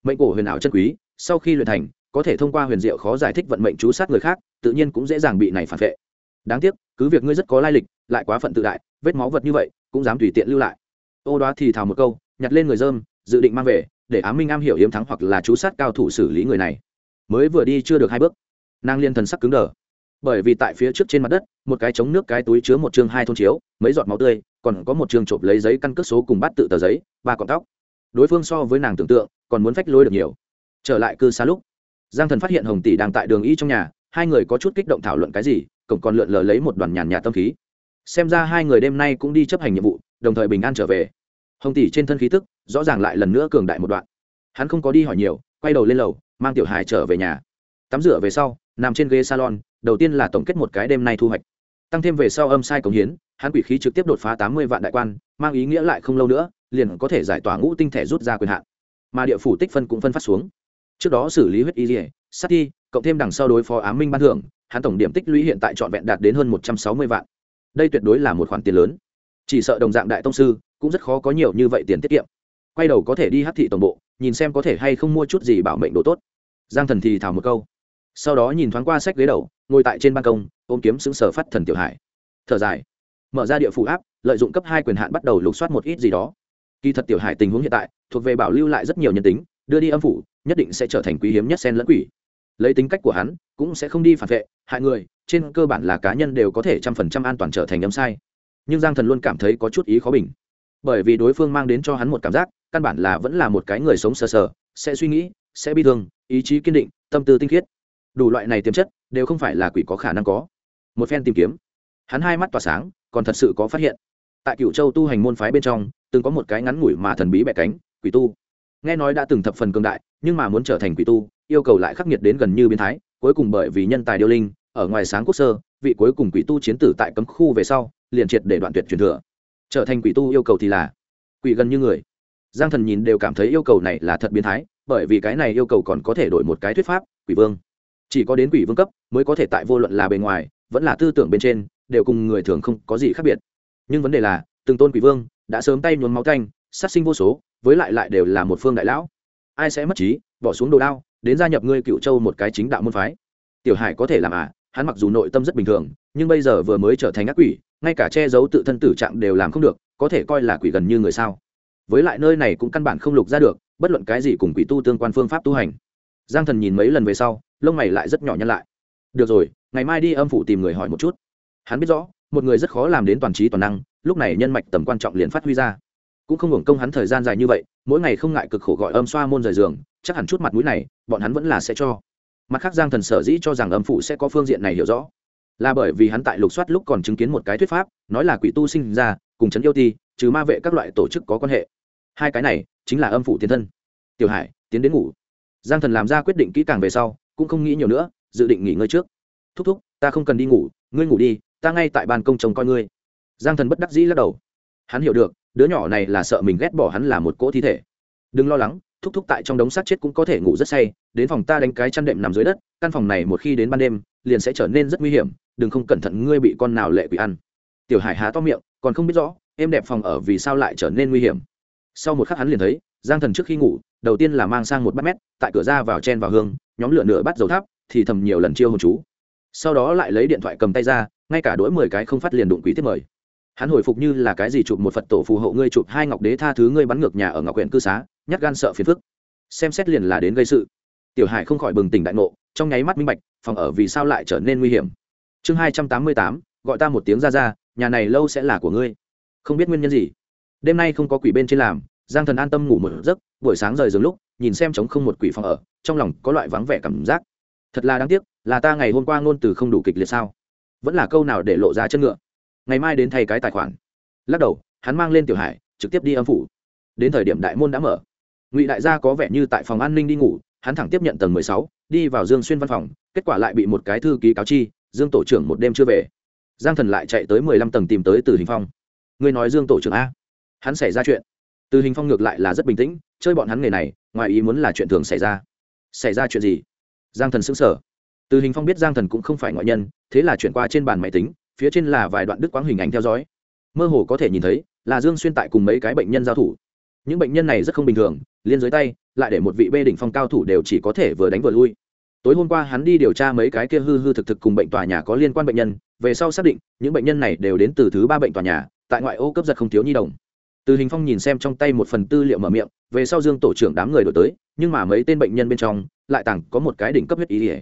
Mệnh cổ huyền ảo chân quý, sau khi luyện thành, có thể thông qua huyền diệu khó giải thích vận mệnh chú sát người khác, tự nhiên cũng dễ dàng bị này phản vệ. Đáng tiếc, cứ việc ngươi rất có lai lịch, lại quá phận tự đại, vết máu vật như vậy, cũng dám tùy tiện lưu lại. Ô đoá thì thào một câu, nhặt lên người dơm dự định mang về để á minh am hiểu hiếm thắng hoặc là chú sát cao thủ xử lý người này. Mới vừa đi chưa được hai bước, nàng liên thần sắc cứng đờ. Bởi vì tại phía trước trên mặt đất, một cái chống nước cái túi chứa một chương hai thôn chiếu, mấy giọt máu tươi, còn có một chương chộp lấy giấy căn cước số cùng bắt tự tờ giấy, ba cọng tóc. Đối phương so với nàng tưởng tượng, còn muốn phách lôi được nhiều. Trở lại cư xa lúc, giang thần phát hiện hồng tỷ đang tại đường y trong nhà, hai người có chút kích động thảo luận cái gì, cổng còn lượn lờ lấy một đoàn nhàn nhạt tâm khí. Xem ra hai người đêm nay cũng đi chấp hành nhiệm vụ, đồng thời bình an trở về hồng tỷ trên thân khí tức, rõ ràng lại lần nữa cường đại một đoạn. Hắn không có đi hỏi nhiều, quay đầu lên lầu, mang tiểu hải trở về nhà. Tắm rửa về sau, nằm trên ghế salon, đầu tiên là tổng kết một cái đêm nay thu hoạch. Tăng thêm về sau âm sai cống hiến, hắn quỷ khí trực tiếp đột phá tám mươi vạn đại quan, mang ý nghĩa lại không lâu nữa, liền có thể giải tỏa ngũ tinh thể rút ra quyền hạn. Mà địa phủ tích phân cũng phân phát xuống. Trước đó xử lý huyết y dỉa sắt thi, cộng thêm đằng sau đối phó ám minh ban thưởng, hắn tổng điểm tích lũy hiện tại trọn vẹn đạt đến hơn một trăm sáu mươi vạn. Đây tuyệt đối là một khoản tiền lớn chỉ sợ đồng dạng đại tông sư, cũng rất khó có nhiều như vậy tiền tiết kiệm. Quay đầu có thể đi hát thị tổng bộ, nhìn xem có thể hay không mua chút gì bảo mệnh đồ tốt. Giang thần thì thào một câu. Sau đó nhìn thoáng qua sách ghế đầu, ngồi tại trên ban công, ôm kiếm xứng sở phát thần tiểu hải. Thở dài. Mở ra địa phủ áp, lợi dụng cấp hai quyền hạn bắt đầu lục soát một ít gì đó. Kỳ thật tiểu hải tình huống hiện tại, thuộc về bảo lưu lại rất nhiều nhân tính, đưa đi âm phủ, nhất định sẽ trở thành quý hiếm nhất sen lẫn quỷ. Lấy tính cách của hắn, cũng sẽ không đi phản vệ, hại người, trên cơ bản là cá nhân đều có thể trăm phần trăm an toàn trở thành âm sai nhưng giang thần luôn cảm thấy có chút ý khó bình. Bởi vì đối phương mang đến cho hắn một cảm giác, căn bản là vẫn là một cái người sống sờ sờ, sẽ suy nghĩ, sẽ bi thương, ý chí kiên định, tâm tư tinh khiết. Đủ loại này tiềm chất, đều không phải là quỷ có khả năng có. Một phen tìm kiếm, hắn hai mắt tỏa sáng, còn thật sự có phát hiện. Tại cựu châu tu hành môn phái bên trong, từng có một cái ngắn ngủi mà thần bí bẹ cánh, quỷ tu. Nghe nói đã từng thập phần cường đại, nhưng mà muốn trở thành quỷ tu, yêu cầu lại khắc nghiệt đến gần như biến thái, cuối cùng bởi vì nhân tài điêu linh, ở ngoài sáng quốc sơ, vị cuối cùng quỷ tu chiến tử tại cấm khu về sau liền triệt để đoạn tuyệt truyền thừa. Trở thành quỷ tu yêu cầu thì là quỷ gần như người. Giang thần nhìn đều cảm thấy yêu cầu này là thật biến thái, bởi vì cái này yêu cầu còn có thể đổi một cái thuyết pháp, quỷ vương. Chỉ có đến quỷ vương cấp mới có thể tại vô luận là bề ngoài, vẫn là tư tưởng bên trên, đều cùng người thường không có gì khác biệt. Nhưng vấn đề là, từng tôn quỷ vương đã sớm tay nhuốm máu canh sát sinh vô số, với lại lại đều là một phương đại lão. Ai sẽ mất trí, bỏ xuống đồ đao, đến gia nhập ngươi cựu châu một cái chính đạo môn phái? Tiểu hải có thể làm à hắn mặc dù nội tâm rất bình thường, nhưng bây giờ vừa mới trở thành ác quỷ ngay cả che giấu tự thân tử trạng đều làm không được, có thể coi là quỷ gần như người sao. Với lại nơi này cũng căn bản không lục ra được, bất luận cái gì cùng quỷ tu tương quan phương pháp tu hành. Giang thần nhìn mấy lần về sau, lông mày lại rất nhỏ nhăn lại. Được rồi, ngày mai đi âm phủ tìm người hỏi một chút. Hắn biết rõ, một người rất khó làm đến toàn trí toàn năng, lúc này nhân mạch tầm quan trọng liền phát huy ra. Cũng không hưởng công hắn thời gian dài như vậy, mỗi ngày không ngại cực khổ gọi âm xoa môn rời giường, chắc hẳn chút mặt mũi này, bọn hắn vẫn là sẽ cho. Mặt khác giang thần sở dĩ cho rằng âm phủ sẽ có phương diện này hiểu rõ là bởi vì hắn tại lục soát lúc còn chứng kiến một cái thuyết pháp, nói là quỷ tu sinh ra, cùng chấn yêu ti trừ ma vệ các loại tổ chức có quan hệ. Hai cái này chính là âm phủ tiến thân. Tiểu hải, tiến đến ngủ. Giang thần làm ra quyết định kỹ càng về sau, cũng không nghĩ nhiều nữa, dự định nghỉ ngơi trước. Thúc thúc, ta không cần đi ngủ, ngươi ngủ đi, ta ngay tại ban công chồng coi ngươi. Giang thần bất đắc dĩ lắc đầu. Hắn hiểu được, đứa nhỏ này là sợ mình ghét bỏ hắn là một cỗ thi thể. Đừng lo lắng, thúc thúc tại trong đống sát chết cũng có thể ngủ rất say, đến phòng ta đánh cái chăn đệm nằm dưới đất, căn phòng này một khi đến ban đêm, liền sẽ trở nên rất nguy hiểm đừng không cẩn thận ngươi bị con nào lệ quỷ ăn. Tiểu hải há to miệng, còn không biết rõ, em đẹp phòng ở vì sao lại trở nên nguy hiểm. Sau một khắc hắn liền thấy, giang thần trước khi ngủ, đầu tiên là mang sang một bát mét, tại cửa ra vào chen vào hương, nhóm lửa nửa bắt dầu tháp, thì thầm nhiều lần chiêu hồn chú. Sau đó lại lấy điện thoại cầm tay ra, ngay cả đỗi mười cái không phát liền đụng quý tiếp mời. Hắn hồi phục như là cái gì chụp một phật tổ phù hộ ngươi chụp hai ngọc đế tha thứ ngươi bắn ngược nhà ở ngọc huyện cư xá, nhát gan sợ phiền phức. Xem xét liền là đến gây sự. Tiểu hải không khỏi bừng tỉnh đại ngộ, trong nháy mắt minh bạch, phòng ở vì sao lại trở nên nguy hiểm chương hai trăm tám mươi tám, gọi ta một tiếng ra ra, nhà này lâu sẽ là của ngươi. Không biết nguyên nhân gì. Đêm nay không có quỷ bên trên làm, giang thần an tâm ngủ một giấc, buổi sáng rời giường lúc, nhìn xem trống không một quỷ phòng ở, trong lòng có loại vắng vẻ cảm giác. Thật là đáng tiếc, là ta ngày hôm qua ngôn từ không đủ kịch liệt sao? Vẫn là câu nào để lộ ra chân ngựa? Ngày mai đến thay cái tài khoản. Lắc đầu, hắn mang lên tiểu hải, trực tiếp đi âm phủ. Đến thời điểm đại môn đã mở. Ngụy đại gia có vẻ như tại phòng an ninh đi ngủ, hắn thẳng tiếp nhận tầng mười sáu, đi vào dương xuyên văn phòng, kết quả lại bị một cái thư ký cáo chi dương tổ trưởng một đêm chưa về. Giang thần lại chạy tới mười lăm tầng tìm tới từ hình phong. Ngươi nói dương tổ trưởng a? Hắn xảy ra chuyện. Từ hình phong ngược lại là rất bình tĩnh, chơi bọn hắn nghề này, ngoài ý muốn là chuyện thường xảy ra. Xảy ra chuyện gì? Giang thần xứng sở từ hình phong biết giang thần cũng không phải ngoại nhân, thế là chuyển qua trên bàn máy tính, phía trên là vài đoạn đức quãng hình ảnh theo dõi. Mơ hồ có thể nhìn thấy, là dương xuyên tại cùng mấy cái bệnh nhân giao thủ. Những bệnh nhân này rất không bình thường, liên dưới tay, lại để một vị bê đỉnh phong cao thủ đều chỉ có thể vừa đánh vừa lui tối hôm qua hắn đi điều tra mấy cái kia hư hư thực thực cùng bệnh tòa nhà có liên quan bệnh nhân, về sau xác định, những bệnh nhân này đều đến từ thứ ba bệnh tòa nhà, tại ngoại ô cấp giật không thiếu nhi đồng. Từ hình phong nhìn xem trong tay một phần tư liệu mở miệng, về sau dương tổ trưởng đám người đổi tới, nhưng mà mấy tên bệnh nhân bên trong, lại tặng có một cái đỉnh cấp huyết ý ỉa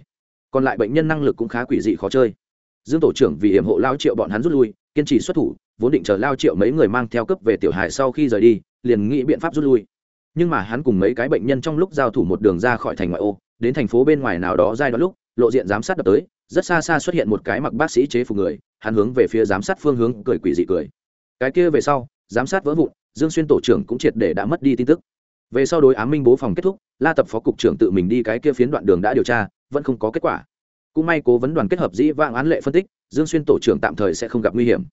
còn lại bệnh nhân năng lực cũng khá quỷ dị khó chơi. Dương tổ trưởng vì hiểm hộ lao triệu bọn hắn rút lui, kiên trì xuất thủ, vốn định chờ lao triệu mấy người mang theo cấp về tiểu hải sau khi rời đi, liền nghĩ biện pháp rút lui. Nhưng mà hắn cùng mấy cái bệnh nhân trong lúc giao thủ một đường ra khỏi thành ngoại ô đến thành phố bên ngoài nào đó giai đoạn lúc, lộ diện giám sát đập tới, rất xa xa xuất hiện một cái mặc bác sĩ chế phục người, hắn hướng về phía giám sát phương hướng cười quỷ dị cười. Cái kia về sau, giám sát vỡ vụn, dương xuyên tổ trưởng cũng triệt để đã mất đi tin tức. Về sau đối ám minh bố phòng kết thúc, la tập phó cục trưởng tự mình đi cái kia phiến đoạn đường đã điều tra, vẫn không có kết quả. Cũng may cố vấn đoàn kết hợp dĩ vãng án lệ phân tích, dương xuyên tổ trưởng tạm thời sẽ không gặp nguy hiểm.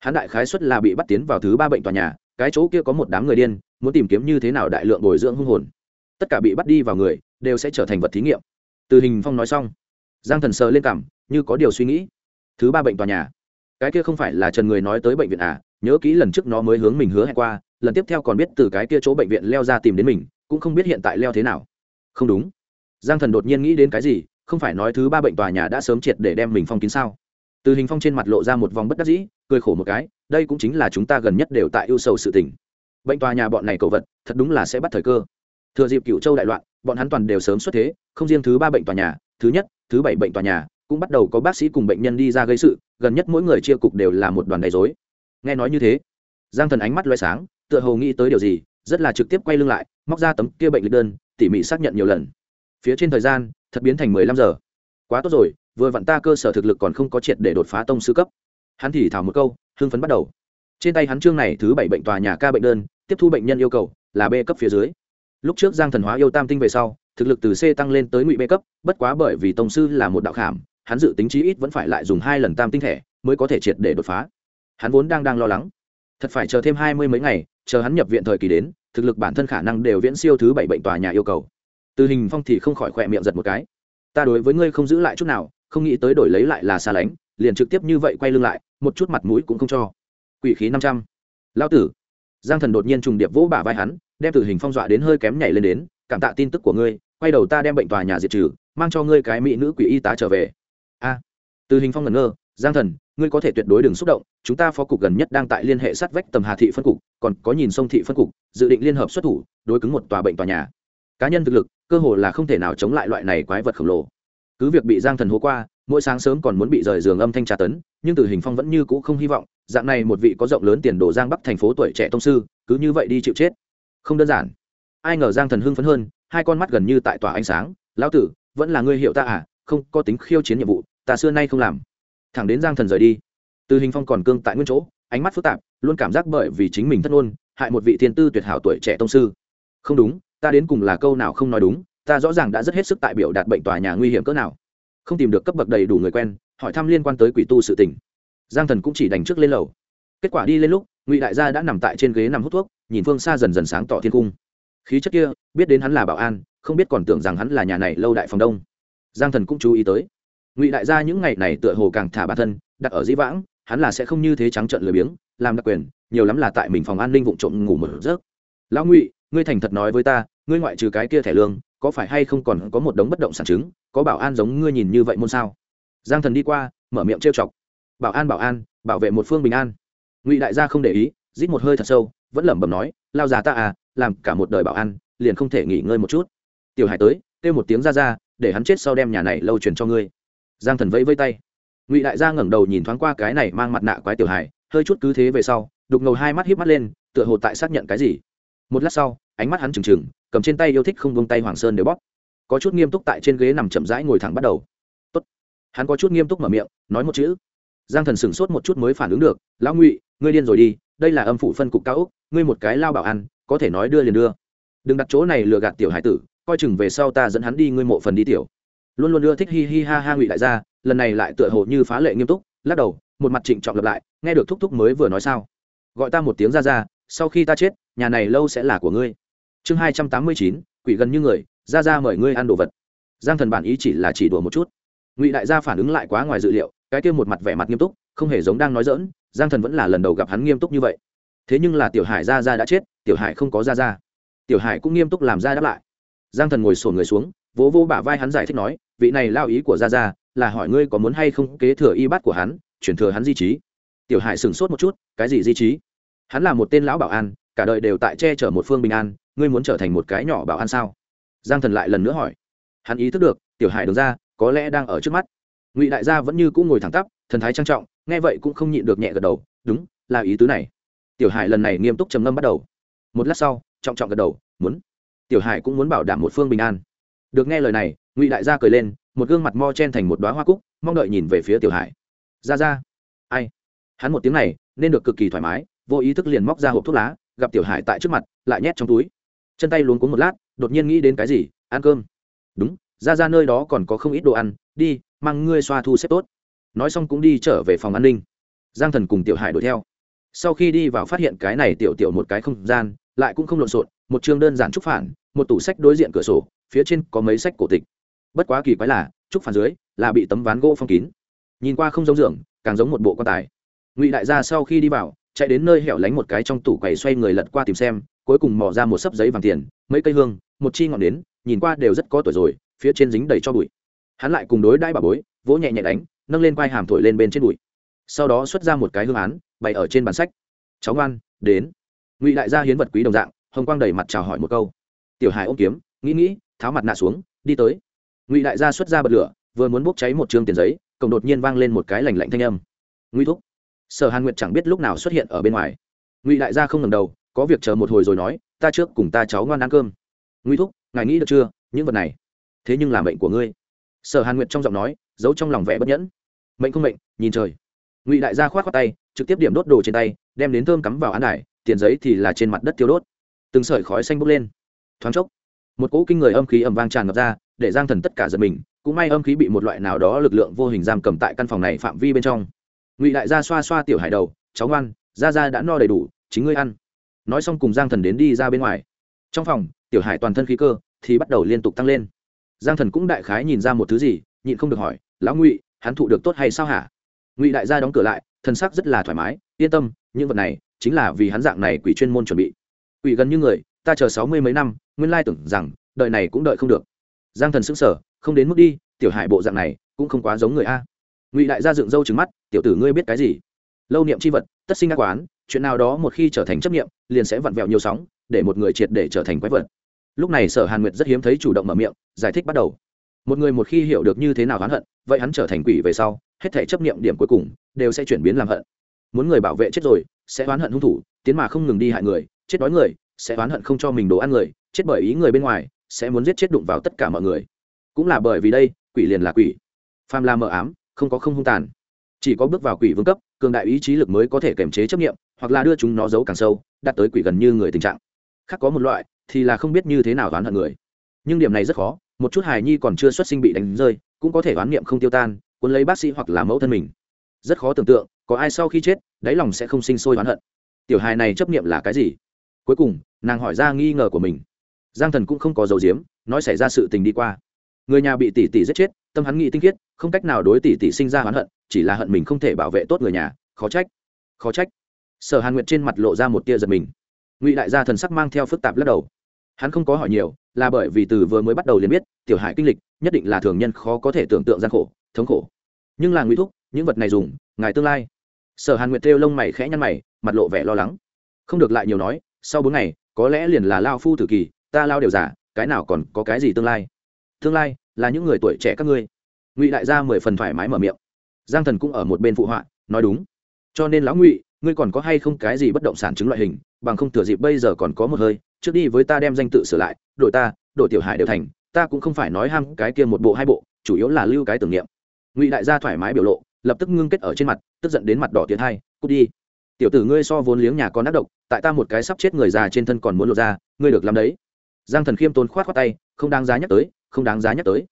Hắn đại khái xuất là bị bắt tiến vào thứ ba bệnh tòa nhà, cái chỗ kia có một đám người điên, muốn tìm kiếm như thế nào đại lượng bồi dưỡng hung hồn. Tất cả bị bắt đi vào người đều sẽ trở thành vật thí nghiệm. Từ hình phong nói xong, giang thần sờ lên cảm, như có điều suy nghĩ. Thứ ba bệnh tòa nhà. Cái kia không phải là trần người nói tới bệnh viện à? Nhớ kỹ lần trước nó mới hướng mình hứa hẹn qua, lần tiếp theo còn biết từ cái kia chỗ bệnh viện leo ra tìm đến mình, cũng không biết hiện tại leo thế nào. Không đúng. Giang thần đột nhiên nghĩ đến cái gì? Không phải nói thứ ba bệnh tòa nhà đã sớm triệt để đem mình phong kín sao? Từ hình phong trên mặt lộ ra một vòng bất đắc dĩ, cười khổ một cái, đây cũng chính là chúng ta gần nhất đều tại ưu sầu sự tình. Bệnh tòa nhà bọn này cầu vật, thật đúng là sẽ bắt thời cơ. Thừa dịp cựu châu đại loạn bọn hắn toàn đều sớm xuất thế, không riêng thứ ba bệnh tòa nhà, thứ nhất, thứ bảy bệnh tòa nhà, cũng bắt đầu có bác sĩ cùng bệnh nhân đi ra gây sự, gần nhất mỗi người chia cục đều là một đoàn đầy dối nghe nói như thế, giang thần ánh mắt loay sáng, tựa hồ nghĩ tới điều gì, rất là trực tiếp quay lưng lại, móc ra tấm kia bệnh lịch đơn, tỉ mỉ xác nhận nhiều lần. Phía trên thời gian, thật biến thành mười lăm giờ. Quá tốt rồi, vừa vặn ta cơ sở thực lực còn không có triệt để đột phá tông sư cấp. Hắn thì thảo một câu, hưng phấn bắt đầu. Trên tay hắn chương này thứ bảy bệnh tòa nhà ca bệnh đơn, tiếp thu bệnh nhân yêu cầu, là b cấp phía dưới lúc trước giang thần hóa yêu tam tinh về sau, thực lực từ c tăng lên tới ngụy b cấp, bất quá bởi vì tông sư là một đạo khảm, hắn dự tính chí ít vẫn phải lại dùng hai lần tam tinh thẻ mới có thể triệt để đột phá. Hắn vốn đang đang lo lắng. Thật phải chờ thêm hai mươi mấy ngày, chờ hắn nhập viện thời kỳ đến, thực lực bản thân khả năng đều viễn siêu thứ bảy bệnh tòa nhà yêu cầu. Từ hình phong thì không khỏi khỏe miệng giật một cái. Ta đối với ngươi không giữ lại chút nào, không nghĩ tới đổi lấy lại là xa lánh, liền trực tiếp như vậy quay lưng lại, một chút mặt mũi cũng không cho. Quỷ khí năm trăm. Lao tử. Giang thần đột nhiên trùng điệp vỗ bả vai hắn đem từ hình phong dọa đến hơi kém nhảy lên đến, cảm tạ tin tức của ngươi, quay đầu ta đem bệnh tòa nhà diệt trừ, mang cho ngươi cái mỹ nữ quỷ y tá trở về. A. Từ hình phong ngẩn ngơ, giang thần, ngươi có thể tuyệt đối đừng xúc động, chúng ta phó cục gần nhất đang tại liên hệ sát vách tầm hà thị phân cục, còn có nhìn sông thị phân cục, dự định liên hợp xuất thủ, đối cứng một tòa bệnh tòa nhà. Cá nhân thực lực, cơ hồ là không thể nào chống lại loại này quái vật khổng lồ. Cứ việc bị giang thần hố qua, mỗi sáng sớm còn muốn bị rời giường âm thanh tra tấn, nhưng từ hình phong vẫn như cũ không hy vọng, dạng này một vị có rộng lớn tiền đồ giang bắc thành phố tuổi trẻ tông sư, cứ như vậy đi chịu chết không đơn giản. Ai ngờ giang thần hưng phấn hơn, hai con mắt gần như tại tòa ánh sáng. Lão tử, vẫn là ngươi hiệu ta à? Không, có tính khiêu chiến nhiệm vụ, ta xưa nay không làm. Thẳng đến giang thần rời đi. Từ hình phong còn cương tại nguyên chỗ, ánh mắt phức tạp, luôn cảm giác bởi vì chính mình thất ngôn, hại một vị thiên tư tuyệt hảo tuổi trẻ tông sư. Không đúng, ta đến cùng là câu nào không nói đúng, ta rõ ràng đã rất hết sức tại biểu đạt bệnh tòa nhà nguy hiểm cỡ nào. Không tìm được cấp bậc đầy đủ người quen, hỏi thăm liên quan tới quỷ tu sự tình. Giang thần cũng chỉ đành trước lên lầu. Kết quả đi lên lúc, ngụy đại gia đã nằm tại trên ghế nằm hút thuốc nhìn phương xa dần dần sáng tỏ thiên cung. Khí chất kia, biết đến hắn là bảo an, không biết còn tưởng rằng hắn là nhà này lâu đại phòng đông. Giang thần cũng chú ý tới. Ngụy đại gia những ngày này tựa hồ càng thả bản thân, đặt ở dĩ vãng, hắn là sẽ không như thế trắng trợn lười biếng, làm đặc quyền, nhiều lắm là tại mình phòng an ninh vụ trộm ngủ một giấc. Lão ngụy, ngươi thành thật nói với ta, ngươi ngoại trừ cái kia thẻ lương, có phải hay không còn có một đống bất động sản chứng, có bảo an giống ngươi nhìn như vậy môn sao? Giang thần đi qua, mở miệng trêu chọc. Bảo an bảo an, bảo vệ một phương bình an. Ngụy đại gia không để ý, rít một hơi thật sâu vẫn lẩm bẩm nói lao già ta à làm cả một đời bảo ăn, liền không thể nghỉ ngơi một chút. Tiểu hải tới kêu một tiếng ra ra để hắn chết sau đem nhà này lâu truyền cho ngươi. Giang thần vẫy vây tay. Ngụy đại gia ngẩng đầu nhìn thoáng qua cái này mang mặt nạ quái tiểu hải hơi chút cứ thế về sau đục ngầu hai mắt híp mắt lên tựa hồ tại xác nhận cái gì. Một lát sau ánh mắt hắn trừng trừng cầm trên tay yêu thích không buông tay hoàng sơn đều bóp. Có chút nghiêm túc tại trên ghế nằm chậm rãi ngồi thẳng bắt đầu. Tốt. hắn có chút nghiêm túc mở miệng nói một chữ. Giang thần sửng sốt một chút mới phản ứng được lão ngụy ngươi điên rồi đi đây là âm phủ phân cục cao úc ngươi một cái lao bảo ăn, có thể nói đưa liền đưa. Đừng đặt chỗ này lừa gạt tiểu hải tử, coi chừng về sau ta dẫn hắn đi ngươi mộ phần đi tiểu. Luôn luôn đưa thích hi hi ha ha ngụy đại gia, lần này lại tựa hồ như phá lệ nghiêm túc, lắc đầu, một mặt trịnh trọng lập lại, nghe được thúc thúc mới vừa nói sao. Gọi ta một tiếng ra ra, sau khi ta chết, nhà này lâu sẽ là của ngươi. Chương hai trăm tám mươi chín, quỷ gần như người, ra ra mời ngươi ăn đồ vật. Giang thần bản ý chỉ là chỉ đùa một chút. Ngụy đại gia phản ứng lại quá ngoài dự liệu, cái kia một mặt vẻ mặt nghiêm túc, không hề giống đang nói dỡn giang thần vẫn là lần đầu gặp hắn nghiêm túc như vậy thế nhưng là tiểu hải ra ra đã chết, tiểu hải không có ra ra tiểu hải cũng nghiêm túc làm ra đáp lại. Giang thần ngồi sổn người xuống, vỗ vô bả vai hắn giải thích nói, vị này lao ý của ra ra là hỏi ngươi có muốn hay không kế thừa y bát của hắn, chuyển thừa hắn di trí. Tiểu hải sửng sốt một chút, cái gì di trí? Hắn là một tên lão bảo an, cả đời đều tại che chở một phương bình an, ngươi muốn trở thành một cái nhỏ bảo an sao? Giang thần lại lần nữa hỏi. Hắn ý thức được, tiểu hải đứng ra, có lẽ đang ở trước mắt. Ngụy đại gia vẫn như cũng ngồi thẳng tắp, thần thái trang trọng, nghe vậy cũng không nhịn được nhẹ gật đầu, đúng, là ý tứ này tiểu hải lần này nghiêm túc trầm ngâm bắt đầu. Một lát sau, trọng trọng gật đầu, muốn. Tiểu hải cũng muốn bảo đảm một phương bình an. Được nghe lời này, ngụy đại gia cười lên, một gương mặt mo chen thành một đoá hoa cúc, mong đợi nhìn về phía tiểu hải. Ra ra ai? Hắn một tiếng này, nên được cực kỳ thoải mái, vô ý thức liền móc ra hộp thuốc lá, gặp tiểu hải tại trước mặt, lại nhét trong túi. Chân tay luống cuống một lát, đột nhiên nghĩ đến cái gì, ăn cơm. Đúng ra ra nơi đó còn có không ít đồ ăn, đi, mang ngươi xoa thu xếp tốt. Nói xong cũng đi trở về phòng an ninh. Giang thần cùng tiểu hải đuổi theo sau khi đi vào phát hiện cái này tiểu tiểu một cái không gian, lại cũng không lộn xộn, một chương đơn giản trúc phản, một tủ sách đối diện cửa sổ, phía trên có mấy sách cổ tịch. Bất quá kỳ quái là, trúc phản dưới là bị tấm ván gỗ phong kín. Nhìn qua không giống giường, càng giống một bộ quan tài. Ngụy đại gia sau khi đi vào, chạy đến nơi hẻo lánh một cái trong tủ quầy xoay người lật qua tìm xem, cuối cùng mò ra một sấp giấy vàng tiền, mấy cây hương, một chi ngọn nến, nhìn qua đều rất có tuổi rồi, phía trên dính đầy cho bụi. Hắn lại cùng đối đãi bà bối, vỗ nhẹ nhẹ đánh, nâng lên quai hàm thổi lên bên trên bụi sau đó xuất ra một cái hương án, bày ở trên bản sách. Cháu ngoan, đến. Ngụy đại gia hiến vật quý đồng dạng, hồng quang đầy mặt chào hỏi một câu. Tiểu hải ôm kiếm, nghĩ nghĩ, tháo mặt nạ xuống, đi tới. Ngụy đại gia xuất ra bật lửa, vừa muốn bốc cháy một chương tiền giấy, cổng đột nhiên vang lên một cái lành lạnh thanh âm. Ngụy thúc. Sở hàn nguyệt chẳng biết lúc nào xuất hiện ở bên ngoài. Ngụy đại gia không ngầm đầu, có việc chờ một hồi rồi nói, ta trước cùng ta cháu ngoan ăn cơm. Ngụy thúc, ngài nghĩ được chưa, những vật này, thế nhưng là mệnh của ngươi. Sở hàn nguyệt trong giọng nói, giấu trong lòng vẻ bất nhẫn. Mệnh không mệnh, nhìn trời ngụy đại gia khoát khoát tay, trực tiếp điểm đốt đồ trên tay, đem đến thơm cắm vào án đài, tiền giấy thì là trên mặt đất tiêu đốt. Từng sợi khói xanh bốc lên. Thoáng chốc, một cỗ kinh người âm khí ẩm vang tràn ngập ra, để giang thần tất cả giật mình, cũng may âm khí bị một loại nào đó lực lượng vô hình giam cầm tại căn phòng này phạm vi bên trong. Ngụy đại gia xoa xoa tiểu hải đầu, cháu ngoan ra ra đã no đầy đủ, chính ngươi ăn. Nói xong cùng giang thần đến đi ra bên ngoài. Trong phòng, tiểu hải toàn thân khí cơ thì bắt đầu liên tục tăng lên. Giang thần cũng đại khái nhìn ra một thứ gì, nhịn không được hỏi, lão ngụy, hắn thụ được tốt hay sao hả? Ngụy đại gia đóng cửa lại thân sắc rất là thoải mái yên tâm những vật này chính là vì hắn dạng này quỷ chuyên môn chuẩn bị quỷ gần như người ta chờ sáu mươi mấy năm nguyên lai tưởng rằng đợi này cũng đợi không được giang thần sững sờ, không đến mức đi tiểu hải bộ dạng này cũng không quá giống người a ngụy đại gia dựng râu trứng mắt tiểu tử ngươi biết cái gì lâu niệm c h i vật tất sinh ác quán chuyện nào đó một khi trở thành chấp niệm liền sẽ vặn vẹo nhiều sóng để một người triệt để trở thành quái vật lúc này sở hàn nguyệt rất hiếm thấy chủ động mở miệng giải thích bắt đầu một người một khi hiểu được như thế nào oán hận vậy hắn trở thành quỷ về sau hết thể chấp niệm điểm cuối cùng, đều sẽ chuyển biến làm hận. Muốn người bảo vệ chết rồi, sẽ oán hận hung thủ, tiến mà không ngừng đi hại người, chết đói người, sẽ oán hận không cho mình đồ ăn người, chết bởi ý người bên ngoài, sẽ muốn giết chết đụng vào tất cả mọi người. Cũng là bởi vì đây, quỷ liền là quỷ. Phàm là mờ ám, không có không hung tàn. Chỉ có bước vào quỷ vương cấp, cường đại ý chí lực mới có thể kiềm chế chấp nghiệm hoặc là đưa chúng nó giấu càng sâu, đạt tới quỷ gần như người tình trạng. Khác có một loại, thì là không biết như thế nào oán hận người. Nhưng điểm này rất khó, một chút hài nhi còn chưa xuất sinh bị đánh rơi, cũng có thể oán niệm không tiêu tan cuốn lấy bác sĩ hoặc là mẫu thân mình. Rất khó tưởng tượng, có ai sau khi chết, đáy lòng sẽ không sinh sôi oán hận. Tiểu hài này chấp niệm là cái gì? Cuối cùng, nàng hỏi ra nghi ngờ của mình. Giang thần cũng không có dầu diếm, nói xảy ra sự tình đi qua. Người nhà bị tỷ tỷ giết chết, tâm hắn nghĩ tinh khiết, không cách nào đối tỷ tỷ sinh ra oán hận, chỉ là hận mình không thể bảo vệ tốt người nhà, khó trách khó trách. Sở hàn nguyệt trên mặt lộ ra một tia giật mình. Ngụy đại gia thần sắc mang theo phức tạp lắc đầu. Hắn không có hỏi nhiều, là bởi vì từ vừa mới bắt đầu liền biết, tiểu hải kinh lịch, nhất định là thường nhân khó có thể tưởng tượng gian khổ thống khổ. Nhưng là ngụy thúc, những vật này dùng, ngài tương lai. Sở hàn nguyệt thêu lông mày khẽ nhăn mày, mặt lộ vẻ lo lắng. Không được lại nhiều nói, sau bốn ngày, có lẽ liền là lao phu tử kỳ, ta lao đều giả, cái nào còn có cái gì tương lai? Tương lai là những người tuổi trẻ các ngươi. Ngụy đại gia mười phần thoải mái mở miệng. Giang thần cũng ở một bên phụ họa, nói đúng. Cho nên lão ngụy, ngươi còn có hay không cái gì bất động sản chứng loại hình, bằng không thừa dịp bây giờ còn có một hơi, trước đi với ta đem danh tự sửa lại đội ta đội tiểu hải đều thành, ta cũng không phải nói ham cái kia một bộ hai bộ, chủ yếu là lưu cái tưởng niệm ngụy đại gia thoải mái biểu lộ lập tức ngưng kết ở trên mặt tức giận đến mặt đỏ tiến hai cút đi tiểu tử ngươi so vốn liếng nhà con ác độc tại ta một cái sắp chết người già trên thân còn muốn lột ra ngươi được làm đấy giang thần khiêm tốn khoát khoát tay không đáng giá nhắc tới không đáng giá nhắc tới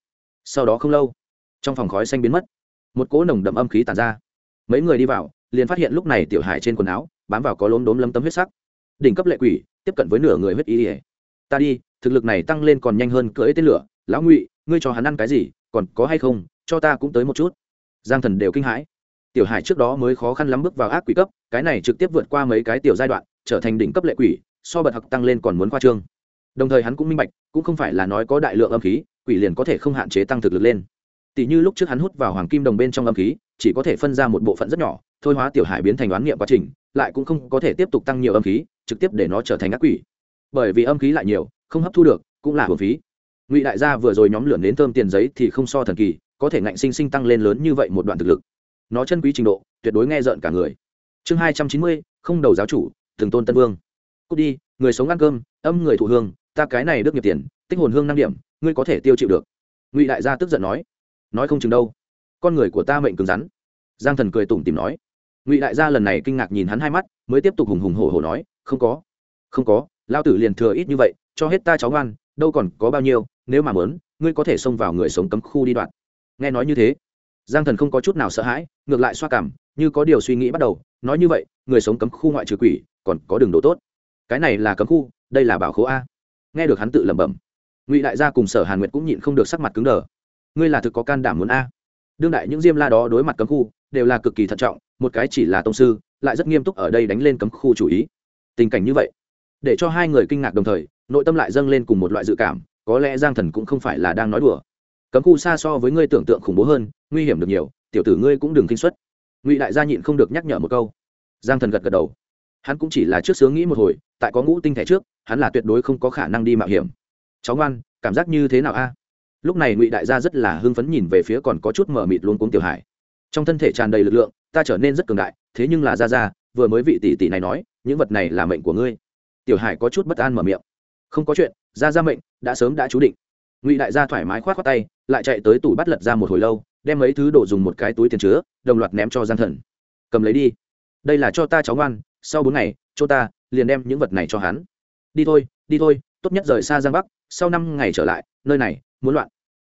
sau đó không lâu trong phòng khói xanh biến mất một cỗ nồng đậm âm khí tàn ra mấy người đi vào liền phát hiện lúc này tiểu hải trên quần áo bám vào có lốm đốm lấm tấm huyết sắc đỉnh cấp lệ quỷ tiếp cận với nửa người huyết ý ỉa ta đi thực lực này tăng lên còn nhanh hơn cưỡi tên lửa lão ngụy ngươi cho hắn ăn cái gì còn có hay không cho ta cũng tới một chút. Giang thần đều kinh hãi. Tiểu hải trước đó mới khó khăn lắm bước vào ác quỷ cấp, cái này trực tiếp vượt qua mấy cái tiểu giai đoạn, trở thành đỉnh cấp lệ quỷ, so bật học tăng lên còn muốn khoa trương. Đồng thời hắn cũng minh bạch, cũng không phải là nói có đại lượng âm khí, quỷ liền có thể không hạn chế tăng thực lực lên. Tỷ như lúc trước hắn hút vào hoàng kim đồng bên trong âm khí, chỉ có thể phân ra một bộ phận rất nhỏ, thôi hóa tiểu hải biến thành đoán nghiệm quá trình, lại cũng không có thể tiếp tục tăng nhiều âm khí, trực tiếp để nó trở thành ác quỷ. Bởi vì âm khí lại nhiều, không hấp thu được, cũng là hồn phí. Ngụy đại gia vừa rồi nhóm lửa đến thơm tiền giấy thì không so thần kỳ có thể ngạnh sinh sinh tăng lên lớn như vậy một đoạn thực lực. Nó chân quý trình độ, tuyệt đối nghe rợn cả người. Chương hai trăm chín mươi, không đầu giáo chủ từng tôn tân vương. Cút đi, người sống ăn cơm, âm người thụ hương, ta cái này được nghiệp tiền, tích hồn hương năm điểm, ngươi có thể tiêu chịu được. Ngụy đại gia tức giận nói. Nói không chừng đâu. Con người của ta mệnh cứng rắn. Giang thần cười tủm tìm nói. Ngụy đại gia lần này kinh ngạc nhìn hắn hai mắt, mới tiếp tục hùng hùng hổ hổ nói. Không có. Không có, lao tử liền thừa ít như vậy, cho hết ta cháu ngoan, đâu còn có bao nhiêu, nếu mà mớn ngươi có thể xông vào người sống cấm khu đi đoạn nghe nói như thế, giang thần không có chút nào sợ hãi, ngược lại xoa cảm, như có điều suy nghĩ bắt đầu, nói như vậy, người sống cấm khu ngoại trừ quỷ, còn có đường độ tốt. Cái này là cấm khu, đây là bảo khố a. Nghe được hắn tự lẩm bẩm, ngụy đại gia cùng sở hàn nguyệt cũng nhịn không được sắc mặt cứng đờ. Ngươi là thực có can đảm muốn a. Đương đại những diêm la đó đối mặt cấm khu, đều là cực kỳ thận trọng, một cái chỉ là tông sư, lại rất nghiêm túc ở đây đánh lên cấm khu chủ ý. Tình cảnh như vậy, để cho hai người kinh ngạc đồng thời, nội tâm lại dâng lên cùng một loại dự cảm, có lẽ giang thần cũng không phải là đang nói đùa cấm khu xa so với ngươi tưởng tượng khủng bố hơn, nguy hiểm được nhiều, tiểu tử ngươi cũng đừng kinh xuất ngụy đại gia nhịn không được nhắc nhở một câu. Giang thần gật gật đầu. Hắn cũng chỉ là trước sướng nghĩ một hồi, tại có ngũ tinh thể trước, hắn là tuyệt đối không có khả năng đi mạo hiểm. Cháu ngoan, cảm giác như thế nào a? Lúc này ngụy đại gia rất là hưng phấn nhìn về phía còn có chút mở mịt luôn cuống tiểu hải. Trong thân thể tràn đầy lực lượng, ta trở nên rất cường đại, thế nhưng là ra ra vừa mới vị tỷ tỷ này nói, những vật này là mệnh của ngươi. Tiểu hải có chút bất an mở miệng. Không có chuyện ra ra mệnh đã sớm đã chú định ngụy đại gia thoải mái k h o á t khoác tay, lại chạy tới tủ bắt lật ra một hồi lâu, đem mấy thứ đổ dùng một cái túi tiền chứa, đồng loạt ném cho gian thần. Cầm lấy đi. Đây là cho ta cháu ngoan, sau bốn ngày, cho ta, liền đem những vật này cho hắn. Đi thôi đi thôi, tốt nhất rời xa giang bắc, sau năm ngày trở lại, nơi này, muốn loạn.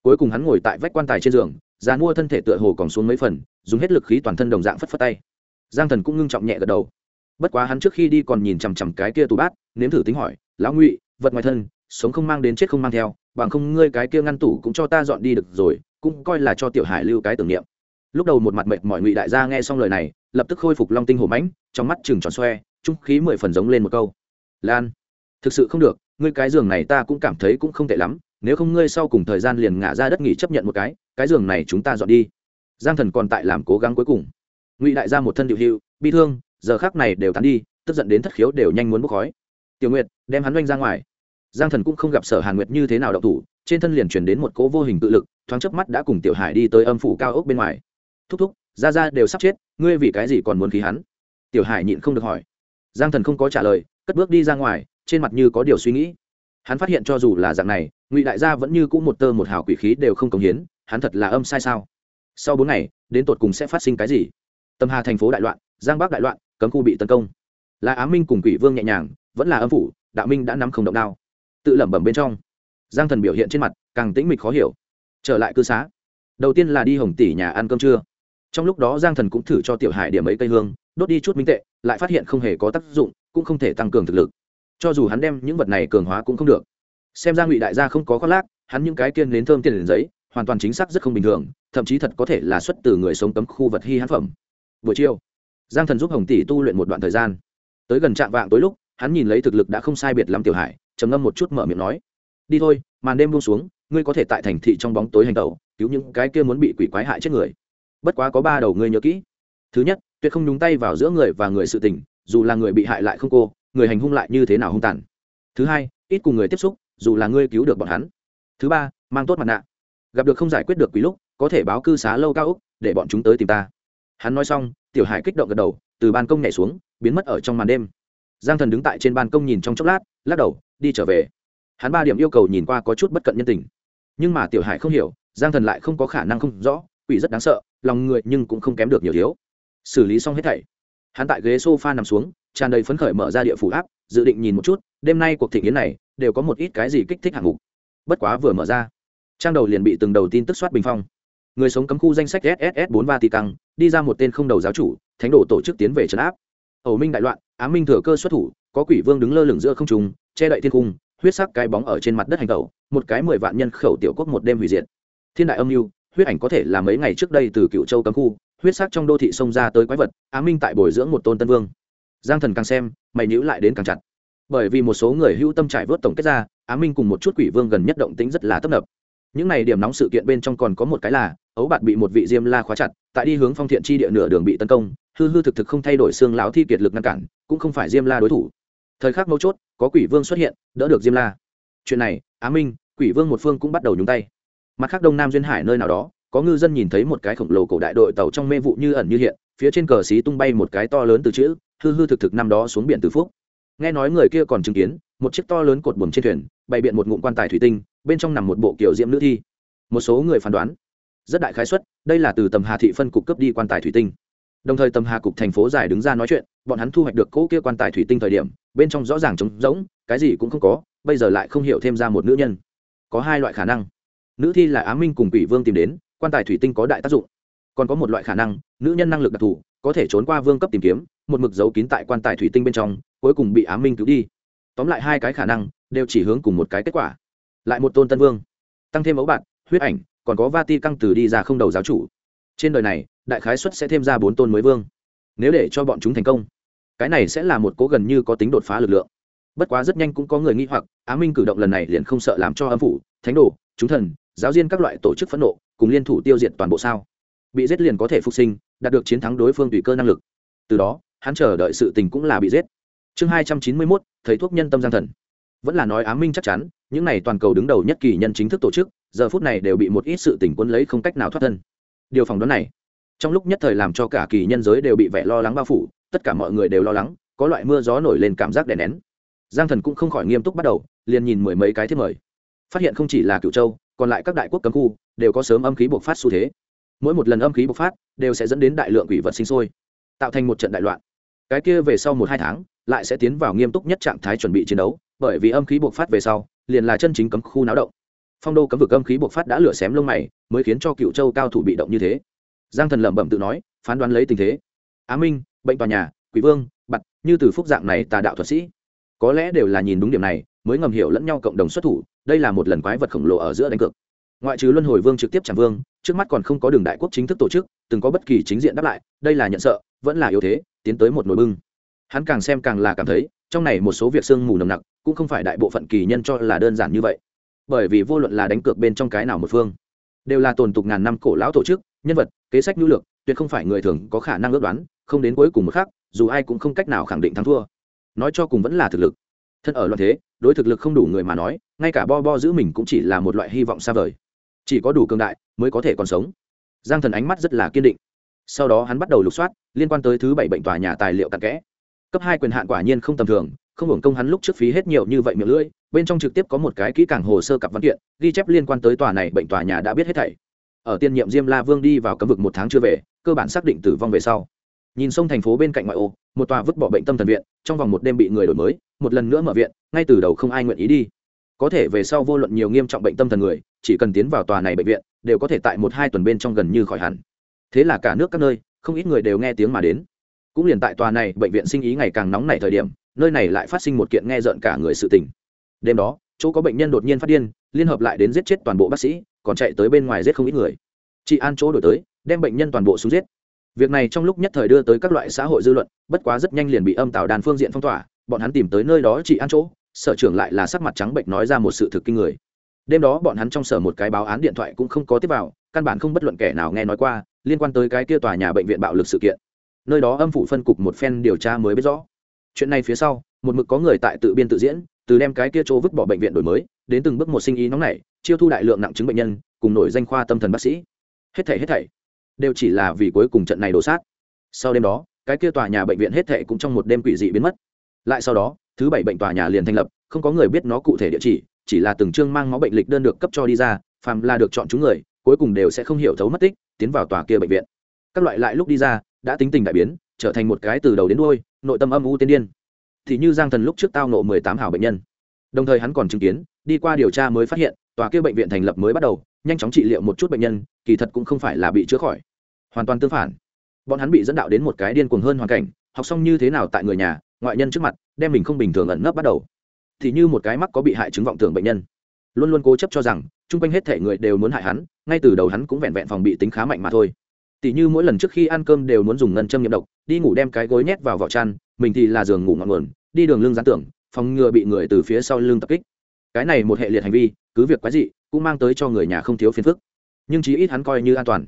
Cuối cùng hắn ngồi tại vách quan tài trên giường, già mua thân thể tựa hồ còn xuống mấy phần, dùng hết lực khí toàn thân đồng dạng phất phất tay. Giang thần cũng ngưng trọng nhẹ gật đầu. Bất quá hắn trước khi đi còn nhìn chằm chằm cái kia tù bát, nếm thử tính hỏi, lão ngụy, vật ngoài thân, sống không mang đến chết không mang theo bằng không ngươi cái kia ngăn tủ cũng cho ta dọn đi được rồi, cũng coi là cho tiểu hải lưu cái tưởng niệm. Lúc đầu một mặt mệt mọi ngụy đại gia nghe xong lời này, lập tức khôi phục long tinh hổ mãnh, trong mắt chừng tròn xoe, trung khí mười phần giống lên một câu. Lan, thực sự không được, ngươi cái giường này ta cũng cảm thấy cũng không tệ lắm, nếu không ngươi sau cùng thời gian liền ngả ra đất nghỉ chấp nhận một cái cái giường này chúng ta dọn đi. Giang thần còn tại làm cố gắng cuối cùng. Ngụy đại gia một thân điệu hữu bi thương, giờ khác này đều tán đi, tức giận đến thất khiếu đều nhanh muốn bốc khói. Tiểu nguyệt, đem hắn oanh ra ngoài giang thần cũng không gặp sở hàn nguyệt như thế nào đậu thủ, trên thân liền chuyển đến một cỗ vô hình tự lực, thoáng chớp mắt đã cùng tiểu hải đi tới âm phủ cao ốc bên ngoài. Thúc thúc ra ra đều sắp chết, ngươi vì cái gì còn muốn khí hắn? Tiểu hải nhịn không được hỏi. Giang thần không có trả lời, cất bước đi ra ngoài, trên mặt như có điều suy nghĩ. Hắn phát hiện cho dù là dạng này, ngụy đại gia vẫn như c ũ một tơ một hào quỷ khí đều không cống hiến, hắn thật là âm sai sao? Sau bốn ngày, đến tột cùng sẽ phát sinh cái gì? Tâm hà thành phố đại loạn, giang bắc đại loạn, cấm khu bị tấn công. Là á minh cùng quỷ vương nhẹ nhàng, vẫn là âm phủ, đạo minh đã nắm không động đao tự lẩm bẩm bên trong. Giang thần biểu hiện trên mặt càng tĩnh mịch khó hiểu. Trở lại cư xá. Đầu tiên là đi hồng tỷ nhà ăn cơm trưa. Trong lúc đó giang thần cũng thử cho tiểu hải điểm ấy cây hương, đốt đi chút minh tệ, lại phát hiện không hề có tác dụng, cũng không thể tăng cường thực lực. Cho dù hắn đem những vật này cường hóa cũng không được. Xem ra ngụy đại gia không có khoác lác, hắn những cái kiên đến thơm tiền đến giấy, hoàn toàn chính xác rất không bình thường, thậm chí thật có thể là xuất từ người sống cấm khu vật hy hán phẩm. Buổi chiều, giang thần giúp hồng tỷ tu luyện một đoạn thời gian. Tới gần trạm vạng tối lúc, hắn nhìn lấy thực lực đã không sai biệt lắm tiểu hải trầm ngâm một chút mở miệng nói, đi thôi, màn đêm buông xuống, ngươi có thể tại thành thị trong bóng tối hành tẩu, cứu những cái kia muốn bị quỷ quái hại chết người. Bất quá có ba đầu ngươi nhớ kỹ. Thứ nhất, tuyệt không nhúng tay vào giữa người và người sự tình, dù là người bị hại lại không cô, người hành hung lại như thế nào hung tàn. Thứ hai, ít cùng người tiếp xúc, dù là ngươi cứu được bọn hắn. Thứ ba, mang tốt mặt nạ. Gặp được không giải quyết được quý lúc, có thể báo cư xá lâu cao úc để bọn chúng tới tìm ta. Hắn nói xong, tiểu hải kích động gật đầu, từ ban công nhảy xuống, biến mất ở trong màn đêm. Giang thần đứng tại trên ban công nhìn trong chốc lát, lắc đầu đi trở về. Hắn ba điểm yêu cầu nhìn qua có chút bất cận nhân tình. Nhưng mà tiểu hải không hiểu giang thần lại không có khả năng không rõ quỷ rất đáng sợ lòng người nhưng cũng không kém được nhiều thiếu. Xử lý xong hết thảy hắn tại ghế s o f a nằm xuống tràn đầy phấn khởi mở ra địa phủ áp dự định nhìn một chút đêm nay cuộc thị kiến này đều có một ít cái gì kích thích hạng mục. Bất quá vừa mở ra trang đầu liền bị từng đầu tin tức soát bình phong. Người sống cấm khu danh sách sss bốn ba tỷ tăng, đi ra một tên không đầu giáo chủ thánh đồ tổ chức tiến về trấn áp. Ẩu minh đại loạn á minh thừa cơ xuất thủ có quỷ vương đứng lơ lửng giữa không trùng che đậy thiên cung, huyết sắc cái bóng ở trên mặt đất hành tẩu, một cái mười vạn nhân khẩu tiểu quốc một đêm hủy diệt. Thiên đại âm mưu, huyết ảnh có thể là mấy ngày trước đây từ cựu châu cấm khu, huyết sắc trong đô thị xông ra tới quái vật, á minh tại bồi dưỡng một tôn tân vương. Giang thần càng xem, mày nhữ lại đến càng chặt. Bởi vì một số người hữu tâm trải vớt tổng kết ra, á minh cùng một chút quỷ vương gần nhất động tính rất là tấp nập. Những này điểm nóng sự kiện bên trong còn có một cái là, ấu bạn bị một vị diêm la khóa chặt, tại đi hướng phong thiện chi địa nửa đường bị tấn công, hư hư thực thực không thay đổi xương lão thi kiệt lực ngăn cản, cũng không phải diêm la đối thủ thời khắc mấu chốt, có quỷ vương xuất hiện, đỡ được diêm la. Chuyện này, á minh, quỷ vương một phương cũng bắt đầu nhúng tay. Mặt khác đông nam duyên hải nơi nào đó, có ngư dân nhìn thấy một cái khổng lồ cổ đại đội tàu trong mê vụ như ẩn như hiện, phía trên cờ xí tung bay một cái to lớn từ chữ, hư hư thực thực năm đó xuống biển từ phúc. Nghe nói người kia còn chứng kiến, một chiếc to lớn cột buồm trên thuyền, bày biện một ngụm quan tài thủy tinh, bên trong nằm một bộ kiểu diễm nữ thi. Một số người phán đoán, rất đại khái suất, đây là từ tầm hà thị phân cục cấp đi quan tài thủy tinh đồng thời tầm hà cục thành phố giải đứng ra nói chuyện, bọn hắn thu hoạch được cỗ kia quan tài thủy tinh thời điểm, bên trong rõ ràng trống rỗng, cái gì cũng không có, bây giờ lại không hiểu thêm ra một nữ nhân. Có hai loại khả năng. Nữ thi là á minh cùng quỷ vương tìm đến, quan tài thủy tinh có đại tác dụng. Còn có một loại khả năng, nữ nhân năng lực đặc thù, có thể trốn qua vương cấp tìm kiếm, một mực giấu kín tại quan tài thủy tinh bên trong, cuối cùng bị á minh cứu đi. Tóm lại hai cái khả năng, đều chỉ hướng cùng một cái kết quả. Lại một tôn tân vương. Tăng thêm mẫu bạn, huyết ảnh, còn có va ti căng từ đi ra không đầu giáo chủ. Trên đời này đại khái xuất sẽ thêm ra bốn tôn mới vương. Nếu để cho bọn chúng thành công, cái này sẽ là một cố gần như có tính đột phá lực lượng. Bất quá rất nhanh cũng có người nghĩ hoặc, á minh cử động lần này liền không sợ làm cho âm phủ, thánh đồ, chúng thần, giáo diên các loại tổ chức phẫn nộ, cùng liên thủ tiêu diệt toàn bộ sao. Bị giết liền có thể phục sinh, đạt được chiến thắng đối phương tùy cơ năng lực. Từ đó, hắn chờ đợi sự tình cũng là bị giết. Chương hai trăm chín mươi mốt thấy thuốc nhân tâm giang thần. Vẫn là nói á minh chắc chắn, những n à y toàn cầu đứng đầu nhất kỳ nhân chính thức tổ chức, giờ phút này đều bị một ít sự tình quân lấy không cách nào thoát thân. Điều phỏng đoán này trong lúc nhất thời làm cho cả kỳ nhân giới đều bị vẻ lo lắng bao phủ, tất cả mọi người đều lo lắng, có loại mưa gió nổi lên cảm giác đè nén. Giang thần cũng không khỏi nghiêm túc bắt đầu, liền nhìn mười mấy cái thiết mời. Phát hiện không chỉ là cựu châu, còn lại các đại quốc cấm khu, đều có sớm âm khí bộc phát xu thế. Mỗi một lần âm khí bộc phát, đều sẽ dẫn đến đại lượng quỷ vật sinh sôi, tạo thành một trận đại loạn. Cái kia về sau một hai tháng, lại sẽ tiến vào nghiêm túc nhất trạng thái chuẩn bị chiến đấu, bởi vì âm khí bộc phát về sau, liền là chân chính cấm khu náo động. Phong đô cấm vực âm khí bộc phát đã lửa xém lông mày, mới khiến cho cựu châu cao thủ bị động như thế giang thần lẩm bẩm tự nói, phán đoán lấy tình thế. Á minh, bệnh tòa nhà, quỷ vương, bặt, như từ phúc dạng này tà đạo thuật sĩ. Có lẽ đều là nhìn đúng điểm này, mới ngầm hiểu lẫn nhau cộng đồng xuất thủ, đây là một lần quái vật khổng lồ ở giữa đánh cược. Ngoại trừ luân hồi vương trực tiếp chẳng vương, trước mắt còn không có đường đại quốc chính thức tổ chức, từng có bất kỳ chính diện đáp lại, đây là nhận sợ, vẫn là yếu thế, tiến tới một nồi bưng. Hắn càng xem càng là cảm thấy, trong này một số việc sương mù nồng nặc, cũng không phải đại bộ phận kỳ nhân cho là đơn giản như vậy. Bởi vì vô luận là đánh cược bên trong cái nào một phương, đều là tồn tục ngàn năm cổ lão tổ chức nhân vật, kế sách nhu lược, tuyệt không phải người thường có khả năng ước đoán, không đến cuối cùng một khác dù ai cũng không cách nào khẳng định thắng thua. Nói cho cùng vẫn là thực lực. Thân ở loạn thế, đối thực lực không đủ người mà nói, ngay cả bo bo giữ mình cũng chỉ là một loại hy vọng xa vời. Chỉ có đủ cường đại mới có thể còn sống. Giang thần ánh mắt rất là kiên định. Sau đó hắn bắt đầu lục soát, liên quan tới thứ bảy bệnh tòa nhà tài liệu cặn kẽ. Cấp hai quyền hạn quả nhiên không tầm thường, không hưởng công hắn lúc trước phí hết nhiều như vậy miệng lưỡi, bên trong trực tiếp có một cái kỹ càng hồ sơ cặp văn kiện, ghi chép liên quan tới tòa này bệnh tòa nhà đã biết hết thảy ở tiên nhiệm diêm la vương đi vào cấm vực một tháng chưa về, cơ bản xác định tử vong về sau. Nhìn sông thành phố bên cạnh ngoại ô, một tòa vứt bỏ bệnh tâm thần viện, trong vòng một đêm bị người đổi mới, một lần nữa mở viện, ngay từ đầu không ai nguyện ý đi. Có thể về sau vô luận nhiều nghiêm trọng bệnh tâm thần người, chỉ cần tiến vào tòa này bệnh viện, đều có thể tại một hai tuần bên trong gần như khỏi hẳn. Thế là cả nước các nơi, không ít người đều nghe tiếng mà đến. Cũng liền tại tòa này bệnh viện sinh ý ngày càng nóng nảy thời điểm, nơi này lại phát sinh một kiện nghe rợn cả người sự tình. Đêm đó, chỗ có bệnh nhân đột nhiên phát điên, liên hợp lại đến giết chết toàn bộ bác sĩ còn chạy tới bên ngoài giết không ít người. Chị an chỗ đổi tới, đem bệnh nhân toàn bộ xuống giết. Việc này trong lúc nhất thời đưa tới các loại xã hội dư luận, bất quá rất nhanh liền bị âm tạo đàn phương diện phong tỏa, bọn hắn tìm tới nơi đó chị an chỗ, sở trưởng lại là sắc mặt trắng bệnh nói ra một sự thực kinh người. Đêm đó bọn hắn trong sở một cái báo án điện thoại cũng không có tiếp vào, căn bản không bất luận kẻ nào nghe nói qua, liên quan tới cái kia tòa nhà bệnh viện bạo lực sự kiện. Nơi đó âm phủ phân cục một phen điều tra mới biết rõ. Chuyện này phía sau, một mực có người tại tự biên tự diễn, từ đem cái kia chỗ vứt bỏ bệnh viện đổi mới đến từng bước một sinh ý nóng nảy, chiêu thu đại lượng nặng chứng bệnh nhân, cùng nổi danh khoa tâm thần bác sĩ. Hết thảy hết thảy đều chỉ là vì cuối cùng trận này đổ sát. Sau đêm đó, cái kia tòa nhà bệnh viện hết thảy cũng trong một đêm quỷ dị biến mất. Lại sau đó, thứ bảy bệnh tòa nhà liền thành lập, không có người biết nó cụ thể địa chỉ chỉ là từng chương mang máu bệnh lịch đơn được cấp cho đi ra, phàm là được chọn chúng người, cuối cùng đều sẽ không hiểu thấu mất tích, tiến vào tòa kia bệnh viện. Các loại lại lúc đi ra, đã tính tình đại biến, trở thành một cái từ đầu đến đuôi, nội tâm âm u tiên điên. Thì như giang thần lúc trước tao nộ mười tám hảo bệnh nhân. Đồng thời hắn còn chứng kiến đi qua điều tra mới phát hiện, tòa kia bệnh viện thành lập mới bắt đầu, nhanh chóng trị liệu một chút bệnh nhân, kỳ thật cũng không phải là bị chữa khỏi. Hoàn toàn tương phản. Bọn hắn bị dẫn đạo đến một cái điên cuồng hơn hoàn cảnh, học xong như thế nào tại người nhà, ngoại nhân trước mặt, đem mình không bình thường ẩn nấp bắt đầu. Thì như một cái mắc có bị hại chứng vọng tưởng bệnh nhân. Luôn luôn cố chấp cho rằng, chung quanh hết thể người đều muốn hại hắn, ngay từ đầu hắn cũng vẹn vẹn phòng bị tính khá mạnh mà thôi. Tỷ như mỗi lần trước khi ăn cơm đều muốn dùng ngân châm nhiễm độc, đi ngủ đem cái gối nhét vào vỏ chăn, mình thì là giường ngủ ngọn nguồn, đi đường lưng gián tưởng phòng ngừa bị người từ phía sau lưng tập kích cái này một hệ liệt hành vi, cứ việc quái dị, cũng mang tới cho người nhà không thiếu phiền phức. Nhưng chí ít hắn coi như an toàn.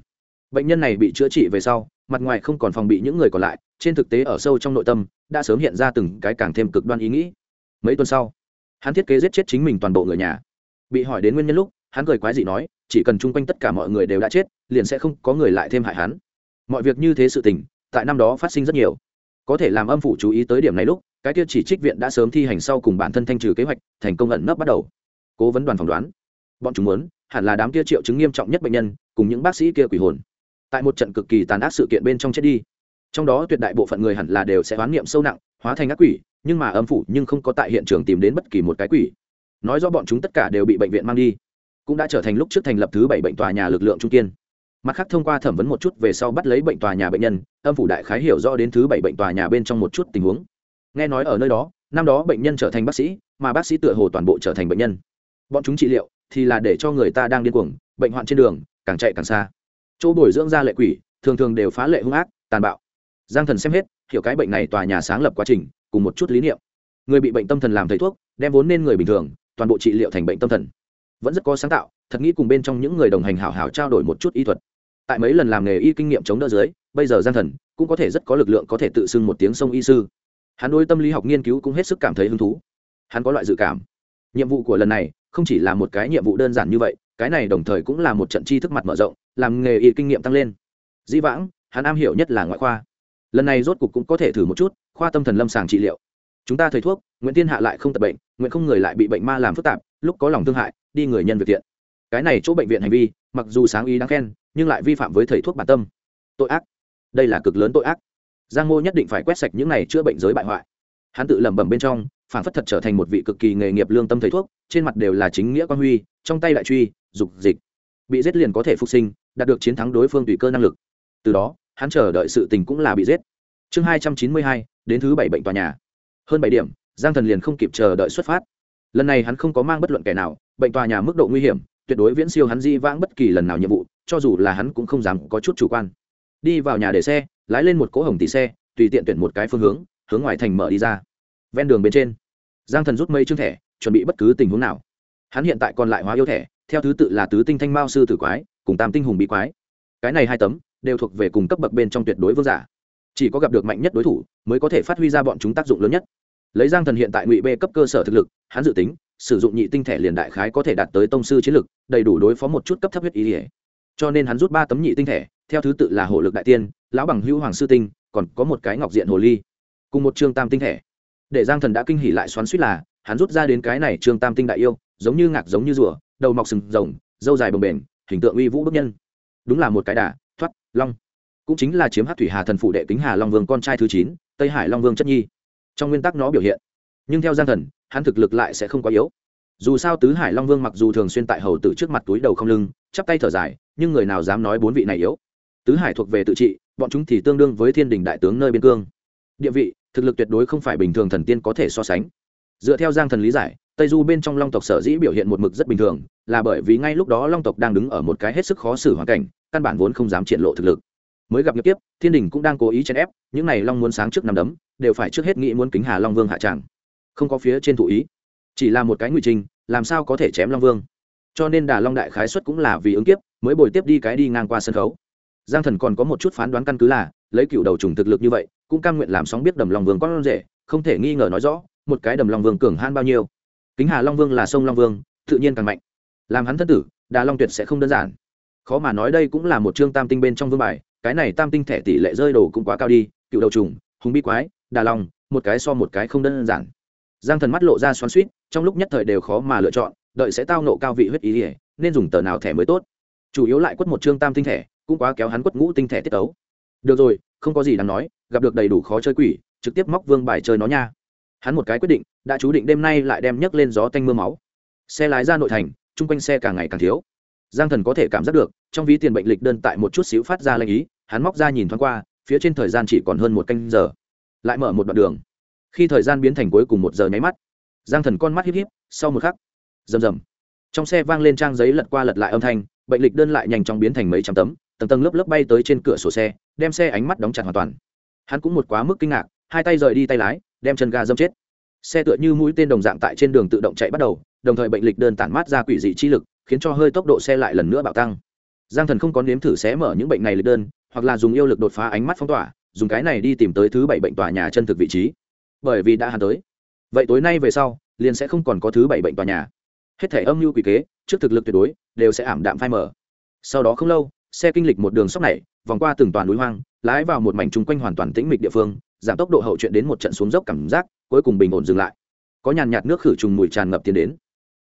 Bệnh nhân này bị chữa trị về sau, mặt ngoài không còn phòng bị những người còn lại, trên thực tế ở sâu trong nội tâm, đã sớm hiện ra từng cái càng thêm cực đoan ý nghĩ. Mấy tuần sau, hắn thiết kế giết chết chính mình toàn bộ người nhà. Bị hỏi đến nguyên nhân lúc, hắn cười quái dị nói, chỉ cần chung quanh tất cả mọi người đều đã chết, liền sẽ không có người lại thêm hại hắn. Mọi việc như thế sự tình, tại năm đó phát sinh rất nhiều. Có thể làm âm phủ chú ý tới điểm này lúc cái kia chỉ trích viện đã sớm thi hành sau cùng bản thân thanh trừ kế hoạch, thành công ẩn nấp bắt đầu. Cố vấn đoàn phỏng đoán, bọn chúng muốn, hẳn là đám kia triệu chứng nghiêm trọng nhất bệnh nhân, cùng những bác sĩ kia quỷ hồn. Tại một trận cực kỳ tàn ác sự kiện bên trong chết đi. Trong đó tuyệt đại bộ phận người hẳn là đều sẽ hoán niệm sâu nặng, hóa thành ác quỷ, nhưng mà âm phủ nhưng không có tại hiện trường tìm đến bất kỳ một cái quỷ. Nói do bọn chúng tất cả đều bị bệnh viện mang đi, cũng đã trở thành lúc trước thành lập thứ bảy bệnh tòa nhà lực lượng trung kiên. Mặt khác thông qua thẩm vấn một chút về sau bắt lấy bệnh tòa nhà bệnh nhân, âm phủ đại khái hiểu rõ đến thứ bảy bệnh tòa nhà bên trong một chút tình huống nghe nói ở nơi đó, năm đó bệnh nhân trở thành bác sĩ, mà bác sĩ tựa hồ toàn bộ trở thành bệnh nhân. Bọn chúng trị liệu thì là để cho người ta đang điên cuồng, bệnh hoạn trên đường, càng chạy càng xa. Chỗ bồi dưỡng ra lệ quỷ, thường thường đều phá lệ hung ác, tàn bạo. Giang thần xem hết, hiểu cái bệnh này tòa nhà sáng lập quá trình, cùng một chút lý niệm. Người bị bệnh tâm thần làm thầy thuốc, đem vốn nên người bình thường, toàn bộ trị liệu thành bệnh tâm thần. Vẫn rất có sáng tạo, thật nghĩ cùng bên trong những người đồng hành hảo hảo trao đổi một chút y thuật. Tại mấy lần làm nghề y kinh nghiệm chống đỡ dưới, bây giờ giang thần cũng có thể rất có lực lượng có thể tự xưng một tiếng sông y sư hắn đối tâm lý học nghiên cứu cũng hết sức cảm thấy hứng thú. Hắn có loại dự cảm. Nhiệm vụ của lần này không chỉ là một cái nhiệm vụ đơn giản như vậy, cái này đồng thời cũng là một trận chi thức mặt mở rộng, làm nghề y kinh nghiệm tăng lên. Dĩ vãng, hắn am hiểu nhất là ngoại khoa. Lần này rốt cục cũng có thể thử một chút, khoa tâm thần lâm sàng trị liệu. Chúng ta thầy thuốc, nguyễn tiên hạ lại không tập bệnh, Nguyễn không người lại bị bệnh ma làm phức tạp, lúc có lòng thương hại, đi người nhân việc thiện. Cái này chỗ bệnh viện hành vi, mặc dù sáng ý đáng khen, nhưng lại vi phạm với thầy thuốc bản tâm. Tội ác. Đây là cực lớn tội ác giang mô nhất định phải quét sạch những này chữa bệnh giới bại hoại. Hắn tự lẩm bẩm bên trong, phản phất thật trở thành một vị cực kỳ nghề nghiệp lương tâm thầy thuốc, trên mặt đều là chính nghĩa quan huy, trong tay đại truy, dục dịch. Bị giết liền có thể phục sinh, đạt được chiến thắng đối phương tùy cơ năng lực. Từ đó, hắn chờ đợi sự tình cũng là bị giết. Chương hai trăm chín mươi hai, đến thứ bảy bệnh tòa nhà. Hơn bảy điểm, giang thần liền không kịp chờ đợi xuất phát. Lần này hắn không có mang bất luận kẻ nào, bệnh tòa nhà mức độ nguy hiểm, tuyệt đối viễn siêu hắn di vãng bất kỳ lần nào nhiệm vụ, cho dù là hắn cũng không dám có chút chủ quan. Đi vào nhà để xe lái lên một cỗ hồng tỷ xe, tùy tiện tuyển một cái phương hướng hướng ngoài thành mở đi ra. Ven đường bên trên, giang thần rút mây chương thẻ, chuẩn bị bất cứ tình huống nào. Hắn hiện tại còn lại hóa yêu thẻ, theo thứ tự là tứ tinh thanh mao sư tử quái, cùng tam tinh hùng bị quái. Cái này hai tấm đều thuộc về cùng cấp bậc bên trong tuyệt đối vương giả. Chỉ có gặp được mạnh nhất đối thủ mới có thể phát huy ra bọn chúng tác dụng lớn nhất. Lấy giang thần hiện tại ngụy b cấp cơ sở thực lực, hắn dự tính, sử dụng nhị tinh thẻ liền đại khái có thể đạt tới tông sư chiến lực, đầy đủ đối phó một chút cấp thấp huyết ý ỉa cho nên hắn rút ba tấm nhị tinh thẻ, theo thứ tự là hộ lực đại tiên lão bằng hữu hoàng sư tinh, còn có một cái ngọc diện hồ ly, cùng một trương tam tinh thẻ để giang thần đã kinh hỉ lại xoắn suýt là, hắn rút ra đến cái này trương tam tinh đại yêu, giống như ngạc giống như rùa, đầu mọc sừng rồng dâu dài bồng bềnh, hình tượng uy vũ bức nhân. Đúng là một cái đà, thoát, long. Cũng chính là chiếm hát thủy hà thần phụ đệ kính hà long vương con trai thứ chín, tây hải long vương chất nhi. Trong nguyên tắc nó biểu hiện. Nhưng theo giang thần, hắn thực lực lại sẽ không quá yếu. Dù sao tứ hải long vương mặc dù thường xuyên tại hầu tử trước mặt túi đầu không lưng, chắp tay thở dài, nhưng người nào dám nói bốn vị này yếu? Tứ hải thuộc về tự trị bọn chúng thì tương đương với thiên đình đại tướng nơi biên cương. Địa vị, thực lực tuyệt đối không phải bình thường thần tiên có thể so sánh. Dựa theo giang thần lý giải, tây du bên trong long tộc sở dĩ biểu hiện một mực rất bình thường, là bởi vì ngay lúc đó long tộc đang đứng ở một cái hết sức khó xử hoàn cảnh, căn bản vốn không dám triển lộ thực lực. Mới gặp nghiệp tiếp thiên đình cũng đang cố ý chèn ép, những này long muốn sáng trước năm đấm, đều phải trước hết nghĩ muốn kính hà long vương hạ tràng. Không có phía trên thụ ý, chỉ là một cái ngụy trình, làm sao có thể chém long vương. Cho nên đà long đại khái xuất cũng là vì ứng kiếp, mới bồi tiếp đi cái đi ngang qua sân khấu giang thần còn có một chút phán đoán căn cứ là, lấy cựu đầu trùng thực lực như vậy, cũng cam nguyện làm sóng biết đầm long vương con rể, không thể nghi ngờ nói rõ, một cái đầm long vương cường han bao nhiêu. Kính hà long vương là sông long vương, tự nhiên càng mạnh. Làm hắn thân tử, đà long tuyệt sẽ không đơn giản. Khó mà nói đây cũng là một chương tam tinh bên trong vương bài, cái này tam tinh thẻ tỷ lệ rơi đồ cũng quá cao đi, cựu đầu trùng, hùng bi quái, đà long, một cái so một cái không đơn giản. Giang thần mắt lộ ra xoắn suýt trong lúc nhất thời đều khó mà lựa chọn, đợi sẽ tao nộ cao vị huyết ý ỉa nên dùng tờ nào thẻ mới tốt. Chủ yếu lại quất một chương tam tinh thẻ cũng quá kéo hắn quất ngũ tinh thể tiết tấu. Được rồi, không có gì đáng nói, gặp được đầy đủ khó chơi quỷ, trực tiếp móc vương bài chơi nó nha. Hắn một cái quyết định, đã chú định đêm nay lại đem nhấc lên gió tanh mưa máu. Xe lái ra nội thành, chung quanh xe càng ngày càng thiếu. Giang thần có thể cảm giác được, trong ví tiền bệnh lịch đơn tại một chút xíu phát ra lanh ý, hắn móc ra nhìn thoáng qua, phía trên thời gian chỉ còn hơn một canh giờ. Lại mở một đoạn đường. Khi thời gian biến thành cuối cùng một giờ nháy mắt, giang thần con mắt híp híp, sau một khắc, rầm rầm. Trong xe vang lên trang giấy lật qua lật lại âm thanh, bệnh lịch đơn lại nhanh chóng biến thành mấy trăm tấm tầng tầng lớp lớp bay tới trên cửa sổ xe, đem xe ánh mắt đóng chặt hoàn toàn. Hắn cũng một quá mức kinh ngạc, hai tay rời đi tay lái, đem chân ga dâm chết. Xe tựa như mũi tên đồng dạng tại trên đường tự động chạy bắt đầu, đồng thời bệnh lịch đơn tản mát ra quỷ dị chi lực, khiến cho hơi tốc độ xe lại lần nữa bạo tăng. Giang thần không có nếm thử xé mở những bệnh này lịch đơn, hoặc là dùng yêu lực đột phá ánh mắt phong tỏa, dùng cái này đi tìm tới thứ bảy bệnh tòa nhà chân thực vị trí. Bởi vì đã hắn tới. Vậy tối nay về sau, liền sẽ không còn có thứ bảy bệnh tòa nhà. Hết thể âm mưu quỷ kế, trước thực lực tuyệt đối, đều sẽ ảm đạm phai mở sau đó không lâu xe kinh lịch một đường sóc này, vòng qua từng toàn núi hoang, lái vào một mảnh chung quanh hoàn toàn tĩnh mịch địa phương, giảm tốc độ hậu chuyện đến một trận xuống dốc cảm giác, cuối cùng bình ổn dừng lại. Có nhàn nhạt nước khử trùng mùi tràn ngập tiến đến.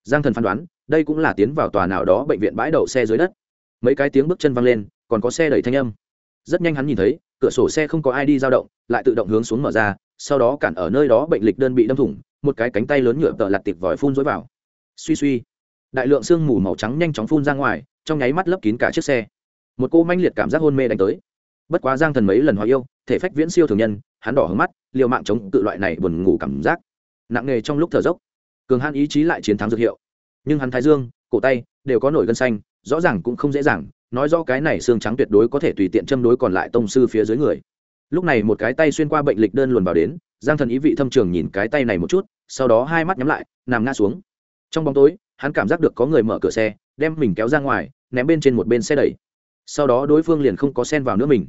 Giang thần phán đoán, đây cũng là tiến vào tòa nào đó bệnh viện bãi đậu xe dưới đất. Mấy cái tiếng bước chân văng lên, còn có xe đẩy thanh âm. Rất nhanh hắn nhìn thấy, cửa sổ xe không có ai đi dao động, lại tự động hướng xuống mở ra, sau đó cản ở nơi đó bệnh lịch đơn bị đâm thủng, một cái cánh tay lớn nhựa tợ lặt tịp vòi phun dối vào. Suy suy. Đại lượng sương mù màu trắng nhanh chóng phun ra ngoài, trong nháy mắt lấp kín cả chiếc xe một cô manh liệt cảm giác hôn mê đánh tới. Bất quá giang thần mấy lần hóa yêu, thể phách viễn siêu thường nhân, hắn đỏ hướng mắt, liều mạng chống tự loại này buồn ngủ cảm giác. Nặng nề trong lúc thở dốc, cường hắn ý chí lại chiến thắng dược hiệu. Nhưng hắn thái dương, cổ tay đều có nổi gân xanh, rõ ràng cũng không dễ dàng, nói rõ cái này xương trắng tuyệt đối có thể tùy tiện châm đối còn lại tông sư phía dưới người. Lúc này một cái tay xuyên qua bệnh lịch đơn luồn vào đến, giang thần ý vị thâm trường nhìn cái tay này một chút, sau đó hai mắt nhắm lại, nằm ngã xuống. Trong bóng tối, hắn cảm giác được có người mở cửa xe, đem mình kéo ra ngoài, ném bên trên một bên xe đẩy sau đó đối phương liền không có sen vào nữa mình.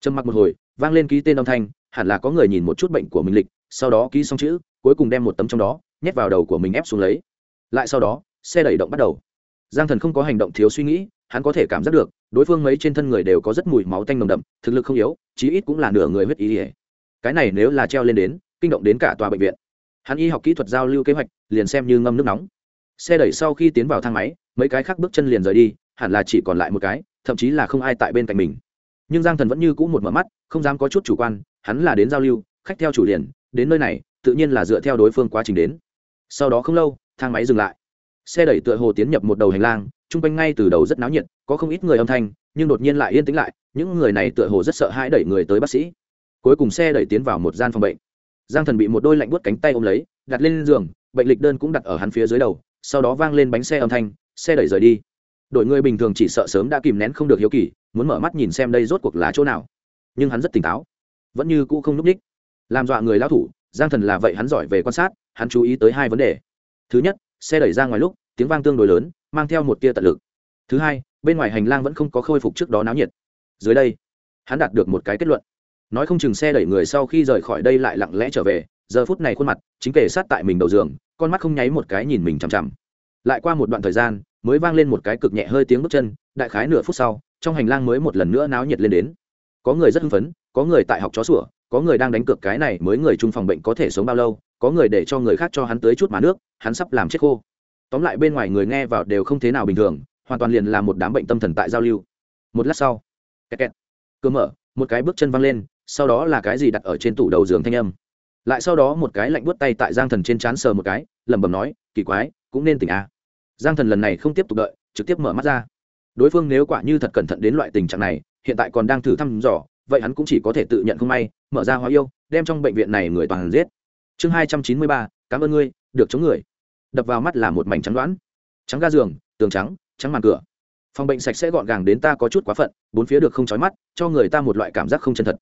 Trầm mặc một hồi, vang lên ký tên âm thanh, hẳn là có người nhìn một chút bệnh của mình lịch, sau đó ký xong chữ, cuối cùng đem một tấm trong đó, nhét vào đầu của mình ép xuống lấy. Lại sau đó, xe đẩy động bắt đầu. Giang thần không có hành động thiếu suy nghĩ, hắn có thể cảm giác được, đối phương mấy trên thân người đều có rất mùi máu tanh nồng đậm, thực lực không yếu, chí ít cũng là nửa người huyết ý ỉa cái này nếu là treo lên đến, kinh động đến cả tòa bệnh viện. Hắn y học kỹ thuật giao lưu kế hoạch, liền xem như ngâm nước nóng. Xe đẩy sau khi tiến vào thang máy, mấy cái khác bước chân liền rời đi, hẳn là chỉ còn lại một cái thậm chí là không ai tại bên cạnh mình. Nhưng giang thần vẫn như cũ một mở mắt, không dám có chút chủ quan, hắn là đến giao lưu, khách theo chủ liền, đến nơi này, tự nhiên là dựa theo đối phương quá trình đến. Sau đó không lâu, thang máy dừng lại. Xe đẩy tựa hồ tiến nhập một đầu hành lang, chung quanh ngay từ đầu rất náo nhiệt, có không ít người âm thanh, nhưng đột nhiên lại yên tĩnh lại, những người này tựa hồ rất sợ hãi đẩy người tới bác sĩ. Cuối cùng xe đẩy tiến vào một gian phòng bệnh. Giang thần bị một đôi lạnh buốt cánh tay ôm lấy, đặt lên giường, bệnh lịch đơn cũng đặt ở hắn phía dưới đầu, sau đó vang lên bánh xe âm thanh, xe đẩy rời đi đội người bình thường chỉ sợ sớm đã kìm nén không được hiếu kỳ, muốn mở mắt nhìn xem đây rốt cuộc là chỗ nào. Nhưng hắn rất tỉnh táo. Vẫn như cũ không n ú c ních làm dọa người lao thủ, giang thần là vậy hắn giỏi về quan sát, hắn chú ý tới hai vấn đề. Thứ nhất, xe đẩy ra ngoài lúc, tiếng vang tương đối lớn, mang theo một tia tận lực. Thứ hai, bên ngoài hành lang vẫn không có khôi phục trước đó náo nhiệt. Dưới đây, hắn đạt được một cái kết luận. Nói không chừng xe đẩy người sau khi rời khỏi đây lại lặng lẽ trở về, giờ phút này khuôn mặt chính kể sát tại mình đầu giường, con mắt không nháy một cái nhìn mình chằm chằm. Lại qua một đoạn thời gian mới vang lên một cái cực nhẹ hơi tiếng bước chân, đại khái nửa phút sau, trong hành lang mới một lần nữa náo nhiệt lên đến. Có người rất hưng phấn, có người tại học chó sủa, có người đang đánh cược cái này mới người chung phòng bệnh có thể sống bao lâu, có người để cho người khác cho hắn tới chút mà nước, hắn sắp làm chết khô. Tóm lại bên ngoài người nghe vào đều không thế nào bình thường, hoàn toàn liền là một đám bệnh tâm thần tại giao lưu. Một lát sau, kẹt kẹt cơ mở, một cái bước chân văng lên, sau đó là cái gì đặt ở trên tủ đầu giường thanh âm. Lại sau đó một cái lạnh buốt tay tại giang thần trên trán sờ một cái, lẩm bẩm nói, kỳ quái, cũng nên tỉnh a à giang thần lần này không tiếp tục đợi, trực tiếp mở mắt ra. Đối phương nếu quả như thật cẩn thận đến loại tình trạng này, hiện tại còn đang thử thăm dò, vậy hắn cũng chỉ có thể tự nhận không may, mở ra hóa yêu, đem trong bệnh viện này người toàn giết. Chương hai trăm chín mươi ba, cảm ơn ngươi, được chống người. Đập vào mắt là một mảnh trắng đoán. Trắng ga giường, tường trắng trắng màn cửa. Phòng bệnh sạch sẽ gọn gàng đến ta có chút quá phận, bốn phía được không trói mắt, cho người ta một loại cảm giác không chân thật.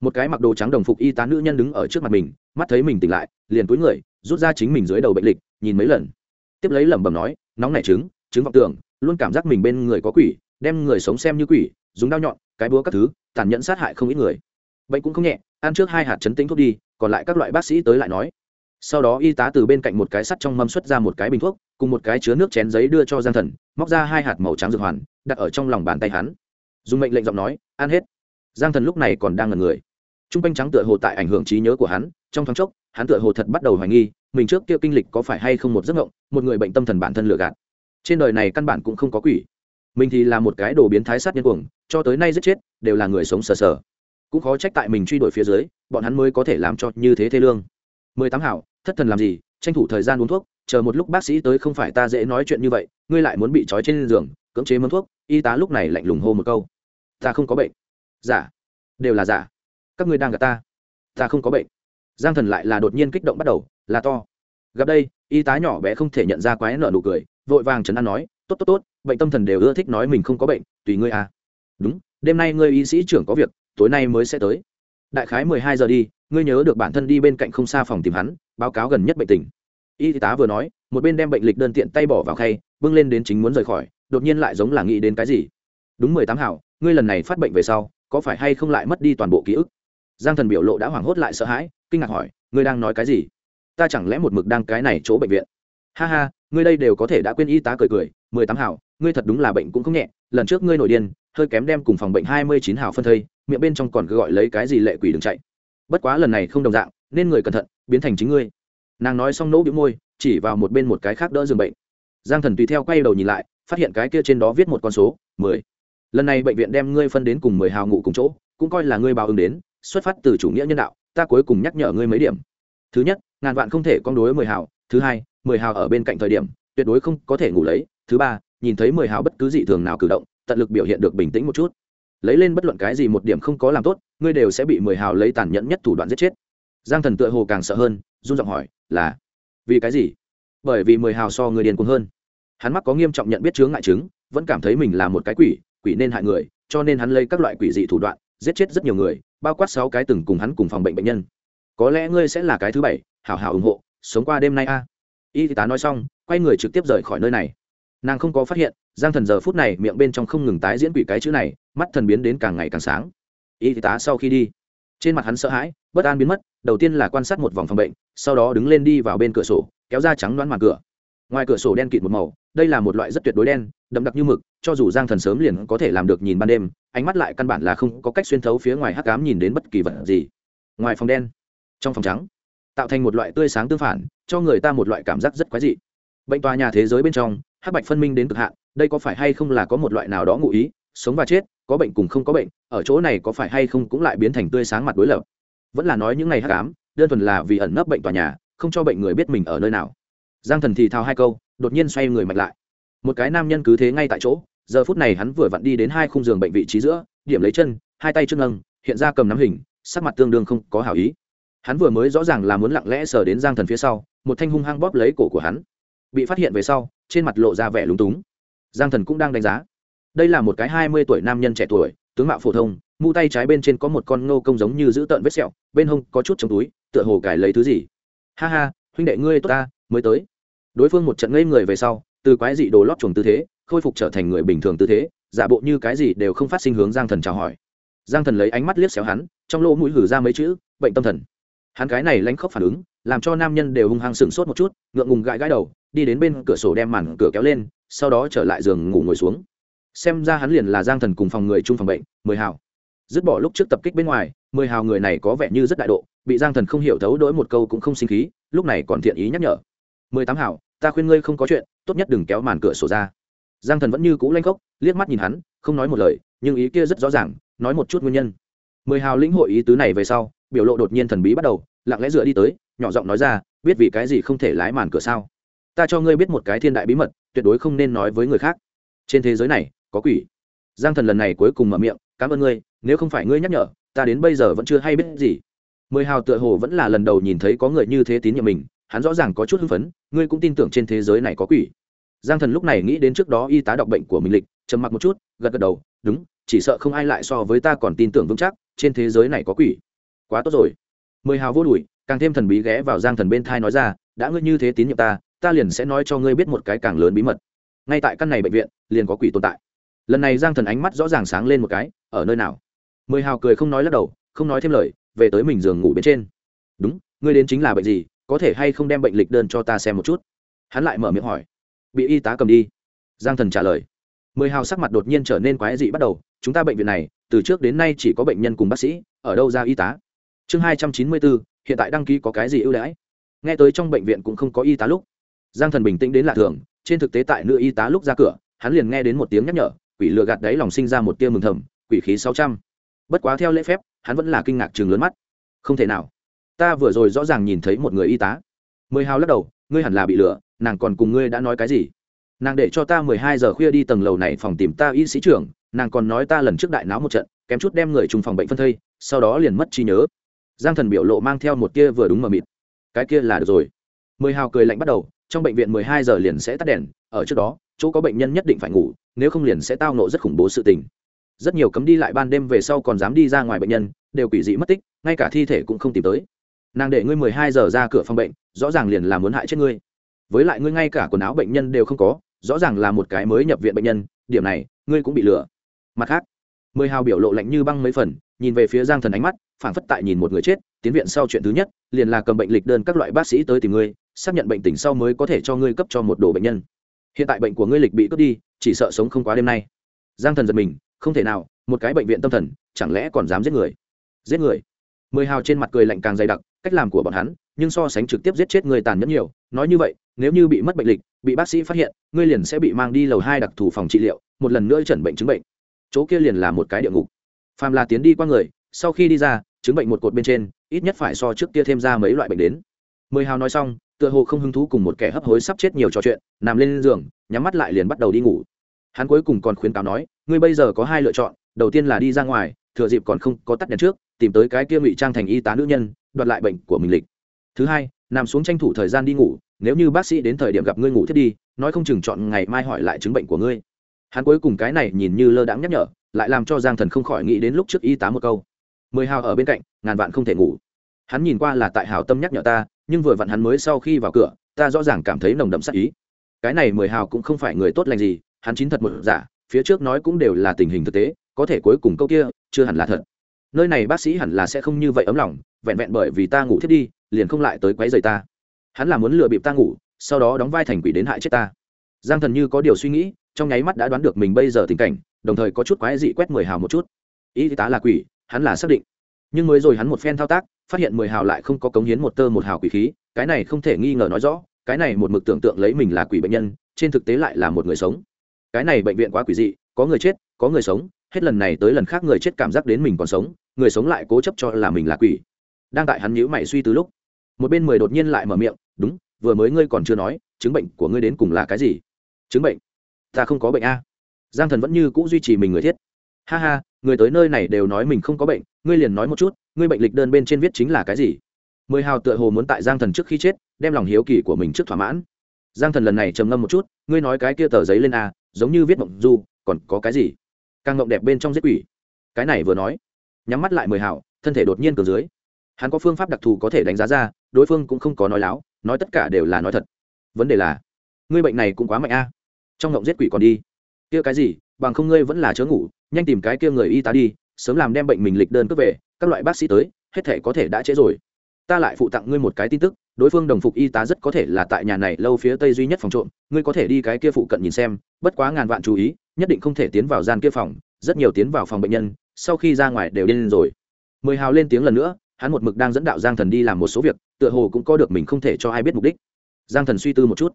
Một cái mặc đồ trắng đồng phục y tá nữ nhân đứng ở trước mặt mình, mắt thấy mình tỉnh lại, liền túi người, rút ra chính mình dưới đầu bệnh lịch, nhìn mấy lần. Tiếp lấy lẩm bẩm nói nóng nảy trứng trứng vọng tưởng, luôn cảm giác mình bên người có quỷ, đem người sống xem như quỷ, dùng đao nhọn, cái búa các thứ, tàn nhẫn sát hại không ít người. Bệnh cũng không nhẹ, ăn trước hai hạt chấn tĩnh thuốc đi, còn lại các loại bác sĩ tới lại nói. Sau đó y tá từ bên cạnh một cái sắt trong mâm xuất ra một cái bình thuốc, cùng một cái chứa nước chén giấy đưa cho giang thần, móc ra hai hạt màu trắng dược hoàn, đặt ở trong lòng bàn tay hắn. Dùng mệnh lệnh giọng nói, ăn hết. Giang thần lúc này còn đang ngần người. T r u n g quanh trắng tựa hồ tại ảnh hưởng trí nhớ của hắn trong thoáng chốc, hắn tựa hồ thật bắt đầu hoài nghi, mình trước kia kinh lịch có phải hay không một giấc mộng, một người bệnh tâm thần bản thân lừa gạt. Trên đời này căn bản cũng không có quỷ. Mình thì là một cái đồ biến thái sát nhân cuồng, cho tới nay giết chết, đều là người sống sờ sờ. Cũng khó trách tại mình truy đuổi phía dưới, bọn hắn mới có thể làm cho như thế thế lương. Mười tám hảo, thất thần làm gì, tranh thủ thời gian uống thuốc, chờ một lúc bác sĩ tới không phải ta dễ nói chuyện như vậy, ngươi lại muốn bị trói trên giường, cưỡng chế mâm thuốc, y tá lúc này lạnh lùng hô một câu. Ta không có bệnh. Giả đều là giả các ngươi đang gặp ta. Ta không có bệnh giang thần lại là đột nhiên kích động bắt đầu, là to. Gặp đây, y tá nhỏ bé không thể nhận ra quái nợ nụ cười, vội vàng trấn an nói, tốt tốt tốt, bệnh tâm thần đều ưa thích nói mình không có bệnh, tùy ngươi à. Đúng, đêm nay ngươi y sĩ trưởng có việc, tối nay mới sẽ tới. Đại khái mười hai giờ đi, ngươi nhớ được bản thân đi bên cạnh không xa phòng tìm hắn, báo cáo gần nhất bệnh tình. Y tá vừa nói, một bên đem bệnh lịch đơn tiện tay bỏ vào khay, bưng lên đến chính muốn rời khỏi, đột nhiên lại giống là nghĩ đến cái gì. Đúng mười tám hảo, ngươi lần này phát bệnh về sau, có phải hay không lại mất đi toàn bộ ký ức? Giang thần biểu lộ đã hoảng hốt lại sợ hãi kinh ngạc hỏi, ngươi đang nói cái gì? Ta chẳng lẽ một mực đang cái này chỗ bệnh viện? Ha ha, ngươi đây đều có thể đã quên y tá cười cười, mười tám hảo ngươi thật đúng là bệnh cũng không nhẹ, lần trước ngươi nổi điên, hơi kém đem cùng phòng bệnh hai mươi chín hảo phân thây, miệng bên trong còn cứ gọi lấy cái gì lệ quỷ đừng chạy. Bất quá lần này không đồng dạng, nên người cẩn thận, biến thành chính ngươi. Nàng nói xong nỗ bĩu môi, chỉ vào một bên một cái khác đỡ giường bệnh. Giang thần tùy theo quay đầu nhìn lại, phát hiện cái kia trên đó viết một con số, mười. Lần này bệnh viện đem ngươi phân đến cùng mười hào ngụ cùng chỗ, cũng coi là ngươi báo ứng đến, xuất phát từ chủ nghĩa nhân đạo ta cuối cùng nhắc nhở ngươi mấy điểm. Thứ nhất, ngàn vạn không thể con đối mười hào thứ hai, mười hào ở bên cạnh thời điểm, tuyệt đối không có thể ngủ lấy. Thứ ba, nhìn thấy mười hào bất cứ dị thường nào cử động, tận lực biểu hiện được bình tĩnh một chút. Lấy lên bất luận cái gì một điểm không có làm tốt, ngươi đều sẽ bị mười hào lấy tàn nhẫn nhất thủ đoạn giết chết. Giang thần tựa hồ càng sợ hơn, run giọng hỏi, là, vì cái gì? Bởi vì mười hào so người điền cuồng hơn. Hắn mắc có nghiêm trọng nhận biết chướng ngại chứng, vẫn cảm thấy mình là một cái quỷ quỷ nên hại người, cho nên hắn lấy các loại quỷ dị thủ đoạn, giết chết rất nhiều người bao quát sáu cái từng cùng hắn cùng phòng bệnh bệnh nhân. Có lẽ ngươi sẽ là cái thứ bảy, hảo hảo ủng hộ, sống qua đêm nay a. Y tá nói xong, quay người trực tiếp rời khỏi nơi này. Nàng không có phát hiện, giang thần giờ phút này miệng bên trong không ngừng tái diễn quỷ cái chữ này, mắt thần biến đến càng ngày càng sáng. Y tá sau khi đi, trên mặt hắn sợ hãi, bất an biến mất, đầu tiên là quan sát một vòng phòng bệnh, sau đó đứng lên đi vào bên cửa sổ, kéo ra trắng đoán màn cửa. Ngoài cửa sổ đen kịt một màu, đây là một loại rất tuyệt đối đen, đậm đặc như mực cho dù giang thần sớm liền có thể làm được nhìn ban đêm, ánh mắt lại căn bản là không có cách xuyên thấu phía ngoài hắc cám nhìn đến bất kỳ vật gì. Ngoài phòng đen, trong phòng trắng, tạo thành một loại tươi sáng tương phản, cho người ta một loại cảm giác rất quái dị. Bệnh tòa nhà thế giới bên trong, hắc bạch phân minh đến cực hạn, đây có phải hay không là có một loại nào đó ngụ ý, sống và chết, có bệnh cùng không có bệnh, ở chỗ này có phải hay không cũng lại biến thành tươi sáng mặt đối lập. Vẫn là nói những ngày hắc ám, đơn thuần là vì ẩn nấp bệnh tòa nhà, không cho bệnh người biết mình ở nơi nào. Giang thần thì thao hai câu, đột nhiên xoay người mạnh lại. Một cái nam nhân cứ thế ngay tại chỗ giờ phút này hắn vừa vặn đi đến hai khung giường bệnh vị trí giữa, điểm lấy chân, hai tay trước nâng, hiện ra cầm nắm hình, sắc mặt tương đương không có hảo ý. Hắn vừa mới rõ ràng là muốn lặng lẽ sờ đến giang thần phía sau, một thanh hung hăng bóp lấy cổ của hắn. Bị phát hiện về sau, trên mặt lộ ra vẻ lúng túng. Giang thần cũng đang đánh giá. Đây là một cái hai mươi tuổi nam nhân trẻ tuổi, tướng mạo phổ thông, mu tay trái bên trên có một con ngô công giống như giữ tợn vết sẹo, bên hông có chút trong túi, tựa hồ cải lấy thứ gì. Ha ha, huynh đệ ngươi tốt ta, mới tới. Đối phương một trận ngây người về sau từ quái dị đồ lót chuồng tư thế, khôi phục trở thành người bình thường tư thế, giả bộ như cái gì đều không phát sinh hướng giang thần chào hỏi. Giang thần lấy ánh mắt liếc xéo hắn, trong lỗ mũi hử ra mấy chữ, bệnh tâm thần. Hắn cái này lánh khóc phản ứng, làm cho nam nhân đều hung hăng sửng sốt một chút, ngượng ngùng gãi gãi đầu, đi đến bên cửa sổ đem màn cửa kéo lên, sau đó trở lại giường ngủ ngồi xuống. Xem ra hắn liền là giang thần cùng phòng người chung phòng bệnh, mười hào. Dứt bỏ lúc trước tập kích bên ngoài, mười hào người này có vẻ như rất đại độ, bị giang thần không hiểu thấu đỗi một câu cũng không sinh khí, lúc này còn thiện ý nhắc nhở. Mười tám hào, ta khuyên ngươi không có chuyện tốt nhất đừng kéo màn cửa sổ ra. Giang thần vẫn như cũ lanh khốc, liếc mắt nhìn hắn, không nói một lời, nhưng ý kia rất rõ ràng, nói một chút nguyên nhân. Mười hào lĩnh hội ý tứ này về sau, biểu lộ đột nhiên thần bí bắt đầu, lặng lẽ dựa đi tới, nhỏ giọng nói ra, biết vì cái gì không thể lái màn cửa sao? Ta cho ngươi biết một cái thiên đại bí mật, tuyệt đối không nên nói với người khác. Trên thế giới này, có quỷ. Giang thần lần này cuối cùng mở miệng, cảm ơn ngươi, nếu không phải ngươi nhắc nhở, ta đến bây giờ vẫn chưa hay biết gì. Mười hào tựa hồ vẫn là lần đầu nhìn thấy có người như thế tín nhiệm mình hắn rõ ràng có chút hưng phấn, ngươi cũng tin tưởng trên thế giới này có quỷ. Giang thần lúc này nghĩ đến trước đó y tá đọc bệnh của mình lịch, trầm mặc một chút, gật gật đầu, đúng, chỉ sợ không ai lại so với ta còn tin tưởng vững chắc, trên thế giới này có quỷ. Quá tốt rồi. Mười hào vô đùi càng thêm thần bí ghé vào giang thần bên thai nói ra, đã ngươi như thế tín nhiệm ta ta liền sẽ nói cho ngươi biết một cái càng lớn bí mật. Ngay tại căn này bệnh viện, liền có quỷ tồn tại. Lần này giang thần ánh mắt rõ ràng sáng lên một cái, ở nơi nào? Mười hào cười không nói lắc đầu, không nói thêm lời, về tới mình giường ngủ bên trên. Đúng, ngươi đến chính là bệnh gì? Có thể hay không đem bệnh lịch đơn cho ta xem một chút? Hắn lại mở miệng hỏi. Bị y tá cầm đi. Giang thần trả lời. Mười hào sắc mặt đột nhiên trở nên quái dị bắt đầu, chúng ta bệnh viện này, từ trước đến nay chỉ có bệnh nhân cùng bác sĩ, ở đâu ra y tá? Chương hai trăm chín mươi bốn, hiện tại đăng ký có cái gì ưu đãi? Nghe tới trong bệnh viện cũng không có y tá lúc. Giang thần bình tĩnh đến lạ thường, trên thực tế tại nữ y tá lúc ra cửa, hắn liền nghe đến một tiếng nhắc nhở, quỷ lừa gạt đáy lòng sinh ra một tia mừng thầm, quỷ khí sáu trăm. Bất quá theo lễ phép, hắn vẫn là kinh ngạc chừng lớn mắt. Không thể nào ta vừa rồi rõ ràng nhìn thấy một người y tá. Mười hào lắc đầu, ngươi hẳn là bị lừa, nàng còn cùng ngươi đã nói cái gì? Nàng để cho ta mười hai giờ khuya đi tầng lầu này phòng tìm ta y sĩ trưởng, nàng còn nói ta lần trước đại náo một trận, kém chút đem người trùng phòng bệnh phân thây, sau đó liền mất trí nhớ. Giang thần biểu lộ mang theo một tia vừa đúng mờ mịt. Cái kia là được rồi. Mười hào cười lạnh bắt đầu, trong bệnh viện mười hai giờ liền sẽ tắt đèn, ở trước đó, chỗ có bệnh nhân nhất định phải ngủ, nếu không liền sẽ tao nộ rất khủng bố sự tình. Rất nhiều cấm đi lại ban đêm về sau còn dám đi ra ngoài bệnh nhân, đều quỷ dị mất tích, ngay cả thi thể cũng không tìm tới nàng để ngươi mười hai giờ ra cửa phòng bệnh, rõ ràng liền là muốn hại chết ngươi. Với lại ngươi ngay cả quần áo bệnh nhân đều không có, rõ ràng là một cái mới nhập viện bệnh nhân, điểm này, ngươi cũng bị lừa. Mặt khác, mười hào biểu lộ lạnh như băng mấy phần, nhìn về phía giang thần ánh mắt phản phất tại nhìn một người chết, tiến viện sau chuyện thứ nhất, liền là cầm bệnh lịch đơn các loại bác sĩ tới tìm ngươi, xác nhận bệnh tình sau mới có thể cho ngươi cấp cho một đồ bệnh nhân. Hiện tại bệnh của ngươi lịch bị cướp đi, chỉ sợ sống không quá đêm nay. Giang thần giật mình, không thể nào, một cái bệnh viện tâm thần, chẳng lẽ còn dám giết người? Giết người? Mười hào trên mặt cười lạnh càng dày đặc cách làm của bọn hắn, nhưng so sánh trực tiếp giết chết người tàn nhẫn nhiều, nói như vậy, nếu như bị mất bệnh lịch, bị bác sĩ phát hiện, ngươi liền sẽ bị mang đi lầu hai đặc thù phòng trị liệu, một lần nữa chẩn bệnh chứng bệnh. Chỗ kia liền là một cái địa ngục. Phàm là tiến đi qua người, sau khi đi ra, chứng bệnh một cột bên trên, ít nhất phải so trước kia thêm ra mấy loại bệnh đến. Mười hào nói xong, tựa hồ không hứng thú cùng một kẻ hấp hối sắp chết nhiều trò chuyện, nằm lên giường, nhắm mắt lại liền bắt đầu đi ngủ. Hắn cuối cùng còn khuyến cáo nói, ngươi bây giờ có hai lựa chọn, đầu tiên là đi ra ngoài, thừa dịp còn không có tắt đèn trước tìm tới cái kia ngụy trang thành y tá nữ nhân, đoạt lại bệnh của mình lịch. Thứ hai, nằm xuống tranh thủ thời gian đi ngủ, nếu như bác sĩ đến thời điểm gặp ngươi ngủ thiết đi, nói không chừng chọn ngày mai hỏi lại chứng bệnh của ngươi. Hắn cuối cùng cái này nhìn như lơ đãng nhắc nhở, lại làm cho giang thần không khỏi nghĩ đến lúc trước y tá một câu. Mười hào ở bên cạnh, ngàn vạn không thể ngủ. Hắn nhìn qua là tại hào tâm nhắc nhở ta, nhưng vừa vặn hắn mới sau khi vào cửa, ta rõ ràng cảm thấy nồng đậm sắc ý. Cái này mười hào cũng không phải người tốt lành gì, hắn chính thật một giả, phía trước nói cũng đều là tình hình thực tế, có thể cuối cùng câu kia, chưa hẳn là thật nơi này bác sĩ hẳn là sẽ không như vậy ấm lòng, vẹn vẹn bởi vì ta ngủ thiết đi, liền không lại tới quấy rầy ta. Hắn là muốn lừa bịp ta ngủ, sau đó đóng vai thành quỷ đến hại chết ta. Giang thần như có điều suy nghĩ, trong nháy mắt đã đoán được mình bây giờ tình cảnh, đồng thời có chút quái dị quét mười hào một chút. Y tá là quỷ, hắn là xác định. Nhưng mới rồi hắn một phen thao tác, phát hiện mười hào lại không có cống hiến một tơ một hào quỷ khí, cái này không thể nghi ngờ nói rõ, cái này một mực tưởng tượng lấy mình là quỷ bệnh nhân, trên thực tế lại là một người sống. Cái này bệnh viện quá quỷ dị, có người chết, có người sống, hết lần này tới lần khác người chết cảm giác đến mình còn sống người sống lại cố chấp cho là mình là quỷ. Đang tại hắn nhíu mày suy từ lúc, một bên mười đột nhiên lại mở miệng, đúng, vừa mới ngươi còn chưa nói, chứng bệnh của ngươi đến cùng là cái gì? Chứng bệnh? Ta không có bệnh a. Giang thần vẫn như c ũ duy trì mình người thiết. Ha ha, người tới nơi này đều nói mình không có bệnh, ngươi liền nói một chút, ngươi bệnh lịch đơn bên trên viết chính là cái gì? Mười hào tựa hồ muốn tại giang thần trước khi chết, đem lòng hiếu kỳ của mình trước thỏa mãn. Giang thần lần này trầm ngâm một chút, ngươi nói cái kia tờ giấy lên a, giống như viết mộng du, còn có cái gì? Càng mộng đẹp bên trong giết quỷ. Cái này vừa nói nhắm mắt lại mười hảo, thân thể đột nhiên cường dưới. Hắn có phương pháp đặc thù có thể đánh giá ra, đối phương cũng không có nói láo, nói tất cả đều là nói thật. Vấn đề là, ngươi bệnh này cũng quá mạnh a. Trong ngộng giết quỷ còn đi. Kia cái gì, bằng không ngươi vẫn là chớ ngủ, nhanh tìm cái kia người y tá đi, sớm làm đem bệnh mình lịch đơn cướp về, các loại bác sĩ tới, hết thể có thể đã trễ rồi. Ta lại phụ tặng ngươi một cái tin tức, đối phương đồng phục y tá rất có thể là tại nhà này lâu phía tây duy nhất phòng trộm, ngươi có thể đi cái kia phụ cận nhìn xem, bất quá ngàn vạn chú ý, nhất định không thể tiến vào gian kia phòng, rất nhiều tiến vào phòng bệnh nhân sau khi ra ngoài đều điên rồi. Mười hào lên tiếng lần nữa, hắn một mực đang dẫn đạo giang thần đi làm một số việc, tựa hồ cũng có được mình không thể cho ai biết mục đích. Giang thần suy tư một chút.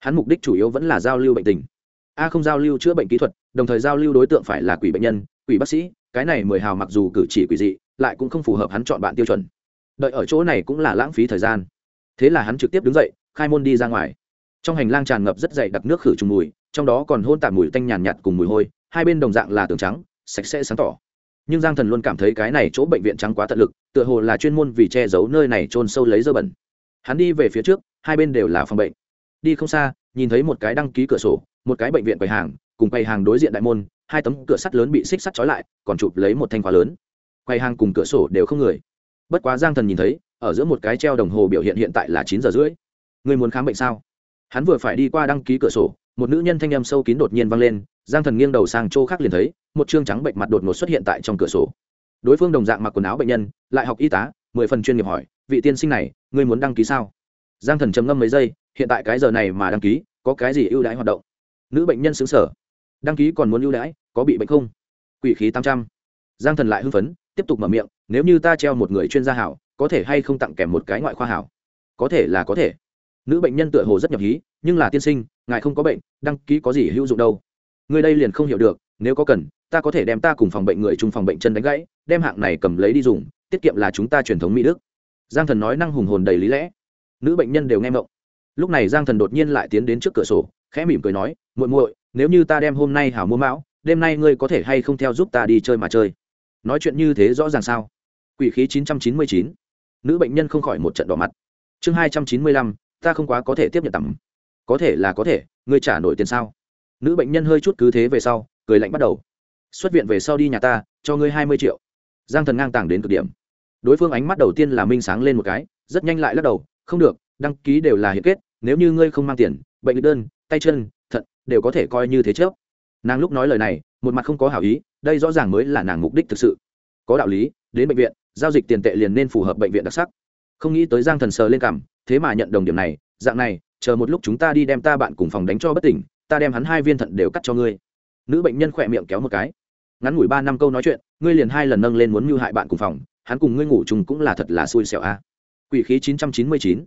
Hắn mục đích chủ yếu vẫn là giao lưu bệnh tình. A không giao lưu chữa bệnh kỹ thuật, đồng thời giao lưu đối tượng phải là quỷ bệnh nhân, quỷ bác sĩ, cái này mười hào mặc dù cử chỉ quỷ dị, lại cũng không phù hợp hắn chọn bạn tiêu chuẩn. Đợi ở chỗ này cũng là lãng phí thời gian. Thế là hắn trực tiếp đứng dậy, khai môn đi ra ngoài. Trong hành lang tràn ngập rất dày đặc nước khử trùng mùi, trong đó còn hôn tạp mùi tanh nhàn nhạt cùng mùi hôi, hai bên đồng dạng là tường trắng, sạch sẽ sáng tỏ nhưng giang thần luôn cảm thấy cái này chỗ bệnh viện trắng quá tận lực, tựa hồ là chuyên môn vì che giấu nơi này trôn sâu lấy dơ bẩn. Hắn đi về phía trước, hai bên đều là phòng bệnh. Đi không xa, nhìn thấy một cái đăng ký cửa sổ, một cái bệnh viện quầy hàng, cùng quầy hàng đối diện đại môn, hai tấm cửa sắt lớn bị xích sắt trói lại, còn chụp lấy một thanh khóa lớn. Quầy hàng cùng cửa sổ đều không người. Bất quá giang thần nhìn thấy, ở giữa một cái treo đồng hồ biểu hiện hiện tại là chín giờ rưỡi. Người muốn khám bệnh sao? Hắn vừa phải đi qua đăng ký cửa sổ một nữ nhân thanh âm sâu kín đột nhiên vang lên, giang thần nghiêng đầu sang chỗ khác liền thấy, một chương trắng bệnh mặt đột ngột xuất hiện tại trong cửa sổ. Đối phương đồng dạng mặc quần áo bệnh nhân, lại học y tá, mười phần chuyên nghiệp hỏi, vị tiên sinh này, ngươi muốn đăng ký sao? Giang thần trầm ngâm mấy giây, hiện tại cái giờ này mà đăng ký, có cái gì ưu đãi hoạt động? Nữ bệnh nhân xứng sở đăng ký còn muốn ưu đãi, có bị bệnh không? Quỷ khí tám trăm. Giang thần lại hưng phấn, tiếp tục mở miệng, nếu như ta treo một người chuyên gia hảo, có thể hay không tặng kèm một cái ngoại khoa hảo? Có thể là có thể. Nữ bệnh nhân tựa hồ rất nhập hí, nhưng là tiên sinh ngài không có bệnh, đăng ký có gì hữu dụng đâu. Người đây liền không hiểu được, nếu có cần, ta có thể đem ta cùng phòng bệnh người chung phòng bệnh chân đánh gãy, đem hạng này cầm lấy đi dùng, tiết kiệm là chúng ta truyền thống mỹ đức. Giang thần nói năng hùng hồn đầy lý lẽ. Nữ bệnh nhân đều nghe mộng lúc này giang thần đột nhiên lại tiến đến trước cửa sổ, khẽ mỉm cười nói, muội muội, nếu như ta đem hôm nay hảo mua mão, đêm nay ngươi có thể hay không theo giúp ta đi chơi mà chơi? Nói chuyện như thế rõ ràng sao? Quỷ khí chín trăm chín mươi chín. Nữ bệnh nhân không khỏi một trận đỏ mặt. Chương hai trăm chín mươi lăm, ta không quá có thể tiếp nhận tắm có thể là có thể, ngươi trả nổi tiền sao? Nữ bệnh nhân hơi chút cứ thế về sau, cười lạnh bắt đầu. Xuất viện về sau đi nhà ta, cho ngươi hai mươi triệu. Giang thần ngang tàng đến cực điểm. Đối phương ánh mắt đầu tiên là minh sáng lên một cái, rất nhanh lại lắc đầu, không được, đăng ký đều là hiện kết, nếu như ngươi không mang tiền, bệnh lý đơn, tay chân, thận, đều có thể coi như thế chớp. Nàng lúc nói lời này, một mặt không có hảo ý, đây rõ ràng mới là nàng mục đích thực sự. Có đạo lý, đến bệnh viện, giao dịch tiền tệ liền nên phù hợp bệnh viện đặc sắc. Không nghĩ tới giang thần sờ lên cảm, thế mà nhận đồng điểm này, dạng này chờ một lúc chúng ta đi đem ta bạn cùng phòng đánh cho bất tỉnh, ta đem hắn hai viên thận đều cắt cho ngươi. Nữ bệnh nhân khỏe miệng kéo một cái. Ngắn ngủi ba năm câu nói chuyện, ngươi liền hai lần nâng lên muốn mưu hại bạn cùng phòng, hắn cùng ngươi ngủ chung cũng là thật là xui xẻo a. Quỷ khí chín trăm chín mươi chín,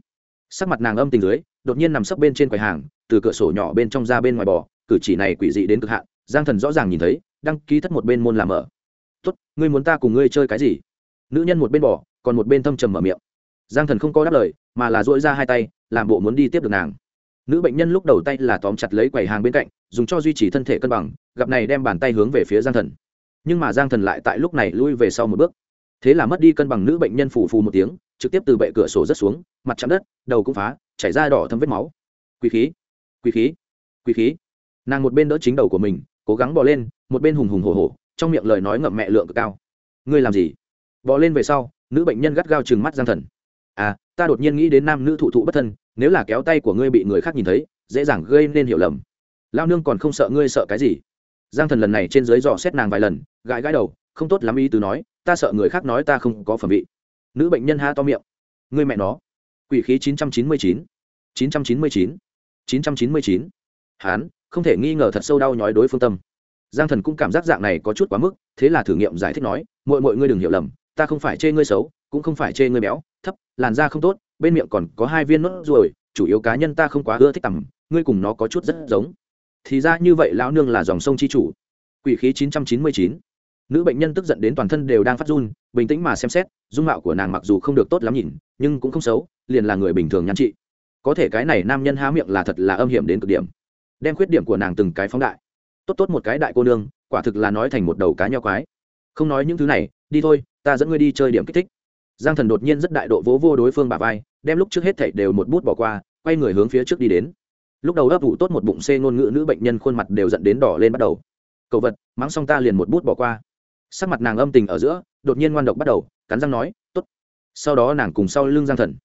sắc mặt nàng âm tình dưới, đột nhiên nằm sấp bên trên quầy hàng, từ cửa sổ nhỏ bên trong ra bên ngoài bò, cử chỉ này quỷ dị đến cực hạn, giang thần rõ ràng nhìn thấy, đăng ký thất một bên môn làm mở tốt, ngươi muốn ta cùng ngươi chơi cái gì? Nữ nhân một bên bỏ còn một bên thâm trầm mở miệng giang thần không có đáp lời, mà là dỗi ra hai tay, làm bộ muốn đi tiếp được nàng. Nữ bệnh nhân lúc đầu tay là tóm chặt lấy quầy hàng bên cạnh, dùng cho duy trì thân thể cân bằng, gặp này đem bàn tay hướng về phía giang thần. Nhưng mà giang thần lại tại lúc này lui về sau một bước. Thế là mất đi cân bằng nữ bệnh nhân phù phù một tiếng, trực tiếp từ bệ cửa sổ rớt xuống, mặt chạm đất, đầu cũng phá, chảy ra đỏ thâm vết máu. Quý khí quý khí quý khí. Nàng một bên đỡ chính đầu của mình, cố gắng bò lên, một bên hùng hùng hổ hổ, trong miệng lời nói ngậm mẹ lượng cực cao. Ngươi làm gì? Bò lên về sau, nữ bệnh nhân gắt gao chừng mắt giang thần à ta đột nhiên nghĩ đến nam nữ thụ thụ bất thân, nếu là kéo tay của ngươi bị người khác nhìn thấy, dễ dàng gây nên hiểu lầm. Lao nương còn không sợ ngươi sợ cái gì? Giang thần lần này trên dưới dò xét nàng vài lần, gãi gãi đầu, không tốt lắm ý tứ nói, ta sợ người khác nói ta không có phẩm vị. Nữ bệnh nhân ha to miệng. Ngươi mẹ nó. Quỷ khí chín trăm chín mươi chín. Chín trăm chín mươi chín. Chín trăm chín mươi chín. Hán, không thể nghi ngờ thật sâu đau nhói đối phương tâm. Giang thần cũng cảm giác dạng này có chút quá mức, thế là thử nghiệm giải thích nói mọi mọi ngươi đừng hiểu lầm, ta không phải chê ngươi xấu, cũng không phải chê ngươi béo thấp, làn da không tốt, bên miệng còn có hai viên nốt ruồi, chủ yếu cá nhân ta không quá ưa thích tầm ngươi cùng nó có chút rất giống. Thì ra như vậy lão nương là dòng sông chi chủ. Quỷ khí chín trăm chín mươi chín. Nữ bệnh nhân tức giận đến toàn thân đều đang phát run, bình tĩnh mà xem xét, dung mạo của nàng mặc dù không được tốt lắm nhìn, nhưng cũng không xấu, liền là người bình thường nhắn chị có thể cái này nam nhân há miệng là thật là âm hiểm đến cực điểm. Đem khuyết điểm của nàng từng cái phóng đại. Tốt tốt một cái đại cô nương, quả thực là nói thành một đầu cá nho quái. Không nói những thứ này, đi thôi, ta dẫn ngươi đi chơi điểm kích thích giang thần đột nhiên rất đại độ vỗ vô đối phương bà vai, đem lúc trước hết thảy đều một bút bỏ qua, quay người hướng phía trước đi đến. Lúc đầu ấp ủ tốt một bụng xê ngôn ngữ nữ bệnh nhân khuôn mặt đều dẫn đến đỏ lên bắt đầu. Cậu vật, mắng xong ta liền một bút bỏ qua. Sắc mặt nàng âm tình ở giữa, đột nhiên ngoan độc bắt đầu, cắn răng nói t ố t sau đó nàng cùng sau lưng giang thần,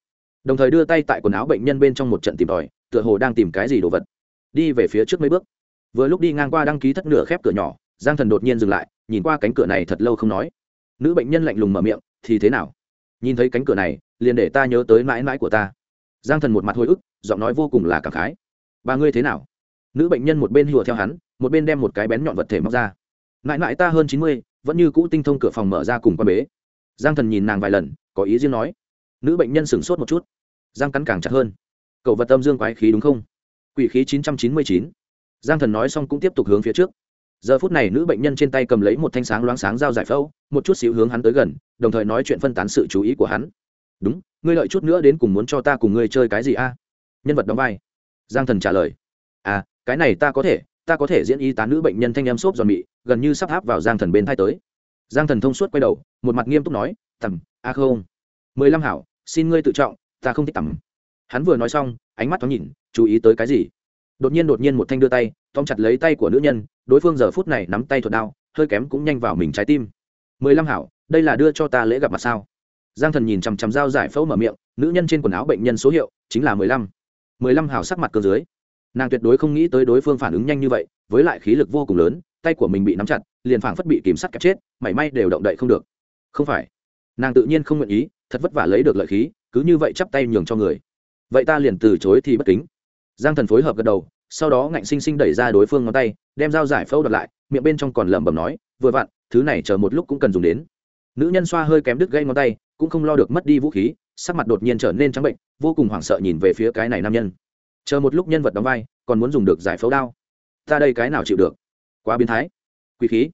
đồng thời đưa tay tại quần áo bệnh nhân bên trong một trận tìm tòi, tựa hồ đang tìm cái gì đồ vật. Đi về phía trước mấy bước. Vừa lúc đi ngang qua đăng ký thất nửa khép cửa nhỏ, giang thần đột nhiên dừng lại, nhìn qua cánh cửa này thật lâu không nói. Nữ bệnh nhân lạnh lùng mở miệng, thì thế nào? Nhìn thấy cánh cửa này, liền để ta nhớ tới mãi mãi của ta. Giang thần một mặt hồi ức, giọng nói vô cùng là cảm khái. Bà ngươi thế nào? Nữ bệnh nhân một bên hùa theo hắn, một bên đem một cái bén nhọn vật thể móc ra. Mãi mãi ta hơn chín mươi, vẫn như cũ tinh thông cửa phòng mở ra cùng con bế. Giang thần nhìn nàng vài lần, có ý riêng nói. Nữ bệnh nhân sửng sốt một chút. Giang cắn càng chặt hơn. Cậu vật âm dương quái khí đúng không? Quỷ khí chín trăm chín mươi chín. Giang thần nói xong cũng tiếp tục hướng phía trước giờ phút này nữ bệnh nhân trên tay cầm lấy một thanh sáng loáng sáng dao giải phẫu, một chút xíu hướng hắn tới gần, đồng thời nói chuyện phân tán sự chú ý của hắn. Đúng, ngươi lợi chút nữa đến cùng muốn cho ta cùng ngươi chơi cái gì a? Nhân vật đóng vai. Giang thần trả lời. À cái này ta có thể, ta có thể diễn y tá nữ bệnh nhân thanh em xốp giòn mị, gần như sắp áp vào giang thần bên thai tới. Giang thần thông suốt quay đầu, một mặt nghiêm túc nói, tầm, a không. Mười lăm hảo, xin ngươi tự trọng, ta không thích tầm. Hắn vừa nói xong, ánh mắt thoáng nhìn, chú ý tới cái gì? Đột nhiên đột nhiên một thanh đưa tay, tóm chặt lấy tay của nữ nhân, đối phương giờ phút này nắm tay thuật đao, hơi kém cũng nhanh vào mình trái tim. Mười lăm hảo, đây là đưa cho ta lễ gặp mặt sao? Giang thần nhìn chằm chằm dao giải phẫu mở miệng, nữ nhân trên quần áo bệnh nhân số hiệu chính là mười lăm. Mười lăm hảo sắc mặt cơ dưới. Nàng tuyệt đối không nghĩ tới đối phương phản ứng nhanh như vậy, với lại khí lực vô cùng lớn, tay của mình bị nắm chặt, liền phảng phất bị kìm sắt kẹp chết, mảy may đều động đậy không được. Không phải. Nàng tự nhiên không nguyện ý, thật vất vả lấy được lợi khí, cứ như vậy chắp tay nhường cho người. Vậy ta liền từ chối thì bất kính giang thần phối hợp gật đầu, sau đó ngạnh sinh sinh đẩy ra đối phương ngón tay, đem dao giải phẫu đặt lại, miệng bên trong còn lẩm bẩm nói, vừa vặn, thứ này chờ một lúc cũng cần dùng đến. Nữ nhân xoa hơi kém đứt gây ngón tay, cũng không lo được mất đi vũ khí, sắc mặt đột nhiên trở nên trắng bệnh, vô cùng hoảng sợ nhìn về phía cái này nam nhân. Chờ một lúc nhân vật đóng vai, còn muốn dùng được giải phẫu đao. Ta đây cái nào chịu được? Quá biến thái. Quý khí.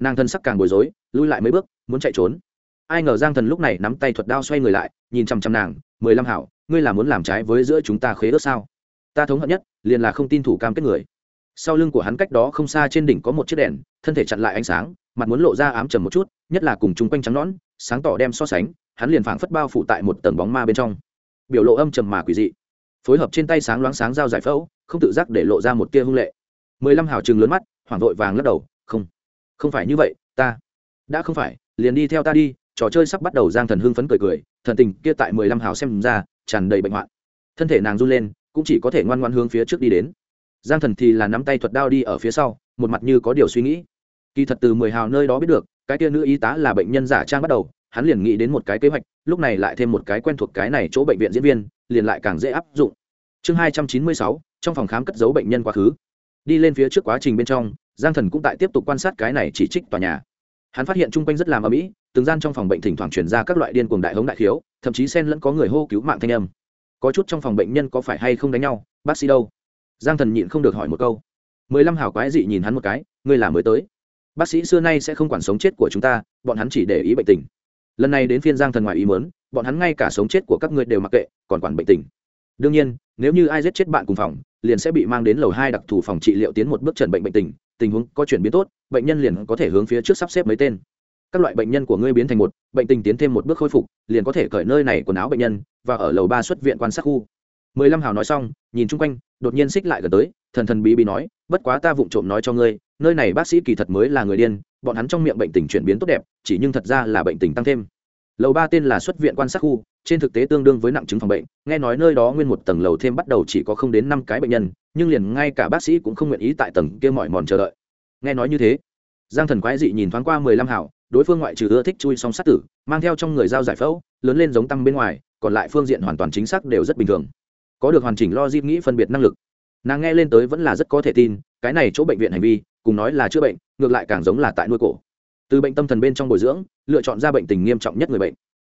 Nàng thân sắc càng bối rối, lui lại mấy bước, muốn chạy trốn. Ai ngờ giang thần lúc này nắm tay thuật đao xoay người lại, nhìn chằm chằm nàng, mười lăm hảo, ngươi là muốn làm trái với giữa chúng ta khế ước sao? Ta thống hận nhất, liền là không tin thủ cam kết người. Sau lưng của hắn cách đó không xa trên đỉnh có một chiếc đèn, thân thể chặn lại ánh sáng, mặt muốn lộ ra ám trầm một chút, nhất là cùng chung quanh trắng nõn, sáng tỏ đem so sánh, hắn liền phảng phất bao phủ tại một tầng bóng ma bên trong. Biểu lộ âm trầm mà quỷ dị. Phối hợp trên tay sáng loáng sáng dao giải phẫu, không tự giác để lộ ra một tia hung lệ. Mười lăm hào chừng lớn mắt, hoảng vội vàng lắc đầu, không không phải như vậy, ta đã không phải, liền đi theo ta đi. Trò chơi sắp bắt đầu giang thần hưng phấn cười cười, thần tình kia tại mười lăm hào xem ra tràn đầy bệnh hoạn. Thân thể nàng run lên cũng chỉ có thể ngoan ngoan hướng phía trước đi đến. Giang thần thì là nắm tay thuật đao đi ở phía sau, một mặt như có điều suy nghĩ. Kỳ thật từ mười hào nơi đó biết được, cái kia nữ y tá là bệnh nhân giả trang bắt đầu, hắn liền nghĩ đến một cái kế hoạch, lúc này lại thêm một cái quen thuộc cái này chỗ bệnh viện diễn viên, liền lại càng dễ áp dụng. Chương hai trăm chín mươi sáu, trong phòng khám cất giấu bệnh nhân quá khứ. Đi lên phía trước quá trình bên trong, giang thần cũng tại tiếp tục quan sát cái này chỉ trích tòa nhà. Hắn phát hiện chung quanh rất làm âm ỉ từng gian trong phòng bệnh thỉnh thoảng truyền ra các loại điên cuồng đại hống đại khiếu, thậm chí xen lẫn có người hô cứu mạng thanh âm có chút trong phòng bệnh nhân có phải hay không đánh nhau? Bác sĩ đâu? Giang thần nhịn không được hỏi một câu. Mười lăm hảo quái dị nhìn hắn một cái, ngươi là mới tới. Bác sĩ xưa nay sẽ không quản sống chết của chúng ta, bọn hắn chỉ để ý bệnh tình. Lần này đến phiên giang thần ngoài ý mớn bọn hắn ngay cả sống chết của các ngươi đều mặc kệ, còn quản bệnh tình. Đương nhiên, nếu như ai giết chết bạn cùng phòng, liền sẽ bị mang đến lầu hai đặc thù phòng trị liệu tiến một bước trần bệnh bệnh tình tình huống có chuyển biến tốt, bệnh nhân liền có thể hướng phía trước sắp xếp mấy tên các loại bệnh nhân của ngươi biến thành một, bệnh tình tiến thêm một bước khôi phục, liền có thể cởi nơi này quần áo bệnh nhân và ở lầu ba xuất viện quan sát khu. Mười lăm hào nói xong, nhìn chung quanh, đột nhiên xích lại gần tới, thần thần bí bí nói, bất quá ta vụng trộm nói cho ngươi, nơi này bác sĩ kỳ thật mới là người điên, bọn hắn trong miệng bệnh tình chuyển biến tốt đẹp, chỉ nhưng thật ra là bệnh tình tăng thêm. Lầu ba tên là xuất viện quan sát khu, trên thực tế tương đương với nặng chứng phòng bệnh, nghe nói nơi đó nguyên một tầng lầu thêm bắt đầu chỉ có không đến năm cái bệnh nhân, nhưng liền ngay cả bác sĩ cũng không nguyện ý tại tầng kia mỏi mòn chờ đợi. Nghe nói như thế, giang thần quái dị nhìn thoáng qua mười lăm hảo đối phương ngoại trừ ưa thích chui song sát tử, mang theo trong người dao giải phẫu, lớn lên giống tăng bên ngoài, còn lại phương diện hoàn toàn chính xác đều rất bình thường. Có được hoàn chỉnh lo dip nghĩ phân biệt năng lực. Nàng nghe lên tới vẫn là rất có thể tin, cái này chỗ bệnh viện hành vi, cùng nói là chữa bệnh, ngược lại càng giống là tại nuôi cổ. Từ bệnh tâm thần bên trong bồi dưỡng, lựa chọn ra bệnh tình nghiêm trọng nhất người bệnh.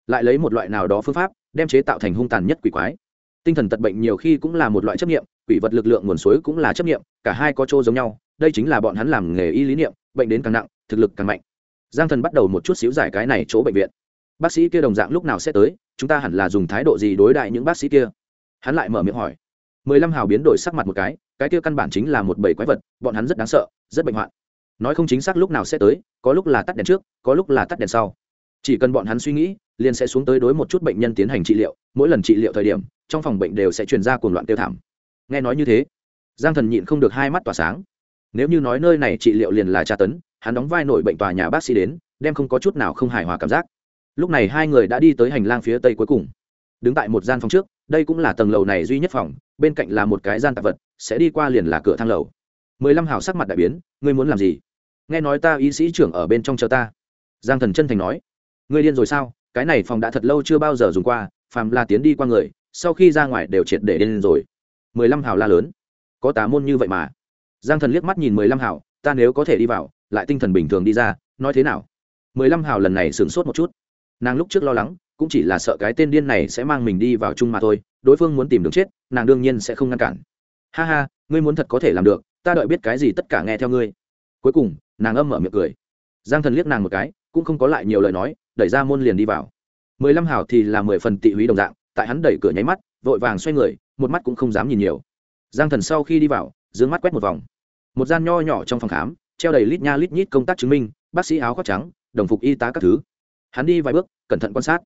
Lại lấy một loại nào đó phương pháp, đem chế tạo thành hung tàn nhất quỷ quái. Tinh thần tật bệnh nhiều khi cũng là một loại chấp nghiệm quỷ vật lực lượng nguồn suối cũng là chấp nghiệm cả hai có chỗ giống nhau, đây chính là bọn hắn làm nghề y lý niệm, bệnh đến càng nặng, thực lực càng mạnh giang thần bắt đầu một chút xíu giải cái này chỗ bệnh viện. Bác sĩ kia đồng dạng lúc nào sẽ tới, chúng ta hẳn là dùng thái độ gì đối đại những bác sĩ kia? Hắn lại mở miệng hỏi. Mười lăm hào biến đổi sắc mặt một cái cái kia căn bản chính là một bầy quái vật, bọn hắn rất đáng sợ, rất bệnh hoạn. Nói không chính xác lúc nào sẽ tới, có lúc là tắt đèn trước, có lúc là tắt đèn sau. Chỉ cần bọn hắn suy nghĩ, liền sẽ xuống tới đối một chút bệnh nhân tiến hành trị liệu, mỗi lần trị liệu thời điểm, trong phòng bệnh đều sẽ truyền ra cuồng loạn tiêu thảm. Nghe nói như thế, giang thần nhịn không được hai mắt tỏa sáng nếu như nói nơi này trị liệu liền là tra tấn, hắn đóng vai nổi bệnh tòa nhà bác sĩ đến, đem không có chút nào không hài hòa cảm giác. Lúc này hai người đã đi tới hành lang phía tây cuối cùng. Đứng tại một gian phòng trước, đây cũng là tầng lầu này duy nhất phòng, bên cạnh là một cái gian tạp vật, sẽ đi qua liền là cửa thang lầu. Mười lăm hào sắc mặt đại biến, ngươi muốn làm gì? Nghe nói ta y sĩ trưởng ở bên trong chờ ta. Giang thần chân thành nói, ngươi điên rồi sao? Cái này phòng đã thật lâu chưa bao giờ dùng qua, phàm là tiến đi qua người, sau khi ra ngoài đều triệt để điên rồi. Mười lăm hào la lớn, có tá môn như vậy mà giang thần liếc mắt nhìn mười lăm hào, ta nếu có thể đi vào, lại tinh thần bình thường đi ra, nói thế nào? Mười lăm hào lần này sửng sốt một chút. Nàng lúc trước lo lắng, cũng chỉ là sợ cái tên điên này sẽ mang mình đi vào chung mà thôi, đối phương muốn tìm đường chết, nàng đương nhiên sẽ không ngăn cản. Ha ha, ngươi muốn thật có thể làm được, ta đợi biết cái gì tất cả nghe theo ngươi. Cuối cùng, nàng âm mở miệng cười. Giang thần liếc nàng một cái, cũng không có lại nhiều lời nói, đẩy ra môn liền đi vào. Mười lăm hào thì là mười phần tị húy đồng dạng, tại hắn đẩy cửa nháy mắt, vội vàng xoay người, một mắt cũng không dám nhìn nhiều. Giang thần sau khi đi vào, d mắt quét một vòng một gian nho nhỏ trong phòng khám, treo đầy lít nha lít nhít công tác chứng minh, bác sĩ áo khoác trắng, đồng phục y tá các thứ. Hắn đi vài bước, cẩn thận quan sát.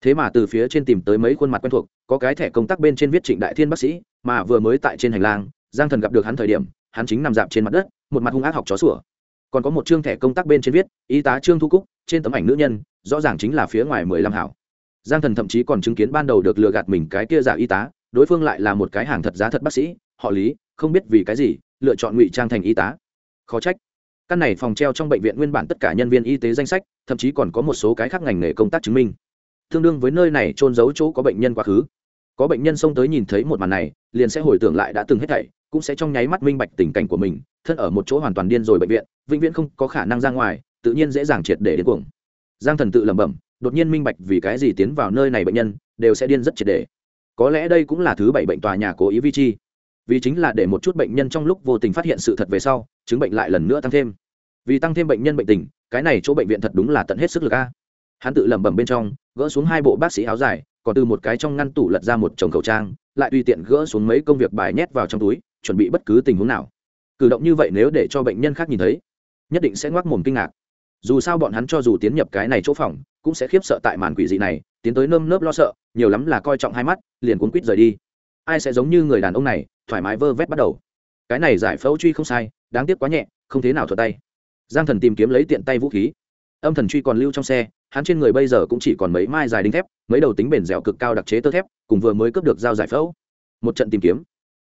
Thế mà từ phía trên tìm tới mấy khuôn mặt quen thuộc, có cái thẻ công tác bên trên viết trịnh đại thiên bác sĩ, mà vừa mới tại trên hành lang, giang thần gặp được hắn thời điểm, hắn chính nằm dạp trên mặt đất, một mặt hung ác học chó sủa. Còn có một chương thẻ công tác bên trên viết, y tá trương thu cúc, trên tấm ảnh nữ nhân, rõ ràng chính là phía ngoài mười lăm hảo. Giang thần thậm chí còn chứng kiến ban đầu được lừa gạt mình cái kia giả y tá, đối phương lại là một cái hàng thật giá thật bác sĩ, họ lý, không biết vì cái gì lựa chọn ngụy trang thành y tá. Khó trách. Căn này phòng treo trong bệnh viện nguyên bản tất cả nhân viên y tế danh sách, thậm chí còn có một số cái khác ngành nghề công tác chứng minh. Tương đương với nơi này trôn giấu chỗ có bệnh nhân quá khứ. Có bệnh nhân xông tới nhìn thấy một màn này, liền sẽ hồi tưởng lại đã từng hết thảy, cũng sẽ trong nháy mắt minh bạch tình cảnh của mình, thân ở một chỗ hoàn toàn điên rồi bệnh viện, vĩnh viễn không có khả năng ra ngoài, tự nhiên dễ dàng triệt để đến cuồng. Giang thần tự lẩm bẩm, đột nhiên minh bạch vì cái gì tiến vào nơi này bệnh nhân, đều sẽ điên rất triệt để. Có lẽ đây cũng là thứ bảy bệnh tòa nhà cố ý vi chi vì chính là để một chút bệnh nhân trong lúc vô tình phát hiện sự thật về sau, chứng bệnh lại lần nữa tăng thêm. Vì tăng thêm bệnh nhân bệnh tình, cái này chỗ bệnh viện thật đúng là tận hết sức lực a. Hắn tự lẩm bẩm bên trong, gỡ xuống hai bộ bác sĩ áo dài, còn từ một cái trong ngăn tủ lật ra một chồng khẩu trang, lại tùy tiện gỡ xuống mấy công việc bài nhét vào trong túi, chuẩn bị bất cứ tình huống nào. Cử động như vậy nếu để cho bệnh nhân khác nhìn thấy, nhất định sẽ ngoác mồm kinh ngạc. Dù sao bọn hắn cho dù tiến nhập cái này chỗ phòng, cũng sẽ khiếp sợ tại màn quỷ dị này, tiến tới nơm nớp lo sợ, nhiều lắm là coi trọng hai mắt, liền cuốn quýt rời đi ai sẽ giống như người đàn ông này, thoải mái vơ vét bắt đầu. Cái này giải phẫu truy không sai, đáng tiếc quá nhẹ, không thế nào thuật tay. Giang thần tìm kiếm lấy tiện tay vũ khí. Âm thần truy còn lưu trong xe, hắn trên người bây giờ cũng chỉ còn mấy mai dài đinh thép, mấy đầu tính bền dẻo cực cao đặc chế tơ thép, cùng vừa mới cướp được dao giải phẫu. Một trận tìm kiếm.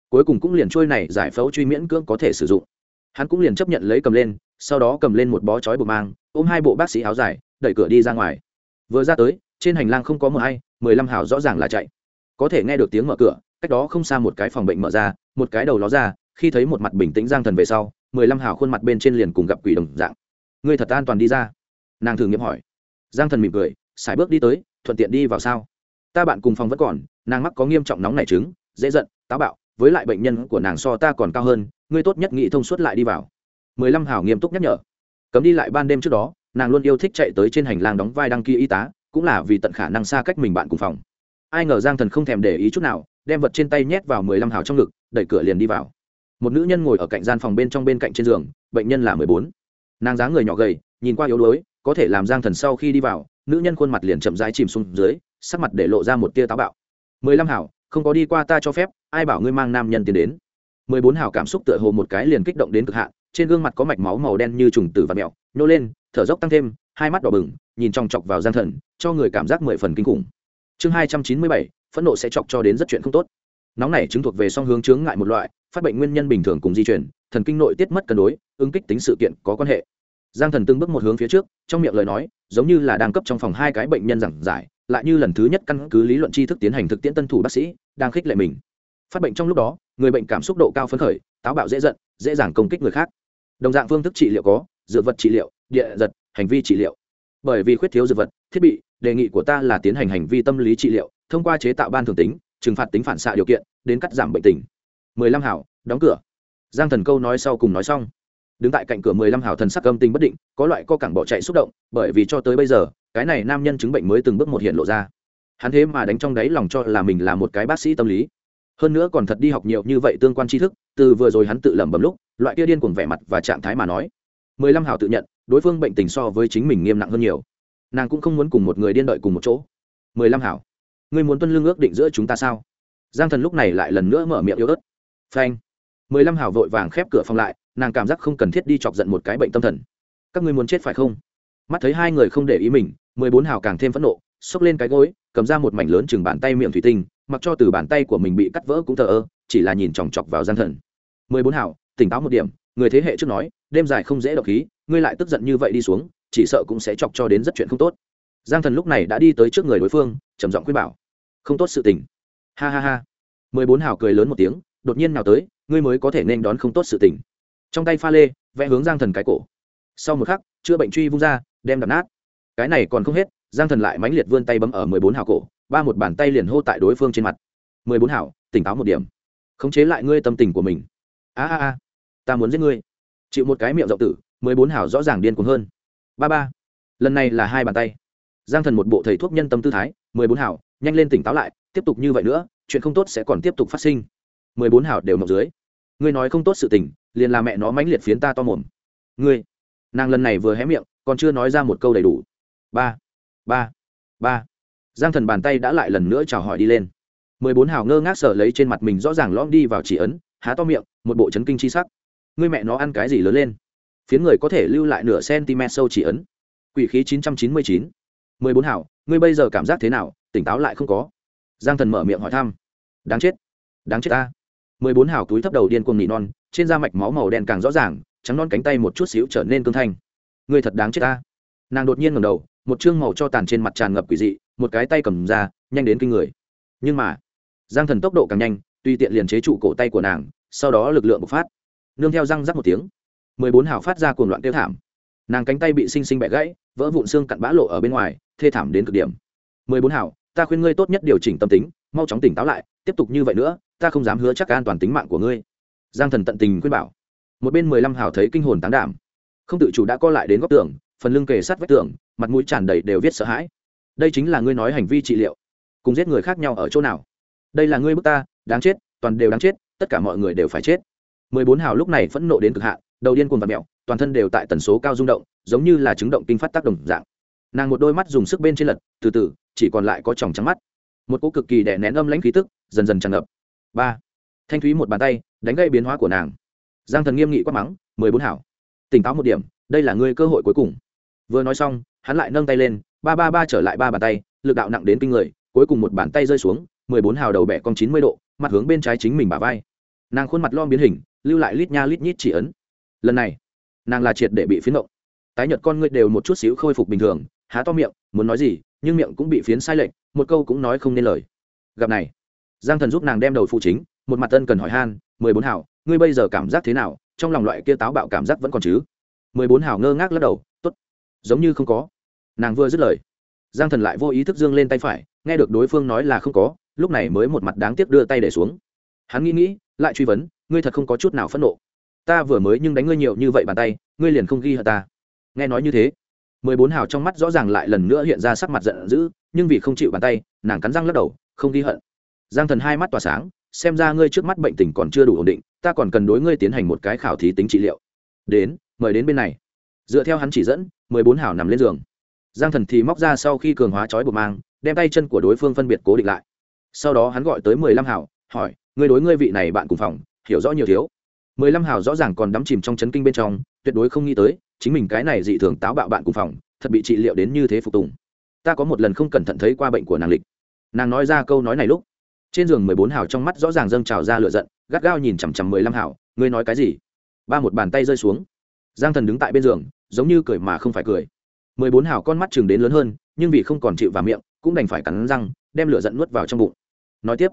Cuối cùng cũng liền trôi này, giải phẫu truy miễn cưỡng có thể sử dụng. Hắn cũng liền chấp nhận lấy cầm lên, sau đó cầm lên một bó chói buộc mang, ôm hai bộ bác sĩ áo dài, đẩy cửa đi ra ngoài. Vừa ra tới, trên hành lang không có mờ hay mười lăm hào rõ ràng là chạy. Có thể nghe được tiếng mở cửa cách đó không xa một cái phòng bệnh mở ra, một cái đầu ló ra, khi thấy một mặt bình tĩnh giang thần về sau, mười lăm hào khuôn mặt bên trên liền cùng gặp quỷ đồng dạng. Ngươi thật an toàn đi ra? Nàng thử nghiệm hỏi. Giang thần mỉm cười, sải bước đi tới, thuận tiện đi vào sao? Ta bạn cùng phòng vẫn còn, nàng mắc có nghiêm trọng nóng nảy trứng dễ giận, táo bạo, với lại bệnh nhân của nàng so ta còn cao hơn, ngươi tốt nhất nghĩ thông suốt lại đi vào. Mười lăm hào nghiêm túc nhắc nhở. Cấm đi lại ban đêm trước đó, nàng luôn yêu thích chạy tới trên hành lang đóng vai đăng ký y tá, cũng là vì tận khả năng xa cách mình bạn cùng phòng ai ngờ giang thần không thèm để ý chút nào, đem vật trên tay nhét vào mười lăm hào trong ngực, đẩy cửa liền đi vào. Một nữ nhân ngồi ở cạnh gian phòng bên trong bên cạnh trên giường, bệnh nhân là mười bốn. Nàng dáng người nhỏ gầy, nhìn qua yếu đuối, có thể làm giang thần sau khi đi vào, nữ nhân khuôn mặt liền chậm rãi chìm xuống dưới, sắc mặt để lộ ra một tia táo bạo. Mười lăm hảo không có đi qua ta cho phép, ai bảo ngươi mang nam nhân tiến đến? Mười bốn hảo cảm xúc tựa hồ một cái liền kích động đến cực hạn, trên gương mặt có mạch máu màu đen như trùng tử và mẹo, nhô lên, thở dốc tăng thêm, hai mắt đỏ bừng, nhìn trong chọc vào giang thần, cho người cảm giác mười phần kinh khủng chương hai trăm chín mươi bảy, phẫn nộ sẽ chọc cho đến rất chuyện không tốt. Nóng này chứng thuộc về song hướng chướng ngại một loại, phát bệnh nguyên nhân bình thường cùng di chuyển thần kinh nội tiết mất cân đối, ứng kích tính sự kiện có quan hệ. Giang thần từng bước một hướng phía trước, trong miệng lời nói, giống như là đang cấp trong phòng hai cái bệnh nhân giảng giải, lại như lần thứ nhất căn cứ lý luận tri thức tiến hành thực tiễn tân thủ bác sĩ, đang khích lệ mình. Phát bệnh trong lúc đó, người bệnh cảm xúc độ cao phấn khởi, táo bạo dễ giận, dễ dàng công kích người khác. Đồng dạng phương thức trị liệu có, dược vật trị liệu, địa giật, hành vi trị liệu. Bởi vì khuyết thiếu dược vật, thiết bị đề nghị của ta là tiến hành hành vi tâm lý trị liệu, thông qua chế tạo ban thường tính, trừng phạt tính phản xạ điều kiện, đến cắt giảm bệnh tình. Mười lăm hảo, đóng cửa. Giang thần câu nói sau cùng nói xong. Đứng tại cạnh cửa mười lăm hảo thần sắc âm tình bất định, có loại co cẳng bỏ chạy xúc động, bởi vì cho tới bây giờ, cái này nam nhân chứng bệnh mới từng bước một hiện lộ ra. Hắn thế mà đánh trong đáy lòng cho là mình là một cái bác sĩ tâm lý. Hơn nữa còn thật đi học nhiều như vậy tương quan tri thức, từ vừa rồi hắn tự lẩm bẩm lúc, loại kia điên cuồng vẻ mặt và trạng thái mà nói. Mười lăm hảo tự nhận, đối phương bệnh tình so với chính mình nghiêm nặng hơn nhiều nàng cũng không muốn cùng một người điên đợi cùng một chỗ. Mười lăm hảo. Ngươi muốn tuân lương ước định giữa chúng ta sao? Giang thần lúc này lại lần nữa mở miệng yếu ớt. Phanh. Mười lăm hảo vội vàng khép cửa phòng lại, nàng cảm giác không cần thiết đi chọc giận một cái bệnh tâm thần. Các ngươi muốn chết phải không? Mắt thấy hai người không để ý mình, mười bốn hào càng thêm phẫn nộ, xốc lên cái gối, cầm ra một mảnh lớn chừng bàn tay miệng thủy tinh, mặc cho từ bàn tay của mình bị cắt vỡ cũng thờ ơ, chỉ là nhìn chòng chọc vào gian thần. Mười bốn hào tỉnh táo một điểm, người thế hệ trước nói, đêm dài không dễ độc khí, ngươi lại tức giận như vậy đi xuống chỉ sợ cũng sẽ chọc cho đến rất chuyện không tốt. Giang thần lúc này đã đi tới trước người đối phương, trầm giọng khuyên bảo. Không tốt sự tình. Ha ha ha. Mười bốn hào cười lớn một tiếng, đột nhiên nào tới, ngươi mới có thể nên đón không tốt sự tình. Trong tay pha lê, vẽ hướng giang thần cái cổ. Sau một khắc, chữa bệnh truy vung ra, đem đập nát. Cái này còn không hết, giang thần lại mãnh liệt vươn tay bấm ở mười bốn hào cổ, ba một bàn tay liền hô tại đối phương trên mặt. Mười bốn hảo tỉnh táo một điểm. Khống chế lại ngươi tâm tình của mình. A a a, ta muốn giết ngươi. Chịu một cái miệng rộng tử, mười bốn hảo rõ ràng điên cuồng hơn ba ba. Lần này là hai bàn tay. Giang thần một bộ thầy thuốc nhân tâm tư thái, mười bốn hảo, nhanh lên tỉnh táo lại, tiếp tục như vậy nữa, chuyện không tốt sẽ còn tiếp tục phát sinh. Mười bốn hảo đều mọc dưới. Ngươi nói không tốt sự tình, liền là mẹ nó mãnh liệt phiến ta to mồm. Ngươi. Nàng lần này vừa hé miệng, còn chưa nói ra một câu đầy đủ. Ba. Ba. Ba. Giang thần bàn tay đã lại lần nữa chào hỏi đi lên. Mười bốn hào ngơ ngác sở lấy trên mặt mình rõ ràng lom đi vào chỉ ấn, há to miệng, một bộ chấn kinh chi sắc. Ngươi mẹ nó ăn cái gì lớn lên? Phiến người có thể lưu lại nửa cm sâu chỉ ấn. Quỷ khí chín trăm chín mươi chín. Mười bốn hảo, ngươi bây giờ cảm giác thế nào? Tỉnh táo lại không có. Giang thần mở miệng hỏi thăm. Đáng chết. Đáng chết ta. Mười bốn hảo túi thấp đầu điên cuồng nỉ non, trên da mạch máu màu đen càng rõ ràng, trắng non cánh tay một chút xíu trở nên cương thanh. Ngươi thật đáng chết ta. Nàng đột nhiên ngầm đầu, một chương màu cho tàn trên mặt tràn ngập quỷ dị, một cái tay cầm ra, nhanh đến kinh người. Nhưng mà, giang thần tốc độ càng nhanh, tuy tiện liền chế trụ cổ tay của nàng, sau đó lực lượng bộc phát. Nương theo răng rắc một tiếng mười bốn hào phát ra cuồng loạn tiêu thảm. Nàng cánh tay bị xinh xinh bẻ gãy, vỡ vụn xương cặn bã lộ ở bên ngoài, thê thảm đến cực điểm. Mười bốn hào, ta khuyên ngươi tốt nhất điều chỉnh tâm tính, mau chóng tỉnh táo lại, tiếp tục như vậy nữa, ta không dám hứa chắc an toàn tính mạng của ngươi. Giang thần tận tình khuyên bảo. Một bên mười lăm hào thấy kinh hồn tán đảm, không tự chủ đã co lại đến góc tường, phần lưng kề sát vách tường, mặt mũi tràn đầy đều viết sợ hãi. Đây chính là ngươi nói hành vi trị liệu, cùng giết người khác nhau ở chỗ nào? Đây là ngươi bức ta, đáng chết, toàn đều đáng chết, tất cả mọi người đều phải chết. Mười bốn hào lúc này phẫn nộ đến cực hạn đầu điên cuồng và mẹo, toàn thân đều tại tần số cao rung động, giống như là chứng động kinh phát tác động dạng. Nàng một đôi mắt dùng sức bên trên lật, từ từ, chỉ còn lại có tròng trắng mắt. Một cỗ cực kỳ đè nén âm lãnh khí tức, dần dần tràn ngập. Ba. Thanh thúy một bàn tay, đánh gây biến hóa của nàng. Giang thần nghiêm nghị quát mắng, mười bốn hảo. Tỉnh táo một điểm, đây là ngươi cơ hội cuối cùng. Vừa nói xong, hắn lại nâng tay lên, ba ba ba trở lại ba bàn tay, lực đạo nặng đến kinh người, cuối cùng một bàn tay rơi xuống, mười bốn hào đầu bẻ cong chín mươi độ, mặt hướng bên trái chính mình bả vai. Nàng khuôn mặt lom biến hình, lưu lại lít nha lít nhít chỉ ấn lần này, nàng là triệt để bị phiến động tái nhợt con ngươi đều một chút xíu khôi phục bình thường, há to miệng, muốn nói gì, nhưng miệng cũng bị phiến sai lệch, một câu cũng nói không nên lời. Gặp này, giang thần giúp nàng đem đầu phụ chính, một mặt tân cần hỏi han, mười bốn hảo, ngươi bây giờ cảm giác thế nào? Trong lòng loại kia táo bạo cảm giác vẫn còn chứ? Mười bốn hảo ngơ ngác lắc đầu t ố t giống như không có. Nàng vừa dứt lời, giang thần lại vô ý thức dương lên tay phải, nghe được đối phương nói là không có, lúc này mới một mặt đáng tiếc đưa tay để xuống. Hắn nghĩ nghĩ, lại truy vấn, ngươi thật không có chút nào phẫn nộ ta vừa mới nhưng đánh ngươi nhiều như vậy bàn tay, ngươi liền không ghi hận ta. Nghe nói như thế, mười bốn hào trong mắt rõ ràng lại lần nữa hiện ra sắc mặt giận dữ, nhưng vì không chịu bàn tay, nàng cắn răng lắc đầu, không ghi hận. Giang thần hai mắt tỏa sáng, xem ra ngươi trước mắt bệnh tình còn chưa đủ ổn định, ta còn cần đối ngươi tiến hành một cái khảo thí tính trị liệu. Đến, mời đến bên này. Dựa theo hắn chỉ dẫn, mười bốn hào nằm lên giường. Giang thần thì móc ra sau khi cường hóa trói buộc mang, đem tay chân của đối phương phân biệt cố định lại. Sau đó hắn gọi tới mười lăm hào, hỏi, ngươi đối ngươi vị này bạn cùng phòng, hiểu rõ nhiều thiếu? Mười lăm hào rõ ràng còn đắm chìm trong chấn kinh bên trong, tuyệt đối không nghĩ tới, chính mình cái này dị thường táo bạo bạn cùng phòng, thật bị trị liệu đến như thế phục tùng. Ta có một lần không cẩn thận thấy qua bệnh của nàng lịch. Nàng nói ra câu nói này lúc, trên giường mười bốn hào trong mắt rõ ràng dâng trào ra lửa giận, gắt gao nhìn chằm chằm mười lăm hào, ngươi nói cái gì? Ba một bàn tay rơi xuống. Giang thần đứng tại bên giường, giống như cười mà không phải cười. Mười bốn hào con mắt chừng đến lớn hơn, nhưng vì không còn chịu vào miệng, cũng đành phải cắn răng, đem lửa giận nuốt vào trong bụng. Nói tiếp,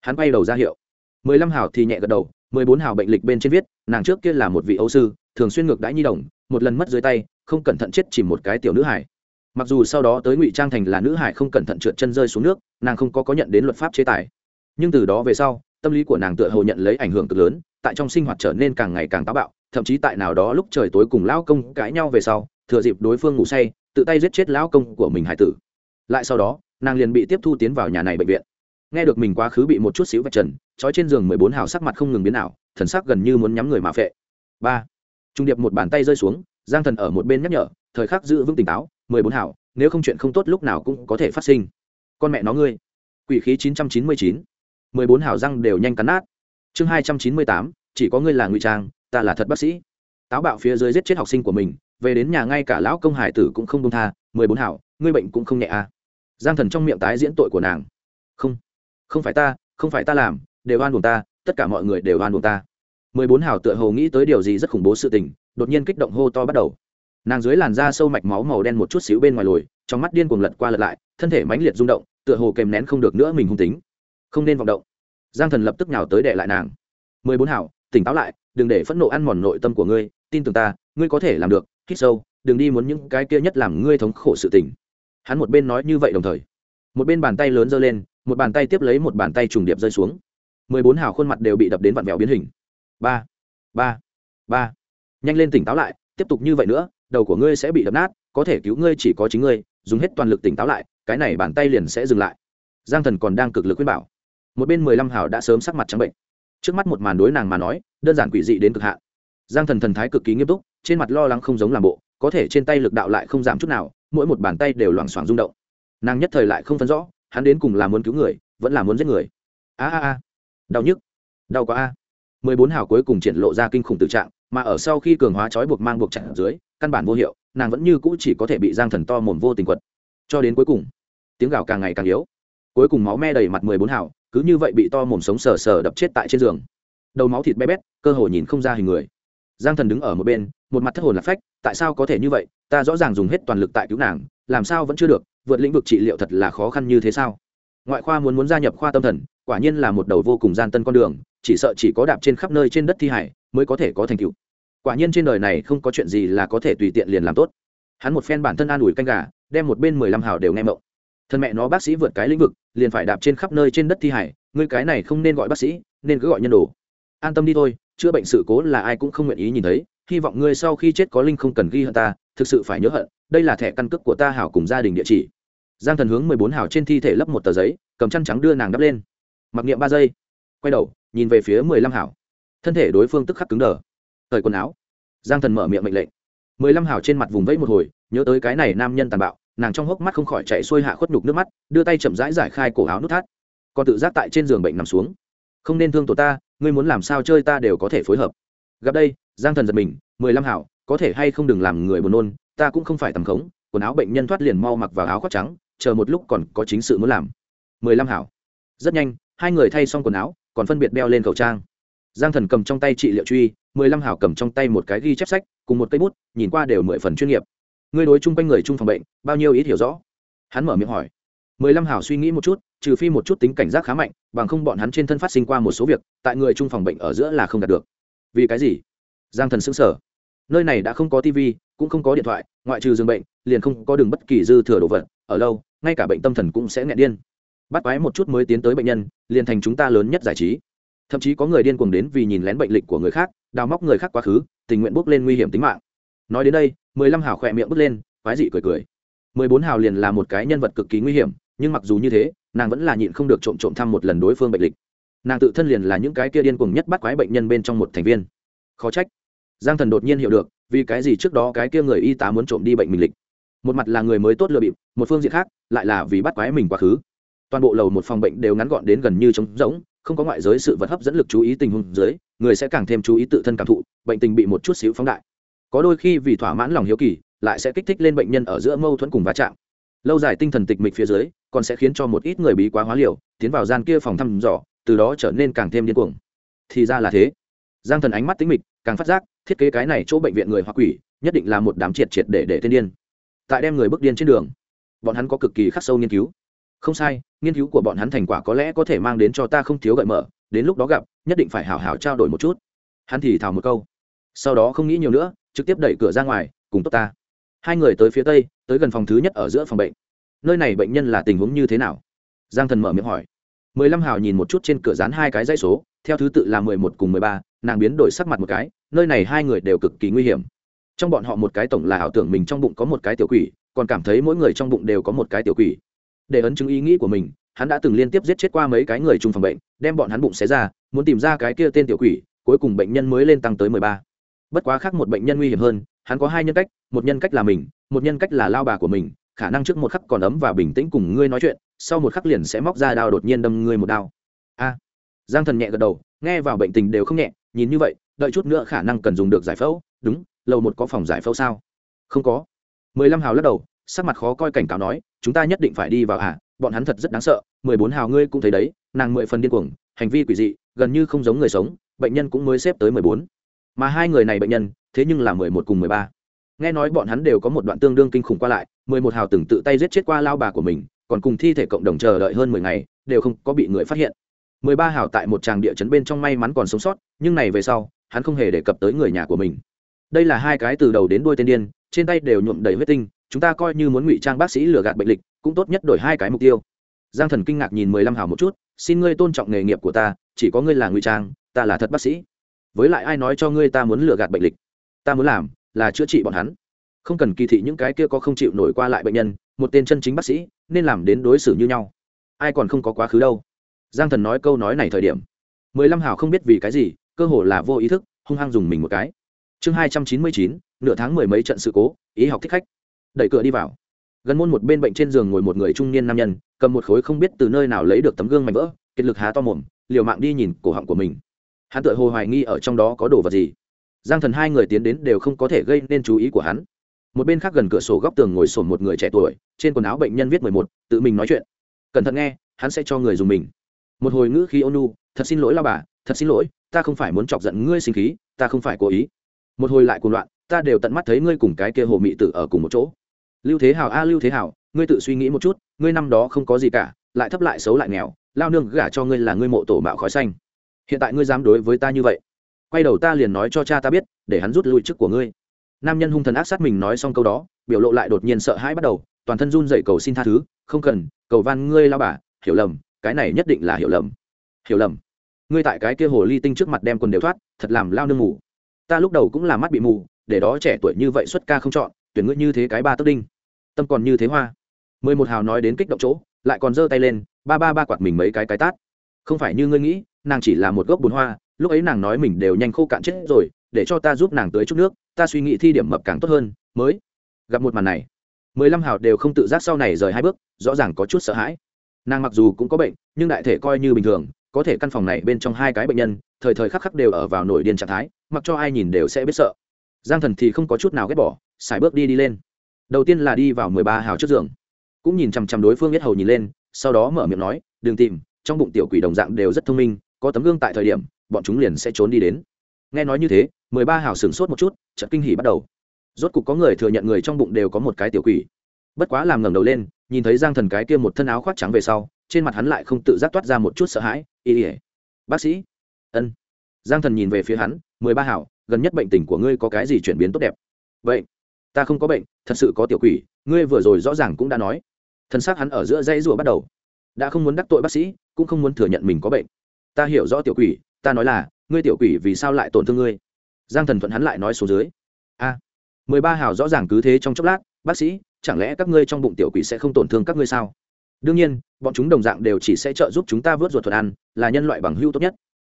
hắn bay đầu ra hiệu. Mười lăm hào thì nhẹ gật đầu mười bốn hào bệnh lịch bên trên viết, nàng trước kia là một vị âu sư, thường xuyên ngược đãi nhi đồng, một lần mất dưới tay, không cẩn thận chết chỉ một cái tiểu nữ hải. Mặc dù sau đó tới ngụy trang thành là nữ hải không cẩn thận trượt chân rơi xuống nước, nàng không có có nhận đến luật pháp chế tài. Nhưng từ đó về sau, tâm lý của nàng tựa hồ nhận lấy ảnh hưởng cực lớn, tại trong sinh hoạt trở nên càng ngày càng táo bạo, thậm chí tại nào đó lúc trời tối cùng lão công cãi nhau về sau, thừa dịp đối phương ngủ say, tự tay giết chết lão công của mình hải tử. Lại sau đó, nàng liền bị tiếp thu tiến vào nhà này bệnh viện nghe được mình quá khứ bị một chút xíu vạch trần, trói trên giường mười bốn hào sắc mặt không ngừng biến ảo, thần sắc gần như muốn nhắm người mà phệ. Ba. Trung điệp một bàn tay rơi xuống, giang thần ở một bên nhắc nhở, thời khắc giữ vững tỉnh táo, mười bốn hảo nếu không chuyện không tốt lúc nào cũng có thể phát sinh. Con mẹ nó ngươi. Quỷ khí chín trăm chín mươi chín. Mười bốn hảo răng đều nhanh cắn nát. Chương hai trăm chín mươi tám, chỉ có ngươi là ngụy trang, ta là thật bác sĩ. Táo bạo phía dưới giết chết học sinh của mình, về đến nhà ngay cả lão công hải tử cũng không đông tha, mười bốn hảo ngươi bệnh cũng không nhẹ à. Giang thần trong miệng tái diễn tội của nàng. Không không phải ta, không phải ta làm, đều oan buồn ta, tất cả mọi người đều oan buồn ta. Mười bốn hào tựa hồ nghĩ tới điều gì rất khủng bố sự tình, đột nhiên kích động hô to bắt đầu. Nàng dưới làn da sâu mạch máu màu đen một chút xíu bên ngoài lồi, trong mắt điên cuồng lật qua lật lại, thân thể mãnh liệt rung động, tựa hồ kèm nén không được nữa mình hung tính. Không nên vọng động. Giang thần lập tức nhào tới đệ lại nàng. Mười bốn hảo tỉnh táo lại, đừng để phẫn nộ ăn mòn nội tâm của ngươi, tin tưởng ta, ngươi có thể làm được, hít sâu, đừng đi muốn những cái kia nhất làm ngươi thống khổ sự tình. Hắn một bên nói như vậy đồng thời một bên bàn tay lớn giơ lên, một bàn tay tiếp lấy một bàn tay trùng điệp rơi xuống. Mười bốn hào khuôn mặt đều bị đập đến vặn vẹo biến hình. Ba ba ba. Nhanh lên tỉnh táo lại, tiếp tục như vậy nữa, đầu của ngươi sẽ bị đập nát, có thể cứu ngươi chỉ có chính ngươi, dùng hết toàn lực tỉnh táo lại, cái này bàn tay liền sẽ dừng lại. Giang thần còn đang cực lực khuyên bảo. Một bên mười lăm hào đã sớm sắc mặt trắng bệnh. Trước mắt một màn đối nàng mà nói, đơn giản quỷ dị đến cực hạn. Giang thần thần thái cực kỳ nghiêm túc, trên mặt lo lắng không giống làm bộ, có thể trên tay lực đạo lại không giảm chút nào, mỗi một bàn tay đều loảng xoảng rung động nàng nhất thời lại không phân rõ, hắn đến cùng là muốn cứu người, vẫn là muốn giết người. A a a. Đau nhức. Đau quá a. Mười bốn hào cuối cùng triển lộ ra kinh khủng tự trạng, mà ở sau khi cường hóa trói buộc mang buộc chặt ở dưới, căn bản vô hiệu, nàng vẫn như cũ chỉ có thể bị giang thần to mồm vô tình quật. Cho đến cuối cùng, tiếng gào càng ngày càng yếu. Cuối cùng máu me đầy mặt mười bốn hào, cứ như vậy bị to mồm sống sờ sờ đập chết tại trên giường. Đầu máu thịt bé bét, cơ hồ nhìn không ra hình người giang thần đứng ở một bên, một mặt thất hồn lạc phách, tại sao có thể như vậy? Ta rõ ràng dùng hết toàn lực tại cứu nàng, làm sao vẫn chưa được, vượt lĩnh vực trị liệu thật là khó khăn như thế sao? Ngoại khoa muốn muốn gia nhập khoa tâm thần, quả nhiên là một đầu vô cùng gian tân con đường, chỉ sợ chỉ có đạp trên khắp nơi trên đất thi hải, mới có thể có thành tựu. Quả nhiên trên đời này không có chuyện gì là có thể tùy tiện liền làm tốt. Hắn một phen bản thân an ủi canh gà, đem một bên mười lăm hào đều nghe mộng. Thân mẹ nó bác sĩ vượt cái lĩnh vực, liền phải đạp trên khắp nơi trên đất thi hải, ngươi cái này không nên gọi bác sĩ, nên cứ gọi nhân đồ. An tâm đi thôi chữa bệnh sự cố là ai cũng không nguyện ý nhìn thấy, hy vọng ngươi sau khi chết có linh không cần ghi hận ta, thực sự phải nhớ hận, đây là thẻ căn cước của ta hảo cùng gia đình địa chỉ. Giang thần hướng mười bốn hảo trên thi thể lấp một tờ giấy, cầm chăn trắng đưa nàng đắp lên. Mặc niệm ba giây, quay đầu, nhìn về phía mười lăm hảo. Thân thể đối phương tức khắc cứng đờ. Thời quần áo. Giang thần mở miệng mệnh lệnh. mười lăm hảo trên mặt vùng vẫy một hồi, nhớ tới cái này nam nhân tàn bạo, nàng trong hốc mắt không khỏi chạy xuôi hạ khuất nhục nước mắt, đưa tay chậm rãi giải khai cổ áo nút thắt. Còn tự giác tại trên giường bệnh nằm xuống. Không nên thương tổ ta ngươi muốn làm sao chơi ta đều có thể phối hợp. Gặp đây, giang thần giật mình, mười lăm hảo, có thể hay không đừng làm người buồn nôn, ta cũng không phải tầm khống, quần áo bệnh nhân thoát liền mau mặc vào áo khoác trắng, chờ một lúc còn có chính sự muốn làm. Mười lăm hảo. Rất nhanh, hai người thay xong quần áo, còn phân biệt đeo lên khẩu trang. Giang thần cầm trong tay trị liệu truy, mười lăm hảo cầm trong tay một cái ghi chép sách, cùng một cây bút, nhìn qua đều mười phần chuyên nghiệp. Ngươi đối chung quanh người chung phòng bệnh, bao nhiêu ít hiểu rõ? Hắn mở miệng hỏi mười lăm hào suy nghĩ một chút, trừ phi một chút tính cảnh giác khá mạnh, bằng không bọn hắn trên thân phát sinh qua một số việc, tại người chung phòng bệnh ở giữa là không đạt được. Vì cái gì? Giang thần xứng sở nơi này đã không có tv cũng không có điện thoại, ngoại trừ giường bệnh, liền không có đường bất kỳ dư thừa đồ vật, ở lâu, ngay cả bệnh tâm thần cũng sẽ nghẹn điên. Bắt quái một chút mới tiến tới bệnh nhân, liền thành chúng ta lớn nhất giải trí. Thậm chí có người điên cuồng đến vì nhìn lén bệnh lịch của người khác, đào móc người khác quá khứ, tình nguyện bốc lên nguy hiểm tính mạng. Nói đến đây, mười lăm hào khỏe miệng bứt lên, quái dị cười cười. Mười bốn hào liền là một cái nhân vật cực kỳ nguy hiểm nhưng mặc dù như thế, nàng vẫn là nhịn không được trộm trộm thăm một lần đối phương bệnh lịch. Nàng tự thân liền là những cái kia điên cuồng nhất bắt quái bệnh nhân bên trong một thành viên. Khó trách. Giang thần đột nhiên hiểu được, vì cái gì trước đó cái kia người y tá muốn trộm đi bệnh mình lịch. Một mặt là người mới tốt lừa bịp, một phương diện khác, lại là vì bắt quái mình quá khứ. Toàn bộ lầu một phòng bệnh đều ngắn gọn đến gần như trống rỗng, không có ngoại giới sự vật hấp dẫn lực chú ý tình huống dưới, người sẽ càng thêm chú ý tự thân cảm thụ, bệnh tình bị một chút xíu phóng đại. Có đôi khi vì thỏa mãn lòng hiếu kỳ, lại sẽ kích thích lên bệnh nhân ở giữa mâu thuẫn cùng va chạm. Lâu dài tinh thần tịch mịch phía dưới còn sẽ khiến cho một ít người bí quá hóa liều, tiến vào gian kia phòng thăm dò, từ đó trở nên càng thêm điên cuồng. Thì ra là thế. Giang thần ánh mắt tính mịch, càng phát giác, thiết kế cái này chỗ bệnh viện người hoa quỷ, nhất định là một đám triệt triệt để để tên điên. Tại đem người bước điên trên đường, bọn hắn có cực kỳ khắc sâu nghiên cứu. Không sai, nghiên cứu của bọn hắn thành quả có lẽ có thể mang đến cho ta không thiếu gợi mở, đến lúc đó gặp, nhất định phải hào hào trao đổi một chút. Hắn thì thào một câu. Sau đó không nghĩ nhiều nữa, trực tiếp đẩy cửa ra ngoài, cùng tốt ta. Hai người tới phía tây, tới gần phòng thứ nhất ở giữa phòng bệnh nơi này bệnh nhân là tình huống như thế nào? Giang thần mở miệng hỏi. Mười lăm hào nhìn một chút trên cửa dán hai cái dãy số, theo thứ tự là mười một cùng mười ba, nàng biến đổi sắc mặt một cái, nơi này hai người đều cực kỳ nguy hiểm. Trong bọn họ một cái tổng là ảo tưởng mình trong bụng có một cái tiểu quỷ, còn cảm thấy mỗi người trong bụng đều có một cái tiểu quỷ. Để ấn chứng ý nghĩ của mình, hắn đã từng liên tiếp giết chết qua mấy cái người chung phòng bệnh, đem bọn hắn bụng xé ra, muốn tìm ra cái kia tên tiểu quỷ, cuối cùng bệnh nhân mới lên tăng tới mười ba. Bất quá khác một bệnh nhân nguy hiểm hơn, hắn có hai nhân cách, một nhân cách là mình, một nhân cách là lao bà của mình khả năng trước một khắc còn ấm và bình tĩnh cùng ngươi nói chuyện, sau một khắc liền sẽ móc ra đao đột nhiên đâm ngươi một đao. A. Giang thần nhẹ gật đầu, nghe vào bệnh tình đều không nhẹ, nhìn như vậy, đợi chút nữa khả năng cần dùng được giải phẫu. Đúng, lầu một có phòng giải phẫu sao? Không có. Mười lăm hào lắc đầu, sắc mặt khó coi cảnh cáo nói, chúng ta nhất định phải đi vào à bọn hắn thật rất đáng sợ, mười bốn hào ngươi cũng thấy đấy, nàng mười phần điên cuồng, hành vi quỷ dị, gần như không giống người sống, bệnh nhân cũng mới xếp tới mười bốn. Mà hai người này bệnh nhân, thế nhưng là mười một cùng mười ba. Nghe nói bọn hắn đều có một đoạn tương đương kinh khủng qua lại mười một hào từng tự tay giết chết qua lao bà của mình, còn cùng thi thể cộng đồng chờ đợi hơn mười ngày, đều không có bị người phát hiện. Mười ba hào tại một tràng địa chấn bên trong may mắn còn sống sót, nhưng này về sau, hắn không hề đề cập tới người nhà của mình. Đây là hai cái từ đầu đến đuôi tên điên, trên tay đều nhuộm đầy huyết tinh, chúng ta coi như muốn ngụy trang bác sĩ lừa gạt bệnh lịch, cũng tốt nhất đổi hai cái mục tiêu. Giang thần kinh ngạc nhìn mười lăm hào một chút, xin ngươi tôn trọng nghề nghiệp của ta, chỉ có ngươi là ngụy trang, ta là thật bác sĩ. Với lại ai nói cho ngươi ta muốn lừa gạt bệnh lịch? Ta muốn làm là chữa trị bọn hắn không cần kỳ thị những cái kia có không chịu nổi qua lại bệnh nhân, một tên chân chính bác sĩ, nên làm đến đối xử như nhau. Ai còn không có quá khứ đâu. Giang thần nói câu nói này thời điểm, mười lăm hào không biết vì cái gì, cơ hồ là vô ý thức, hung hăng dùng mình một cái. Chương hai trăm chín mươi chín, nửa tháng mười mấy trận sự cố, ý học thích khách. Đẩy cửa đi vào. Gần môn một bên bệnh trên giường ngồi một người trung niên nam nhân, cầm một khối không biết từ nơi nào lấy được tấm gương mạnh vỡ, kiệt lực há to mồm, liều mạng đi nhìn cổ họng của mình. Hắn tự hồ hoài nghi ở trong đó có đồ vật gì. Giang thần hai người tiến đến đều không có thể gây nên chú ý của hắn một bên khác gần cửa sổ góc tường ngồi sổn một người trẻ tuổi, trên quần áo bệnh nhân viết mười một, tự mình nói chuyện. Cẩn thận nghe, hắn sẽ cho người dùng mình. Một hồi ngữ khí ônu thật xin lỗi lao bà, thật xin lỗi, ta không phải muốn chọc giận ngươi sinh khí, ta không phải cố ý. Một hồi lại cuồng loạn, ta đều tận mắt thấy ngươi cùng cái kia hồ mị tử ở cùng một chỗ. Lưu thế hào a, lưu thế hào ngươi tự suy nghĩ một chút, ngươi năm đó không có gì cả, lại thấp lại xấu lại nghèo, lao nương gả cho ngươi là ngươi mộ tổ mạo khói xanh. Hiện tại ngươi dám đối với ta như vậy, quay đầu ta liền nói cho cha ta biết, để hắn rút lui chức của ngươi nam nhân hung thần ác sát mình nói xong câu đó, biểu lộ lại đột nhiên sợ hãi bắt đầu, toàn thân run dậy cầu xin tha thứ, không cần, cầu van ngươi lao bà, hiểu lầm, cái này nhất định là hiểu lầm. Hiểu lầm? Ngươi tại cái kia hồ ly tinh trước mặt đem quần đều thoát, thật làm lao nương ngủ ta lúc đầu cũng là mắt bị mù, để đó trẻ tuổi như vậy xuất ca không chọn, tuyển ngươi như thế cái ba tấc đinh. Tâm còn như thế hoa. Mười một hào nói đến kích động chỗ, lại còn giơ tay lên, ba ba ba quạt mình mấy cái cái tát. Không phải như ngươi nghĩ, nàng chỉ là một gốc bùn hoa, lúc ấy nàng nói mình đều nhanh khô cạn chết rồi, để cho ta giúp nàng tới chút nước ta suy nghĩ thi điểm mập càng tốt hơn, mới gặp một màn này. Mười lăm hào đều không tự giác sau này rời hai bước, rõ ràng có chút sợ hãi. Nàng mặc dù cũng có bệnh, nhưng đại thể coi như bình thường, có thể căn phòng này bên trong hai cái bệnh nhân, thời thời khắc khắc đều ở vào nổi điên trạng thái, mặc cho ai nhìn đều sẽ biết sợ. Giang thần thì không có chút nào ghét bỏ, xài bước đi đi lên. Đầu tiên là đi vào mười ba hào trước giường. Cũng nhìn chằm chằm đối phương biết hầu nhìn lên, sau đó mở miệng nói, đừng tìm, trong bụng tiểu quỷ đồng dạng đều rất thông minh, có tấm gương tại thời điểm, bọn chúng liền sẽ trốn đi đến. Nghe nói như thế mười ba hào sửng sốt một chút trận kinh hỉ bắt đầu. Rốt cục có người thừa nhận người trong bụng đều có một cái tiểu quỷ. Bất quá làm ngẩng đầu lên, nhìn thấy giang thần cái kia một thân áo khoác trắng về sau, trên mặt hắn lại không tự giác toát ra một chút sợ hãi, y ỉa bác sĩ. Ân. Giang thần nhìn về phía hắn, mười ba hảo gần nhất bệnh tình của ngươi có cái gì chuyển biến tốt đẹp? Vậy ta không có bệnh, thật sự có tiểu quỷ, ngươi vừa rồi rõ ràng cũng đã nói. Thân xác hắn ở giữa dây rùa bắt đầu. Đã không muốn đắc tội bác sĩ, cũng không muốn thừa nhận mình có bệnh. Ta hiểu rõ tiểu quỷ, ta nói là, ngươi tiểu quỷ vì sao lại tổn thương ngươi? Giang thần thuận hắn lại nói xuống dưới. A, mười ba hào rõ ràng cứ thế trong chốc lát, bác sĩ, chẳng lẽ các ngươi trong bụng tiểu quỷ sẽ không tổn thương các ngươi sao? Đương nhiên, bọn chúng đồng dạng đều chỉ sẽ trợ giúp chúng ta vớt ruột thuật ăn, là nhân loại bằng hưu tốt nhất.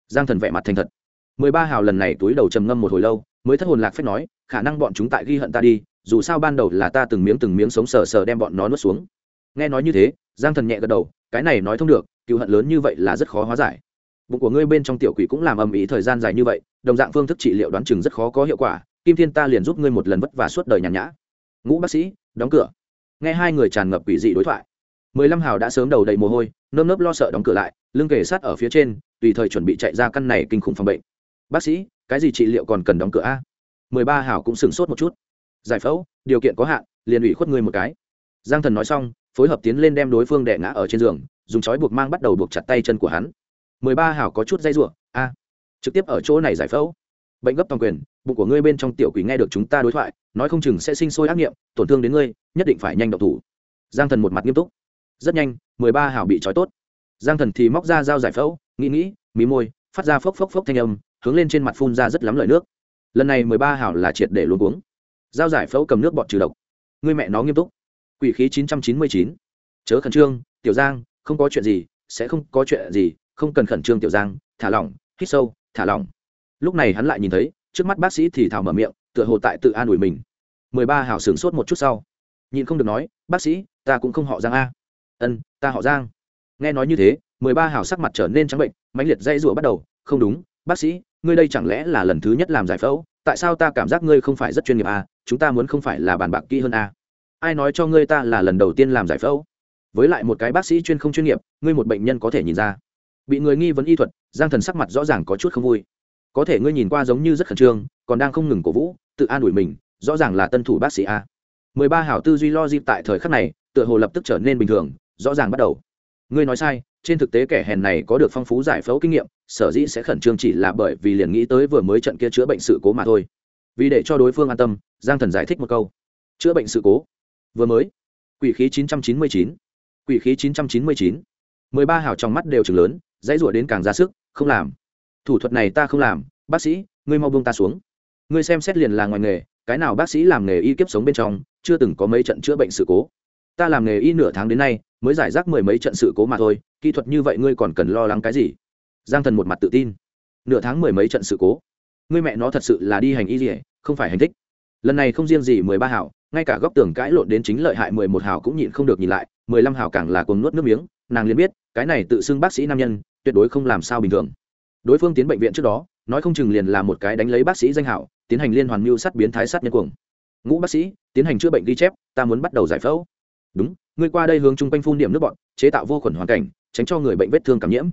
Giang thần vẻ mặt thành thật. Mười ba hào lần này túi đầu trầm ngâm một hồi lâu, mới thất hồn lạc phép nói, khả năng bọn chúng tại ghi hận ta đi, dù sao ban đầu là ta từng miếng từng miếng sống sờ sờ đem bọn nó nuốt xuống. Nghe nói như thế, giang thần nhẹ gật đầu, cái này nói thông được cựu hận lớn như vậy là rất khó hóa giải bụng của ngươi bên trong tiểu quỷ cũng làm âm ý thời gian dài như vậy, đồng dạng phương thức trị liệu đoán chừng rất khó có hiệu quả, kim thiên ta liền giúp ngươi một lần vất vả suốt đời nhàn nhã. Ngũ bác sĩ, đóng cửa. Nghe hai người tràn ngập quỷ dị đối thoại. Mười lăm hào đã sớm đầu đầy mồ hôi, nơm nớp lo sợ đóng cửa lại, lưng kề sát ở phía trên, tùy thời chuẩn bị chạy ra căn này kinh khủng phòng bệnh. Bác sĩ, cái gì trị liệu còn cần đóng cửa a? Mười ba hào cũng sửng sốt một chút. Giải phẫu, điều kiện có hạn, liền ủy khuất ngươi một cái. Giang thần nói xong, phối hợp tiến lên đem đối phương đè ngã ở trên giường, dùng chói buộc mang bắt đầu buộc chặt tay chân của hắn mười ba hảo có chút dây ruộng a, trực tiếp ở chỗ này giải phẫu. Bệnh gấp toàn quyền, bụng của ngươi bên trong tiểu quỷ nghe được chúng ta đối thoại, nói không chừng sẽ sinh sôi ác nghiệm, tổn thương đến ngươi, nhất định phải nhanh động thủ. Giang thần một mặt nghiêm túc. Rất nhanh, mười ba hảo bị trói tốt. Giang thần thì móc ra dao giải phẫu, nghĩ nghĩ, mí môi, phát ra phốc phốc phốc thanh âm, hướng lên trên mặt phun ra rất lắm lời nước. Lần này mười ba hảo là triệt để luôn uống dao giải phẫu cầm nước bọt trừ độc. Ngươi mẹ nó nghiêm túc. Quỷ khí chín trăm chín mươi chín. Chớ khẩn trương, tiểu giang, không có chuyện gì, sẽ không có chuyện gì không cần khẩn trương tiểu giang, thả lỏng, hít sâu, thả lỏng. Lúc này hắn lại nhìn thấy, trước mắt bác sĩ thì thào mở miệng, tựa hồ tại tự an ủi mình. Mười ba hảo sửng sốt một chút sau. Nhìn không được nói, bác sĩ, ta cũng không họ giang a. Ân, ta họ giang. Nghe nói như thế, mười ba hảo sắc mặt trở nên trắng bệnh, mãnh liệt dây rủa bắt đầu. Không đúng, bác sĩ, ngươi đây chẳng lẽ là lần thứ nhất làm giải phẫu? Tại sao ta cảm giác ngươi không phải rất chuyên nghiệp a, chúng ta muốn không phải là bàn bạc kỹ hơn a? Ai nói cho ngươi ta là lần đầu tiên làm giải phẫu? Với lại một cái bác sĩ chuyên không chuyên nghiệp, ngươi một bệnh nhân có thể nhìn ra bị người nghi vấn y thuật, giang thần sắc mặt rõ ràng có chút không vui. Có thể ngươi nhìn qua giống như rất khẩn trương, còn đang không ngừng cổ vũ, tự an ủi mình, rõ ràng là tân thủ bác sĩ a. Mười ba hảo tư duy lo dịp tại thời khắc này, tựa hồ lập tức trở nên bình thường, rõ ràng bắt đầu. Ngươi nói sai, trên thực tế kẻ hèn này có được phong phú giải phẫu kinh nghiệm, sở dĩ sẽ khẩn trương chỉ là bởi vì liền nghĩ tới vừa mới trận kia chữa bệnh sự cố mà thôi. Vì để cho đối phương an tâm, giang thần giải thích một câu. Chữa bệnh sự cố. Vừa mới. Quỷ khí chín trăm chín mươi chín. Quỷ khí chín trăm chín mươi chín. Mười ba hào trong mắt đều trừng lớn dãy rủa đến càng ra sức, không làm. Thủ thuật này ta không làm, bác sĩ, ngươi mau buông ta xuống. Ngươi xem xét liền là ngoài nghề, cái nào bác sĩ làm nghề y kiếp sống bên trong, chưa từng có mấy trận chữa bệnh sự cố. Ta làm nghề y nửa tháng đến nay, mới giải rác mười mấy trận sự cố mà thôi, kỹ thuật như vậy ngươi còn cần lo lắng cái gì? Giang thần một mặt tự tin. Nửa tháng mười mấy trận sự cố. Ngươi mẹ nó thật sự là đi hành y gì không phải hành thích. Lần này không riêng gì mười ba hảo ngay cả góc tường cãi lộn đến chính lợi hại mười một hảo cũng nhịn không được nhìn lại, mười lăm hảo càng là cuồng nuốt nước miếng, nàng liền biết, cái này tự xưng bác sĩ nam nhân tuyệt đối không làm sao bình thường. Đối phương tiến bệnh viện trước đó nói không chừng liền là một cái đánh lấy bác sĩ danh hảo tiến hành liên hoàn mưu sát biến thái sát nhân cuồng. Ngũ bác sĩ tiến hành chữa bệnh ghi chép ta muốn bắt đầu giải phẫu. Đúng ngươi qua đây hướng chung quanh phun điểm nước bọn chế tạo vô khuẩn hoàn cảnh tránh cho người bệnh vết thương cảm nhiễm.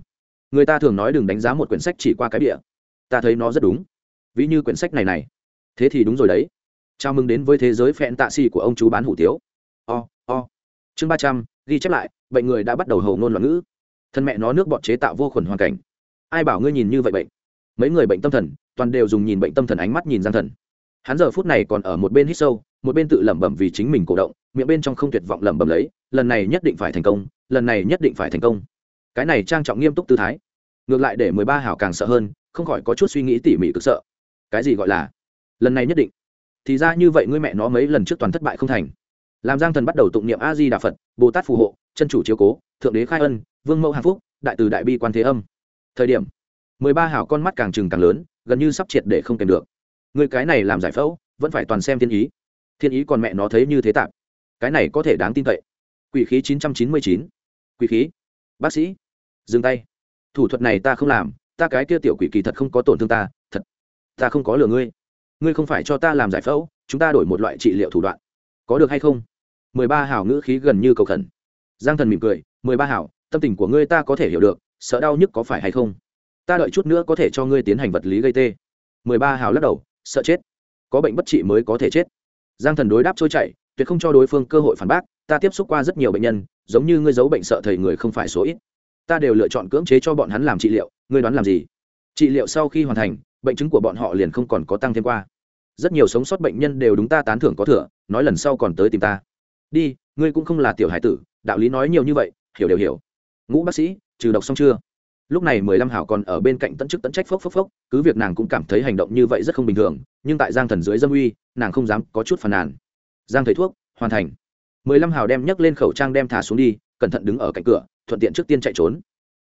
Người ta thường nói đừng đánh giá một quyển sách chỉ qua cái địa ta thấy nó rất đúng. Ví như quyển sách này này. Thế thì đúng rồi đấy. Chào mừng đến với thế giới phẹn tạ xì của ông chú bán hủ tiếu. O、oh, o、oh. chương ba trăm ghi chép lại bệnh người đã bắt đầu hầu ngôn loạn ngữ thân mẹ nó nước bọt chế tạo vô khuẩn hoàn cảnh. Ai bảo ngươi nhìn như vậy bệnh? Mấy người bệnh tâm thần, toàn đều dùng nhìn bệnh tâm thần ánh mắt nhìn giang thần. Hắn giờ phút này còn ở một bên hít sâu, một bên tự lẩm bẩm vì chính mình cổ động, miệng bên trong không tuyệt vọng lẩm bẩm lấy, lần này nhất định phải thành công, lần này nhất định phải thành công. Cái này trang trọng nghiêm túc tư thái. Ngược lại để mười ba hảo càng sợ hơn, không khỏi có chút suy nghĩ tỉ mỉ cực sợ. Cái gì gọi là? Lần này nhất định. Thì ra như vậy ngươi mẹ nó mấy lần trước toàn thất bại không thành. Làm giang thần bắt đầu tụng niệm a di đà phật, bồ tát phù hộ, chân chủ chiếu cố, thượng đế khai ân vương mẫu hạnh phúc, đại từ đại bi quan thế âm. Thời điểm, mười ba hảo con mắt càng trừng càng lớn, gần như sắp triệt để không kèm được. Người cái này làm giải phẫu, vẫn phải toàn xem thiên ý. Thiên ý còn mẹ nó thấy như thế tạp cái này có thể đáng tin cậy. Quỷ khí chín trăm chín mươi chín. Quỷ khí. Bác sĩ, dừng tay. Thủ thuật này ta không làm, ta cái kia tiểu quỷ kỳ thật không có tổn thương ta, thật. Ta không có lừa ngươi. Ngươi không phải cho ta làm giải phẫu, chúng ta đổi một loại trị liệu thủ đoạn. Có được hay không? Mười ba hảo ngữ khí gần như cầu khẩn. Giang thần mỉm cười, mười ba hảo tâm tình của ngươi ta có thể hiểu được, sợ đau nhức có phải hay không? Ta đợi chút nữa có thể cho ngươi tiến hành vật lý gây tê. Mười ba lắc đầu, sợ chết. Có bệnh bất trị mới có thể chết. Giang thần đối đáp trôi chảy, tuyệt không cho đối phương cơ hội phản bác, ta tiếp xúc qua rất nhiều bệnh nhân, giống như ngươi giấu bệnh sợ thầy người không phải số ít. Ta đều lựa chọn cưỡng chế cho bọn hắn làm trị liệu, ngươi đoán làm gì? Trị liệu sau khi hoàn thành, bệnh chứng của bọn họ liền không còn có tăng thêm qua. Rất nhiều sống sót bệnh nhân đều đúng ta tán thưởng có thừa, nói lần sau còn tới tìm ta. Đi, ngươi cũng không là tiểu hải tử, đạo lý nói nhiều như vậy, hiểu đều hiểu ngũ bác sĩ, trừ độc xong chưa? Lúc này mười lăm hảo còn ở bên cạnh tận chức tận trách phốc phốc phốc, cứ việc nàng cũng cảm thấy hành động như vậy rất không bình thường, nhưng tại giang thần dưới dâm uy, nàng không dám có chút phàn nàn. Giang thầy thuốc, hoàn thành. Mười lăm hảo đem nhấc lên khẩu trang đem thả xuống đi, cẩn thận đứng ở cạnh cửa, thuận tiện trước tiên chạy trốn.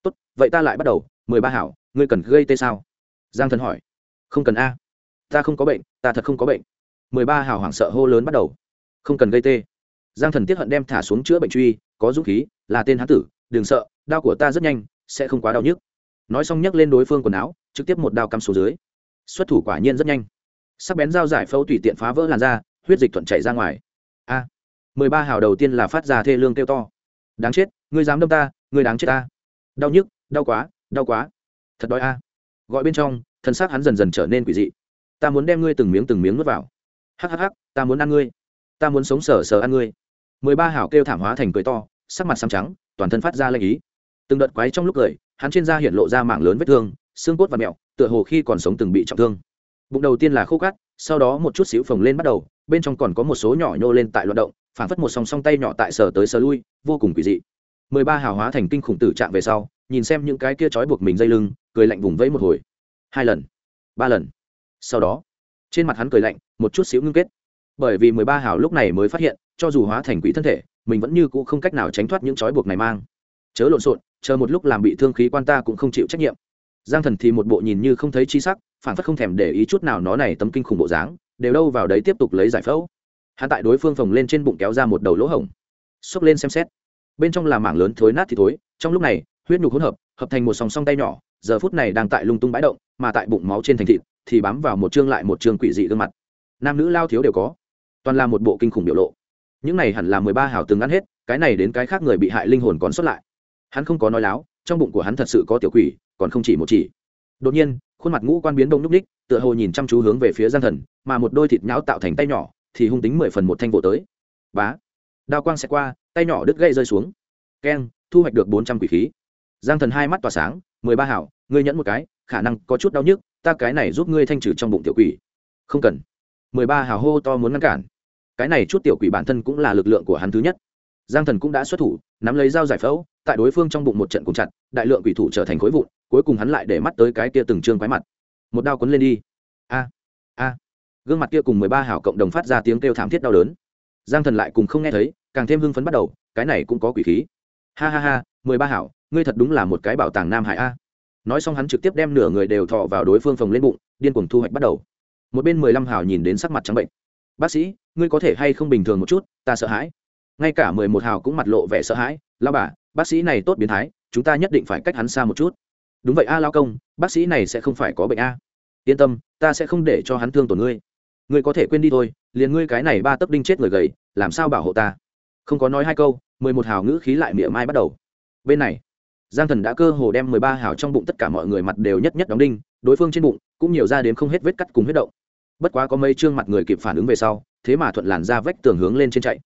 Tốt, vậy ta lại bắt đầu, mười ba hảo, ngươi cần gây tê sao? Giang thần hỏi. Không cần a. Ta không có bệnh, ta thật không có bệnh. Mười ba hảo hoảng sợ hô lớn bắt đầu. Không cần gây tê. Giang thần tiếp hận đem thả xuống chữa bệnh truy, có dũng khí, là tên hán tử, đừng sợ Đao của ta rất nhanh, sẽ không quá đau nhức. Nói xong nhấc lên đối phương quần áo, trực tiếp một đao cắm xuống dưới. Xuất thủ quả nhiên rất nhanh. Sắc bén dao giải phẫu tùy tiện phá vỡ làn da, huyết dịch thuận chảy ra ngoài. A! Mười ba hào đầu tiên là phát ra thê lương kêu to. Đáng chết, ngươi dám đâm ta, ngươi đáng chết ta. Đau nhức, đau quá đau quá. Thật đói a. Gọi bên trong, thân xác hắn dần dần trở nên quỷ dị. Ta muốn đem ngươi từng miếng từng miếng nuốt vào. Hhh ta muốn ăn ngươi. Ta muốn sống sờ sờ ăn ngươi. Mười ba hảo kêu thảm hóa thành cười to, sắc mặt xám trắng, toàn thân phát ra lệnh ý từng đợt quái trong lúc cười, hắn trên da hiện lộ ra mạng lớn vết thương, xương cốt và mẹo, tựa hồ khi còn sống từng bị trọng thương. Bụng đầu tiên là khô cát, sau đó một chút xíu phồng lên bắt đầu, bên trong còn có một số nhỏ nhô lên tại loạt động phản phất một song song tay nhỏ tại sờ tới sờ lui, vô cùng quỷ dị. Mười ba hào hóa thành kinh khủng tử trạng về sau, nhìn xem những cái kia trói buộc mình dây lưng, cười lạnh vùng vẫy một hồi. Hai lần, ba lần. Sau đó, trên mặt hắn cười lạnh, một chút xíu ngưng kết. Bởi vì mười ba hào lúc này mới phát hiện, cho dù hóa thành quỷ thân thể, mình vẫn như cũ không cách nào tránh thoát những trói buộc này mang. Chớ lộn xộn chờ một lúc làm bị thương khí quan ta cũng không chịu trách nhiệm. Giang thần thì một bộ nhìn như không thấy chi sắc, phản phất không thèm để ý chút nào nó này tấm kinh khủng bộ dáng, đều đâu vào đấy tiếp tục lấy giải phẫu. Hắn tại đối phương phồng lên trên bụng kéo ra một đầu lỗ hổng, xốc lên xem xét. Bên trong là mảng lớn thối nát thì thối, trong lúc này, huyết nhục hỗn hợp hợp thành một sòng song tay nhỏ, giờ phút này đang tại lung tung bãi động, mà tại bụng máu trên thành thịt thì bám vào một chương lại một chương quỷ dị gương mặt. Nam nữ lao thiếu đều có, toàn là một bộ kinh khủng biểu lộ. Những này hẳn là mười ba hảo từng ăn hết, cái này đến cái khác người bị hại linh hồn còn xuất lại hắn không có nói láo, trong bụng của hắn thật sự có tiểu quỷ, còn không chỉ một chỉ. Đột nhiên, khuôn mặt ngũ quan biến đông núc ních, tựa hồ nhìn chăm chú hướng về phía giang thần, mà một đôi thịt nhão tạo thành tay nhỏ, thì hung tính mười phần một thanh vỗ tới. Bá! Đao quang sẽ qua, tay nhỏ đứt gậy rơi xuống. Keng, thu hoạch được bốn trăm quỷ khí. Giang thần hai mắt tỏa sáng, mười ba hảo, ngươi nhẫn một cái, khả năng có chút đau nhức, ta cái này giúp ngươi thanh trừ trong bụng tiểu quỷ. Không cần. Mười ba hào hô to muốn ngăn cản. Cái này chút tiểu quỷ bản thân cũng là lực lượng của hắn thứ nhất. Giang thần cũng đã xuất thủ nắm lấy dao giải phẫu, tại đối phương trong bụng một trận cùng chặt, đại lượng quỷ thủ trở thành khối vụn, cuối cùng hắn lại để mắt tới cái kia từng trương quái mặt. Một đao quấn lên đi. A a. Gương mặt kia cùng mười ba hảo cộng đồng phát ra tiếng kêu thảm thiết đau đớn. Giang thần lại cùng không nghe thấy, càng thêm hưng phấn bắt đầu, cái này cũng có quỷ khí. Ha ha ha, mười ba hảo, ngươi thật đúng là một cái bảo tàng nam hải a. Nói xong hắn trực tiếp đem nửa người đều thọ vào đối phương phòng lên bụng, điên cuồng thu hoạch bắt đầu. Một bên mười lăm hảo nhìn đến sắc mặt trắng bệnh. Bác sĩ, ngươi có thể hay không bình thường một chút, ta sợ hãi ngay cả mười một hào cũng mặt lộ vẻ sợ hãi lao bà, bác sĩ này tốt biến thái, chúng ta nhất định phải cách hắn xa một chút. Đúng vậy a lao công, bác sĩ này sẽ không phải có bệnh a. Yên tâm, ta sẽ không để cho hắn thương tổn ngươi. Ngươi có thể quên đi thôi, liền ngươi cái này ba tấc đinh chết người gầy, làm sao bảo hộ ta? Không có nói hai câu, mười một hào ngữ khí lại mỉa mai bắt đầu. Bên này, giang thần đã cơ hồ đem mười ba hào trong bụng tất cả mọi người mặt đều nhất nhất đóng đinh, đối phương trên bụng cũng nhiều ra đến không hết vết cắt cùng huyết động. Bất quá có mấy chương mặt người kịp phản ứng về sau, thế mà thuận làn ra vách tường hướng lên trên chạy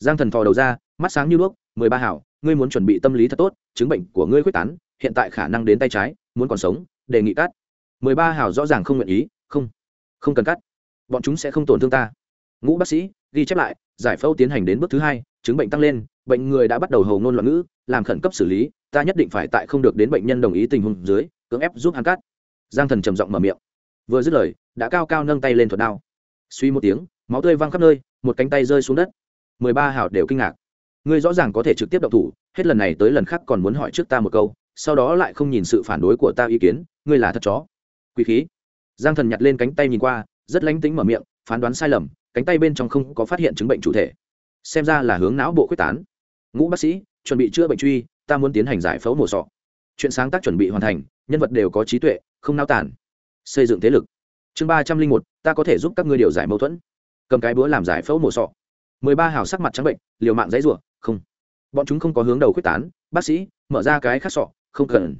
giang thần thò đầu ra, mắt sáng như đuốc, mười ba hảo, ngươi muốn chuẩn bị tâm lý thật tốt, chứng bệnh của ngươi quyết tán, hiện tại khả năng đến tay trái, muốn còn sống, đề nghị cắt. Mười ba hảo rõ ràng không nguyện ý, không không cần cắt, bọn chúng sẽ không tổn thương ta. Ngũ bác sĩ ghi chép lại, giải phẫu tiến hành đến bước thứ hai, chứng bệnh tăng lên, bệnh người đã bắt đầu hầu ngôn loạn ngữ, làm khẩn cấp xử lý, ta nhất định phải tại không được đến bệnh nhân đồng ý tình huống dưới, cưỡng ép giúp hắn cắt. Giang thần trầm giọng mở miệng, vừa dứt lời, đã cao cao nâng tay lên thuật đao. Suy một tiếng, máu tươi văng khắp nơi, một cánh tay rơi xuống đất mười ba hào đều kinh ngạc. Ngươi rõ ràng có thể trực tiếp động thủ, hết lần này tới lần khác còn muốn hỏi trước ta một câu, sau đó lại không nhìn sự phản đối của ta ý kiến, ngươi là thật chó. Quý khí. Giang thần nhặt lên cánh tay nhìn qua, rất lánh tính mở miệng, phán đoán sai lầm, cánh tay bên trong không có phát hiện chứng bệnh chủ thể. Xem ra là hướng não bộ quyết tán. Ngũ bác sĩ, chuẩn bị chữa bệnh truy, ta muốn tiến hành giải phẫu mổ sọ. Chuyện sáng tác chuẩn bị hoàn thành, nhân vật đều có trí tuệ, không nao tản xây dựng thế lực. Chương ba trăm linh một, ta có thể giúp các ngươi điều giải mâu thuẫn. Cầm cái búa làm giải phẫu mổ sọ mười ba hào sắc mặt trắng bệnh liều mạng dãy rủa không. Bọn chúng không có hướng đầu quyết tán bác sĩ mở ra cái khác sọ không cần.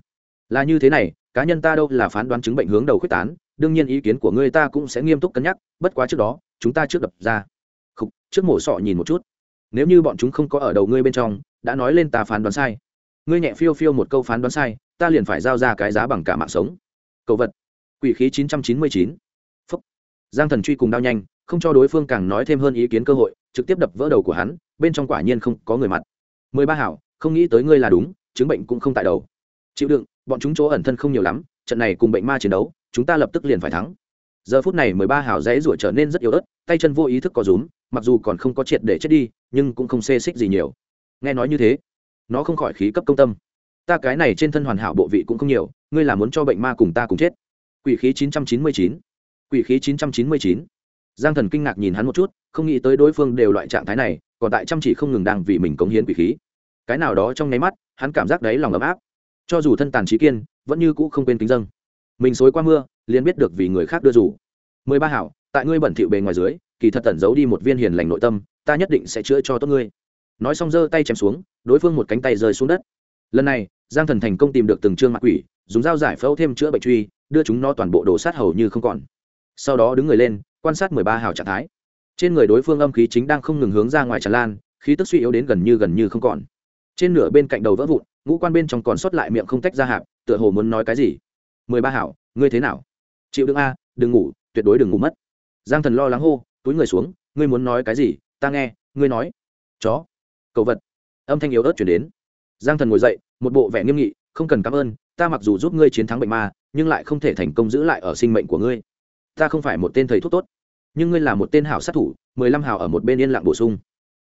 Là như thế này cá nhân ta đâu là phán đoán chứng bệnh hướng đầu quyết tán đương nhiên ý kiến của ngươi ta cũng sẽ nghiêm túc cân nhắc bất quá trước đó chúng ta trước đập ra. Khúc, trước mổ sọ nhìn một chút. Nếu như bọn chúng không có ở đầu ngươi bên trong đã nói lên ta phán đoán sai. Ngươi nhẹ phiêu phiêu một câu phán đoán sai ta liền phải giao ra cái giá bằng cả mạng sống. Cầu vật. Quỷ khí chín trăm chín mươi chín. Phúc. Giang thần truy cùng đao nhanh không cho đối phương càng nói thêm hơn ý kiến cơ hội trực tiếp đập vỡ đầu của hắn, bên trong quả nhiên không có người mặt. Mười ba hảo, không nghĩ tới ngươi là đúng, chứng bệnh cũng không tại đầu. Chịu đựng, bọn chúng chỗ ẩn thân không nhiều lắm, trận này cùng bệnh ma chiến đấu, chúng ta lập tức liền phải thắng. Giờ phút này mười ba hảo dãy rủa trở nên rất yếu ớt, tay chân vô ý thức có rúm, mặc dù còn không có triệt để chết đi, nhưng cũng không xê xích gì nhiều. Nghe nói như thế, nó không khỏi khí cấp công tâm. Ta cái này trên thân hoàn hảo bộ vị cũng không nhiều, ngươi là muốn cho bệnh ma cùng ta cùng chết. Quỷ khí 999. quỷ khí 999 giang thần kinh ngạc nhìn hắn một chút, không nghĩ tới đối phương đều loại trạng thái này, còn tại chăm chỉ không ngừng đang vì mình cống hiến quỷ khí. Cái nào đó trong nháy mắt, hắn cảm giác đấy lòng ấm áp. Cho dù thân tàn trí kiên, vẫn như cũ không quên kính dâng. Mình xối qua mưa, liền biết được vì người khác đưa rủ mười ba hảo, tại ngươi bẩn thỉu bề ngoài dưới, kỳ thật tẩn giấu đi một viên hiền lành nội tâm, ta nhất định sẽ chữa cho tốt ngươi. Nói xong giơ tay chém xuống, đối phương một cánh tay rơi xuống đất. Lần này, giang thần thành công tìm được từng trương mặt quỷ, dùng dao giải phẫu thêm chữa bệnh truy, đưa chúng nó toàn bộ đổ sát hầu như không còn. Sau đó đứng người lên quan sát mười ba hào trạng thái. Trên người đối phương âm khí chính đang không ngừng hướng ra ngoài tràn lan, khí tức suy yếu đến gần như gần như không còn. Trên nửa bên cạnh đầu vỡ vụn, ngũ quan bên trong còn sót lại miệng không tách ra hạp, tựa hồ muốn nói cái gì. Mười ba hảo ngươi thế nào? Chịu đựng a, đừng ngủ, tuyệt đối đừng ngủ mất. Giang thần lo lắng hô, túi người xuống, ngươi muốn nói cái gì? Ta nghe, ngươi nói. Chó cậu vật. Âm thanh yếu ớt chuyển đến. Giang thần ngồi dậy, một bộ vẻ nghiêm nghị, không cần cảm ơn, ta mặc dù giúp ngươi chiến thắng bệnh ma, nhưng lại không thể thành công giữ lại ở sinh mệnh của ngươi ta không phải một tên thầy thuốc tốt, nhưng ngươi là một tên hảo sát thủ, mười lăm hảo ở một bên yên lặng bổ sung.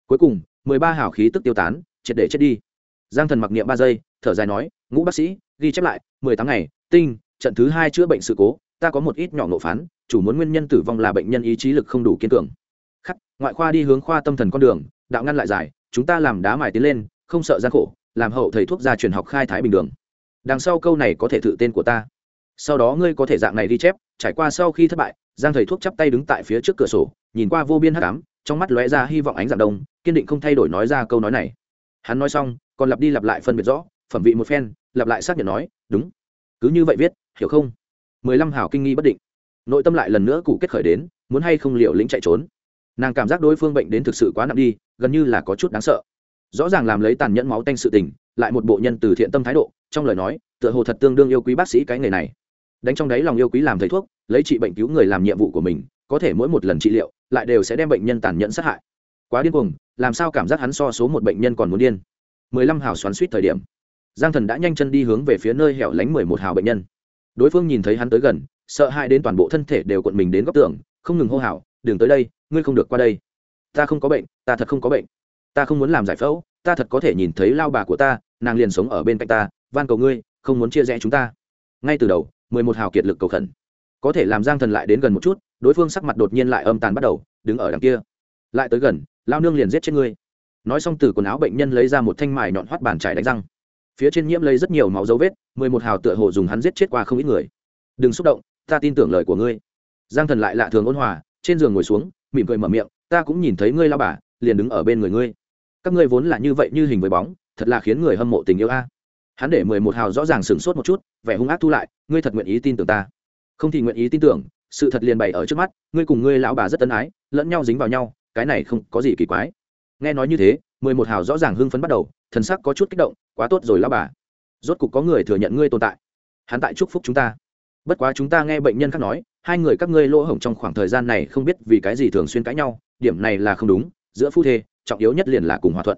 Cuối cùng, mười ba hảo khí tức tiêu tán, triệt để chết đi. Giang thần mặc niệm ba giây, thở dài nói, ngũ bác sĩ, ghi chép lại, mười tháng ngày, tinh, trận thứ hai chữa bệnh sự cố, ta có một ít nhỏ nộ phán, chủ muốn nguyên nhân tử vong là bệnh nhân ý chí lực không đủ kiên cường. Khắc, ngoại khoa đi hướng khoa tâm thần con đường, đạo ngăn lại giải, chúng ta làm đá mài tiến lên, không sợ gian khổ, làm hậu thầy thuốc gia truyền học khai thái bình đường. Đằng sau câu này có thể thử tên của ta sau đó ngươi có thể dạng này ghi chép, trải qua sau khi thất bại, giang thầy thuốc chắp tay đứng tại phía trước cửa sổ, nhìn qua vô biên hắc ám, trong mắt lóe ra hy vọng ánh dạng đông, kiên định không thay đổi nói ra câu nói này. Hắn nói xong, còn lặp đi lặp lại phân biệt rõ, phẩm vị một phen, lặp lại xác nhận nói, đúng. Cứ như vậy viết, hiểu không? Mười lăm hảo kinh nghi bất định. Nội tâm lại lần nữa cụ kết khởi đến, muốn hay không liệu lĩnh chạy trốn. Nàng cảm giác đối phương bệnh đến thực sự quá nặng đi, gần như là có chút đáng sợ. Rõ ràng làm lấy tàn nhẫn máu tanh sự tình, lại một bộ nhân từ thiện tâm thái độ, trong lời nói, tựa hồ thật tương đương yêu quý bác sĩ cái nghề này đánh trong đáy lòng yêu quý làm thầy thuốc, lấy trị bệnh cứu người làm nhiệm vụ của mình, có thể mỗi một lần trị liệu, lại đều sẽ đem bệnh nhân tàn nhẫn sát hại. Quá điên cuồng, làm sao cảm giác hắn so số một bệnh nhân còn muốn điên? Mười lăm hào xoắn suýt thời điểm, giang thần đã nhanh chân đi hướng về phía nơi hẻo lánh mười một hào bệnh nhân. Đối phương nhìn thấy hắn tới gần, sợ hãi đến toàn bộ thân thể đều cuộn mình đến góc tường, không ngừng hô hào, đừng tới đây, ngươi không được qua đây. Ta không có bệnh, ta thật không có bệnh. Ta không muốn làm giải phẫu, ta thật có thể nhìn thấy lao bà của ta, nàng liền sống ở bên cạnh ta, van cầu ngươi, không muốn chia rẽ chúng ta. Ngay từ đầu mười một hào kiệt lực cầu khẩn. Có thể làm giang thần lại đến gần một chút, đối phương sắc mặt đột nhiên lại âm tàn bắt đầu, đứng ở đằng kia. Lại tới gần, lao nương liền giết chết ngươi. Nói xong từ quần áo bệnh nhân lấy ra một thanh mài nhọn hoắt bàn trải đánh răng. Phía trên nhiễm lấy rất nhiều máu dấu vết, mười một hào tựa hồ dùng hắn giết chết qua không ít người. Đừng xúc động, ta tin tưởng lời của ngươi. Giang thần lại lạ thường ôn hòa, trên giường ngồi xuống, mỉm cười mở miệng, ta cũng nhìn thấy ngươi lao bà, liền đứng ở bên người ngươi. Các ngươi vốn là như vậy như hình với bóng, thật là khiến người hâm mộ tình yêu a hắn để mười một hào rõ ràng sửng sốt một chút, vẻ hung ác thu lại, ngươi thật nguyện ý tin tưởng ta? Không thì nguyện ý tin tưởng, sự thật liền bày ở trước mắt, ngươi cùng ngươi lão bà rất tân ái, lẫn nhau dính vào nhau, cái này không có gì kỳ quái. Nghe nói như thế, mười một hào rõ ràng hưng phấn bắt đầu, thần sắc có chút kích động, quá tốt rồi lão bà, rốt cục có người thừa nhận ngươi tồn tại. Hắn tại chúc phúc chúng ta. Bất quá chúng ta nghe bệnh nhân khác nói, hai người các ngươi lỗ hổng trong khoảng thời gian này không biết vì cái gì thường xuyên cãi nhau, điểm này là không đúng, giữa phu thê, trọng yếu nhất liền là cùng hòa thuận.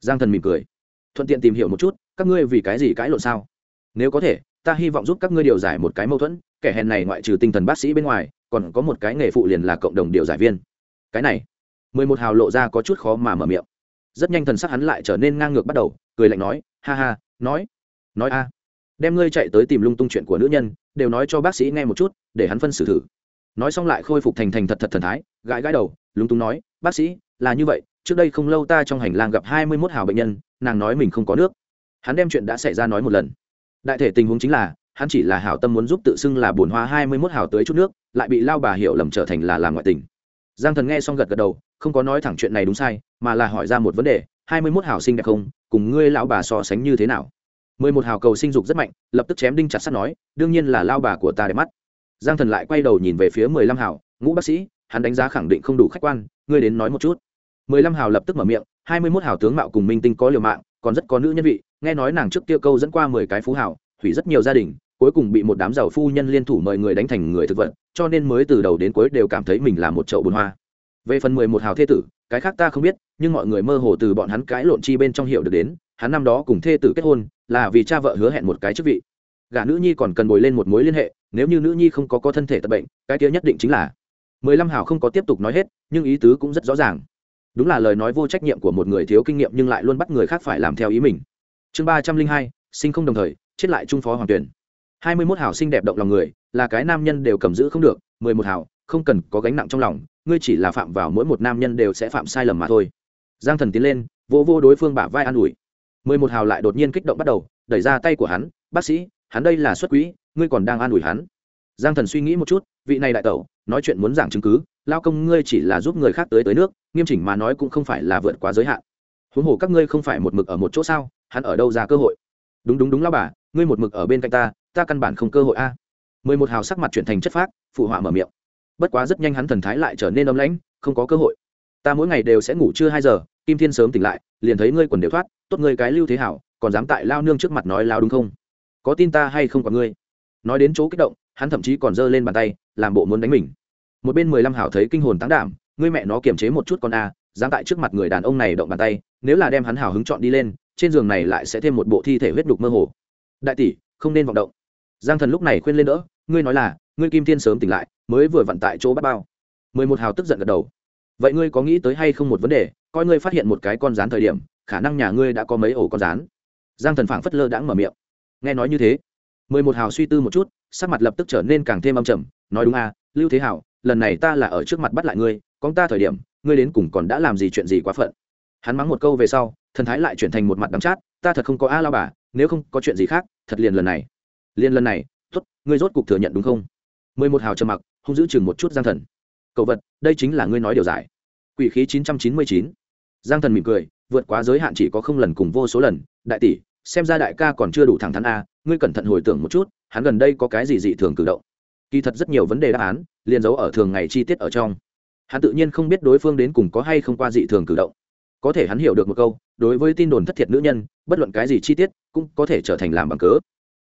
Giang thần mỉm cười, thuận tiện tìm hiểu một chút các ngươi vì cái gì cãi lộn sao? Nếu có thể, ta hy vọng giúp các ngươi điều giải một cái mâu thuẫn, kẻ hèn này ngoại trừ tinh thần bác sĩ bên ngoài, còn có một cái nghề phụ liền là cộng đồng điều giải viên. Cái này, mười một hào lộ ra có chút khó mà mở miệng. Rất nhanh thần sắc hắn lại trở nên ngang ngược bắt đầu, cười lạnh nói, ha ha, nói nói a. Đem ngươi chạy tới tìm lung tung chuyện của nữ nhân, đều nói cho bác sĩ nghe một chút, để hắn phân xử thử. Nói xong lại khôi phục thành thành thật thật thần thái, gãi gãi đầu lung tung nói, bác sĩ, là như vậy, trước đây không lâu ta trong hành lang gặp hai mươi mốt hào bệnh nhân, nàng nói mình không có nước hắn đem chuyện đã xảy ra nói một lần. Đại thể tình huống chính là, hắn chỉ là hảo tâm muốn giúp tự xưng là bồn hoa hai mươi mốt hào tới chút nước, lại bị lao bà hiểu lầm trở thành là làm ngoại tình. Giang thần nghe xong gật gật đầu, không có nói thẳng chuyện này đúng sai, mà là hỏi ra một vấn đề, hai mươi mốt hào sinh đẹp không, cùng ngươi lão bà so sánh như thế nào? mười một hào cầu sinh dục rất mạnh, lập tức chém đinh chặt sắt nói, đương nhiên là lao bà của ta đẹp mắt. Giang thần lại quay đầu nhìn về phía mười lăm hào, ngũ bác sĩ, hắn đánh giá khẳng định không đủ khách quan, ngươi đến nói một chút. mười lăm hào lập tức mở miệng, hai mươi mốt hào tướng mạo cùng minh tinh có liều mạng, còn rất có nữ nhân vị nghe nói nàng trước kia câu dẫn qua mười cái phú hào hủy rất nhiều gia đình, cuối cùng bị một đám giàu phu nhân liên thủ mời người đánh thành người thực vật, cho nên mới từ đầu đến cuối đều cảm thấy mình là một chậu bùn hoa. Về phần mười một hào thê tử, cái khác ta không biết, nhưng mọi người mơ hồ từ bọn hắn cãi lộn chi bên trong hiểu được đến, hắn năm đó cùng thê tử kết hôn, là vì cha vợ hứa hẹn một cái chức vị. Gả nữ nhi còn cần bồi lên một mối liên hệ, nếu như nữ nhi không có có thân thể tật bệnh, cái kia nhất định chính là. Mười lăm hào không có tiếp tục nói hết, nhưng ý tứ cũng rất rõ ràng. Đúng là lời nói vô trách nhiệm của một người thiếu kinh nghiệm nhưng lại luôn bắt người khác phải làm theo ý mình chương ba trăm linh hai sinh không đồng thời chết lại trung phó hoàng tuyển. Hai mươi mốt hảo sinh đẹp động lòng người là cái nam nhân đều cầm giữ không được mười một hảo, không cần có gánh nặng trong lòng ngươi chỉ là phạm vào mỗi một nam nhân đều sẽ phạm sai lầm mà thôi. Giang thần tiến lên vô vô đối phương bả vai an ủi. Mười một hào lại đột nhiên kích động bắt đầu đẩy ra tay của hắn bác sĩ hắn đây là xuất quỹ ngươi còn đang an ủi hắn? Giang thần suy nghĩ một chút vị này đại tẩu nói chuyện muốn giảng chứng cứ lao công ngươi chỉ là giúp người khác tới tới nước nghiêm chỉnh mà nói cũng không phải là vượt quá giới hạn. Huống hồ các ngươi không phải một mực ở một chỗ sao? Hắn ở đâu ra cơ hội? Đúng đúng đúng lao bà, ngươi một mực ở bên cạnh ta ta căn bản không cơ hội a. Mười một hào sắc mặt chuyển thành chất phác, phụ họa mở miệng. Bất quá rất nhanh hắn thần thái lại trở nên âm lãnh, không có cơ hội. Ta mỗi ngày đều sẽ ngủ chưa hai giờ, kim thiên sớm tỉnh lại, liền thấy ngươi quần đều thoát, tốt ngươi cái lưu thế hảo, còn dám tại lao nương trước mặt nói lao đúng không? Có tin ta hay không có ngươi? Nói đến chỗ kích động, hắn thậm chí còn giơ lên bàn tay, làm bộ muốn đánh mình. Một bên mười lăm hảo thấy kinh hồn tán đảm, ngươi mẹ nó kiềm chế một chút con a, dám tại trước mặt người đàn ông này động bàn tay, nếu là đem hắn hào hứng chọn đi lên trên giường này lại sẽ thêm một bộ thi thể huyết đục mơ hồ. Đại tỷ, không nên vọng động. Giang thần lúc này khuyên lên đỡ, ngươi nói là, ngươi kim thiên sớm tỉnh lại, mới vừa vặn tại chỗ bắt bao. Mười một hào tức giận gật đầu. Vậy ngươi có nghĩ tới hay không một vấn đề, coi ngươi phát hiện một cái con rán thời điểm, khả năng nhà ngươi đã có mấy ổ con rán. Giang thần phảng phất lơ đãng mở miệng. Nghe nói như thế, mười một hào suy tư một chút, sắc mặt lập tức trở nên càng thêm âm trầm, nói đúng à lưu thế hảo, lần này ta là ở trước mặt bắt lại ngươi, con ta thời điểm, ngươi đến cùng còn đã làm gì chuyện gì quá phận. Hắn mắng một câu về sau thần thái lại chuyển thành một mặt đắng chát, ta thật không có a lao bà, nếu không có chuyện gì khác, thật liền lần này. Liền lần này? T ố t ngươi rốt cục thừa nhận đúng không? Mười một hào trầm mặc không giữ chừng một chút giang thần. Cậu vật, đây chính là ngươi nói điều giải. Quỷ khí chín trăm chín mươi chín. Giang thần mỉm cười, vượt quá giới hạn chỉ có không lần cùng vô số lần. Đại tỷ, xem ra đại ca còn chưa đủ thẳng thắn a, ngươi cẩn thận hồi tưởng một chút, hắn gần đây có cái gì dị thường cử động? Kỳ thật rất nhiều vấn đề đáp án, liền giấu ở thường ngày chi tiết ở trong. Hắn tự nhiên không biết đối phương đến cùng có hay không qua dị thường cử động có thể hắn hiểu được một câu, đối với tin đồn thất thiệt nữ nhân, bất luận cái gì chi tiết, cũng có thể trở thành làm bằng cớ.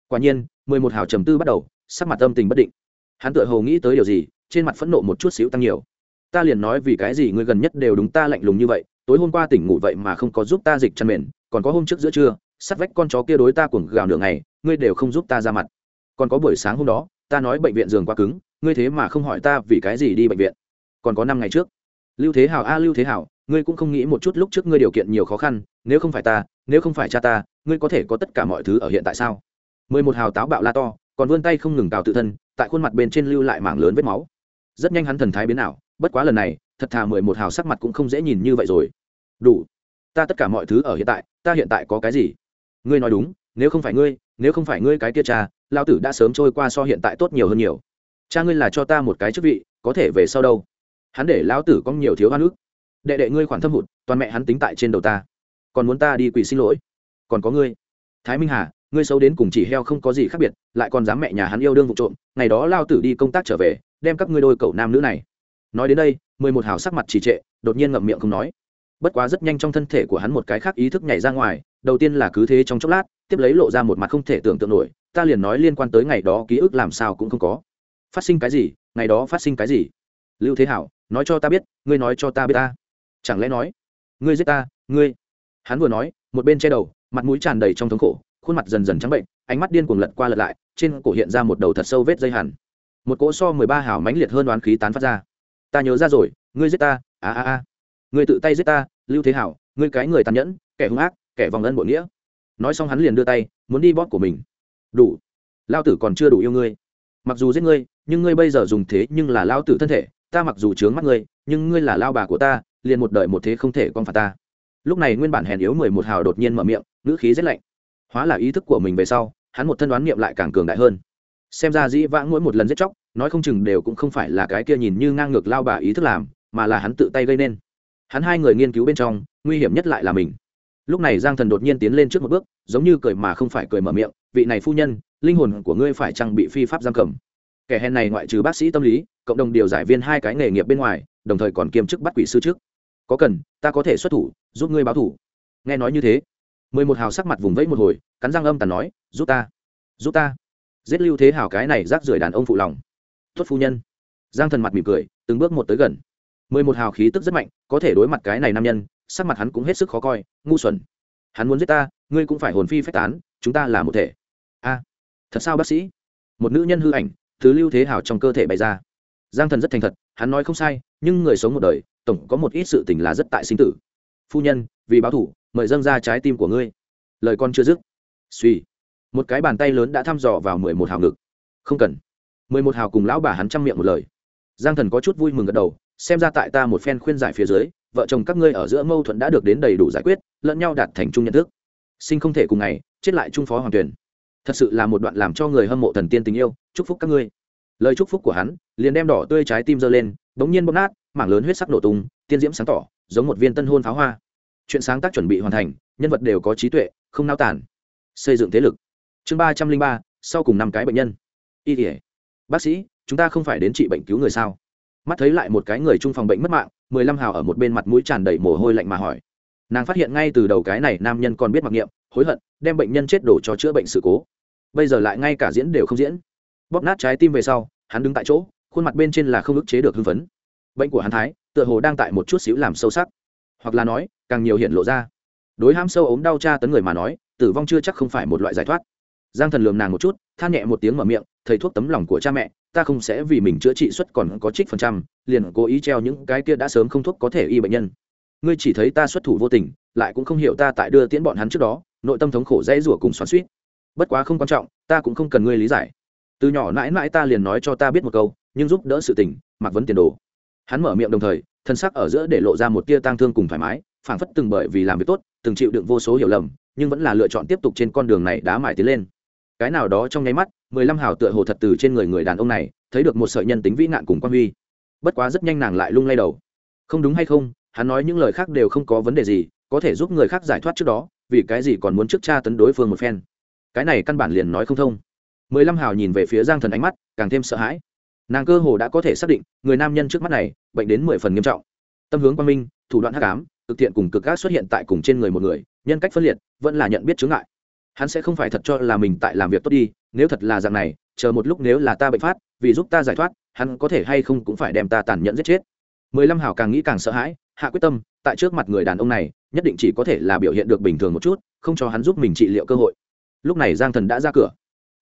Quả nhiên, mười một hào trầm tư bắt đầu, sắc mặt âm tình bất định. Hắn tự hồ nghĩ tới điều gì, trên mặt phẫn nộ một chút xíu tăng nhiều. Ta liền nói vì cái gì ngươi gần nhất đều đúng ta lạnh lùng như vậy, tối hôm qua tỉnh ngủ vậy mà không có giúp ta dịch chăn mền, còn có hôm trước giữa trưa, sắt vách con chó kia đối ta cuồng gào nửa ngày, ngươi đều không giúp ta ra mặt. Còn có buổi sáng hôm đó, ta nói bệnh viện giường quá cứng, ngươi thế mà không hỏi ta vì cái gì đi bệnh viện. Còn có năm ngày trước. Lưu thế hảo a lưu thế hảo ngươi cũng không nghĩ một chút lúc trước ngươi điều kiện nhiều khó khăn, nếu không phải ta, nếu không phải cha ta, ngươi có thể có tất cả mọi thứ ở hiện tại sao? Mười một hào táo bạo la to, còn vươn tay không ngừng cào tự thân, tại khuôn mặt bên trên lưu lại mảng lớn vết máu. Rất nhanh hắn thần thái biến ảo, bất quá lần này, thật thà mười một hào sắc mặt cũng không dễ nhìn như vậy rồi. Đủ. Ta tất cả mọi thứ ở hiện tại, ta hiện tại có cái gì? Ngươi nói đúng, nếu không phải ngươi, nếu không phải ngươi cái kia cha lao tử đã sớm trôi qua so hiện tại tốt nhiều hơn nhiều. Cha ngươi là cho ta một cái chức vị, có thể về sau đâu? Hắn để lão tử có nhiều thiếu hoa nước đệ đệ ngươi khoản thâm hụt, toàn mẹ hắn tính tại trên đầu ta. Còn muốn ta đi quỳ xin lỗi? Còn có ngươi. Thái minh hà, ngươi xấu đến cùng chỉ heo không có gì khác biệt, lại còn dám mẹ nhà hắn yêu đương vụ trộm, ngày đó lao tử đi công tác trở về, đem các ngươi đôi cậu nam nữ này. Nói đến đây, mười một hào sắc mặt trì trệ, đột nhiên ngậm miệng không nói. Bất quá rất nhanh trong thân thể của hắn một cái khác ý thức nhảy ra ngoài, đầu tiên là cứ thế trong chốc lát, tiếp lấy lộ ra một mặt không thể tưởng tượng nổi, ta liền nói liên quan tới ngày đó ký ức làm sao cũng không có. Phát sinh cái gì? Ngày đó phát sinh cái gì? Lưu thế hảo, nói cho ta biết, ngươi nói cho ta biết ta chẳng lẽ nói, ngươi giết ta, ngươi? Hắn vừa nói, một bên che đầu, mặt mũi tràn đầy trong thống khổ, khuôn mặt dần dần trắng bệnh, ánh mắt điên cuồng lật qua lật lại, trên cổ hiện ra một đầu thật sâu vết dây hẳn. Một cỗ so mười ba hảo mãnh liệt hơn đoán khí tán phát ra. Ta nhớ ra rồi, ngươi giết ta, a a a. Ngươi tự tay giết ta, lưu thế hảo, ngươi cái người tàn nhẫn, kẻ hung ác, kẻ vòng ân bội nghĩa. Nói xong hắn liền đưa tay, muốn đi bóp của mình. Đủ. Lao tử còn chưa đủ yêu ngươi. Mặc dù giết ngươi, nhưng ngươi bây giờ dùng thế nhưng là lao tử thân thể, ta mặc dù chướng mắt ngươi, nhưng ngươi là lao bà của ta liền một đời một thế không thể con phạt ta. Lúc này nguyên bản hèn yếu mười một hào đột nhiên mở miệng, ngữ khí rét lạnh. Hóa là ý thức của mình về sau, hắn một thân đoán niệm lại càng cường đại hơn. Xem ra dĩ vãng mỗi một lần giết chóc, nói không chừng đều cũng không phải là cái kia nhìn như ngang ngược lao bà ý thức làm, mà là hắn tự tay gây nên. Hắn hai người nghiên cứu bên trong, nguy hiểm nhất lại là mình. Lúc này giang thần đột nhiên tiến lên trước một bước, giống như cười mà không phải cười mở miệng, vị này phu nhân, linh hồn của ngươi phải chăng bị phi pháp giam cầm? Kẻ hèn này ngoại trừ bác sĩ tâm lý, cộng đồng điều giải viên hai cái nghề nghiệp bên ngoài, đồng thời còn kiêm chức bắt quỷ sư trước có cần, ta có thể xuất thủ, giúp ngươi báo thủ. Nghe nói như thế, mười một hào sắc mặt vùng vẫy một hồi, cắn răng âm tàn nói, giúp ta giúp ta. Giết lưu thế hào cái này rác rưởi đàn ông phụ lòng. Tuất phu nhân. Giang thần mặt mỉm cười, từng bước một tới gần. Mười một hào khí tức rất mạnh, có thể đối mặt cái này nam nhân, sắc mặt hắn cũng hết sức khó coi, ngu xuẩn. Hắn muốn giết ta, ngươi cũng phải hồn phi phách tán, chúng ta là một thể. A, thật sao bác sĩ? Một nữ nhân hư ảnh, thứ lưu thế hào trong cơ thể bày ra. Giang thần rất thành thật, hắn nói không sai, nhưng người sống một đời tổng có một ít sự tình là rất tại sinh tử. Phu nhân, vì báo thủ, mời dâng ra trái tim của ngươi. Lời con chưa dứt. Suy một cái bàn tay lớn đã thăm dò vào mười một hào ngực. Không cần. Mười một hào cùng lão bà hắn chăm miệng một lời. Giang thần có chút vui mừng gật đầu, xem ra tại ta một phen khuyên giải phía dưới, vợ chồng các ngươi ở giữa mâu thuẫn đã được đến đầy đủ giải quyết, lẫn nhau đạt thành chung nhận thức. Sinh không thể cùng ngày, chết lại trung phó hoàng tuyển. Thật sự là một đoạn làm cho người hâm mộ thần tiên tình yêu, chúc phúc các ngươi. Lời chúc phúc của hắn, liền đem đỏ tươi trái tim giơ lên bỗng nhiên bóp nát mảng lớn huyết sắc nổ tung, tiên diễm sáng tỏ, giống một viên tân hôn pháo hoa. Chuyện sáng tác chuẩn bị hoàn thành, nhân vật đều có trí tuệ, không nao tản xây dựng thế lực. Chương ba trăm linh ba, sau cùng năm cái bệnh nhân. Y tỉa bác sĩ, chúng ta không phải đến trị bệnh cứu người sao? Mắt thấy lại một cái người chung phòng bệnh mất mạng, mười lăm hào ở một bên mặt mũi tràn đầy mồ hôi lạnh mà hỏi. Nàng phát hiện ngay từ đầu cái này nam nhân còn biết mặc niệm, hối hận, đem bệnh nhân chết đổ cho chữa bệnh sự cố. Bây giờ lại ngay cả diễn đều không diễn. Bóp nát trái tim về sau, hắn đứng tại chỗ, khuôn mặt bên trên là không ức chế được hưng phấn bệnh của hắn thái, tựa hồ đang tại một chút xíu làm sâu sắc. Hoặc là nói, càng nhiều hiện lộ ra. Đối ham sâu ốm đau tra tấn người mà nói, tử vong chưa chắc không phải một loại giải thoát. Giang thần lườm nàng một chút, than nhẹ một tiếng mở miệng, thầy thuốc tấm lòng của cha mẹ, ta không sẽ vì mình chữa trị suất còn có trích phần trăm, liền cố ý treo những cái kia đã sớm không thuốc có thể y bệnh nhân. Ngươi chỉ thấy ta xuất thủ vô tình, lại cũng không hiểu ta tại đưa tiễn bọn hắn trước đó, nội tâm thống khổ dễ rủa cùng xoắn suýt bất quá không quan trọng, ta cũng không cần ngươi lý giải. Từ nhỏ mãi mãi ta liền nói cho ta biết một câu, nhưng giúp đỡ sự tình, mặc vấn tiền đồ hắn mở miệng đồng thời, thân sắc ở giữa để lộ ra một tia tang thương cùng thoải mái, phảng phất từng bởi vì làm việc tốt, từng chịu đựng vô số hiểu lầm, nhưng vẫn là lựa chọn tiếp tục trên con đường này đá mải tiến lên. Cái nào đó trong nháy mắt, mười lăm hào tựa hồ thật từ trên người người đàn ông này, thấy được một sợi nhân tính vĩ nạn cùng quan huy. Bất quá rất nhanh nàng lại lung lay đầu. Không đúng hay không, hắn nói những lời khác đều không có vấn đề gì, có thể giúp người khác giải thoát trước đó, vì cái gì còn muốn trước cha tấn đối phương một phen. Cái này căn bản liền nói không thông. Mười lăm hào nhìn về phía giang thần ánh mắt, càng thêm sợ hãi nàng cơ hồ đã có thể xác định người nam nhân trước mắt này bệnh đến mười phần nghiêm trọng. Tâm hướng quang minh, thủ đoạn hắc ám, cực thiện cùng cực gác xuất hiện tại cùng trên người một người, nhân cách phân liệt, vẫn là nhận biết chướng ngại. Hắn sẽ không phải thật cho là mình tại làm việc tốt đi, nếu thật là dạng này, chờ một lúc nếu là ta bệnh phát, vì giúp ta giải thoát, hắn có thể hay không cũng phải đem ta tàn nhẫn giết chết. Mười lăm hào càng nghĩ càng sợ hãi, hạ quyết tâm, tại trước mặt người đàn ông này, nhất định chỉ có thể là biểu hiện được bình thường một chút, không cho hắn giúp mình trị liệu cơ hội. Lúc này giang thần đã ra cửa.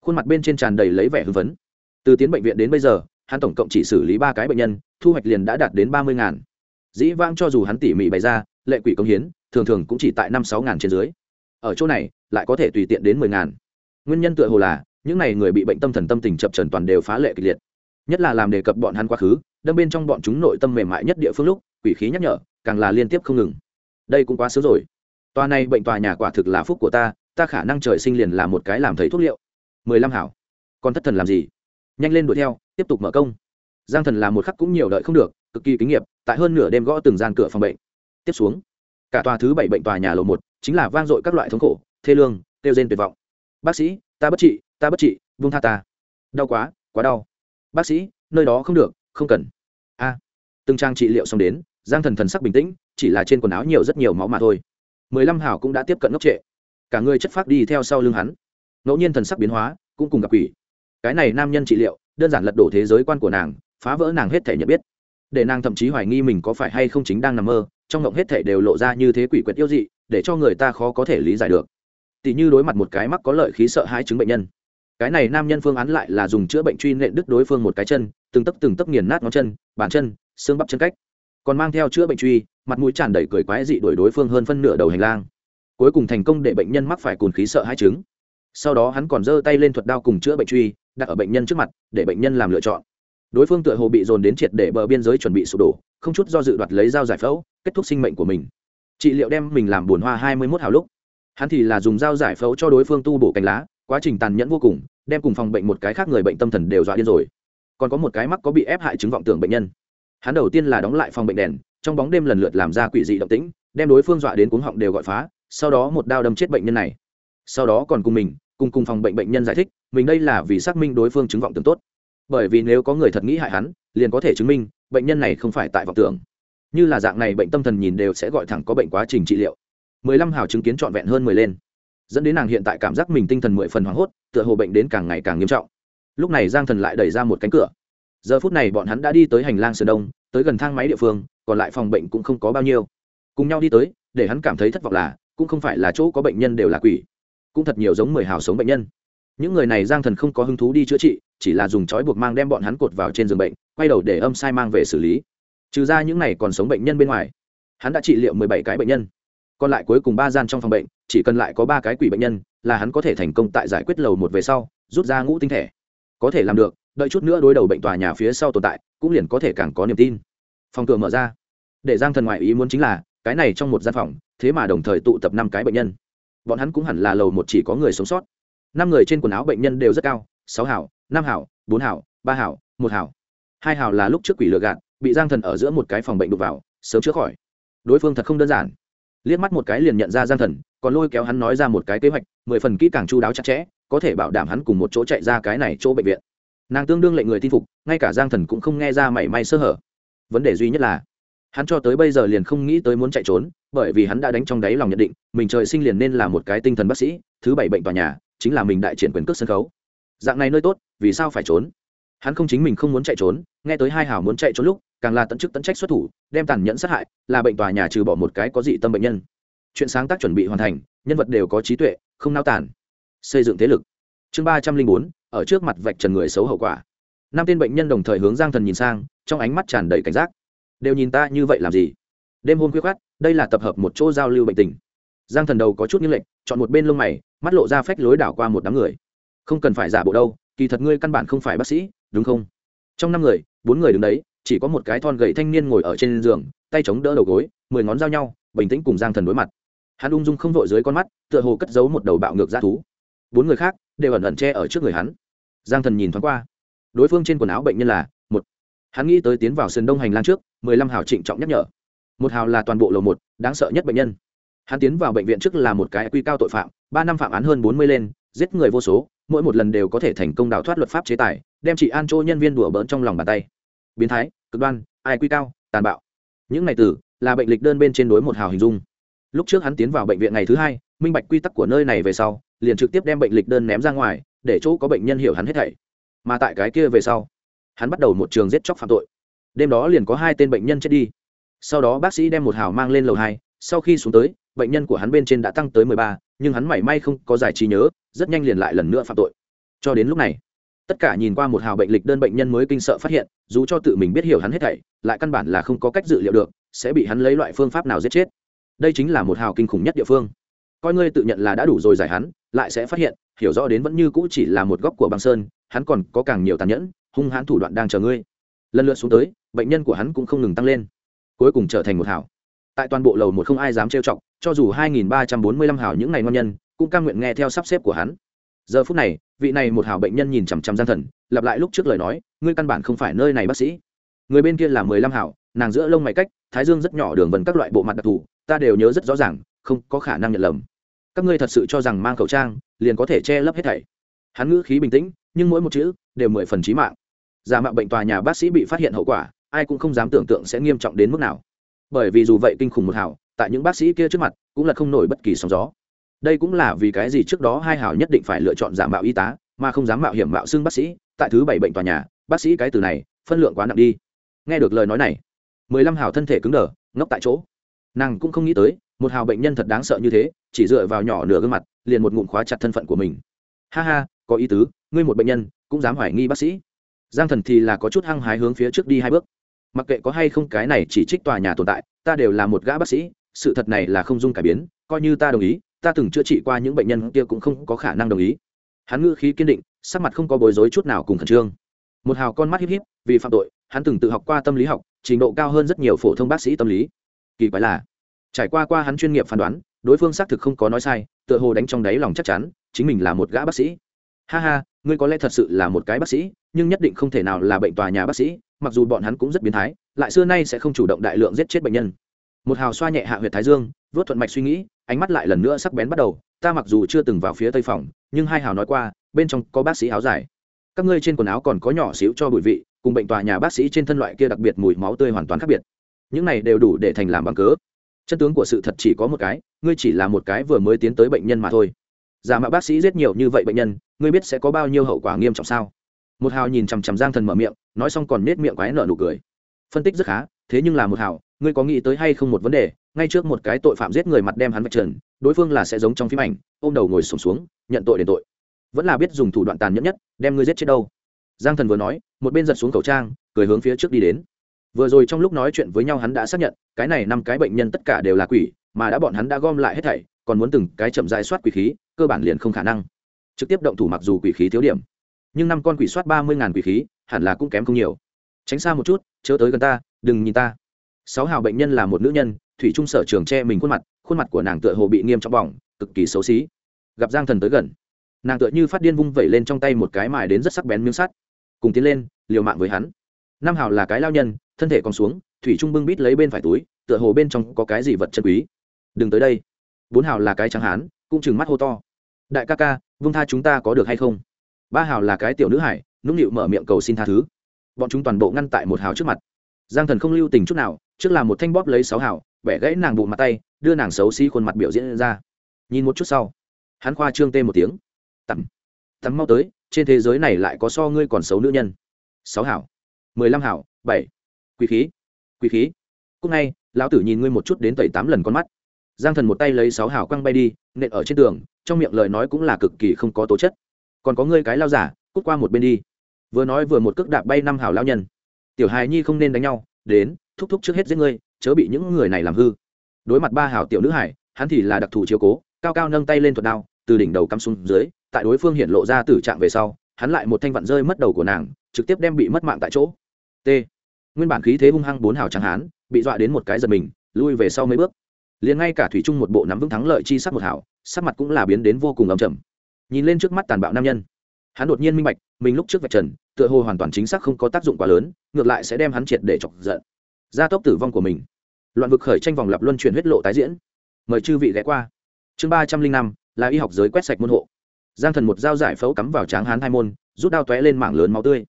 Khuôn mặt bên trên tràn đầy lấy vẻ hưng phấn. Từ tiến bệnh viện đến bây giờ hắn tổng cộng chỉ xử lý ba cái bệnh nhân, thu hoạch liền đã đạt đến ba mươi ngàn. Dĩ vãng cho dù hắn tỉ mỉ bày ra, lệ quỷ công hiến, thường thường cũng chỉ tại năm sáu ngàn trên dưới. Ở chỗ này, lại có thể tùy tiện đến mười ngàn. Nguyên nhân tựa hồ là, những n à y người bị bệnh tâm thần tâm tình chập trần toàn đều phá lệ kịch liệt. Nhất là làm đề cập bọn hắn quá khứ, đâm bên trong bọn chúng nội tâm mềm mại nhất địa phương lúc, quỷ khí nhắc nhở, càng là liên tiếp không ngừng. Đây cũng quá sớm rồi. Tòa này bệnh tòa nhà quả thực là phúc của ta ta khả năng trời sinh liền là một cái làm thầy thuốc liệu. Mười lăm hảo. Còn thất thần làm gì? Nhanh lên đuổi theo tiếp tục mở công. Giang thần làm một khắc cũng nhiều đợi không được, cực kỳ kinh nghiệm tại hơn nửa đêm gõ từng gian cửa phòng bệnh. Tiếp xuống, cả tòa thứ bảy bệnh tòa nhà lộ một chính là vang dội các loại thống khổ, thê lương tiêu rên tuyệt vọng. Bác sĩ, ta bất trị, ta bất trị vung tha ta. Đau quá quá đau. Bác sĩ, nơi đó không được, không cần. A. Từng trang trị liệu xong đến, giang thần thần sắc bình tĩnh, chỉ là trên quần áo nhiều rất nhiều máu mà thôi. Mười lăm hảo cũng đã tiếp cận ngốc trệ. Cả người chất phát đi theo sau lưng hắn. Ngẫu nhiên thần sắc biến hóa, cũng cùng gặp quỷ. Cái này nam nhân trị liệu đơn giản lật đổ thế giới quan của nàng, phá vỡ nàng hết thể nhận biết. Để nàng thậm chí hoài nghi mình có phải hay không chính đang nằm mơ, trong ngộng hết thể đều lộ ra như thế quỷ quyệt yêu dị, để cho người ta khó có thể lý giải được. Tỷ như đối mặt một cái mắc có lợi khí sợ hai chứng bệnh nhân. Cái này nam nhân phương án lại là dùng chữa bệnh truy nện đứt đối phương một cái chân, từng tấc từng tấc nghiền nát ngón chân, bàn chân, xương bắp chân cách. Còn mang theo chữa bệnh truy, mặt mũi tràn đầy cười quái dị đuổi đối phương hơn phân nửa đầu hành lang. Cuối cùng thành công để bệnh nhân mắc phải cồn khí sợ hai chứng. Sau đó hắn còn giơ tay lên thuật đao cùng chữa bệnh truy đặt ở bệnh nhân trước mặt, để bệnh nhân làm lựa chọn. Đối phương tựa hồ bị dồn đến triệt để bờ biên giới chuẩn bị sụp đổ, không chút do dự đoạt lấy dao giải phẫu, kết thúc sinh mệnh của mình. Trị liệu đem mình làm bùn hoa hai mươi mốt hào lúc. Hắn thì là dùng dao giải phẫu cho đối phương tu bổ cành lá, quá trình tàn nhẫn vô cùng, đem cùng phòng bệnh một cái khác người bệnh tâm thần đều dọa điên rồi. Còn có một cái mắc có bị ép hại chứng vọng tưởng bệnh nhân. Hắn đầu tiên là đóng lại phòng bệnh đèn, trong bóng đêm lần lượt làm ra quỷ dị động tĩnh, đem đối phương dọa đến cuống họng đều gọi phá, sau đó một đao đâm chết bệnh nhân này. Sau đó còn cùng mình cùng cùng phòng bệnh bệnh nhân giải thích, mình đây là vì xác minh đối phương chứng vọng tưởng tốt. Bởi vì nếu có người thật nghĩ hại hắn, liền có thể chứng minh, bệnh nhân này không phải tại vọng tưởng. Như là dạng này bệnh tâm thần nhìn đều sẽ gọi thẳng có bệnh quá trình trị liệu. Mười lăm hào chứng kiến trọn vẹn hơn mười lên. Dẫn đến nàng hiện tại cảm giác mình tinh thần mười phần hoảng hốt, tựa hồ bệnh đến càng ngày càng nghiêm trọng. Lúc này giang thần lại đẩy ra một cánh cửa. Giờ phút này bọn hắn đã đi tới hành lang sườn đông, tới gần thang máy địa phương, còn lại phòng bệnh cũng không có bao nhiêu. Cùng nhau đi tới, để hắn cảm thấy thất vọng là, cũng không phải là chỗ có bệnh nhân đều là quỷ cũng thật nhiều giống mười hào sống bệnh nhân. Những người này giang thần không có hứng thú đi chữa trị, chỉ là dùng chói buộc mang đem bọn hắn cột vào trên giường bệnh, quay đầu để âm sai mang về xử lý. Trừ ra những này còn sống bệnh nhân bên ngoài, hắn đã trị liệu mười bảy cái bệnh nhân. Còn lại cuối cùng ba gian trong phòng bệnh, chỉ cần lại có ba cái quỷ bệnh nhân, là hắn có thể thành công tại giải quyết lầu một về sau, rút ra ngũ tinh thể. Có thể làm được, đợi chút nữa đối đầu bệnh tòa nhà phía sau tồn tại, cũng liền có thể càng có niềm tin. Phòng cửa mở ra. Để giang thần ngoại ý muốn chính là, cái này trong một gian phòng, thế mà đồng thời tụ tập năm cái bệnh nhân bọn hắn cũng hẳn là lầu một chỉ có người sống sót. Năm người trên quần áo bệnh nhân đều rất cao, sáu hảo, năm hảo, bốn hảo, ba hảo, một hảo. Hai hảo là lúc trước quỷ lừa gạt, bị giang thần ở giữa một cái phòng bệnh đục vào, sớm chữa khỏi. Đối phương thật không đơn giản. Liếc mắt một cái liền nhận ra giang thần, còn lôi kéo hắn nói ra một cái kế hoạch, mười phần kỹ càng chu đáo chặt chẽ, có thể bảo đảm hắn cùng một chỗ chạy ra cái này chỗ bệnh viện. Nàng tương đương lệnh người tin phục, ngay cả giang thần cũng không nghe ra mảy may sơ hở. Vấn đề duy nhất là hắn cho tới bây giờ liền không nghĩ tới muốn chạy trốn bởi vì hắn đã đánh trong đáy lòng nhận định mình trời sinh liền nên là một cái tinh thần bác sĩ thứ bảy bệnh tòa nhà chính là mình đại triển quyền cước sân khấu. Dạng này nơi tốt vì sao phải trốn? Hắn không chính mình không muốn chạy trốn nghe tới hai hảo muốn chạy trốn lúc càng là tận chức tận trách xuất thủ đem tàn nhẫn sát hại là bệnh tòa nhà trừ bỏ một cái có dị tâm bệnh nhân. Chuyện sáng tác chuẩn bị hoàn thành nhân vật đều có trí tuệ không nao tàn, xây dựng thế lực. Chương ba trăm linh bốn ở trước mặt vạch trần người xấu hậu quả. Năm tên bệnh nhân đồng thời hướng giang thần nhìn sang trong ánh mắt tràn đầy cảnh giác đều nhìn ta như vậy làm gì? Đêm hôm khuya khát đây là tập hợp một chỗ giao lưu bệnh tình. Giang thần đầu có chút như lệnh, chọn một bên lông mày, mắt lộ ra phách lối đảo qua một đám người. Không cần phải giả bộ đâu, kỳ thật ngươi căn bản không phải bác sĩ, đúng không? Trong năm người, bốn người đứng đấy, chỉ có một cái thon gầy thanh niên ngồi ở trên giường, tay chống đỡ đầu gối, mười ngón giao nhau, bình tĩnh cùng giang thần đối mặt. Hắn ung dung không vội dưới con mắt, tựa hồ cất giấu một đầu bạo ngược ra thú. Bốn người khác đều ẩn ẩn che ở trước người hắn. Giang thần nhìn thoáng qua. Đối phương trên quần áo bệnh nhân là hắn nghĩ tới tiến vào sườn đông hành lang trước, mười lăm hào trịnh trọng nhắc nhở. Một hào là toàn bộ lầu một, đáng sợ nhất bệnh nhân. Hắn tiến vào bệnh viện trước là một cái quy cao tội phạm, ba năm phạm án hơn bốn mươi lên, giết người vô số, mỗi một lần đều có thể thành công đào thoát luật pháp chế tài, đem chị an trô nhân viên đùa bỡn trong lòng bàn tay. Biến thái, cực đoan, ai quy cao, tàn bạo. Những ngày từ, là bệnh lịch đơn bên trên đối một hào hình dung. Lúc trước hắn tiến vào bệnh viện ngày thứ hai, minh bạch quy tắc của nơi này về sau, liền trực tiếp đem bệnh lịch đơn ném ra ngoài, để chỗ có bệnh nhân hiểu hắn hết thảy. Mà tại cái kia về sau hắn bắt đầu một trường giết chóc phạm tội. Đêm đó liền có hai tên bệnh nhân chết đi. Sau đó bác sĩ đem một hào mang lên lầu hai, sau khi xuống tới, bệnh nhân của hắn bên trên đã tăng tới mười ba, nhưng hắn mảy may không có giải trí nhớ, rất nhanh liền lại lần nữa phạm tội. Cho đến lúc này, tất cả nhìn qua một hào bệnh lịch đơn bệnh nhân mới kinh sợ phát hiện, dù cho tự mình biết hiểu hắn hết thảy, lại căn bản là không có cách dự liệu được, sẽ bị hắn lấy loại phương pháp nào giết chết. Đây chính là một hào kinh khủng nhất địa phương. Coi ngươi tự nhận là đã đủ rồi giải hắn, lại sẽ phát hiện, hiểu rõ đến vẫn như cũ chỉ là một góc của băng sơn, hắn còn có càng nhiều tàn nhẫn hung hãn thủ đoạn đang chờ ngươi. Lần lượt xuống tới, bệnh nhân của hắn cũng không ngừng tăng lên. Cuối cùng trở thành một hảo. Tại toàn bộ lầu một không ai dám trêu chọc, cho dù hai nghìn ba trăm bốn mươi lăm hảo những ngày ngon nhân, cũng cam nguyện nghe theo sắp xếp của hắn. Giờ phút này, vị này một hảo bệnh nhân nhìn chằm chằm gian thần, lặp lại lúc trước lời nói, ngươi căn bản không phải nơi này bác sĩ. Người bên kia là mười lăm hảo, nàng giữa lông mày cách, thái dương rất nhỏ đường vần các loại bộ mặt đặc thù, ta đều nhớ rất rõ ràng, không có khả năng nhận lầm. Các ngươi thật sự cho rằng mang khẩu trang liền có thể che lấp hết thảy. Hắn ngữ khí bình tĩnh, nhưng mỗi một chữ đều mười phần trí mạng giả mạo bệnh tòa nhà bác sĩ bị phát hiện hậu quả, ai cũng không dám tưởng tượng sẽ nghiêm trọng đến mức nào. Bởi vì dù vậy kinh khủng một hảo tại những bác sĩ kia trước mặt, cũng là không nổi bất kỳ sóng gió. Đây cũng là vì cái gì trước đó hai hảo nhất định phải lựa chọn giả mạo y tá, mà không dám mạo hiểm mạo xưng bác sĩ, tại thứ bảy bệnh tòa nhà, bác sĩ cái từ này, phân lượng quá nặng đi. Nghe được lời nói này, mười lăm hảo thân thể cứng đờ, ngốc tại chỗ. Nàng cũng không nghĩ tới, một hào bệnh nhân thật đáng sợ như thế, chỉ dựa vào nhỏ nửa gương mặt, liền một ngụm khóa chặt thân phận của mình. Ha ha, có ý tứ, ngươi một bệnh nhân, cũng dám hoài nghi bác sĩ giang thần thì là có chút hăng hái hướng phía trước đi hai bước. Mặc kệ có hay không cái này chỉ trích tòa nhà tồn tại, ta đều là một gã bác sĩ, sự thật này là không dung cải biến, coi như ta đồng ý, ta từng chữa trị qua những bệnh nhân kia cũng không có khả năng đồng ý. Hắn ngữ khí kiên định, sắc mặt không có bối rối chút nào cùng khẩn trương. Một hào con mắt híp híp, vì phạm tội, hắn từng tự học qua tâm lý học, trình độ cao hơn rất nhiều phổ thông bác sĩ tâm lý. Kỳ quái là, trải qua qua hắn chuyên nghiệp phán đoán, đối phương xác thực không có nói sai, tựa hồ đánh trong đáy lòng chắc chắn, chính mình là một gã bác sĩ ha ha, ngươi có lẽ thật sự là một cái bác sĩ, nhưng nhất định không thể nào là bệnh tòa nhà bác sĩ, mặc dù bọn hắn cũng rất biến thái, lại xưa nay sẽ không chủ động đại lượng giết chết bệnh nhân. Một hào xoa nhẹ hạ huyệt thái dương, vớt thuận mạch suy nghĩ, ánh mắt lại lần nữa sắc bén bắt đầu, ta mặc dù chưa từng vào phía tây phòng, nhưng hai hào nói qua, bên trong có bác sĩ áo dài. Các ngươi trên quần áo còn có nhỏ xíu cho bụi vị, cùng bệnh tòa nhà bác sĩ trên thân loại kia đặc biệt mùi máu tươi hoàn toàn khác biệt. Những này đều đủ để thành làm bằng cớ. Chân tướng của sự thật chỉ có một cái, ngươi chỉ là một cái vừa mới tiến tới bệnh nhân mà thôi giả mạo bác sĩ giết nhiều như vậy bệnh nhân ngươi biết sẽ có bao nhiêu hậu quả nghiêm trọng sao? Một hào nhìn chằm chằm giang thần mở miệng nói xong còn nết miệng quái nợ nụ cười. Phân tích rất khá thế nhưng là một hào ngươi có nghĩ tới hay không một vấn đề? Ngay trước một cái tội phạm giết người mặt đem hắn vạch trần đối phương là sẽ giống trong phim ảnh ôm đầu ngồi sùng xuống, xuống nhận tội đền tội. Vẫn là biết dùng thủ đoạn tàn nhẫn nhất đem ngươi giết chết đâu. Giang thần vừa nói một bên giật xuống khẩu trang cười hướng phía trước đi đến. Vừa rồi trong lúc nói chuyện với nhau hắn đã xác nhận cái này năm cái bệnh nhân tất cả đều là quỷ mà đã bọn hắn đã gom lại hết thảy còn muốn từng cái chậm dài soát quỷ khí, cơ bản liền không khả năng. Trực tiếp động thủ mặc dù quỷ khí thiếu điểm, nhưng năm con quỷ soát ba mươi ngàn quỷ khí, hẳn là cũng kém không nhiều. Tránh xa một chút, chớ tới gần ta, đừng nhìn ta. Sáu hào bệnh nhân là một nữ nhân, thủy trung sở trường che mình khuôn mặt khuôn mặt của nàng tựa hồ bị nghiêm trọng bỏng, cực kỳ xấu xí. Gặp giang thần tới gần, nàng tựa như phát điên vung vẩy lên trong tay một cái mài đến rất sắc bén miếng sắt, cùng tiến lên, liều mạng với hắn. Năm hào là cái lao nhân, thân thể còn xuống, thủy trung bưng bít lấy bên phải túi, tựa hồ bên trong có cái gì vật chân quý. Đừng tới đây bốn hào là cái trắng hán, cũng chừng mắt hô to. Đại ca ca vung tha chúng ta có được hay không? Ba hào là cái tiểu nữ hải, nũng nịu mở miệng cầu xin tha thứ. Bọn chúng toàn bộ ngăn tại một hào trước mặt. Giang thần không lưu tình chút nào, trước là một thanh bóp lấy sáu hào, bẻ gãy nàng bụng mặt tay, đưa nàng xấu xí khuôn mặt biểu diễn ra. Nhìn một chút sau, hắn khoa trương tê một tiếng. Tắm tắm mau tới, trên thế giới này lại có so ngươi còn xấu nữ nhân. Sáu hảo mười lăm hảo bảy. Quý khí quý khí. Cúc ngay, lão tử nhìn ngươi một chút đến tẩy tám lần con mắt giang thần một tay lấy sáu hảo quăng bay đi, nện ở trên tường, trong miệng lời nói cũng là cực kỳ không có tố chất. Còn có ngươi cái lao giả, cút qua một bên đi. Vừa nói vừa một cước đạp bay năm hảo lao nhân. Tiểu hài nhi không nên đánh nhau, đến, thúc thúc trước hết giết ngươi, chớ bị những người này làm hư. Đối mặt ba hảo tiểu nữ hải, hắn thì là đặc thù chiếu cố, cao cao nâng tay lên thuật đao, từ đỉnh đầu cắm xuống dưới, tại đối phương hiện lộ ra tử trạng về sau, hắn lại một thanh vặn rơi mất đầu của nàng, trực tiếp đem bị mất mạng tại chỗ. T. Nguyên bản khí thế hung hăng bốn hào trắng hán, bị dọa đến một cái giật mình, lui về sau mấy bước liền ngay cả thủy trung một bộ nắm vững thắng lợi chi sắc một hảo, sắc mặt cũng là biến đến vô cùng ấm chầm nhìn lên trước mắt tàn bạo nam nhân, hắn đột nhiên minh bạch, mình lúc trước vạch trần, tựa hồ hoàn toàn chính xác không có tác dụng quá lớn, ngược lại sẽ đem hắn triệt để chọc giận. Gia tốc tử vong của mình. Loạn vực khởi tranh vòng lặp luân chuyển huyết lộ tái diễn. Mời chư vị ghé qua. Chương ba trăm linh năm, là y học giới quét sạch môn hộ. Giang thần một dao giải phẫu cắm vào tráng hán hai môn, rút đao tóe lên mảng lớn máu tươi.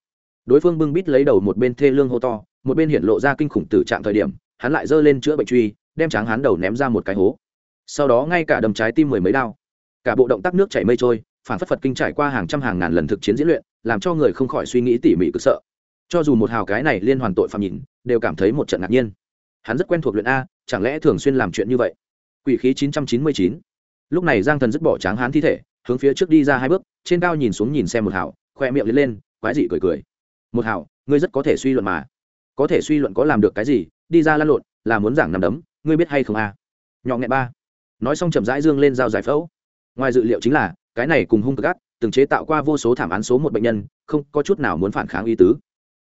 Đối phương bưng bít lấy đầu một bên thê lương hô to, một bên hiện lộ ra kinh khủng tử trạng thời điểm, hắn lại giơ lên chữa bệnh truy đem tráng hán đầu ném ra một cái hố. Sau đó ngay cả đầm trái tim mười mấy đao. Cả bộ động tác nước chảy mây trôi phản phất phật kinh trải qua hàng trăm hàng ngàn lần thực chiến diễn luyện, làm cho người không khỏi suy nghĩ tỉ mỉ cực sợ. Cho dù một hào cái này liên hoàn tội phạm nhìn, đều cảm thấy một trận ngạc nhiên. Hắn rất quen thuộc luyện a, chẳng lẽ thường xuyên làm chuyện như vậy? Quỷ khí chín trăm chín mươi chín. Lúc này giang thần dứt bỏ tráng hán thi thể, hướng phía trước đi ra hai bước, trên cao nhìn xuống nhìn xem một hảo khoe miệng lên lên, quái dị cười cười. Một hảo ngươi rất có thể suy luận mà. Có thể suy luận có làm được cái gì, đi ra lăn lộn, là muốn giảng nằm đấm ngươi biết hay không a à? nhỏ nghẹn ba. Nói xong chậm rãi dương lên dao giải phẫu. Ngoài dự liệu chính là cái này cùng hung cực gắt, từng chế tạo qua vô số thảm án số một bệnh nhân không có chút nào muốn phản kháng y tứ.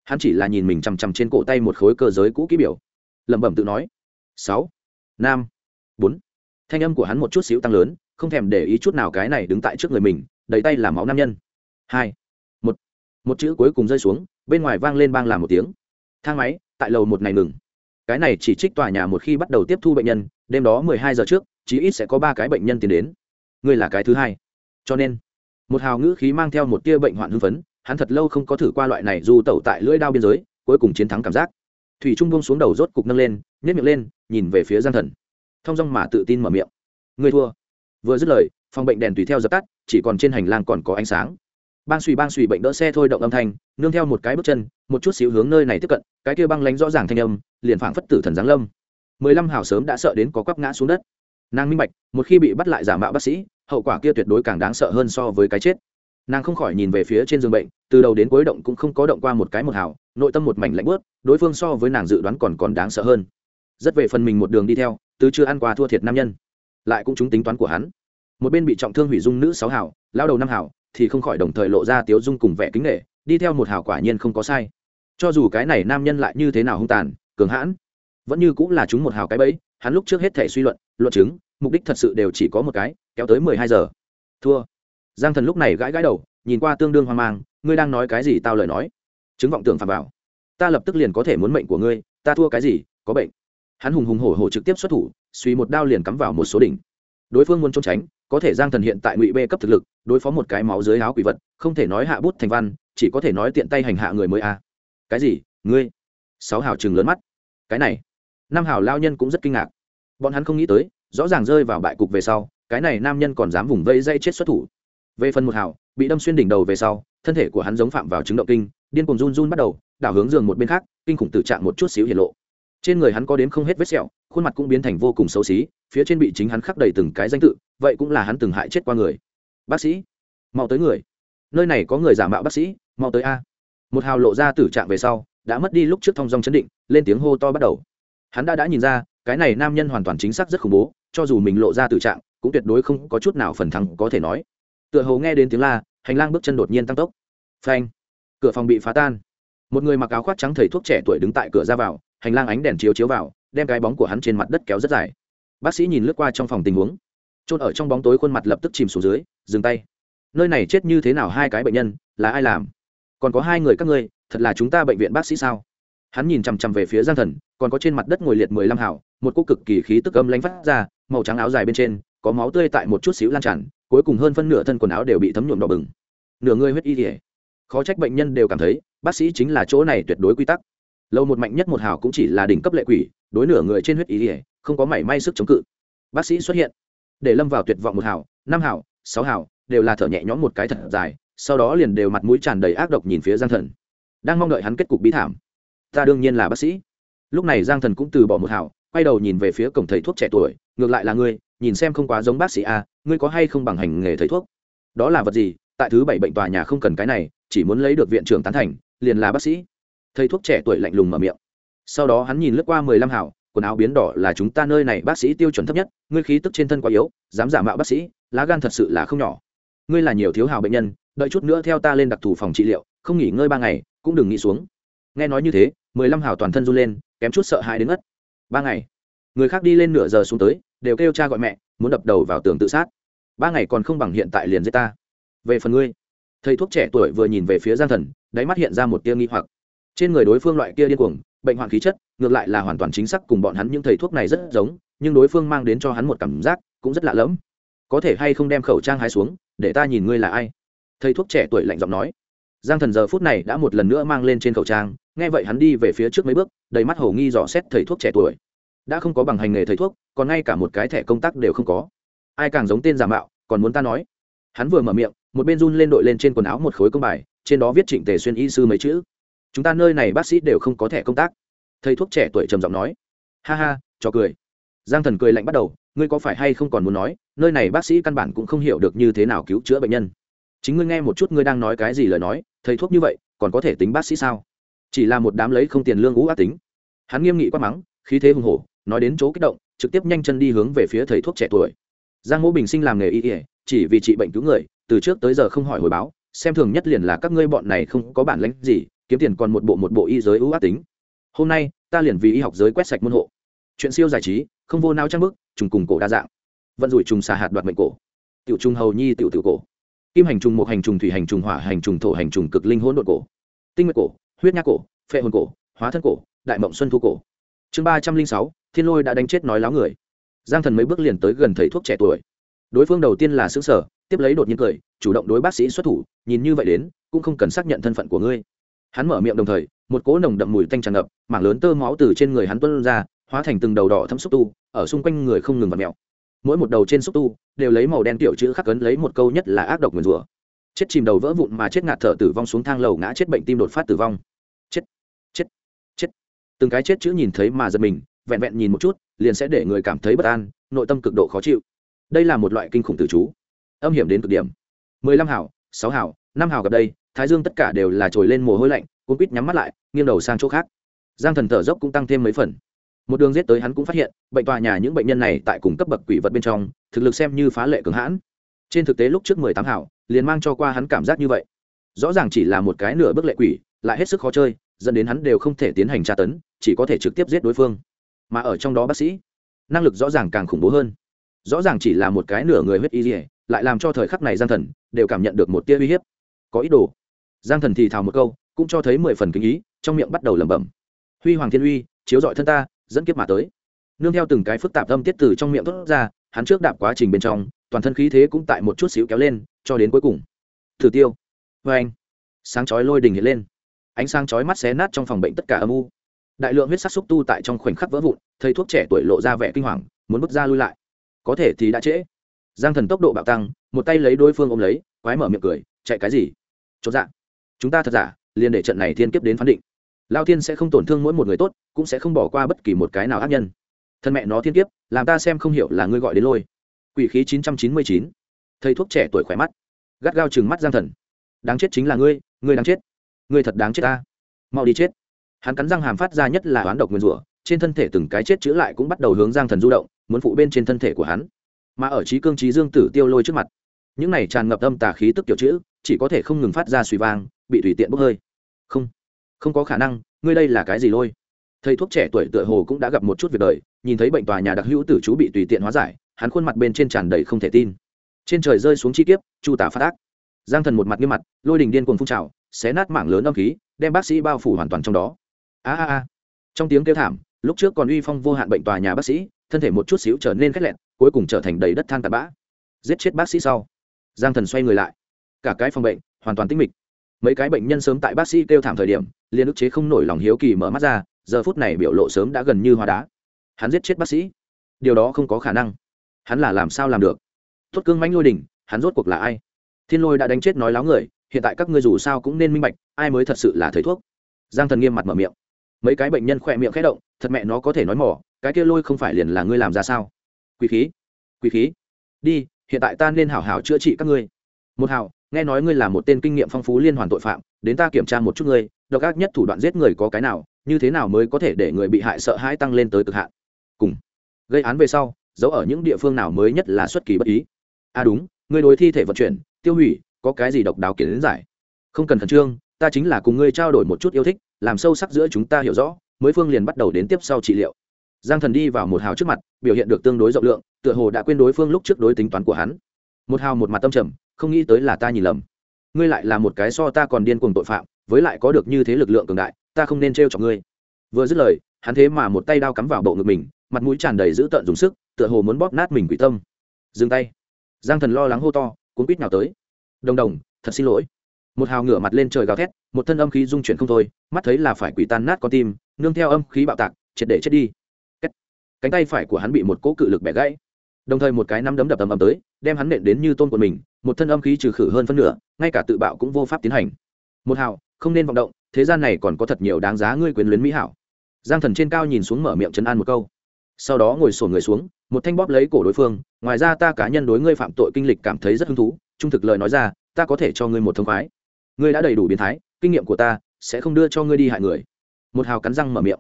Hắn chỉ là nhìn mình chằm chằm trên cổ tay một khối cơ giới cũ kỹ biểu. Lẩm bẩm tự nói sáu năm bốn. Thanh âm của hắn một chút xíu tăng lớn không thèm để ý chút nào cái này đứng tại trước người mình đầy tay làm máu nam nhân. Hai một. Một chữ cuối cùng rơi xuống bên ngoài vang lên bang làm một tiếng. Thang máy tại lầu một này ngừng cái này chỉ trích tòa nhà một khi bắt đầu tiếp thu bệnh nhân, đêm đó mười hai giờ trước, chí ít sẽ có ba cái bệnh nhân tiến đến. Ngươi là cái thứ hai. Cho nên, một hào ngữ khí mang theo một tia bệnh hoạn hưng phấn, hắn thật lâu không có thử qua loại này dù tẩu tại lưỡi đao biên giới, cuối cùng chiến thắng cảm giác. Thủy trung bông xuống đầu rốt cục nâng lên nhét miệng lên, nhìn về phía giang thần. Thong dong mà tự tin mở miệng. Ngươi thua. Vừa dứt lời, phòng bệnh đèn tùy theo dập tắt, chỉ còn trên hành lang còn có ánh sáng bang suy bang suy bệnh đỡ xe thôi động âm thanh, nương theo một cái bước chân, một chút xíu hướng nơi này tiếp cận, cái kia băng lánh rõ ràng thanh âm, liền phảng phất tử thần giáng lâm. Mười lăm hào sớm đã sợ đến có quắp ngã xuống đất. Nàng minh bạch, một khi bị bắt lại giả mạo bác sĩ, hậu quả kia tuyệt đối càng đáng sợ hơn so với cái chết. Nàng không khỏi nhìn về phía trên giường bệnh, từ đầu đến cuối động cũng không có động qua một cái một hào, nội tâm một mảnh lạnh bớt đối phương so với nàng dự đoán còn còn đáng sợ hơn. Rất về phần mình một đường đi theo từ chưa ăn qua thua thiệt nam nhân. Lại cũng chúng tính toán của hắn. Một bên bị trọng thương hủy dung nữ sáu hảo lao đầu năm hảo thì không khỏi đồng thời lộ ra tiếu dung cùng vẻ kính nghệ đi theo một hảo quả nhiên không có sai. Cho dù cái này nam nhân lại như thế nào hung tàn, cường hãn, vẫn như cũng là chúng một hảo cái bẫy, hắn lúc trước hết thể suy luận luận chứng, mục đích thật sự đều chỉ có một cái, kéo tới mười hai giờ. Thua. Giang thần lúc này gãi gãi đầu, nhìn qua tương đương hoang mang, ngươi đang nói cái gì tao lời nói. Chứng vọng tưởng phạm vào. Ta lập tức liền có thể muốn mệnh của ngươi, ta thua cái gì, có bệnh. Hắn hùng hùng hổ hổ trực tiếp xuất thủ, suy một đao liền cắm vào một số đỉnh. Đối phương muốn trốn tránh có thể giang thần hiện tại ngụy b cấp thực lực, đối phó một cái máu dưới áo quỷ vật, không thể nói hạ bút thành văn, chỉ có thể nói tiện tay hành hạ người mới a. Cái gì? Ngươi? Sáu hào chừng lớn mắt. Cái này. Năm hảo lao nhân cũng rất kinh ngạc. Bọn hắn không nghĩ tới, rõ ràng rơi vào bại cục về sau, cái này nam nhân còn dám vùng vây dây chết xuất thủ. Về phần một hảo bị đâm xuyên đỉnh đầu về sau, thân thể của hắn giống phạm vào chứng động kinh, điên cùng run run bắt đầu, đảo hướng giường một bên khác, kinh khủng tử trạng một chút xíu hiện lộ trên người hắn có đến không hết vết sẹo, khuôn mặt cũng biến thành vô cùng xấu xí, phía trên bị chính hắn khắc đầy từng cái danh tự, vậy cũng là hắn từng hại chết qua người. Bác sĩ, mau tới người. Nơi này có người giả mạo bác sĩ, mau tới a. Một hào lộ ra tử trạng về sau, đã mất đi lúc trước thong dong chấn định, lên tiếng hô to bắt đầu. Hắn đã đã nhìn ra, cái này nam nhân hoàn toàn chính xác rất khủng bố, cho dù mình lộ ra tử trạng, cũng tuyệt đối không có chút nào phần thắng có thể nói. Tựa hồ nghe đến tiếng la, hành lang bước chân đột nhiên tăng tốc. Phanh, cửa phòng bị phá tan. Một người mặc áo khoác trắng thầy thuốc trẻ tuổi đứng tại cửa ra vào hành lang ánh đèn chiếu chiếu vào, đem cái bóng của hắn trên mặt đất kéo rất dài. Bác sĩ nhìn lướt qua trong phòng tình huống. Trôn ở trong bóng tối khuôn mặt lập tức chìm xuống dưới, dừng tay. Nơi này chết như thế nào hai cái bệnh nhân, là ai làm? Còn có hai người các ngươi, thật là chúng ta bệnh viện bác sĩ sao? Hắn nhìn chằm chằm về phía giang thần, còn có trên mặt đất ngồi liệt mười lăm hảo một cô cực kỳ khí tức âm lánh phát ra, màu trắng áo dài bên trên, có máu tươi tại một chút xíu lan tràn, cuối cùng hơn phân nửa thân quần áo đều bị thấm nhuộm đỏ bừng. Nửa người huyết y thể khó trách bệnh nhân đều cảm thấy, bác sĩ chính là chỗ này tuyệt đối quy tắc lâu một mạnh nhất một hào cũng chỉ là đỉnh cấp lệ quỷ đối nửa người trên huyết ý ỉa không có mảy may sức chống cự. Bác sĩ xuất hiện để lâm vào tuyệt vọng một hào năm hào sáu hào đều là thở nhẹ nhõm một cái thật dài sau đó liền đều mặt mũi tràn đầy ác độc nhìn phía giang thần. Đang mong đợi hắn kết cục bí thảm. Ta đương nhiên là bác sĩ. Lúc này giang thần cũng từ bỏ một hào quay đầu nhìn về phía cổng thầy thuốc trẻ tuổi ngược lại là ngươi nhìn xem không quá giống bác sĩ a à, ngươi có hay không bằng hành nghề thầy thuốc? Đó là vật gì? Tại thứ bảy bệnh tòa nhà không cần cái này chỉ muốn lấy được viện trưởng tán thành liền là bác sĩ thầy thuốc trẻ tuổi lạnh lùng mở miệng. Sau đó hắn nhìn lướt qua mười lăm hảo, quần áo biến đỏ là chúng ta nơi này bác sĩ tiêu chuẩn thấp nhất, ngươi khí tức trên thân quá yếu, dám giả mạo bác sĩ, lá gan thật sự là không nhỏ. Ngươi là nhiều thiếu hào bệnh nhân, đợi chút nữa theo ta lên đặc thù phòng trị liệu, không nghỉ ngơi ba ngày, cũng đừng nghĩ xuống. Nghe nói như thế, mười lăm hào toàn thân run lên, kém chút sợ hãi đến ngất. Ba ngày. Người khác đi lên nửa giờ xuống tới, đều kêu cha gọi mẹ, muốn đập đầu vào tường tự sát. Ba ngày còn không bằng hiện tại liền giết ta. Về phần ngươi. Thầy thuốc trẻ tuổi vừa nhìn về phía giang thần, đáy mắt hiện ra một tia nghi hoặc trên người đối phương loại kia điên cuồng, bệnh hoạn khí chất, ngược lại là hoàn toàn chính xác cùng bọn hắn những thầy thuốc này rất giống, nhưng đối phương mang đến cho hắn một cảm giác cũng rất lạ lẫm. Có thể hay không đem khẩu trang hai xuống, để ta nhìn ngươi là ai? Thầy thuốc trẻ tuổi lạnh giọng nói. Giang thần giờ phút này đã một lần nữa mang lên trên khẩu trang, nghe vậy hắn đi về phía trước mấy bước, đầy mắt hầu nghi dò xét thầy thuốc trẻ tuổi. Đã không có bằng hành nghề thầy thuốc, còn ngay cả một cái thẻ công tác đều không có. Ai càng giống tên giả mạo, còn muốn ta nói. Hắn vừa mở miệng, một bên run lên đội lên trên quần áo một khối công bài, trên đó viết trịnh tề xuyên y sư mấy chữ chúng ta nơi này bác sĩ đều không có thẻ công tác. Thầy thuốc trẻ tuổi trầm giọng nói. Ha ha cho cười. Giang thần cười lạnh bắt đầu, ngươi có phải hay không còn muốn nói, nơi này bác sĩ căn bản cũng không hiểu được như thế nào cứu chữa bệnh nhân. Chính ngươi nghe một chút ngươi đang nói cái gì lời nói, thầy thuốc như vậy, còn có thể tính bác sĩ sao? Chỉ là một đám lấy không tiền lương ú ác tính. Hắn nghiêm nghị quát mắng, khí thế hùng hổ, nói đến chỗ kích động, trực tiếp nhanh chân đi hướng về phía thầy thuốc trẻ tuổi. Giang mỗ bình sinh làm nghề y ỉa chỉ vì trị bệnh cứu người, từ trước tới giờ không hỏi hồi báo, xem thường nhất liền là các ngươi bọn này không có bản lãnh gì kiếm tiền còn một bộ một bộ y giới ưu ác tính. Hôm nay, ta liền vì y học giới quét sạch môn hộ. Chuyện siêu giải trí, không vô nao trang bức, trùng cùng cổ đa dạng. Vận rủi trùng xà hạt đoạt mệnh cổ. Tiểu trung hầu nhi tiểu tiểu cổ. Kim hành trùng một hành trùng, thủy hành trùng, hỏa hành trùng, thổ hành trùng, cực linh hỗn độn cổ. Tinh nguyệt cổ, huyết nhác cổ, phệ hồn cổ, hóa thân cổ, đại mộng xuân thu cổ. Chương ba trăm linh sáu, thiên lôi đã đánh chết nói láo người. Giang thần mấy bước liền tới gần thầy thuốc trẻ tuổi. Đối phương đầu tiên là xứ sở tiếp lấy đột nhiên cười, chủ động đối bác sĩ xuất thủ, nhìn như vậy đến, cũng không cần xác nhận thân phận của ngươi hắn mở miệng đồng thời, một cỗ nồng đậm mùi tanh tràn ngập, mảng lớn tơ máu từ trên người hắn tuân ra, hóa thành từng đầu đỏ thâm xúc tu, ở xung quanh người không ngừng vặt mèo. Mỗi một đầu trên xúc tu, đều lấy màu đen tiểu chữ khắc cấn lấy một câu nhất là ác độc nguyền rủa. Chết chìm đầu vỡ vụn mà chết ngạt thở tử vong xuống thang lầu ngã chết bệnh tim đột phát tử vong. Chết chết chết. Từng cái chết chữ nhìn thấy mà giật mình, vẹn vẹn nhìn một chút, liền sẽ để người cảm thấy bất an, nội tâm cực độ khó chịu. Đây là một loại kinh khủng tử chú. Âm hiểm đến cực điểm. Mười lăm hảo, sáu hảo, năm hảo gặp đây thái dương tất cả đều là trồi lên mồ hôi lạnh cuốn quýt nhắm mắt lại, nghiêng đầu sang chỗ khác. Giang thần thở dốc cũng tăng thêm mấy phần. Một đường giết tới hắn cũng phát hiện, bệnh tòa nhà những bệnh nhân này tại cùng cấp bậc quỷ vật bên trong, thực lực xem như phá lệ cường hãn. Trên thực tế lúc trước mười tám hảo, liền mang cho qua hắn cảm giác như vậy. Rõ ràng chỉ là một cái nửa bước lệ quỷ, lại hết sức khó chơi, dẫn đến hắn đều không thể tiến hành tra tấn, chỉ có thể trực tiếp giết đối phương. Mà ở trong đó bác sĩ, năng lực rõ ràng càng khủng bố hơn. Rõ ràng chỉ là một cái nửa người huyết y dỉa lại làm cho thời khắc này giang thần đều cảm nhận được một tia uy hiếp. Có ý đồ giang thần thì thào một câu, cũng cho thấy mười phần kinh ý, trong miệng bắt đầu lẩm bẩm. Huy hoàng thiên uy, chiếu dọi thân ta, dẫn kiếp mà tới. Nương theo từng cái phức tạp âm tiết từ trong miệng thốt ra, hắn trước đạp quá trình bên trong, toàn thân khí thế cũng tại một chút xíu kéo lên, cho đến cuối cùng. Thử tiêu. Vê anh, sáng chói lôi đình hiện lên. Ánh sáng chói mắt xé nát trong phòng bệnh tất cả âm u. Đại lượng huyết sắc xúc tu tại trong khoảnh khắc vỡ vụn, thầy thuốc trẻ tuổi lộ ra vẻ kinh hoàng, muốn bước ra lui lại. Có thể thì đã trễ. Giang thần tốc độ bạo tăng, một tay lấy đối phương ôm lấy, quái mở miệng cười, chạy cái gì? Chốt dạng chúng ta thật giả, liền để trận này thiên kiếp đến phán định. Lao thiên sẽ không tổn thương mỗi một người tốt, cũng sẽ không bỏ qua bất kỳ một cái nào ác nhân. Thân mẹ nó thiên kiếp, làm ta xem không hiểu là ngươi gọi đến lôi. Quỷ khí chín trăm chín mươi chín. Thầy thuốc trẻ tuổi khỏe mắt. Gắt gao chừng mắt giang thần. Đáng chết chính là ngươi ngươi đáng chết. Ngươi thật đáng chết ta. Mau đi chết. Hắn cắn răng hàm phát ra nhất là oán độc nguyên rủa, trên thân thể từng cái chết chữ lại cũng bắt đầu hướng giang thần du động, muốn phụ bên trên thân thể của hắn. Mà ở trí cương trí dương tử tiêu lôi trước mặt, những này tràn ngập âm tà khí tức kiểu chữ chỉ có thể không ngừng phát ra suy vang, bị tùy tiện bốc hơi. Không không có khả năng, ngươi đây là cái gì lôi? Thầy thuốc trẻ tuổi tựa hồ cũng đã gặp một chút việc đời, nhìn thấy bệnh tòa nhà đặc hữu tử chú bị tùy tiện hóa giải, hắn khuôn mặt bên trên tràn đầy không thể tin. Trên trời rơi xuống chi kiếp, chu tả phát ác. Giang thần một mặt nghiêm mặt, lôi đình điên cuồng phun trào, xé nát mảng lớn âm khí, đem bác sĩ bao phủ hoàn toàn trong đó. A a a. Trong tiếng kêu thảm, lúc trước còn uy phong vô hạn bệnh tòa nhà bác sĩ, thân thể một chút xíu trở nên khét lẹn, cuối cùng trở thành đầy đất than tạt bã. Giết chết bác sĩ sau. Giang thần xoay người lại cả cái phòng bệnh, hoàn toàn tĩnh mịch. Mấy cái bệnh nhân sớm tại bác sĩ kêu thảm thời điểm, liền ức chế không nổi lòng hiếu kỳ mở mắt ra, giờ phút này biểu lộ sớm đã gần như hóa đá. Hắn giết chết bác sĩ. Điều đó không có khả năng. Hắn là làm sao làm được? Tốt cương mãnh lôi đỉnh, hắn rốt cuộc là ai? Thiên lôi đã đánh chết nói láo người, hiện tại các ngươi dù sao cũng nên minh bạch, ai mới thật sự là thầy thuốc? Giang thần nghiêm mặt mở miệng. Mấy cái bệnh nhân khỏe miệng khẽ động, thật mẹ nó có thể nói mỏ, cái kia lôi không phải liền là ngươi làm ra sao? Quý khí quý khí. Đi, hiện tại ta nên hảo hảo chữa trị các ngươi một Hào, nghe nói ngươi là một tên kinh nghiệm phong phú liên hoàn tội phạm đến ta kiểm tra một chút ngươi độc ác nhất thủ đoạn giết người có cái nào như thế nào mới có thể để người bị hại sợ hãi tăng lên tới cực hạn? Cùng gây án về sau giấu ở những địa phương nào mới nhất là xuất kỳ bất ý? À đúng ngươi đối thi thể vận chuyển tiêu hủy có cái gì độc đáo kiến giải? Không cần khẩn trương ta chính là cùng ngươi trao đổi một chút yêu thích làm sâu sắc giữa chúng ta hiểu rõ mới phương liền bắt đầu đến tiếp sau trị liệu. Giang thần đi vào một hào trước mặt biểu hiện được tương đối rộng lượng tựa hồ đã quên đối phương lúc trước đối tính toán của hắn. Một hào một mặt tâm trầm không nghĩ tới là ta nhìn lầm. Ngươi lại là một cái so ta còn điên cuồng tội phạm, với lại có được như thế lực lượng cường đại, ta không nên trêu chọc ngươi. Vừa dứt lời, hắn thế mà một tay đao cắm vào bộ ngực mình, mặt mũi tràn đầy dữ tợn dùng sức, tựa hồ muốn bóp nát mình quỷ tâm. Dừng tay. Giang thần lo lắng hô to, cuốn quýt nào tới. Đồng đồng, thật xin lỗi. Một hào ngửa mặt lên trời gào thét, một thân âm khí dung chuyển không thôi, mắt thấy là phải quỷ tan nát con tim, nương theo âm khí bạo tạc, triệt để chết đi. Cánh tay phải của hắn bị một cỗ cự lực bẻ gãy đồng thời một cái nắm đấm đập ầm ầm tới, đem hắn nện đến như tôn của mình, một thân âm khí trừ khử hơn phân nửa, ngay cả tự bạo cũng vô pháp tiến hành. Một hào, không nên vọng động, thế gian này còn có thật nhiều đáng giá ngươi quyền luyến mỹ hảo. Giang thần trên cao nhìn xuống mở miệng chấn an một câu. Sau đó ngồi sổ người xuống, một thanh bóp lấy cổ đối phương, ngoài ra ta cá nhân đối ngươi phạm tội kinh lịch cảm thấy rất hứng thú, trung thực lời nói ra, ta có thể cho ngươi một thông khoái. Ngươi đã đầy đủ biến thái, kinh nghiệm của ta sẽ không đưa cho ngươi đi hại người. Một hào cắn răng mở miệng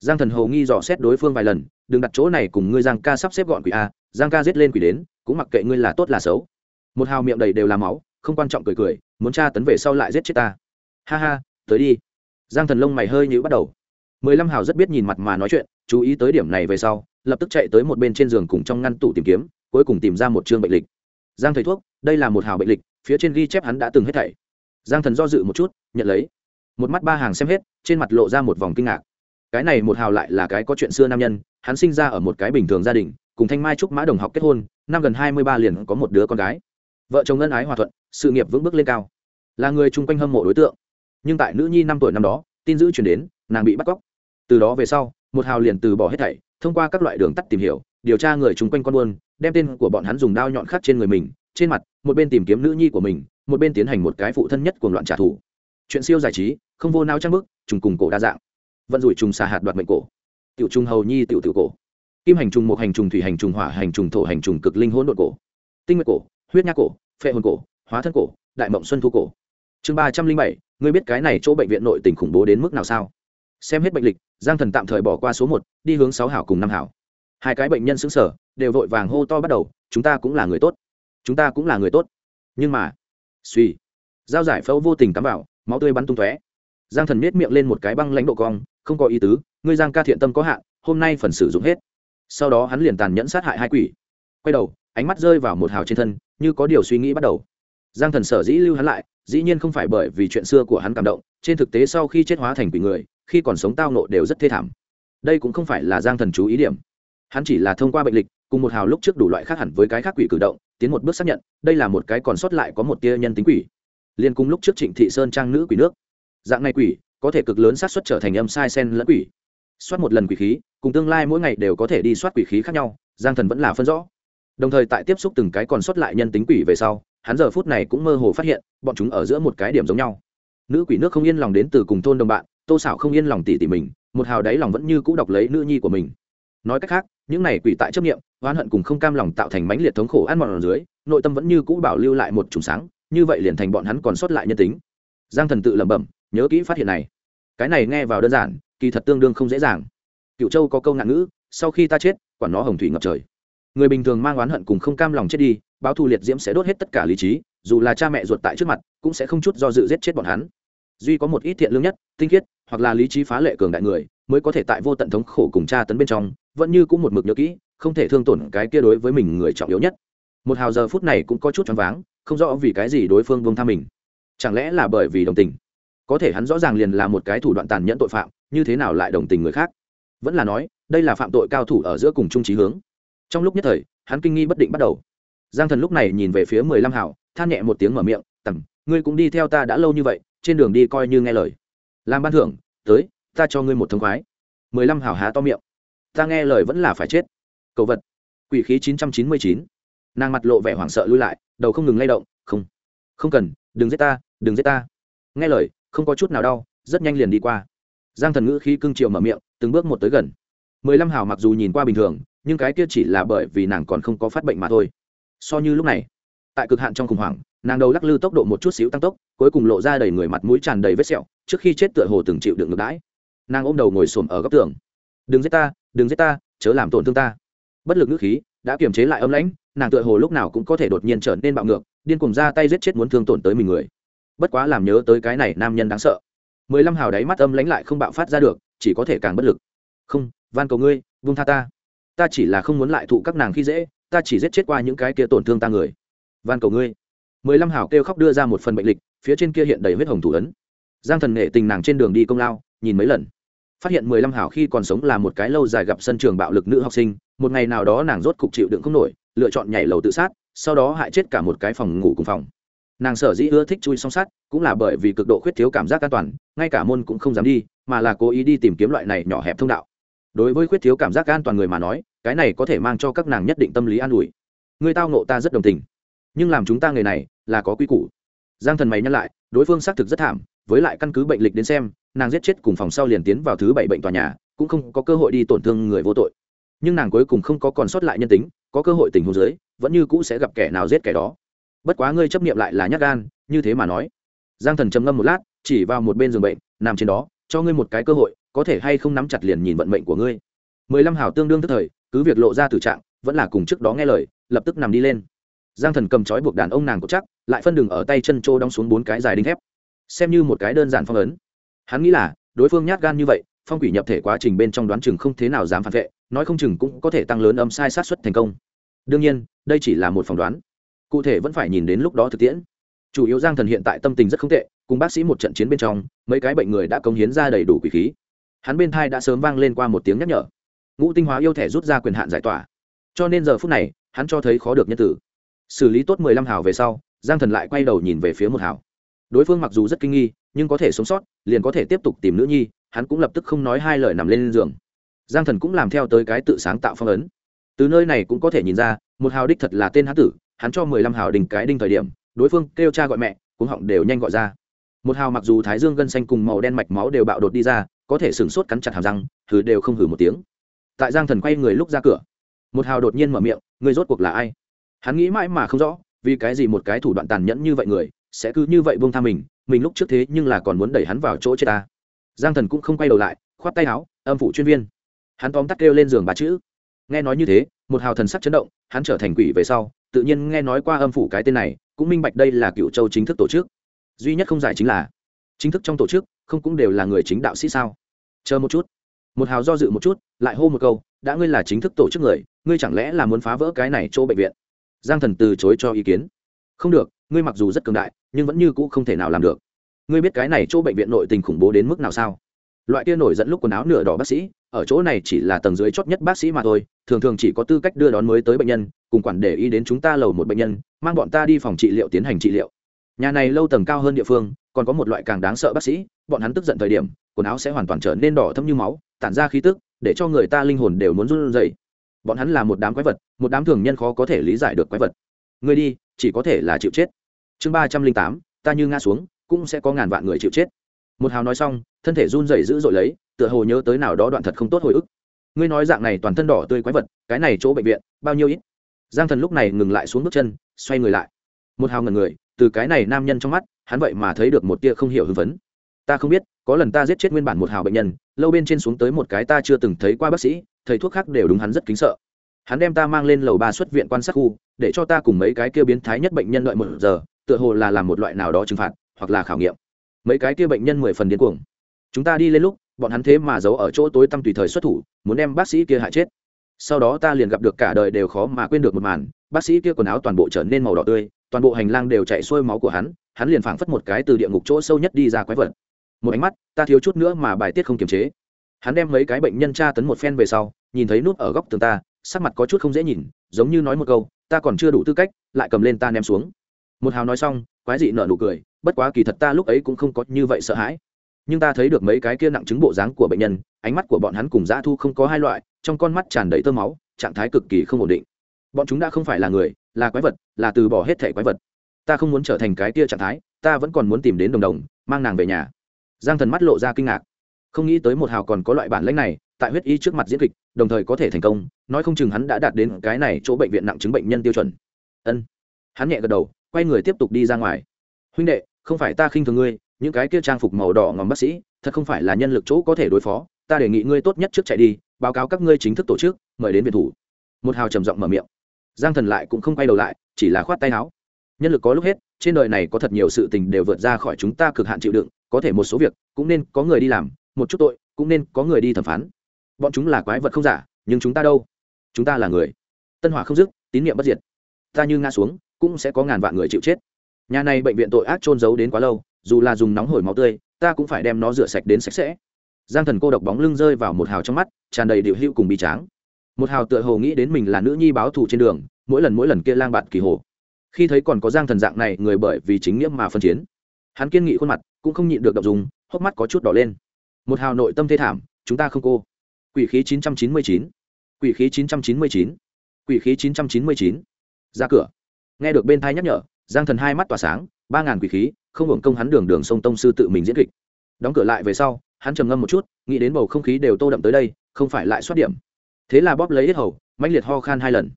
giang thần hầu nghi dò xét đối phương vài lần, đừng đặt chỗ này cùng ngươi giang ca sắp xếp gọn quỷ a, giang ca giết lên quỷ đến, cũng mặc kệ ngươi là tốt là xấu. Một hào miệng đầy đều là máu, không quan trọng cười cười, muốn tra tấn về sau lại giết chết ta. Ha ha, tới đi. Giang thần lông mày hơi nhữ bắt đầu. Mười lăm hào rất biết nhìn mặt mà nói chuyện, chú ý tới điểm này về sau, lập tức chạy tới một bên trên giường cùng trong ngăn tủ tìm kiếm, cuối cùng tìm ra một chương bệnh lịch. Giang thầy thuốc, đây là một hào bệnh lịch, phía trên ghi chép hắn đã từng hết thảy. Giang thần do dự một chút, nhận lấy. Một mắt ba hàng xem hết, trên mặt lộ ra một vòng kinh ngạc cái này một hào lại là cái có chuyện xưa nam nhân, hắn sinh ra ở một cái bình thường gia đình, cùng thanh mai trúc mã đồng học kết hôn, năm gần hai mươi ba liền có một đứa con gái. Vợ chồng ân ái hòa thuận, sự nghiệp vững bước lên cao. Là người chung quanh hâm mộ đối tượng. Nhưng tại nữ nhi năm tuổi năm đó, tin dữ chuyển đến, nàng bị bắt cóc. Từ đó về sau, một hào liền từ bỏ hết thảy, thông qua các loại đường tắt tìm hiểu, điều tra người chung quanh con buôn, đem tên của bọn hắn dùng đao nhọn khắc trên người mình, trên mặt, một bên tìm kiếm nữ nhi của mình, một bên tiến hành một cái phụ thân nhất của loạn trả thù. Chuyện siêu giải trí, không vô nao trang bức trùng cùng cổ đa dạng vận rủi trùng xà hạt đoạt mệnh cổ. Tiểu trung hầu nhi, tiểu tiểu cổ. Kim hành trùng một hành trùng, thủy hành trùng, hỏa hành trùng, thổ hành trùng, cực linh hỗn độn cổ. Tinh nguyệt cổ, huyết nhác cổ, phệ hồn cổ, hóa thân cổ, đại mộng xuân thu cổ. Chương ba trăm linh bảy, ngươi biết cái này chỗ bệnh viện nội tỉnh khủng bố đến mức nào sao? Xem hết bệnh lịch, giang thần tạm thời bỏ qua số một, đi hướng sáu hảo cùng năm hảo. Hai cái bệnh nhân xứng sở đều vội vàng hô to bắt đầu, chúng ta cũng là người tốt. Chúng ta cũng là người tốt. Nhưng mà, suy, dao giải phẫu vô tình cắm vào, máu tươi bắn tung tóe. Giang thần miết miệng lên một cái băng lãnh độ cong không có ý tứ, ngươi giang ca thiện tâm có hạn, hôm nay phần sử dụng hết. Sau đó hắn liền tàn nhẫn sát hại hai quỷ. Quay đầu, ánh mắt rơi vào một hào trên thân, như có điều suy nghĩ bắt đầu. Giang thần sở dĩ lưu hắn lại, dĩ nhiên không phải bởi vì chuyện xưa của hắn cảm động, trên thực tế sau khi chết hóa thành quỷ người, khi còn sống tao nộ đều rất thê thảm. Đây cũng không phải là giang thần chú ý điểm. Hắn chỉ là thông qua bệnh lịch, cùng một hào lúc trước đủ loại khác hẳn với cái khác quỷ cử động, tiến một bước xác nhận, đây là một cái còn sót lại có một tia nhân tính quỷ. Liên cùng lúc trước trịnh thị sơn trang nữ quỷ nước. Dạng này quỷ có thể cực lớn xác suất trở thành âm sai sen lẫn quỷ. Soát một lần quỷ khí, cùng tương lai mỗi ngày đều có thể đi soát quỷ khí khác nhau, giang thần vẫn là phân rõ. Đồng thời tại tiếp xúc từng cái còn sót lại nhân tính quỷ về sau, hắn giờ phút này cũng mơ hồ phát hiện, bọn chúng ở giữa một cái điểm giống nhau. Nữ quỷ nước không yên lòng đến từ cùng thôn đồng bạn, tô xảo không yên lòng tỉ tỉ mình, một hào đáy lòng vẫn như cũ đọc lấy nữ nhi của mình. Nói cách khác, những này quỷ tại chấp nghiệm oán hận cùng không cam lòng tạo thành mãnh liệt thống khổ ăn mòn ở dưới, nội tâm vẫn như cũ bảo lưu lại một trùng sáng, như vậy liền thành bọn hắn còn sót lại nhân tính. Giang thần tự lẩm bẩm, nhớ kỹ phát hiện này cái này nghe vào đơn giản, kỳ thật tương đương không dễ dàng. Cựu châu có câu ngạn ngữ, sau khi ta chết, quản nó hồng thủy ngập trời. Người bình thường mang oán hận cùng không cam lòng chết đi, báo thù liệt diễm sẽ đốt hết tất cả lý trí, dù là cha mẹ ruột tại trước mặt, cũng sẽ không chút do dự giết chết bọn hắn. Duy có một ít thiện lương nhất, tinh khiết, hoặc là lý trí phá lệ cường đại người, mới có thể tại vô tận thống khổ cùng cha tấn bên trong, vẫn như cũng một mực nhớ kỹ, không thể thương tổn cái kia đối với mình người trọng yếu nhất. Một hào giờ phút này cũng có chút choáng váng, không rõ vì cái gì đối phương buông tha mình. Chẳng lẽ là bởi vì đồng tình? Có thể hắn rõ ràng liền là một cái thủ đoạn tàn nhẫn tội phạm, như thế nào lại đồng tình người khác? Vẫn là nói, đây là phạm tội cao thủ ở giữa cùng trung trí hướng. Trong lúc nhất thời, hắn kinh nghi bất định bắt đầu. Giang thần lúc này nhìn về phía mười lăm hảo than nhẹ một tiếng mở miệng, tầm, ngươi cũng đi theo ta đã lâu như vậy, trên đường đi coi như nghe lời. Làm ban thưởng, tới, ta cho ngươi một thông khoái. Mười lăm hảo há to miệng. Ta nghe lời vẫn là phải chết. Cầu vật. Quỷ khí chín trăm chín mươi chín. Nàng mặt lộ vẻ hoảng sợ lui lại, đầu không ngừng lay động, không không cần, đừng giết ta, đừng giết ta. Nghe lời không có chút nào đau, rất nhanh liền đi qua. Giang thần ngữ khí cưng chiều mở miệng, từng bước một tới gần. Mười lăm hào mặc dù nhìn qua bình thường, nhưng cái kia chỉ là bởi vì nàng còn không có phát bệnh mà thôi. So như lúc này, tại cực hạn trong khủng hoảng, nàng đầu lắc lư tốc độ một chút xíu tăng tốc, cuối cùng lộ ra đầy người mặt mũi tràn đầy vết sẹo, trước khi chết tựa hồ từng chịu đựng ngược đãi. Nàng ôm đầu ngồi xổm ở góc tường. Đừng giết ta, đừng giết ta, chớ làm tổn thương ta. Bất lực ngữ khí đã kiềm chế lại âm lãnh, nàng tựa hồ lúc nào cũng có thể đột nhiên trở nên bạo ngược, điên cùng ra tay giết chết muốn thương tổn tới mình người bất quá làm nhớ tới cái này nam nhân đáng sợ. Mười lăm hào đáy mắt âm lãnh lại không bạo phát ra được, chỉ có thể càng bất lực. Không, van cầu ngươi vung tha ta. Ta chỉ là không muốn lại thụ các nàng khi dễ, ta chỉ giết chết qua những cái kia tổn thương ta người. Van cầu ngươi. Mười lăm hào kêu khóc đưa ra một phần bệnh lịch, phía trên kia hiện đầy huyết hồng thủ ấn. Giang thần nghệ tình nàng trên đường đi công lao, nhìn mấy lần. Phát hiện mười lăm hào khi còn sống là một cái lâu dài gặp sân trường bạo lực nữ học sinh, một ngày nào đó nàng rốt cục chịu đựng không nổi, lựa chọn nhảy lầu tự sát, sau đó hại chết cả một cái phòng ngủ cùng phòng nàng sở dĩ ưa thích chui song sát cũng là bởi vì cực độ khuyết thiếu cảm giác an toàn, ngay cả môn cũng không dám đi, mà là cố ý đi tìm kiếm loại này nhỏ hẹp thông đạo. Đối với khuyết thiếu cảm giác an toàn người mà nói, cái này có thể mang cho các nàng nhất định tâm lý an ủi. Người tao nộ ta rất đồng tình. Nhưng làm chúng ta người này, là có quy củ. Giang thần mày nhắc lại, đối phương xác thực rất thảm, với lại căn cứ bệnh lịch đến xem, nàng giết chết cùng phòng sau liền tiến vào thứ bảy bệnh tòa nhà, cũng không có cơ hội đi tổn thương người vô tội. Nhưng nàng cuối cùng không có còn sót lại nhân tính, có cơ hội tình huống dưới, vẫn như cũ sẽ gặp kẻ nào giết kẻ đó bất quá ngươi chấp niệm lại là nhát gan, như thế mà nói. Giang thần trầm ngâm một lát, chỉ vào một bên giường bệnh, nằm trên đó, cho ngươi một cái cơ hội, có thể hay không nắm chặt liền nhìn vận mệnh của ngươi. Mười lăm hào tương đương tức thời, cứ việc lộ ra tử trạng, vẫn là cùng trước đó nghe lời, lập tức nằm đi lên. Giang thần cầm trói buộc đàn ông nàng cột chắc, lại phân đường ở tay chân trô đong xuống bốn cái dài đinh thép. Xem như một cái đơn giản phong ấn. Hắn nghĩ là, đối phương nhát gan như vậy, phong quỷ nhập thể quá trình bên trong đoán chừng không thế nào dám phản vệ, nói không chừng cũng có thể tăng lớn âm sai sát xuất thành công. Đương nhiên, đây chỉ là một phỏng đoán cụ thể vẫn phải nhìn đến lúc đó thực tiễn. Chủ yếu giang thần hiện tại tâm tình rất không tệ, cùng bác sĩ một trận chiến bên trong, mấy cái bệnh người đã cống hiến ra đầy đủ quỷ khí. Hắn bên thai đã sớm vang lên qua một tiếng nhắc nhở. Ngũ tinh hóa yêu thẻ rút ra quyền hạn giải tỏa. Cho nên giờ phút này, hắn cho thấy khó được nhân tử. Xử lý tốt mười lăm hào về sau, giang thần lại quay đầu nhìn về phía một hào. Đối phương mặc dù rất kinh nghi, nhưng có thể sống sót, liền có thể tiếp tục tìm nữ nhi, hắn cũng lập tức không nói hai lời nằm lên giường. Giang thần cũng làm theo tới cái tự sáng tạo phong ấn. Từ nơi này cũng có thể nhìn ra, một hào đích thật là tên hán tử hắn cho mười lăm hào đình cái đinh thời điểm, đối phương kêu cha gọi mẹ cũng họng đều nhanh gọi ra. Một hào mặc dù thái dương gân xanh cùng màu đen mạch máu đều bạo đột đi ra, có thể sửng sốt cắn chặt hàm răng thử đều không hử một tiếng. Tại giang thần quay người lúc ra cửa, một hào đột nhiên mở miệng người rốt cuộc là ai? Hắn nghĩ mãi mà không rõ, vì cái gì một cái thủ đoạn tàn nhẫn như vậy người, sẽ cứ như vậy buông tha mình mình lúc trước thế nhưng là còn muốn đẩy hắn vào chỗ chết ta. Giang thần cũng không quay đầu lại, khoát tay áo, âm phủ chuyên viên. Hắn tóm tắt kêu lên giường bà chữ. Nghe nói như thế, một hào thần sắc chấn động, hắn trở thành quỷ về sau tự nhiên nghe nói qua âm phủ cái tên này, cũng minh bạch đây là cựu châu chính thức tổ chức. Duy nhất không giải chính là, chính thức trong tổ chức, không cũng đều là người chính đạo sĩ sao? Chờ một chút. Một hào do dự một chút, lại hô một câu, đã ngươi là chính thức tổ chức người, ngươi chẳng lẽ là muốn phá vỡ cái này chỗ bệnh viện? Giang thần từ chối cho ý kiến. Không được, ngươi mặc dù rất cường đại, nhưng vẫn như cũ không thể nào làm được. Ngươi biết cái này chỗ bệnh viện nội tình khủng bố đến mức nào sao? Loại kia nổi dẫn lúc quần áo nửa đỏ bác sĩ ở chỗ này chỉ là tầng dưới chót nhất bác sĩ mà thôi, thường thường chỉ có tư cách đưa đón mới tới bệnh nhân, cùng quản để ý đến chúng ta lầu một bệnh nhân, mang bọn ta đi phòng trị liệu tiến hành trị liệu. Nhà này lâu tầng cao hơn địa phương, còn có một loại càng đáng sợ bác sĩ, bọn hắn tức giận thời điểm, quần áo sẽ hoàn toàn trở nên đỏ thâm như máu, tản ra khí tức, để cho người ta linh hồn đều muốn run rẩy. Bọn hắn là một đám quái vật, một đám thường nhân khó có thể lý giải được quái vật. Người đi, chỉ có thể là chịu chết. Chương ba trăm linh tám, ta như ngã xuống, cũng sẽ có ngàn vạn người chịu chết một hào nói xong, thân thể run rẩy dữ dội lấy, tựa hồ nhớ tới nào đó đoạn thật không tốt hồi ức. Ngươi nói dạng này toàn thân đỏ tươi quái vật, cái này chỗ bệnh viện, bao nhiêu ít? Giang thần lúc này ngừng lại xuống bước chân, xoay người lại. Một hào ngần người, từ cái này nam nhân trong mắt, hắn vậy mà thấy được một tia không hiểu hưng phấn. Ta không biết, có lần ta giết chết nguyên bản một hào bệnh nhân, lâu bên trên xuống tới một cái ta chưa từng thấy qua bác sĩ, thầy thuốc khác đều đúng hắn rất kính sợ. Hắn đem ta mang lên lầu ba xuất viện quan sát khu, để cho ta cùng mấy cái kia biến thái nhất bệnh nhân đợi một giờ, tựa hồ là làm một loại nào đó trừng phạt, hoặc là khảo nghiệm mấy cái kia bệnh nhân mười phần điên cuồng. Chúng ta đi lên lúc, bọn hắn thế mà giấu ở chỗ tối tăm tùy thời xuất thủ, muốn đem bác sĩ kia hại chết. Sau đó ta liền gặp được cả đời đều khó mà quên được một màn, bác sĩ kia quần áo toàn bộ trở nên màu đỏ tươi, toàn bộ hành lang đều chạy xuôi máu của hắn hắn liền phảng phất một cái từ địa ngục chỗ sâu nhất đi ra quái vật. Một ánh mắt, ta thiếu chút nữa mà bài tiết không kiềm chế. Hắn đem mấy cái bệnh nhân tra tấn một phen về sau, nhìn thấy nút ở góc tường ta, sắc mặt có chút không dễ nhìn, giống như nói một câu, ta còn chưa đủ tư cách, lại cầm lên ta ném xuống một hào nói xong, quái dị nở nụ cười, bất quá kỳ thật ta lúc ấy cũng không có như vậy sợ hãi. Nhưng ta thấy được mấy cái kia nặng chứng bộ dáng của bệnh nhân, ánh mắt của bọn hắn cùng dã thu không có hai loại, trong con mắt tràn đầy tơ máu, trạng thái cực kỳ không ổn định. Bọn chúng đã không phải là người, là quái vật, là từ bỏ hết thể quái vật. Ta không muốn trở thành cái kia trạng thái, ta vẫn còn muốn tìm đến đồng đồng, mang nàng về nhà. Giang thần mắt lộ ra kinh ngạc. Không nghĩ tới một hào còn có loại bản lãnh này, tại huyết y trước mặt diễn kịch, đồng thời có thể thành công, nói không chừng hắn đã đạt đến cái này chỗ bệnh viện nặng chứng bệnh nhân tiêu chuẩn. Ân. Hắn nhẹ gật đầu quay người tiếp tục đi ra ngoài. Huynh đệ, không phải ta khinh thường ngươi, những cái kia trang phục màu đỏ ngòm bác sĩ, thật không phải là nhân lực chỗ có thể đối phó. Ta đề nghị ngươi tốt nhất trước chạy đi, báo cáo các ngươi chính thức tổ chức, mời đến biệt thủ. Một hào trầm giọng mở miệng. Giang thần lại cũng không quay đầu lại, chỉ là khoát tay áo. Nhân lực có lúc hết, trên đời này có thật nhiều sự tình đều vượt ra khỏi chúng ta cực hạn chịu đựng, có thể một số việc cũng nên có người đi làm, một chút tội cũng nên có người đi thẩm phán. Bọn chúng là quái vật không giả, nhưng chúng ta đâu? Chúng ta là người. Tân hỏa không dứt, tín niệm bất diệt. Ta như ngã xuống cũng sẽ có ngàn vạn người chịu chết. Nhà này bệnh viện tội ác trôn giấu đến quá lâu, dù là dùng nóng hổi máu tươi, ta cũng phải đem nó rửa sạch đến sạch sẽ. Giang thần cô độc bóng lưng rơi vào một hào trong mắt, tràn đầy điệu hữu cùng bị tráng. Một hào tựa hồ nghĩ đến mình là nữ nhi báo thù trên đường, mỗi lần mỗi lần kia lang bạt kỳ hồ. Khi thấy còn có giang thần dạng này, người bởi vì chính nghĩa mà phân chiến. Hắn kiên nghị khuôn mặt, cũng không nhịn được đ ộ n g dùng hốc mắt có chút đỏ lên. Một hào nội tâm thê thảm, chúng ta không cô. Quỷ khí chín trăm chín mươi chín. Quỷ khí chín trăm chín mươi chín. Quỷ khí chín trăm chín mươi chín. Ra cửa nghe được bên thai nhắc nhở, giang thần hai mắt tỏa sáng, ba ngàn quỷ khí, không hưởng công hắn đường đường sông tông sư tự mình diễn kịch. Đóng cửa lại về sau, hắn trầm ngâm một chút, nghĩ đến bầu không khí đều tô đậm tới đây, không phải lại xoát điểm. Thế là bóp lấy hết hầu mạnh liệt ho khan hai lần.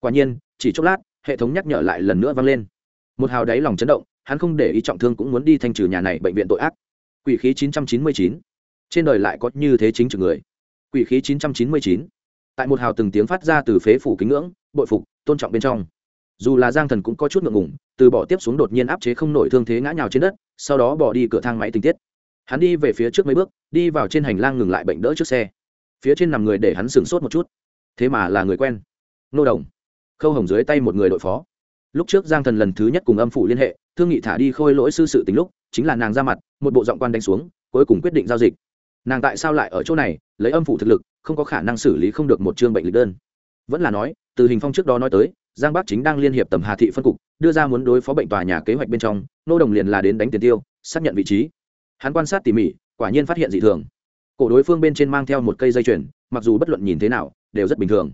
Quả nhiên, chỉ chốc lát, hệ thống nhắc nhở lại lần nữa vang lên. Một hào đáy lòng chấn động, hắn không để ý trọng thương cũng muốn đi thanh trừ nhà này bệnh viện tội ác. Quỷ khí 999. trên đời lại có như thế chính trực người. Quỷ khí 999. tại một hào từng tiếng phát ra từ phế phủ kính ngưỡng, bội phục, tôn trọng bên trong dù là giang thần cũng có chút ngượng ngùng, từ bỏ tiếp xuống đột nhiên áp chế không nổi thương thế ngã nhào trên đất, sau đó bỏ đi cửa thang máy tình tiết. Hắn đi về phía trước mấy bước, đi vào trên hành lang ngừng lại bệnh đỡ trước xe. Phía trên nằm người để hắn sửng sốt một chút. Thế mà là người quen. Nô đồng. Khâu hồng dưới tay một người đội phó. Lúc trước giang thần lần thứ nhất cùng âm phủ liên hệ, thương nghị thả đi khôi lỗi sư sự tính lúc, chính là nàng ra mặt, một bộ giọng quan đánh xuống, cuối cùng quyết định giao dịch. Nàng tại sao lại ở chỗ này, lấy âm phủ thực lực, không có khả năng xử lý không được một chương bệnh lịch đơn. Vẫn là nói, từ hình phong trước đó nói tới giang bắc chính đang liên hiệp tầm hà thị phân cục, đưa ra muốn đối phó bệnh tòa nhà kế hoạch bên trong, nô đồng liền là đến đánh tiền tiêu, xác nhận vị trí. Hắn quan sát tỉ mỉ, quả nhiên phát hiện dị thường. Cổ đối phương bên trên mang theo một cây dây chuyền, mặc dù bất luận nhìn thế nào, đều rất bình thường.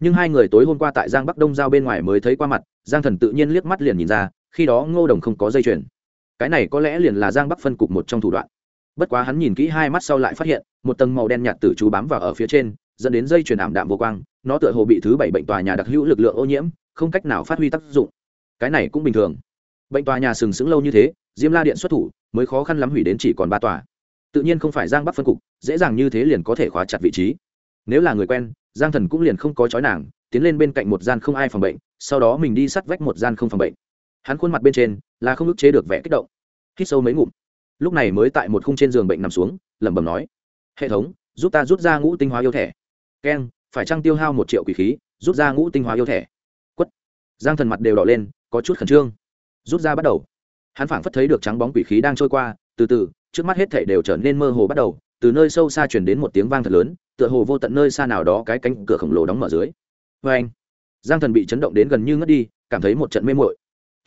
Nhưng hai người tối hôm qua tại giang bắc đông giao bên ngoài mới thấy qua mặt, giang thần tự nhiên liếc mắt liền nhìn ra, khi đó ngô đồng không có dây chuyền. Cái này có lẽ liền là giang bắc phân cục một trong thủ đoạn. Bất quá hắn nhìn kỹ hai mắt sau lại phát hiện, một tầng màu đen nhạt tử chú bám vào ở phía trên dẫn đến dây chuyền ảm đạm vô quang, nó tựa hồ bị thứ bảy bệnh tòa nhà đặc hữu lực lượng ô nhiễm, không cách nào phát huy tác dụng. Cái này cũng bình thường. Bệnh tòa nhà sừng sững lâu như thế, diêm la điện xuất thủ, mới khó khăn lắm hủy đến chỉ còn ba tòa. Tự nhiên không phải giang bắc phân cục, dễ dàng như thế liền có thể khóa chặt vị trí. Nếu là người quen, giang thần cũng liền không có chói nàng, tiến lên bên cạnh một gian không ai phòng bệnh, sau đó mình đi sắt vách một gian không phòng bệnh. Hắn khuôn mặt bên trên, là không ức chế được vẻ kích động. Hít sâu mấy ngụm. Lúc này mới tại một khung trên giường bệnh nằm xuống, lẩm bẩm nói, hệ thống, giúp ta rút ra ngũ tinh hóa yêu thẻ keng, phải trăng tiêu hao một triệu quỷ khí, rút ra ngũ tinh hóa yêu thẻ quất. Giang thần mặt đều đỏ lên, có chút khẩn trương. Rút ra bắt đầu. Hắn phảng phất thấy được trắng bóng quỷ khí đang trôi qua, từ từ, trước mắt hết thảy đều trở nên mơ hồ bắt đầu, từ nơi sâu xa chuyển đến một tiếng vang thật lớn, tựa hồ vô tận nơi xa nào đó cái cánh cửa khổng lồ đóng mở dưới. Vê anh, giang thần bị chấn động đến gần như ngất đi, cảm thấy một trận mê mội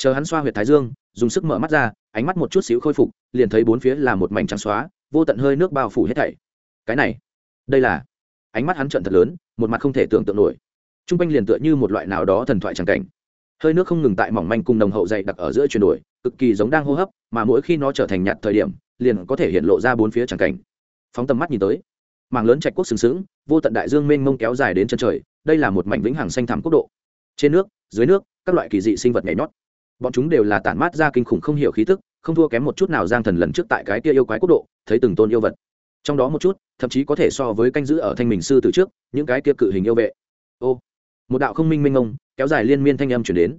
chờ hắn xoa huyệt thái dương, dùng sức mở mắt ra, ánh mắt một chút xíu khôi phục, liền thấy bốn phía là một mảnh trắng xóa, vô tận hơi nước bao phủ hết thảy. Cái này, đây là ánh mắt hắn trận thật lớn, một mặt không thể tưởng tượng nổi. T r u n g quanh liền tựa như một loại nào đó thần thoại tràng cảnh. Hơi nước không ngừng tại mỏng manh cùng nồng hậu dày đặc ở giữa chuyển đổi, cực kỳ giống đang hô hấp, mà mỗi khi nó trở thành nhạt thời điểm, liền có thể hiện lộ ra bốn phía tràng cảnh. Phóng tầm mắt nhìn tới, mảng lớn trạch quốc sừng sững, vô tận đại dương mênh mông kéo dài đến chân trời, đây là một mảnh vĩnh hằng xanh thẳm quốc độ. Trên nước, dưới nước, các loại kỳ dị sinh vật nhảy nhót. Bọn chúng đều là tản mát ra kinh khủng không hiểu khí tức, không thua kém một chút nào giang thần lần trước tại cái kia yêu quái quốc độ, thấy từng tôn yêu vật. Trong đó một chút thậm chí có thể so với canh giữ ở thanh mình sư từ trước, những cái kia cự hình yêu vệ. Ô, một đạo không minh minh ông kéo dài liên miên thanh âm chuyển đến,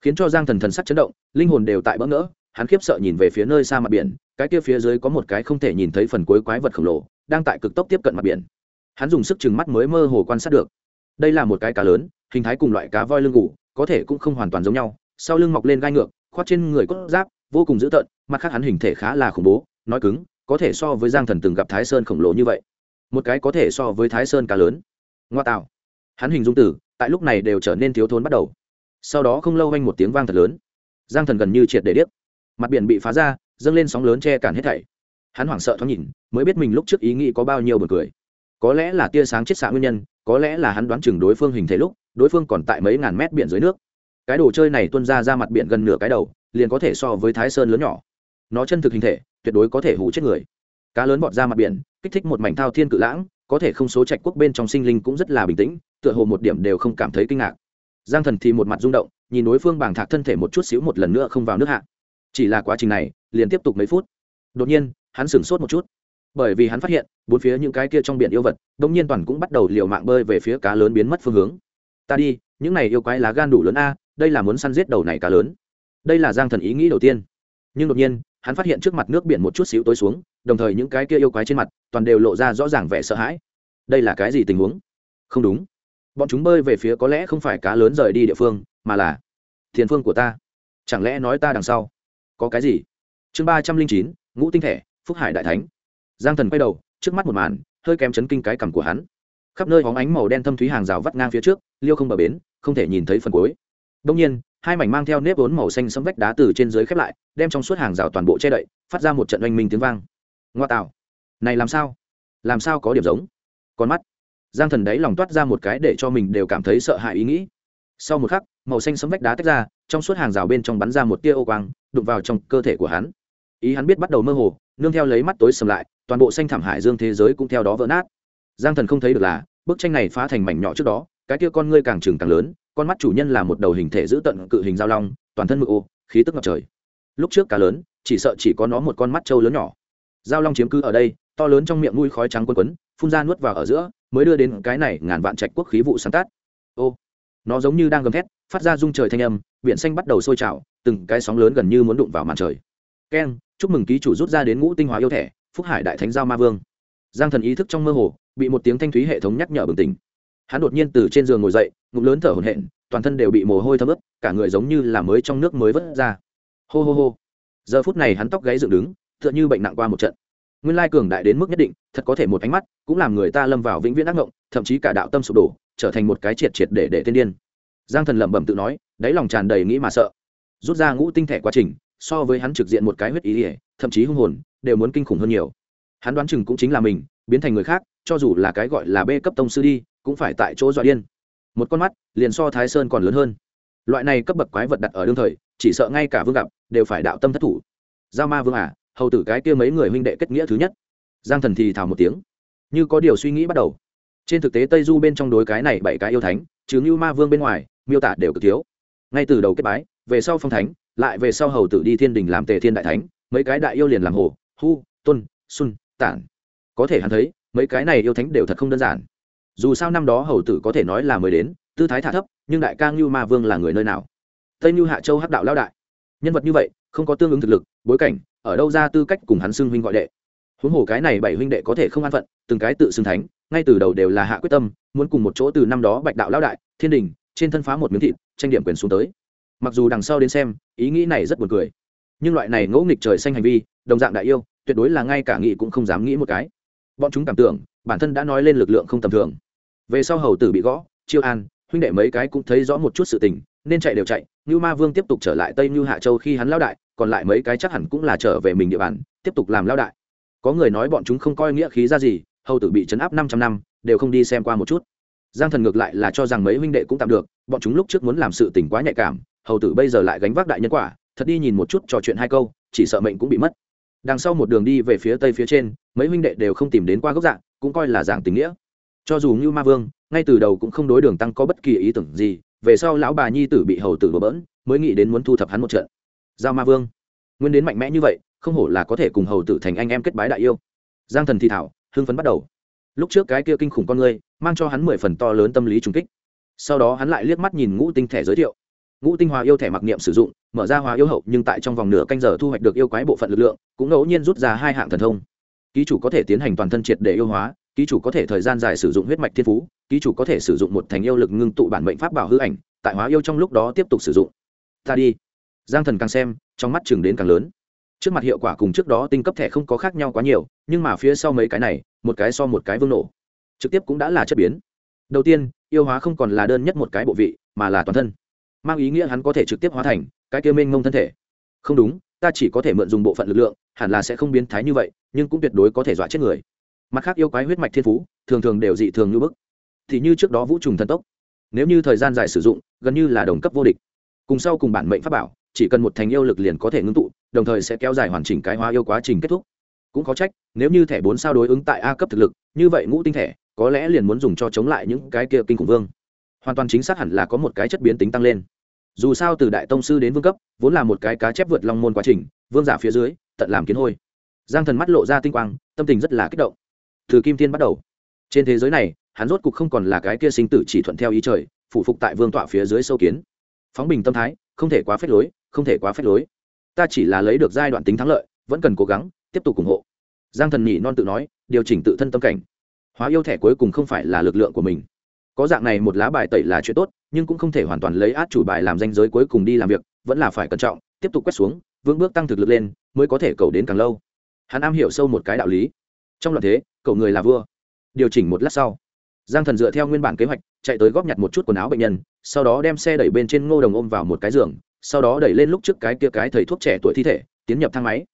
khiến cho giang thần thần sắc chấn động, linh hồn đều tại bỡ ngỡ, hắn khiếp sợ nhìn về phía nơi xa mặt biển, cái kia phía dưới có một cái không thể nhìn thấy phần cuối quái vật khổng lồ, đang tại cực tốc tiếp cận mặt biển. Hắn dùng sức chừng mắt mới mơ hồ quan sát được. Đây là một cái cá lớn, hình thái cùng loại cá voi lưng gù, có thể cũng không hoàn toàn giống nhau, sau lưng mọc lên gai ngược khoát trên người cốt giáp, vô cùng dữ tợn, mặt khác hắn hình thể khá là khủng bố, nói cứng có thể so với giang thần từng gặp thái sơn khổng lồ như vậy. Một cái có thể so với thái sơn cá lớn. Ngoa tạo. Hắn hình dung tử tại lúc này đều trở nên thiếu thốn bắt đầu. Sau đó không lâu anh một tiếng vang thật lớn. Giang thần gần như triệt để điếc. Mặt biển bị phá ra, dâng lên sóng lớn che cản hết thảy. Hắn hoảng sợ thoáng nhìn, mới biết mình lúc trước ý nghĩ có bao nhiêu bật cười. Có lẽ là tia sáng chết xạ nguyên nhân, có lẽ là hắn đoán chừng đối phương hình thể lúc, đối phương còn tại mấy ngàn mét biển dưới nước. Cái đồ chơi này tuân ra ra mặt biển gần nửa cái đầu, liền có thể so với thái sơn lớn nhỏ. Nó chân thực hình thể tuyệt đối có thể hủ chết người. Cá lớn bọt ra mặt biển, kích thích một mảnh thao thiên cự lãng, có thể không số trạch quốc bên trong sinh linh cũng rất là bình tĩnh, tựa hồ một điểm đều không cảm thấy kinh ngạc. Giang thần thì một mặt rung động, nhìn đối phương bàng thạc thân thể một chút xíu một lần nữa không vào nước hạ. Chỉ là quá trình này, liền tiếp tục mấy phút. Đột nhiên, hắn sửng sốt một chút. Bởi vì hắn phát hiện, bốn phía những cái kia trong biển yêu vật đ nhiên toàn cũng bắt đầu liều mạng bơi về phía cá lớn biến mất phương hướng. Ta đi, những này yêu quái lá gan đủ lớn a, đây là muốn săn giết đầu này cá lớn. Đây là giang thần ý nghĩ đầu tiên nhưng đột nhiên, hắn phát hiện trước mặt nước biển một chút xíu tối xuống, đồng thời những cái kia yêu quái trên mặt toàn đều lộ ra rõ ràng vẻ sợ hãi. Đây là cái gì tình huống? Không đúng. Bọn chúng bơi về phía có lẽ không phải cá lớn rời đi địa phương, mà là thiền phương của ta. Chẳng lẽ nói ta đằng sau có cái gì? Chương ba trăm linh chín, ngũ tinh thể, phúc hải đại thánh. Giang thần quay đầu, trước mắt một màn, hơi kém chấn kinh cái cằm của hắn. Khắp nơi hóng ánh màu đen thâm thúy hàng rào vắt ngang phía trước, liêu không bờ bến, không thể nhìn thấy phần cuối. Đông nhiên hai mảnh mang theo nếp vốn màu xanh sẫm vách đá từ trên dưới khép lại, đem trong suốt hàng rào toàn bộ che đậy, phát ra một trận oanh minh tiếng vang. Ngoa tạo. Này làm sao? Làm sao có điểm giống? Con mắt. Giang thần đấy lòng toát ra một cái để cho mình đều cảm thấy sợ hãi ý nghĩ. Sau một khắc, màu xanh sẫm vách đá tách ra, trong suốt hàng rào bên trong bắn ra một tia ô quang, đụng vào trong cơ thể của hắn. Ý hắn biết bắt đầu mơ hồ, nương theo lấy mắt tối sầm lại, toàn bộ xanh thảm hải dương thế giới cũng theo đó vỡ nát. Giang thần không thấy được là, bức tranh này phá thành mảnh nhỏ trước đó, cái kia con ngươi càng trừng càng lớn con mắt chủ nhân là một đầu hình thể giữ tận cự hình giao long, toàn thân mực ô, khí tức ngập trời. Lúc trước cá lớn, chỉ sợ chỉ có nó một con mắt trâu lớn nhỏ. Giao long chiếm cứ ở đây, to lớn trong miệng mũi khói trắng quấn quấn, phun ra nuốt vào ở giữa, mới đưa đến cái này ngàn vạn trạch quốc khí vụ sáng tác. Ô, nó giống như đang gầm thét, phát ra rung trời thanh âm, biển xanh bắt đầu sôi trào, từng cái sóng lớn gần như muốn đụng vào màn trời. Keng, chúc mừng ký chủ rút ra đến ngũ tinh hóa yêu thẻ phúc hải đại thánh giao ma vương. Giang thần ý thức trong mơ hồ, bị một tiếng thanh thúy hệ thống nhắc nhở bừng tỉnh hắn đột nhiên từ trên giường ngồi dậy, ngụm lớn thở hổn hển, toàn thân đều bị mồ hôi thấm ướt, cả người giống như là mới trong nước mới vớt ra. Hô hô hô. Giờ phút này hắn tóc gáy dựng đứng, tựa như bệnh nặng qua một trận. Nguyên lai cường đại đến mức nhất định, thật có thể một ánh mắt, cũng làm người ta lâm vào vĩnh viễn ác ngộng thậm chí cả đạo tâm sụp đổ, trở thành một cái triệt triệt để để tiên điên. Giang thần lẩm bẩm tự nói, đáy lòng tràn đầy nghĩ mà sợ. Rút ra ngũ tinh thể quá trình, so với hắn trực diện một cái huyết ý ỉa thậm chí hung hồn, đều muốn kinh khủng hơn nhiều. Hắn đoán chừng cũng chính là mình, biến thành người khác, cho dù là cái gọi là bê cấp tông sư đi cũng phải tại chỗ dọa điên. Một con mắt, liền so thái sơn còn lớn hơn. Loại này cấp bậc quái vật đặt ở đương thời, chỉ sợ ngay cả vương gặp, đều phải đạo tâm thất thủ. Giao ma vương à hầu tử cái kia mấy người huynh đệ kết nghĩa thứ nhất. Giang thần thì thào một tiếng. Như có điều suy nghĩ bắt đầu. Trên thực tế tây du bên trong đối cái này bảy cái yêu thánh chứ như ma vương bên ngoài, miêu tả đều cực thiếu. Ngay từ đầu kết bái, về sau phong thánh, lại về sau hầu tử đi thiên đình làm tề thiên đại thánh, mấy cái đại yêu liền làm hồ, hu tuân xuân, tản. Có thể hắn thấy, mấy cái này yêu thánh đều thật không đơn giản dù sao năm đó hầu tử có thể nói là mới đến, tư thái thả thấp, nhưng đại ca ngưu ma vương là người nơi nào? Tây ngưu hạ châu hắc đạo lao đại. Nhân vật như vậy, không có tương ứng thực lực, bối cảnh, ở đâu ra tư cách cùng hắn xưng huynh gọi đệ. Huống hồ cái này bảy huynh đệ có thể không an phận, từng cái tự xưng thánh, ngay từ đầu đều là hạ quyết tâm, muốn cùng một chỗ từ năm đó bạch đạo lao đại, thiên đình, trên thân phá một miếng thịt, tranh điểm quyền xuống tới. Mặc dù đằng sau đến xem, ý nghĩ này rất buồn cười. Nhưng loại này ngỗ nghịch trời xanh hành vi, đồng dạng đại yêu, tuyệt đối là ngay cả nghĩ cũng không dám nghĩ một cái. Bọn chúng cảm tưởng, bản thân đã nói lên lực lượng không tầm thường về sau hầu tử bị gõ, chiêu an, huynh đệ mấy cái cũng thấy rõ một chút sự tình, nên chạy đều chạy như ma vương tiếp tục trở lại tây như hạ châu khi hắn lao đại, còn lại mấy cái chắc hẳn cũng là trở về mình địa bàn, tiếp tục làm lao đại. Có người nói bọn chúng không coi nghĩa khí ra gì, hầu tử bị chấn áp năm trăm năm, đều không đi xem qua một chút. Giang thần ngược lại là cho rằng mấy huynh đệ cũng tạm được, bọn chúng lúc trước muốn làm sự tỉnh quá nhạy cảm, hầu tử bây giờ lại gánh vác đại nhân quả, thật đi nhìn một chút trò chuyện hai câu, chỉ sợ mệnh cũng bị mất. Đằng sau một đường đi về phía tây phía trên, mấy huynh đệ đều không tìm đến qua gốc dạng, cũng coi là dạng tình nghĩa cho dù như ma vương, ngay từ đầu cũng không đối đường tăng có bất kỳ ý tưởng gì, về sau lão bà nhi tử bị hầu tử đổ bỡn, mới nghĩ đến muốn thu thập hắn một trận. Giao ma vương, nguyên đến mạnh mẽ như vậy, không hổ là có thể cùng hầu tử thành anh em kết bái đại yêu. Giang thần thì thảo, hưng phấn bắt đầu. Lúc trước cái kia kinh khủng con người, mang cho hắn mười phần to lớn tâm lý trùng kích. Sau đó hắn lại liếc mắt nhìn ngũ tinh thẻ giới thiệu. Ngũ tinh hòa yêu thẻ mặc niệm sử dụng, mở ra hòa yêu hậu, nhưng tại trong vòng nửa canh giờ thu hoạch được yêu quái bộ phận lực lượng, cũng ngẫu nhiên rút ra hai hạng thần thông. Ký chủ có thể tiến hành toàn thân triệt để yêu hóa ký chủ có thể thời gian dài sử dụng huyết mạch thiên phú, ký chủ có thể sử dụng một thành yêu lực ngưng tụ bản mệnh pháp bảo hư ảnh, tại hóa yêu trong lúc đó tiếp tục sử dụng. Ta đi. Giang thần càng xem, trong mắt chừng đến càng lớn. Trước mặt hiệu quả cùng trước đó tinh cấp thẻ không có khác nhau quá nhiều, nhưng mà phía sau mấy cái này, một cái so một cái vương nổ. Trực tiếp cũng đã là chất biến. Đầu tiên, yêu hóa không còn là đơn nhất một cái bộ vị, mà là toàn thân. Mang ý nghĩa hắn có thể trực tiếp hóa thành cái kia mênh mông thân thể. Không đúng, ta chỉ có thể mượn dùng bộ phận lực lượng, hẳn là sẽ không biến thái như vậy, nhưng cũng tuyệt đối có thể dọa chết người mặt khác yêu quái huyết mạch thiên phú, thường thường đều dị thường như bức. Thì như trước đó vũ trùng thần tốc, nếu như thời gian dài sử dụng, gần như là đồng cấp vô địch. Cùng sau cùng bản mệnh pháp bảo, chỉ cần một thành yêu lực liền có thể ngưng tụ, đồng thời sẽ kéo dài hoàn chỉnh cái hóa yêu quá trình kết thúc. Cũng có trách, nếu như thẻ bốn sao đối ứng tại a cấp thực lực, như vậy ngũ tinh thẻ, có lẽ liền muốn dùng cho chống lại những cái kia kinh khủng vương. Hoàn toàn chính xác hẳn là có một cái chất biến tính tăng lên. Dù sao từ đại tông sư đến vương cấp, vốn là một cái cá chép vượt long môn quá trình, vương giả phía dưới, tận làm kiến hôi. Giang thần mắt lộ ra tinh quang, tâm tình rất là kích động từ kim Thiên bắt đầu. Trên thế giới này, hắn rốt cục không còn là cái kia sinh tử chỉ thuận theo ý trời phụ phục tại vương tọa phía dưới sâu kiến. Phóng bình tâm thái, không thể quá phép lối, không thể quá phép lối. Ta chỉ là lấy được giai đoạn tính thắng lợi, vẫn cần cố gắng, tiếp tục ủng hộ. Giang thần nhị non tự nói, điều chỉnh tự thân tâm cảnh. Hóa yêu thẻ cuối cùng không phải là lực lượng của mình. Có dạng này một lá bài tẩy là chuyện tốt, nhưng cũng không thể hoàn toàn lấy át chủ bài làm danh giới cuối cùng đi làm việc, vẫn là phải cẩn trọng, tiếp tục quét xuống, vững bước tăng thực lực lên, mới có thể cầu đến càng lâu. Hắn am hiểu sâu một cái đạo lý. Trong loạn thế cậu người là vua. Điều chỉnh một lát sau, giang thần dựa theo nguyên bản kế hoạch, chạy tới góp nhặt một chút quần áo bệnh nhân, sau đó đem xe đẩy bên trên ngô đồng ôm vào một cái giường, sau đó đẩy lên lúc trước cái kia cái thầy thuốc trẻ tuổi thi thể, tiến nhập thang máy.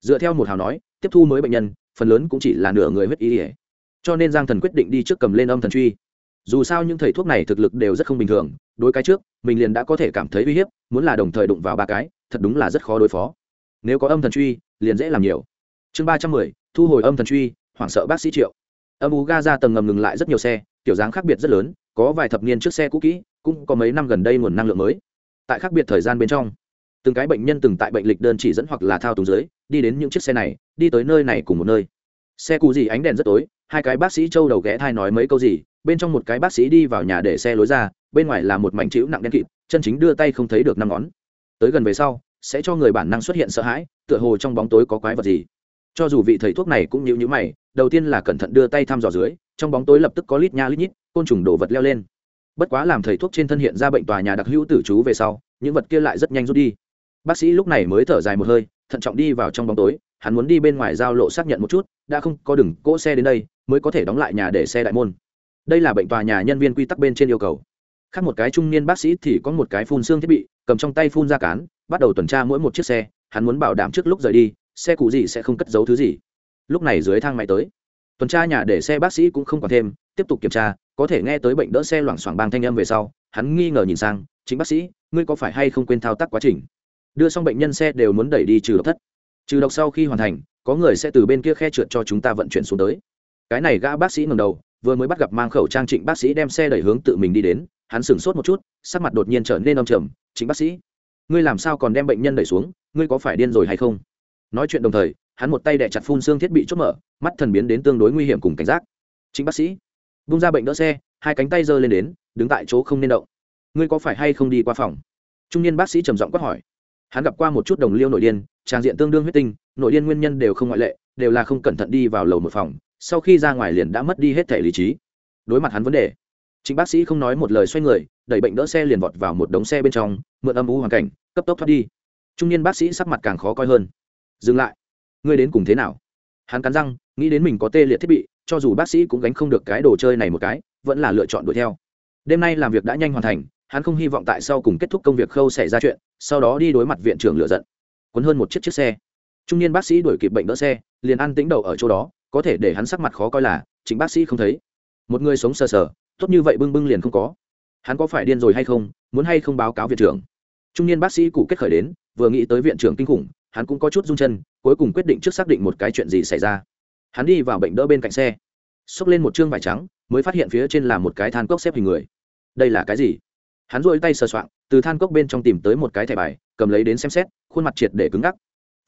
Dựa theo một hào nói, tiếp thu mới bệnh nhân, phần lớn cũng chỉ là nửa người huyết ý ỉa cho nên giang thần quyết định đi trước cầm lên âm thần truy. Dù sao những thầy thuốc này thực lực đều rất không bình thường, đối cái trước, mình liền đã có thể cảm thấy uy hiếp, muốn là đồng thời đụng vào ba cái, thật đúng là rất khó đối phó. Nếu có âm thần truy, liền dễ làm nhiều. Chương ba trăm mười, thu hồi âm thần truy hoảng sợ bác sĩ triệu. Âm ú ga ra tầng ngầm ngừng lại rất nhiều xe, kiểu dáng khác biệt rất lớn, có vài thập niên trước xe cũ kỹ, cũng có mấy năm gần đây nguồn năng lượng mới. Tại khác biệt thời gian bên trong, từng cái bệnh nhân từng tại bệnh lịch đơn chỉ dẫn hoặc là thao túng dưới, đi đến những chiếc xe này, đi tới nơi này cùng một nơi. Xe cù gì ánh đèn rất tối, hai cái bác sĩ trâu đầu ghé thai nói mấy câu gì, bên trong một cái bác sĩ đi vào nhà để xe lối ra, bên ngoài là một mảnh chịu nặng đen kịt, chân chính đưa tay không thấy được năm ngón. Tới gần về sau, sẽ cho người bản năng xuất hiện sợ hãi, tựa hồ trong bóng tối có quái vật gì cho dù vị thầy thuốc này cũng nhịu nhữ mày, đầu tiên là cẩn thận đưa tay thăm dò dưới, trong bóng tối lập tức có lít nha lít nhít, côn trùng đổ vật leo lên. Bất quá làm thầy thuốc trên thân hiện ra bệnh tòa nhà đặc hữu tử chú về sau, những vật kia lại rất nhanh rút đi. Bác sĩ lúc này mới thở dài một hơi, thận trọng đi vào trong bóng tối, hắn muốn đi bên ngoài giao lộ xác nhận một chút, đã không có đừng cỗ xe đến đây, mới có thể đóng lại nhà để xe đại môn. Đây là bệnh tòa nhà nhân viên quy tắc bên trên yêu cầu. Khác một cái trung niên bác sĩ thì có một cái phun xương thiết bị, cầm trong tay phun ra cán, bắt đầu tuần tra mỗi một chiếc xe, hắn muốn bảo đảm trước lúc rời đi xe cụ gì sẽ không cất giấu thứ gì. Lúc này dưới thang máy tới. Tuần tra nhà để xe bác sĩ cũng không còn thêm, tiếp tục kiểm tra, có thể nghe tới bệnh đỡ xe loảng xoảng bang thanh âm về sau, hắn nghi ngờ nhìn sang, chính bác sĩ, ngươi có phải hay không quên thao tác quá trình? Đưa xong bệnh nhân xe đều muốn đẩy đi trừ độc thất. Trừ độc sau khi hoàn thành, có người sẽ từ bên kia khe trượt cho chúng ta vận chuyển xuống tới. Cái này gã bác sĩ ngầm đầu, vừa mới bắt gặp mang khẩu trang trịnh bác sĩ đem xe đẩy hướng tự mình đi đến, hắn sửng sốt một chút, sắc mặt đột nhiên trở nên âm trầm chính bác sĩ, ngươi làm sao còn đem bệnh nhân đẩy xuống, ngươi có phải điên rồi hay không? Nói chuyện đồng thời, hắn một tay đẻ chặt phun xương thiết bị chốt mở, mắt thần biến đến tương đối nguy hiểm cùng cảnh giác. Chính bác sĩ, bung ra bệnh đỡ xe, hai cánh tay giơ lên đến, đứng tại chỗ không nên động. Ngươi có phải hay không đi qua phòng? Trung niên bác sĩ trầm giọng quát hỏi. Hắn gặp qua một chút đồng liêu nội điên tràng diện tương đương huyết tinh, nội điên nguyên nhân đều không ngoại lệ, đều là không cẩn thận đi vào lầu một phòng, sau khi ra ngoài liền đã mất đi hết thể lý trí. Đối mặt hắn vấn đề, chính bác sĩ không nói một lời xoay người, đẩy bệnh đỡ xe liền vọt vào một đống xe bên trong, mượn âm u hoàn cảnh, cấp tốc thoát đi. Trung niên bác sĩ sắc mặt càng khó coi hơn dừng lại. Ngươi đến cùng thế nào? Hắn cắn răng, nghĩ đến mình có tê liệt thiết bị, cho dù bác sĩ cũng gánh không được cái đồ chơi này một cái, vẫn là lựa chọn đuổi theo. Đêm nay làm việc đã nhanh hoàn thành, hắn không hy vọng tại sau cùng kết thúc công việc khâu xảy ra chuyện, sau đó đi đối mặt viện trưởng lựa giận. Quấn hơn một chiếc chiếc xe. Trung niên bác sĩ đuổi kịp bệnh đỡ xe, liền ăn tính đầu ở chỗ đó, có thể để hắn sắc mặt khó coi là, chính bác sĩ không thấy. Một người sống sờ sờ, tốt như vậy bưng bưng liền không có. Hắn có phải điên rồi hay không, muốn hay không báo cáo viện trưởng. Trung niên bác sĩ cụ kết khởi đến, vừa nghĩ tới viện trưởng kinh khủng hắn cũng có chút run chân, cuối cùng quyết định trước xác định một cái chuyện gì xảy ra. Hắn đi vào bệnh đỡ bên cạnh xe, xốc lên một chương vải trắng, mới phát hiện phía trên là một cái than cốc xếp hình người. Đây là cái gì? Hắn rôi tay sờ soạng, từ than cốc bên trong tìm tới một cái thẻ bài, cầm lấy đến xem xét, khuôn mặt triệt để cứng ngắc.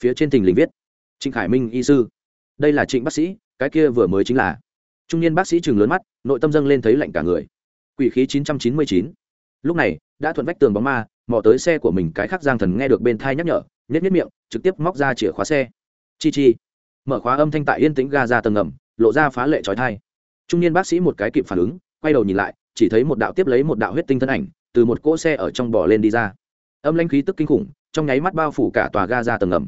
Phía trên thình lình viết, trịnh khải minh y sư. Đây là trịnh bác sĩ, cái kia vừa mới chính là. Trung niên bác sĩ chừng lớn mắt, nội tâm dâng lên thấy lạnh cả người. Quỷ khí chín trăm chín mươi chín. Lúc này, đã thuận vách tường bóng ma, mò tới xe của mình, cái khác giang thần nghe được bên thai nhắc nhở nhếch nhất miệng, trực tiếp móc ra chìa khóa xe. Chi chi. Mở khóa âm thanh tại yên tĩnh ga ra tầng ngầm, lộ ra phá lệ trói thai trung niên bác sĩ một cái kịp phản ứng, quay đầu nhìn lại, chỉ thấy một đạo tiếp lấy một đạo huyết tinh thân ảnh, từ một cỗ xe ở trong bò lên đi ra. Âm lãnh khí tức kinh khủng, trong nháy mắt bao phủ cả tòa ga ra tầng ngầm.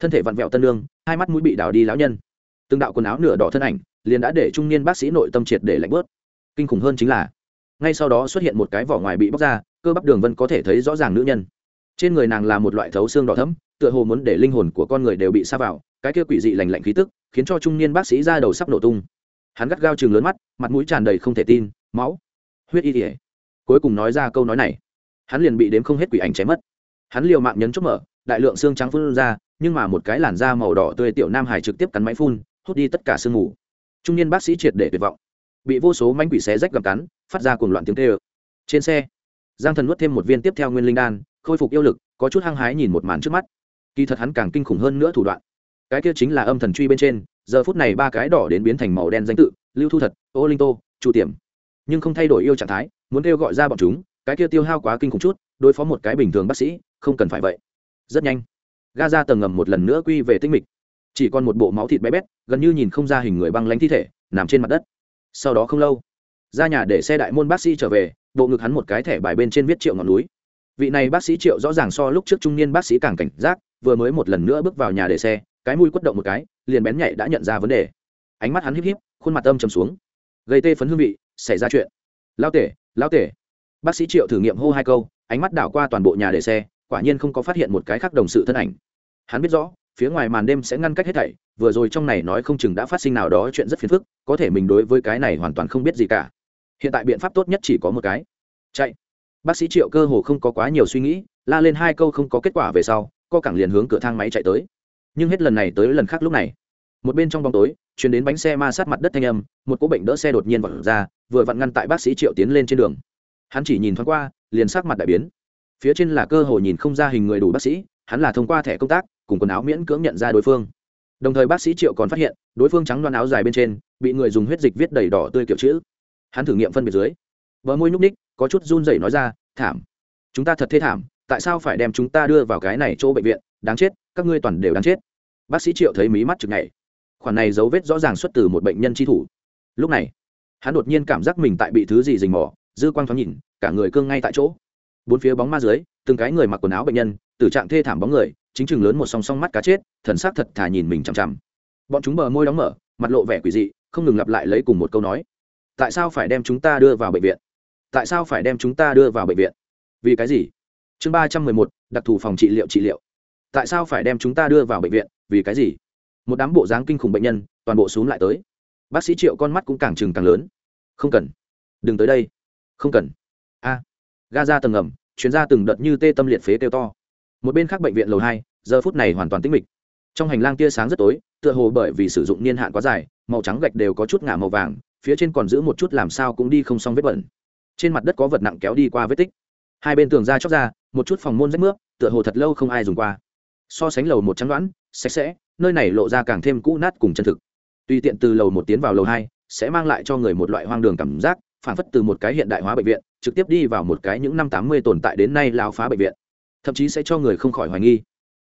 Thân thể vặn vẹo tân lương, hai mắt mũi bị đào đi lão nhân. Từng đạo quần áo nửa đỏ thân ảnh, liền đã để trung niên bác sĩ nội tâm triệt để lạnh bớt. Kinh khủng hơn chính là, ngay sau đó xuất hiện một cái vỏ ngoài bị bóc ra, cơ bắp đường vân có thể thấy rõ ràng nữ nhân trên người nàng là một loại thấu xương đỏ thấm tựa hồ muốn để linh hồn của con người đều bị xa vào, cái kia quỷ dị lành lạnh khí tức khiến cho trung niên bác sĩ ra đầu sắp nổ tung. Hắn gắt gao chừng lớn mắt, mặt mũi tràn đầy không thể tin, máu, huyết y tỉa cuối cùng nói ra câu nói này. Hắn liền bị đếm không hết quỷ ảnh chém mất. Hắn liều mạng nhấn chốt mở, đại lượng xương trắng phun ra, nhưng mà một cái làn da màu đỏ tươi tiểu nam hải trực tiếp cắn máy phun, hút đi tất cả sương mù. Trung niên bác sĩ triệt để tuyệt vọng. Bị vô số mánh quỷ xé rách gầm cắn, phát ra cuồng loạn tiếng tê ơ trên xe, giang thần nuốt thêm một viên tiếp theo nguyên linh đan khôi phục yêu lực, có chút hăng hái nhìn một màn trước mắt. Kỳ thật hắn càng kinh khủng hơn nữa thủ đoạn. Cái kia chính là âm thần truy bên trên, giờ phút này ba cái đỏ đến biến thành màu đen danh tự, lưu thu thật, ô linh tô, chu tiềm nhưng không thay đổi yêu trạng thái, muốn kêu gọi ra bọn chúng, cái kia tiêu hao quá kinh khủng chút, đối phó một cái bình thường bác sĩ, không cần phải vậy. Rất nhanh, ga ra tầng ngầm một lần nữa quy về tinh mịch. Chỉ còn một bộ máu thịt bé bét, gần như nhìn không ra hình người băng lánh thi thể, nằm trên mặt đất. Sau đó không lâu, ra nhà để xe đại môn bác sĩ trở về, bộ ngực hắn một cái thẻ bài bên trên viết triệu ngọn núi vị này bác sĩ triệu rõ ràng so lúc trước trung niên bác sĩ càng cảnh giác, vừa mới một lần nữa bước vào nhà để xe, cái mũi quất động một cái, liền bén nhạy đã nhận ra vấn đề. Ánh mắt hắn híp híp, khuôn mặt âm trầm xuống. Gây tê phấn hương vị, xảy ra chuyện. Lao tể lao tể. Bác sĩ triệu thử nghiệm hô hai câu, ánh mắt đảo qua toàn bộ nhà để xe, quả nhiên không có phát hiện một cái khác đồng sự thân ảnh. Hắn biết rõ, phía ngoài màn đêm sẽ ngăn cách hết thảy, vừa rồi trong này nói không chừng đã phát sinh nào đó chuyện rất phiền phức, có thể mình đối với cái này hoàn toàn không biết gì cả. Hiện tại biện pháp tốt nhất chỉ có một cái. Chạy bác sĩ triệu cơ hồ không có quá nhiều suy nghĩ, la lên hai câu không có kết quả về sau, co cẳng liền hướng cửa thang máy chạy tới. Nhưng hết lần này tới lần khác lúc này, một bên trong bóng tối chuyển đến bánh xe ma sát mặt đất thanh âm, một cỗ bệnh đỡ xe đột nhiên vọt ra, vừa vặn ngăn tại bác sĩ triệu tiến lên trên đường. Hắn chỉ nhìn thoáng qua, liền sát mặt đại biến. Phía trên là cơ hồ nhìn không ra hình người đủ bác sĩ, hắn là thông qua thẻ công tác, cùng quần áo miễn cưỡng nhận ra đối phương. Đồng thời bác sĩ triệu còn phát hiện, đối phương trắng đoan áo dài bên trên, bị người dùng huyết dịch viết đầy đỏ tươi kiểu chữ. Hắn thử nghiệm phân biệt dưới bờ môi nhúc ních có chút run rẩy nói ra, thảm. Chúng ta thật thê thảm, tại sao phải đem chúng ta đưa vào cái này chỗ bệnh viện? Đáng chết, các ngươi toàn đều đáng chết. Bác sĩ triệu thấy mí mắt chực ngày khoản này dấu vết rõ ràng xuất từ một bệnh nhân tri thủ. Lúc này, hắn đột nhiên cảm giác mình tại bị thứ gì rình mò, dư quang thoáng nhìn, cả người cương ngay tại chỗ. Bốn phía bóng ma dưới, từng cái người mặc quần áo bệnh nhân tử trạng thê thảm bóng người, chính chừng lớn một song song mắt cá chết, thần sắc thật thà nhìn mình chằm chằm. Bọn chúng bờ môi đóng mở, mặt lộ vẻ quỷ dị, không ngừng lặp lại lấy cùng một câu nói. Tại sao phải đem chúng ta đưa vào bệnh viện? Tại sao phải đem chúng ta đưa vào bệnh viện? Vì cái gì? Chương ba trăm mười một, đặc thù phòng trị liệu trị liệu. Tại sao phải đem chúng ta đưa vào bệnh viện? Vì cái gì? Một đám bộ dáng kinh khủng bệnh nhân, toàn bộ xuống lại tới. Bác sĩ triệu con mắt cũng càng trừng càng lớn. Không cần. Đừng tới đây. Không cần. A. Ga ra tầng ngầm, chuyến ra từng đợt như tê tâm liệt phế kêu to. Một bên khác bệnh viện lầu hai, giờ phút này hoàn toàn tĩnh mịch. Trong hành lang tia sáng rất tối, tựa hồ bởi vì sử dụng niên hạn quá dài, màu trắng gạch đều có chút ngả màu vàng, phía trên còn giữ một chút làm sao cũng đi không xong vết bẩn trên mặt đất có vật nặng kéo đi qua vết tích. Hai bên tường ra chóc ra, một chút phòng môn rách nước tựa hồ thật lâu không ai dùng qua. So sánh lầu một trắng đoán, sạch sẽ, nơi này lộ ra càng thêm cũ nát cùng chân thực. Tuy tiện từ lầu một tiến vào lầu hai, sẽ mang lại cho người một loại hoang đường cảm giác, phản phất từ một cái hiện đại hóa bệnh viện, trực tiếp đi vào một cái những năm tám mươi tồn tại đến nay lao phá bệnh viện. Thậm chí sẽ cho người không khỏi hoài nghi.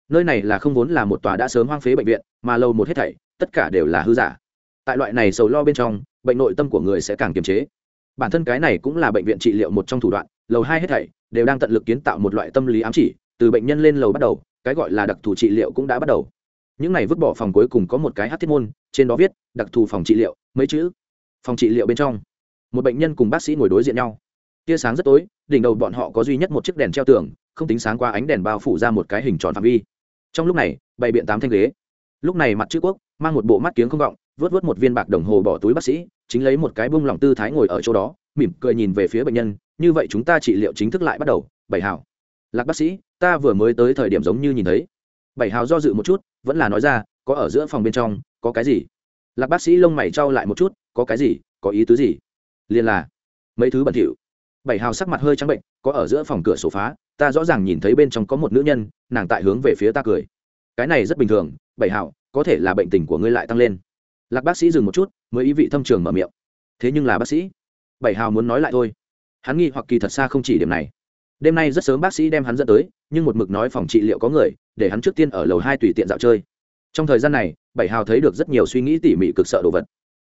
Nơi này là không vốn là một tòa đã sớm hoang phế bệnh viện, mà lầu một hết thảy, tất cả đều là hư giả. Tại loại này sầu lo bên trong, bệnh nội tâm của người sẽ càng kiềm chế bản thân cái này cũng là bệnh viện trị liệu một trong thủ đoạn, lầu hai hết thảy đều đang tận lực kiến tạo một loại tâm lý ám chỉ, từ bệnh nhân lên lầu bắt đầu, cái gọi là đặc thù trị liệu cũng đã bắt đầu. Những này vứt bỏ phòng cuối cùng có một cái hát thiết môn, trên đó viết, đặc thù phòng trị liệu, mấy chữ? Phòng trị liệu bên trong. Một bệnh nhân cùng bác sĩ ngồi đối diện nhau. Tia sáng rất tối, đỉnh đầu bọn họ có duy nhất một chiếc đèn treo tường, không tính sáng qua ánh đèn bao phủ ra một cái hình tròn phạm vi. Trong lúc này, bày biện tám thanh ghế. Lúc này mặt chữ quốc, mang một bộ mắt kiếng không vọng vớt vớt một viên bạc đồng hồ bỏ túi bác sĩ, chính lấy một cái bông lòng tư thái ngồi ở chỗ đó, mỉm cười nhìn về phía bệnh nhân, như vậy chúng ta trị liệu chính thức lại bắt đầu, bảy hào. Lạc bác sĩ, ta vừa mới tới thời điểm giống như nhìn thấy. Bảy hào do dự một chút, vẫn là nói ra, có ở giữa phòng bên trong, có cái gì? Lạc bác sĩ lông mày trao lại một chút, có cái gì, có ý tứ gì? Liền là, mấy thứ bẩn thỉu. Bảy hào sắc mặt hơi trắng bệnh, có ở giữa phòng cửa sổ phá, ta rõ ràng nhìn thấy bên trong có một nữ nhân, nàng tại hướng về phía ta cười. Cái này rất bình thường, bảy hào, có thể là bệnh tình của ngươi lại tăng lên lạc bác sĩ dừng một chút, mới ý vị thâm trường mở miệng. Thế nhưng là bác sĩ, bảy hào muốn nói lại thôi. Hắn nghi hoặc kỳ thật xa không chỉ điểm này. Đêm nay rất sớm bác sĩ đem hắn dẫn tới, nhưng một mực nói phòng trị liệu có người, để hắn trước tiên ở lầu hai tùy tiện dạo chơi. Trong thời gian này, bảy hào thấy được rất nhiều suy nghĩ tỉ mỉ cực sợ đồ vật.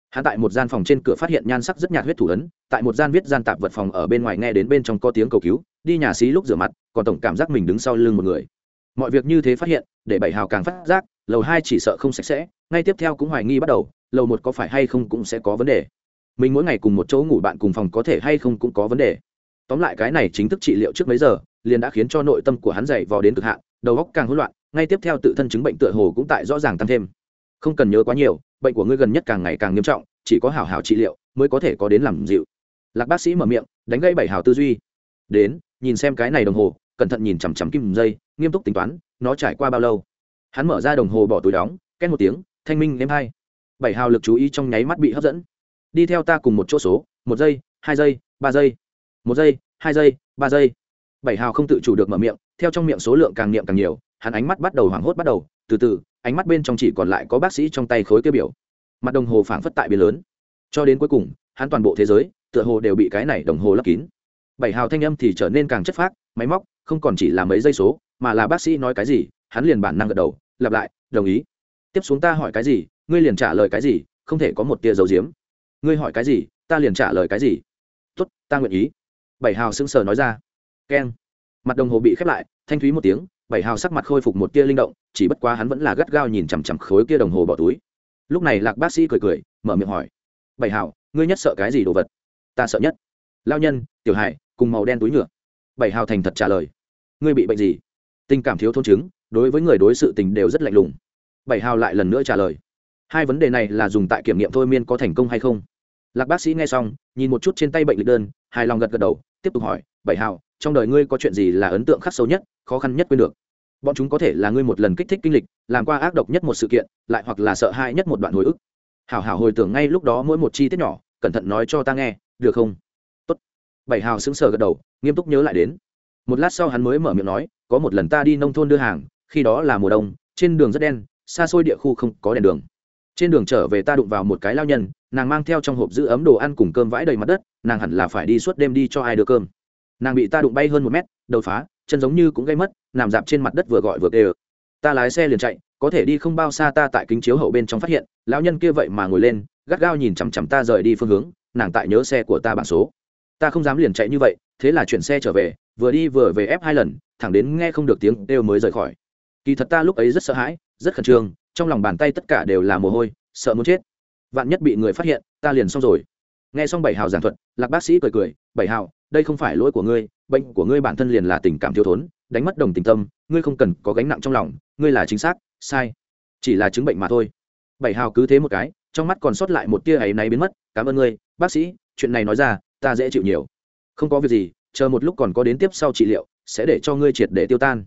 Hắn tại một gian phòng trên cửa phát hiện nhan sắc rất nhạt huyết thủ ấn, tại một gian viết gian tạp vật phòng ở bên ngoài nghe đến bên trong có tiếng cầu cứu, đi nhà xí lúc rửa mặt, còn tổng cảm giác mình đứng sau lưng một người. Mọi việc như thế phát hiện, để bảy hào càng phát giác lầu hai chỉ sợ không sạch sẽ, ngay tiếp theo cũng hoài nghi bắt đầu, lầu một có phải hay không cũng sẽ có vấn đề. Mình mỗi ngày cùng một chỗ ngủ bạn cùng phòng có thể hay không cũng có vấn đề. Tóm lại cái này chính thức trị liệu trước mấy giờ, liền đã khiến cho nội tâm của hắn dày vò đến cực hạn, đầu óc càng hỗn loạn, ngay tiếp theo tự thân chứng bệnh tựa hồ cũng tại rõ ràng tăng thêm. Không cần nhớ quá nhiều, bệnh của ngươi gần nhất càng ngày càng nghiêm trọng, chỉ có hảo hảo trị liệu mới có thể có đến làm dịu. Lạc bác sĩ mở miệng, đánh gây bảy hào tư duy. Đến, nhìn xem cái này đồng hồ, cẩn thận nhìn chằm chằm kim dây, nghiêm túc tính toán, nó trải qua bao lâu hắn mở ra đồng hồ bỏ túi đóng, két một tiếng, thanh minh êm hai. Bảy hào lực chú ý trong nháy mắt bị hấp dẫn. Đi theo ta cùng một chỗ số, một giây, hai giây, ba giây. Một giây, hai giây, ba giây. Bảy hào không tự chủ được mở miệng, theo trong miệng số lượng càng niệm càng nhiều, hắn ánh mắt bắt đầu hoảng hốt bắt đầu, từ từ, ánh mắt bên trong chỉ còn lại có bác sĩ trong tay khối kia biểu. Mặt đồng hồ phảng phất tại biển lớn. Cho đến cuối cùng, hắn toàn bộ thế giới, tựa hồ đều bị cái này đồng hồ lấp kín. Bảy hào thanh âm thì trở nên càng chất phác, máy móc, không còn chỉ là mấy giây số, mà là bác sĩ nói cái gì, hắn liền bản năng gật đầu lặp lại, đồng ý. Tiếp xuống ta hỏi cái gì, ngươi liền trả lời cái gì, không thể có một tia dấu diếm. Ngươi hỏi cái gì, ta liền trả lời cái gì. Tốt, ta nguyện ý. Bảy hào sững sờ nói ra. Keng. Mặt đồng hồ bị khép lại, thanh thúy một tiếng, bảy hào sắc mặt khôi phục một tia linh động, chỉ bất quá hắn vẫn là gắt gao nhìn chằm chằm khối kia đồng hồ bỏ túi. Lúc này lạc bác sĩ cười cười, mở miệng hỏi. Bảy hào, ngươi nhất sợ cái gì đồ vật? Ta sợ nhất. Lao nhân, tiểu hải, cùng màu đen túi nhựa. Bảy hào thành thật trả lời. Ngươi bị bệnh gì? Tình cảm thiếu thôn chứng đối với người đối sự tình đều rất lạnh lùng. Bảy hào lại lần nữa trả lời. Hai vấn đề này là dùng tại kiểm nghiệm thôi miên có thành công hay không. Lạc bác sĩ nghe xong, nhìn một chút trên tay bệnh lịch đơn, hài lòng gật gật đầu, tiếp tục hỏi, bảy hào, trong đời ngươi có chuyện gì là ấn tượng khắc sâu nhất, khó khăn nhất quên được? Bọn chúng có thể là ngươi một lần kích thích kinh lịch, làm qua ác độc nhất một sự kiện, lại hoặc là sợ hãi nhất một đoạn hồi ức. Hảo hảo hồi tưởng ngay lúc đó mỗi một chi tiết nhỏ, cẩn thận nói cho ta nghe, được không? Tốt. bảy hào sững sờ gật đầu, nghiêm túc nhớ lại đến. Một lát sau hắn mới mở miệng nói, có một lần ta đi nông thôn đưa hàng khi đó là mùa đông, trên đường rất đen, xa xôi địa khu không có đèn đường. Trên đường trở về ta đụng vào một cái lao nhân, nàng mang theo trong hộp giữ ấm đồ ăn cùng cơm vãi đầy mặt đất, nàng hẳn là phải đi suốt đêm đi cho ai đưa cơm. Nàng bị ta đụng bay hơn một mét, đầu phá, chân giống như cũng gây mất, nằm dạp trên mặt đất vừa gọi vừa kề ta lái xe liền chạy, có thể đi không bao xa ta tại kính chiếu hậu bên trong phát hiện, lão nhân kia vậy mà ngồi lên, gắt gao nhìn chằm chằm ta rời đi phương hướng, nàng tại nhớ xe của ta bản số. Ta không dám liền chạy như vậy, thế là chuyển xe trở về, vừa đi vừa về ép hai lần, thẳng đến nghe không được tiếng đều mới rời khỏi kỳ thật ta lúc ấy rất sợ hãi, rất khẩn trương, trong lòng bàn tay tất cả đều là mồ hôi, sợ muốn chết. Vạn nhất bị người phát hiện, ta liền xong rồi. Nghe xong bảy hào giảng thuật, lạc bác sĩ cười cười, bảy hào, đây không phải lỗi của ngươi, bệnh của ngươi bản thân liền là tình cảm thiếu thốn, đánh mất đồng tình tâm, ngươi không cần có gánh nặng trong lòng, ngươi là chính xác, sai. Chỉ là chứng bệnh mà thôi. Bảy hào cứ thế một cái, trong mắt còn sót lại một tia ấy náy biến mất, cảm ơn ngươi, bác sĩ, chuyện này nói ra, ta dễ chịu nhiều. Không có việc gì, chờ một lúc còn có đến tiếp sau trị liệu, sẽ để cho ngươi triệt để tiêu tan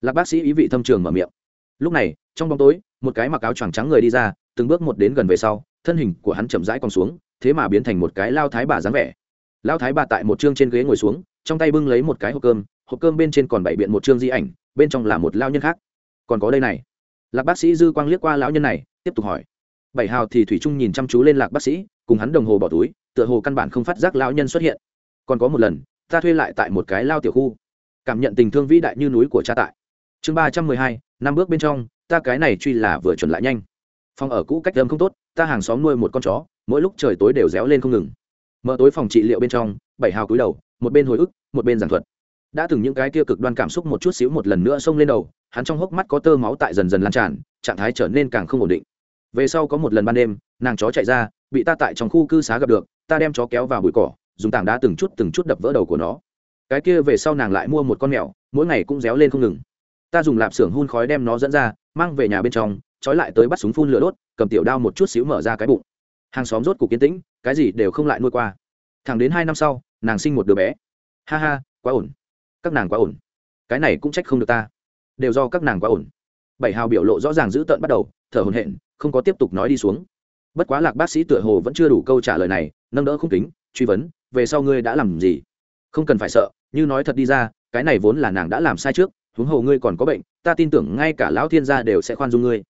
lạc bác sĩ ý vị thâm trường mở miệng. Lúc này, trong bóng tối, một cái mặc áo choàng trắng người đi ra, từng bước một đến gần về sau, thân hình của hắn chậm rãi còn xuống, thế mà biến thành một cái lao thái bà dáng vẻ. Lao thái bà tại một chương trên ghế ngồi xuống, trong tay bưng lấy một cái hộp cơm hộp cơm bên trên còn bảy biện một chương di ảnh, bên trong là một lao nhân khác. Còn có đây này. Lạc bác sĩ dư quang liếc qua lão nhân này, tiếp tục hỏi. Bảy hào thì thủy trung nhìn chăm chú lên lạc bác sĩ, cùng hắn đồng hồ bỏ túi, tựa hồ căn bản không phát giác lão nhân xuất hiện. Còn có một lần, ta thuê lại tại một cái lao tiểu khu. Cảm nhận tình thương vĩ đại như núi của cha tại chương ba trăm mười hai, năm bước bên trong, ta cái này truy là vừa chuẩn lại nhanh. Phòng ở cũ cách âm không tốt, ta hàng xóm nuôi một con chó, mỗi lúc trời tối đều réo lên không ngừng. Mở tối phòng trị liệu bên trong, bảy hào cúi đầu, một bên hồi ức, một bên giảng thuật. Đã từng những cái kia cực đoan cảm xúc một chút xíu một lần nữa xông lên đầu, hắn trong hốc mắt có tơ máu tại dần dần lan tràn, trạng thái trở nên càng không ổn định. Về sau có một lần ban đêm, nàng chó chạy ra, bị ta tại trong khu cư xá gặp được, ta đem chó kéo vào bụi cỏ, dùng tảng đá từng chút từng chút đập vỡ đầu của nó. Cái kia về sau nàng lại mua một con mèo, mỗi ngày cũng réo lên không ngừng ta dùng lạp xưởng hun khói đem nó dẫn ra, mang về nhà bên trong, trói lại tới bắt súng phun lửa đốt, cầm tiểu đao một chút xíu mở ra cái bụng. Hàng xóm rốt cục kiến tĩnh, cái gì đều không lại nuôi qua. Thẳng đến hai năm sau, nàng sinh một đứa bé. Ha ha, quá ổn. Các nàng quá ổn. Cái này cũng trách không được ta. Đều do các nàng quá ổn. Bảy hào biểu lộ rõ ràng dữ tợn bắt đầu, thở hồn hện không có tiếp tục nói đi xuống. Bất quá lạc bác sĩ tựa hồ vẫn chưa đủ câu trả lời này, nâng đỡ không tính truy vấn, về sau ngươi đã làm gì? Không cần phải sợ, như nói thật đi ra, cái này vốn là nàng đã làm sai trước huống hồ ngươi còn có bệnh, ta tin tưởng ngay cả lão thiên gia đều sẽ khoan dung ngươi.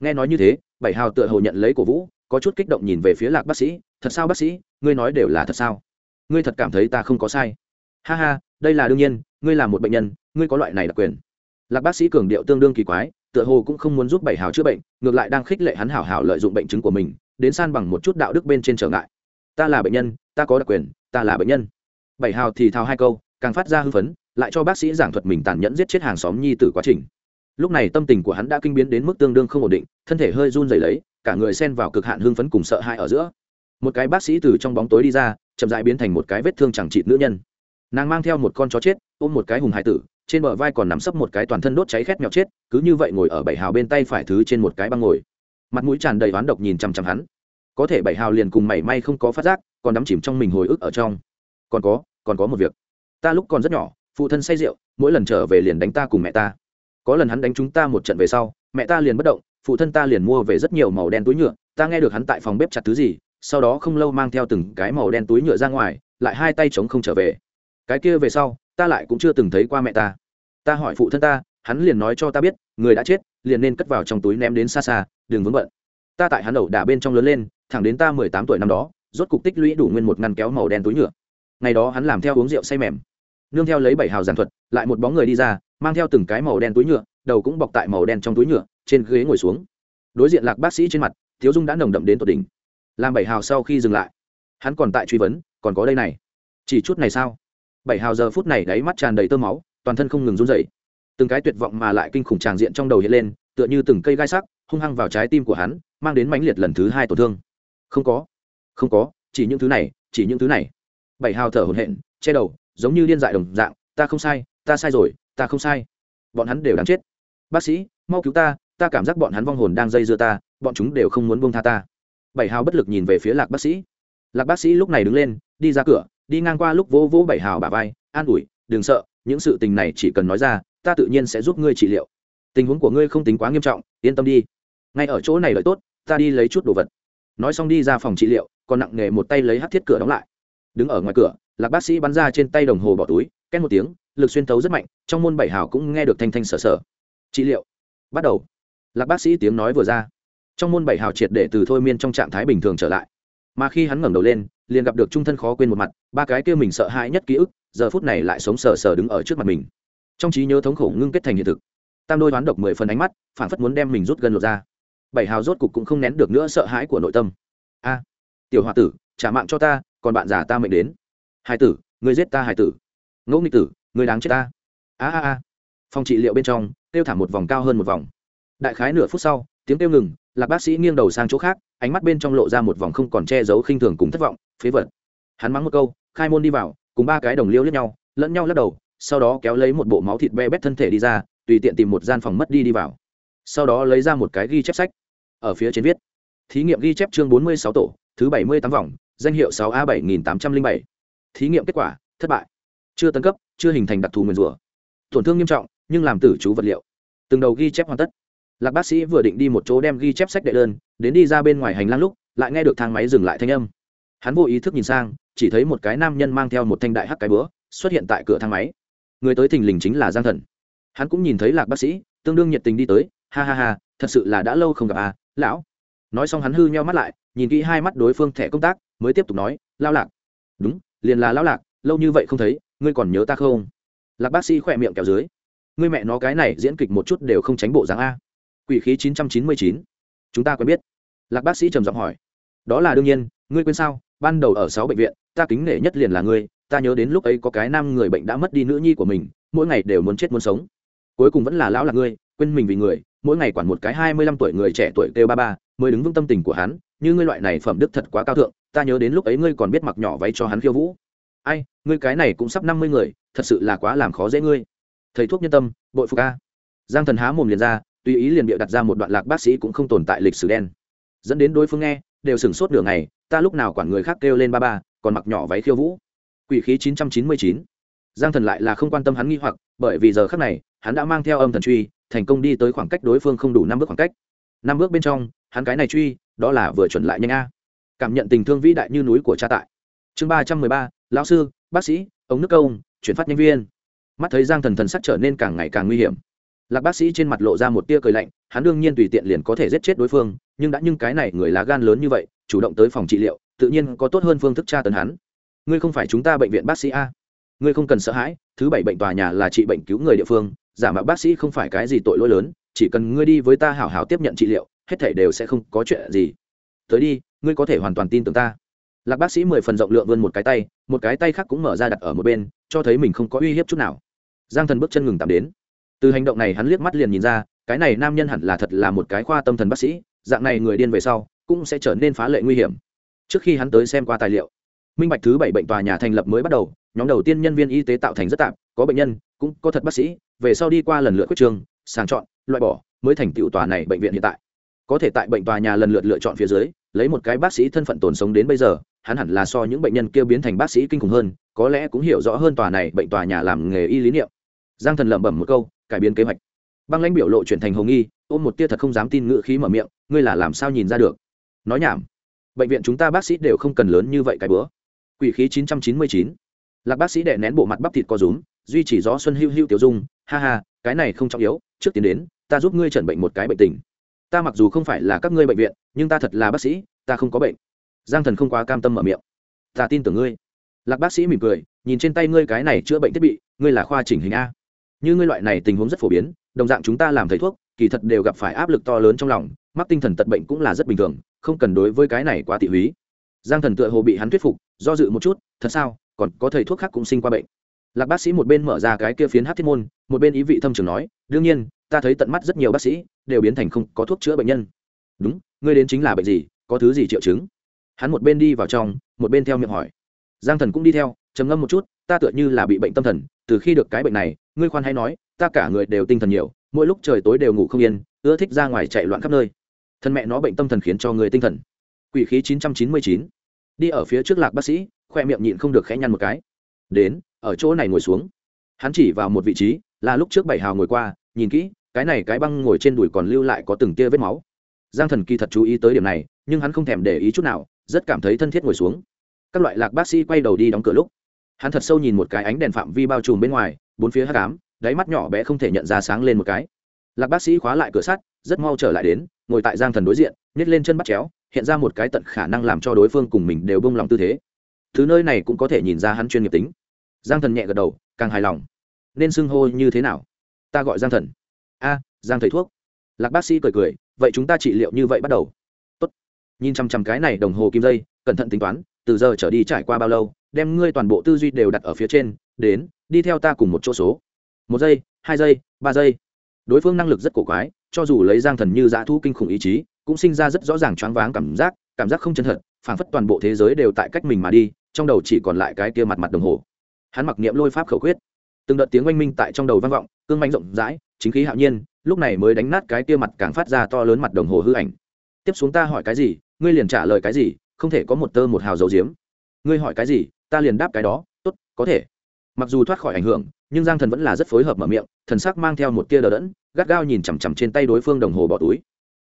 Nghe nói như thế, bảy hào tựa hồ nhận lấy cổ vũ, có chút kích động nhìn về phía lạc bác sĩ, thật sao bác sĩ? Ngươi nói đều là thật sao? Ngươi thật cảm thấy ta không có sai? Ha ha, đây là đương nhiên, ngươi là một bệnh nhân, ngươi có loại này đặc quyền. Lạc bác sĩ cường điệu tương đương kỳ quái, tựa hồ cũng không muốn giúp bảy hào chữa bệnh, ngược lại đang khích lệ hắn hảo hảo lợi dụng bệnh chứng của mình, đến san bằng một chút đạo đức bên trên trở ngại. Ta là bệnh nhân, ta có đặc quyền, ta là bệnh nhân. Bảy hào thì thào hai câu, càng phát ra hưng phấn lại cho bác sĩ giảng thuật mình tàn nhẫn giết chết hàng xóm nhi tử quá trình. Lúc này tâm tình của hắn đã kinh biến đến mức tương đương không ổn định, thân thể hơi run rẩy lấy, cả người xen vào cực hạn hưng phấn cùng sợ hãi ở giữa. Một cái bác sĩ từ trong bóng tối đi ra, chậm dại biến thành một cái vết thương chẳng trị nữ nhân. Nàng mang theo một con chó chết, ôm một cái hùng hải tử, trên bờ vai còn nằm sấp một cái toàn thân đốt cháy khét mèo chết, cứ như vậy ngồi ở bảy hào bên tay phải thứ trên một cái băng ngồi. Mặt mũi tràn đầy oán độc nhìn chằm chằm hắn. Có thể bảy hào liền cùng mảy may không có phát giác, còn đắm chìm trong mình hồi ức ở trong. Còn có còn có một việc. Ta lúc còn rất nhỏ phụ thân say rượu, mỗi lần trở về liền đánh ta cùng mẹ ta. Có lần hắn đánh chúng ta một trận về sau, mẹ ta liền bất động, phụ thân ta liền mua về rất nhiều màu đen túi nhựa, ta nghe được hắn tại phòng bếp chặt thứ gì, sau đó không lâu mang theo từng cái màu đen túi nhựa ra ngoài, lại hai tay chống không trở về. Cái kia về sau, ta lại cũng chưa từng thấy qua mẹ ta. Ta hỏi phụ thân ta, hắn liền nói cho ta biết, người đã chết, liền nên cất vào trong túi ném đến xa xa, đừng vướng bận. Ta tại hắn đầu đả bên trong lớn lên, thẳng đến ta mười tám tuổi năm đó, rốt cục tích lũy đủ nguyên một ngăn kéo màu đen túi nhựa. Ngày đó hắn làm theo uống rượu say mềm nương theo lấy bảy hào giản thuật, lại một bóng người đi ra, mang theo từng cái màu đen túi nhựa, đầu cũng bọc tại màu đen trong túi nhựa, trên ghế ngồi xuống. Đối diện lạc bác sĩ trên mặt, thiếu dung đã nồng đậm đến tột đỉnh. Làm bảy hào sau khi dừng lại, hắn còn tại truy vấn, còn có đây này, chỉ chút này sao? Bảy hào giờ phút này đáy mắt tràn đầy tơ máu, toàn thân không ngừng run rẩy. Từng cái tuyệt vọng mà lại kinh khủng tràng diện trong đầu hiện lên, tựa như từng cây gai sắc, hung hăng vào trái tim của hắn, mang đến mãnh liệt lần thứ hai tổn thương. Không có không có, chỉ những thứ này, chỉ những thứ này. Bảy hào thở hổn hển, che đầu giống như điên dại đồng dạng, ta không sai, ta sai rồi, ta không sai. Bọn hắn đều đáng chết. Bác sĩ, mau cứu ta ta cảm giác bọn hắn vong hồn đang dây dưa ta, bọn chúng đều không muốn buông tha ta. Bảy hào bất lực nhìn về phía lạc bác sĩ. Lạc bác sĩ lúc này đứng lên, đi ra cửa, đi ngang qua lúc vỗ vỗ bảy hào bà vai, an ủi, đừng sợ, những sự tình này chỉ cần nói ra, ta tự nhiên sẽ giúp ngươi trị liệu. Tình huống của ngươi không tính quá nghiêm trọng, yên tâm đi. Ngay ở chỗ này lợi tốt, ta đi lấy chút đồ vật. Nói xong đi ra phòng trị liệu, còn nặng nề một tay lấy hát thiết cửa đóng lại. Đứng ở ngoài cửa lạc bác sĩ bắn ra trên tay đồng hồ bỏ túi, két một tiếng, lực xuyên thấu rất mạnh, trong môn bảy hào cũng nghe được thanh thanh sở sở. Trị liệu. Bắt đầu. Lạc bác sĩ tiếng nói vừa ra. Trong môn bảy hào triệt để từ thôi miên trong trạng thái bình thường trở lại. Mà khi hắn ngẩng đầu lên, liền gặp được trung thân khó quên một mặt, ba cái kia mình sợ hãi nhất ký ức, giờ phút này lại sống sờ sờ đứng ở trước mặt mình. Trong trí nhớ thống khổ ngưng kết thành hiện thực. Tam đôi đoán độc mười phần ánh mắt, phản phất muốn đem mình rút gần lột ra. Bảy hào rốt cục cũng không nén được nữa sợ hãi của nội tâm. A, tiểu h o a tử, trả mạng cho ta, còn bạn già ta mệnh đến hai tử người giết ta Hải tử. Ngẫu nghịch tử người đáng chết ta. A a a. Phòng trị liệu bên trong, kêu thả một vòng cao hơn một vòng. Đại khái nửa phút sau, tiếng kêu ngừng, lạc bác sĩ nghiêng đầu sang chỗ khác, ánh mắt bên trong lộ ra một vòng không còn che giấu khinh thường cùng thất vọng, phế vật. Hắn mắng một câu, khai môn đi vào, cùng ba cái đồng liêu lẫn nhau lẫn nhau lắc đầu, sau đó kéo lấy một bộ máu thịt be bét thân thể đi ra, tùy tiện tìm một gian phòng mất đi đi vào. Sau đó lấy ra một cái ghi chép sách. Ở phía trên viết, thí nghiệm ghi chép chương bốn mươi sáu tổ, thứ bảy mươi tám vòng, danh hiệu sáu a bảy nghìn tám trăm linh bảy thí nghiệm kết quả, thất bại. Chưa tấn cấp, chưa hình thành đặc thù nguyền rủa. Tổn thương nghiêm trọng, nhưng làm tử chú vật liệu. Từng đầu ghi chép hoàn tất. Lạc bác sĩ vừa định đi một chỗ đem ghi chép sách đệ đơn, đến đi ra bên ngoài hành lang lúc, lại nghe được thang máy dừng lại thanh âm. Hắn vô ý thức nhìn sang, chỉ thấy một cái nam nhân mang theo một thanh đại hắc cái bữa xuất hiện tại cửa thang máy. Người tới thình lình chính là giang thần. Hắn cũng nhìn thấy lạc bác sĩ, tương đương nhiệt tình đi tới, ha ha ha, thật sự là đã lâu không gặp à lão. Nói xong hắn hư nheo mắt lại, nhìn kỹ hai mắt đối phương thẻ công tác, mới tiếp tục nói lao lạc. Đúng liền là lão lạc, lâu như vậy không thấy, ngươi còn nhớ ta không? Lạc bác sĩ khỏe miệng kéo dưới. Ngươi mẹ nó cái này diễn kịch một chút đều không tránh bộ dáng a. Quỷ khí chín trăm chín mươi chín. Chúng ta quen biết. Lạc bác sĩ trầm giọng hỏi. Đó là đương nhiên, ngươi quên sao? Ban đầu ở sáu bệnh viện, ta kính nể nhất liền là ngươi. Ta nhớ đến lúc ấy có cái nam người bệnh đã mất đi nữ nhi của mình, mỗi ngày đều muốn chết muốn sống. Cuối cùng vẫn là lão là ngươi, quên mình vì người. Mỗi ngày quản một cái hai mươi lăm tuổi người trẻ tuổi kêu ba ba, mới đứng vững tâm tình của hắn. Như ngươi loại này phẩm đức thật quá cao thượng ta nhớ đến lúc ấy ngươi còn biết mặc nhỏ váy cho hắn khiêu vũ. Ai, ngươi cái này cũng sắp năm mươi người, thật sự là quá làm khó dễ ngươi. Thầy thuốc nhân tâm, bội phục a. Giang thần há mồm liền ra, tùy ý liền bịa đặt ra một đoạn lạc bác sĩ cũng không tồn tại lịch sử đen. Dẫn đến đối phương nghe, đều sửng sốt nửa ngày, ta lúc nào quản người khác kêu lên ba ba, còn mặc nhỏ váy khiêu vũ. Quỷ khí chín trăm chín mươi chín. Giang thần lại là không quan tâm hắn nghi hoặc, bởi vì giờ khác này, hắn đã mang theo âm thần truy, thành công đi tới khoảng cách đối phương không đủ năm bước khoảng cách. Năm bước bên trong, hắn cái này truy, đó là vừa chuẩn lại nhanh a cảm nhận tình thương vĩ đại như núi của cha tại. Chương ba trăm mười ba, lão sư, bác sĩ, ống nước công chuyển phát nhân viên. Mắt thấy giang thần thần sắc trở nên càng ngày càng nguy hiểm. Lạc bác sĩ trên mặt lộ ra một tia cười lạnh, hắn đương nhiên tùy tiện liền có thể giết chết đối phương, nhưng đã nhưng cái này người lá gan lớn như vậy, chủ động tới phòng trị liệu, tự nhiên có tốt hơn phương thức tra tấn hắn. Ngươi không phải chúng ta bệnh viện bác sĩ a. Ngươi không cần sợ hãi, thứ bảy bệnh tòa nhà là trị bệnh cứu người địa phương, giả mạo bác sĩ không phải cái gì tội lỗi lớn, chỉ cần ngươi đi với ta hảo hảo tiếp nhận trị liệu, hết thể đều sẽ không có chuyện gì. Tới đi ngươi có thể hoàn toàn tin tưởng ta. Lạc bác sĩ mười phần rộng lượng vươn một cái tay, một cái tay khác cũng mở ra đặt ở một bên, cho thấy mình không có uy hiếp chút nào. Giang thần bước chân ngừng tạm đến. Từ hành động này hắn liếc mắt liền nhìn ra, cái này nam nhân hẳn là thật là một cái khoa tâm thần bác sĩ, dạng này người điên về sau, cũng sẽ trở nên phá lệ nguy hiểm. Trước khi hắn tới xem qua tài liệu, minh bạch thứ bảy bệnh tòa nhà thành lập mới bắt đầu, nhóm đầu tiên nhân viên y tế tạo thành rất tạm, có bệnh nhân, cũng có thật bác sĩ, về sau đi qua lần lượt quyết trường, sàng chọn, loại bỏ, mới thành tựu tòa này bệnh viện hiện tại. Có thể tại bệnh tòa nhà lần lượt lựa chọn phía dưới lấy một cái bác sĩ thân phận tồn sống đến bây giờ, hắn hẳn là so những bệnh nhân kia biến thành bác sĩ kinh khủng hơn, có lẽ cũng hiểu rõ hơn tòa này bệnh tòa nhà làm nghề y lý niệm. Giang thần lẩm bẩm một câu, cải biến kế hoạch. Băng lãnh biểu lộ chuyển thành hồng nghi, ôm một tia thật không dám tin ngự khí mở miệng, ngươi là làm sao nhìn ra được? Nói nhảm. Bệnh viện chúng ta bác sĩ đều không cần lớn như vậy cái bữa. Quỷ khí chín trăm chín mươi chín. Lạc bác sĩ đệ nén bộ mặt bắp thịt co rúm, duy chỉ gió xuân hưu hưu tiểu dung, ha ha, cái này không trọng yếu, trước tiến đến, ta giúp ngươi chẩn bệnh một cái bệnh tình ta mặc dù không phải là các ngươi bệnh viện, nhưng ta thật là bác sĩ, ta không có bệnh. Giang thần không quá cam tâm mở miệng. Ta tin tưởng ngươi. Lạc bác sĩ mỉm cười, nhìn trên tay ngươi cái này chữa bệnh thiết bị, ngươi là khoa chỉnh hình a. Như ngươi loại này tình huống rất phổ biến, đồng dạng chúng ta làm thầy thuốc, kỳ thật đều gặp phải áp lực to lớn trong lòng, mắc tinh thần tật bệnh cũng là rất bình thường, không cần đối với cái này quá tị húy. Giang thần tựa hồ bị hắn thuyết phục, do dự một chút, thật sao, còn có thầy thuốc khác cũng sinh qua bệnh. Lạc bác sĩ một bên mở ra cái kia phiến hát thiết môn, một bên ý vị thâm trường nói, đương nhiên ta thấy tận mắt rất nhiều bác sĩ đều biến thành không có thuốc chữa bệnh nhân. Đúng, ngươi đến chính là bệnh gì, có thứ gì triệu chứng? Hắn một bên đi vào trong, một bên theo miệng hỏi. Giang thần cũng đi theo, trầm ngâm một chút, ta tựa như là bị bệnh tâm thần, từ khi được cái bệnh này, ngươi khoan hay nói, ta cả người đều tinh thần nhiều, mỗi lúc trời tối đều ngủ không yên, ưa thích ra ngoài chạy loạn khắp nơi. Thân mẹ nó bệnh tâm thần khiến cho người tinh thần. Quỷ khí chín trăm chín mươi chín. Đi ở phía trước lạc bác sĩ, khoe miệng nhịn không được khẽ nhăn một cái. Đến, ở chỗ này ngồi xuống. Hắn chỉ vào một vị trí, là lúc trước bảy hào ngồi qua, nhìn kỹ cái này cái băng ngồi trên đùi còn lưu lại có từng tia vết máu. Giang thần kỳ thật chú ý tới điểm này, nhưng hắn không thèm để ý chút nào, rất cảm thấy thân thiết ngồi xuống. Các loại lạc bác sĩ quay đầu đi đóng cửa lúc, hắn thật sâu nhìn một cái ánh đèn phạm vi bao trùm bên ngoài, bốn phía hát cám đáy mắt nhỏ bé không thể nhận ra sáng lên một cái. Lạc bác sĩ khóa lại cửa sắt, rất mau trở lại đến, ngồi tại giang thần đối diện nhét lên chân bắt chéo, hiện ra một cái tận khả năng làm cho đối phương cùng mình đều bông lòng tư thế. Thứ nơi này cũng có thể nhìn ra hắn chuyên nghiệp tính. Giang thần nhẹ gật đầu, càng hài lòng. Nên xưng hô như thế nào? Ta gọi giang thần a, giang thầy thuốc. Lạc bác sĩ cười cười, vậy chúng ta trị liệu như vậy bắt đầu. Tốt. nhìn chằm chằm cái này đồng hồ kim dây, cẩn thận tính toán, từ giờ trở đi trải qua bao lâu, đem ngươi toàn bộ tư duy đều đặt ở phía trên, đến, đi theo ta cùng một chỗ số. Một giây, hai giây, ba giây. Đối phương năng lực rất cổ quái, cho dù lấy giang thần như dã thu kinh khủng ý chí, cũng sinh ra rất rõ ràng choáng váng cảm giác cảm giác không chân thật, phảng phất toàn bộ thế giới đều tại cách mình mà đi, trong đầu chỉ còn lại cái kia mặt mặt đồng hồ. Hắn mặc niệm lôi pháp khẩu quyết từng đợt tiếng oanh minh tại trong đầu vang vọng, cương manh rộng rãi, chính khí hạo nhiên, lúc này mới đánh nát cái kia mặt càng phát ra to lớn mặt đồng hồ hư ảnh. Tiếp xuống ta hỏi cái gì, ngươi liền trả lời cái gì, không thể có một tơ một hào dầu diếm. Ngươi hỏi cái gì, ta liền đáp cái đó, tốt, có thể. Mặc dù thoát khỏi ảnh hưởng, nhưng giang thần vẫn là rất phối hợp mở miệng, thần sắc mang theo một tia đờ đẫn, gắt gao nhìn chằm chằm trên tay đối phương đồng hồ bỏ túi.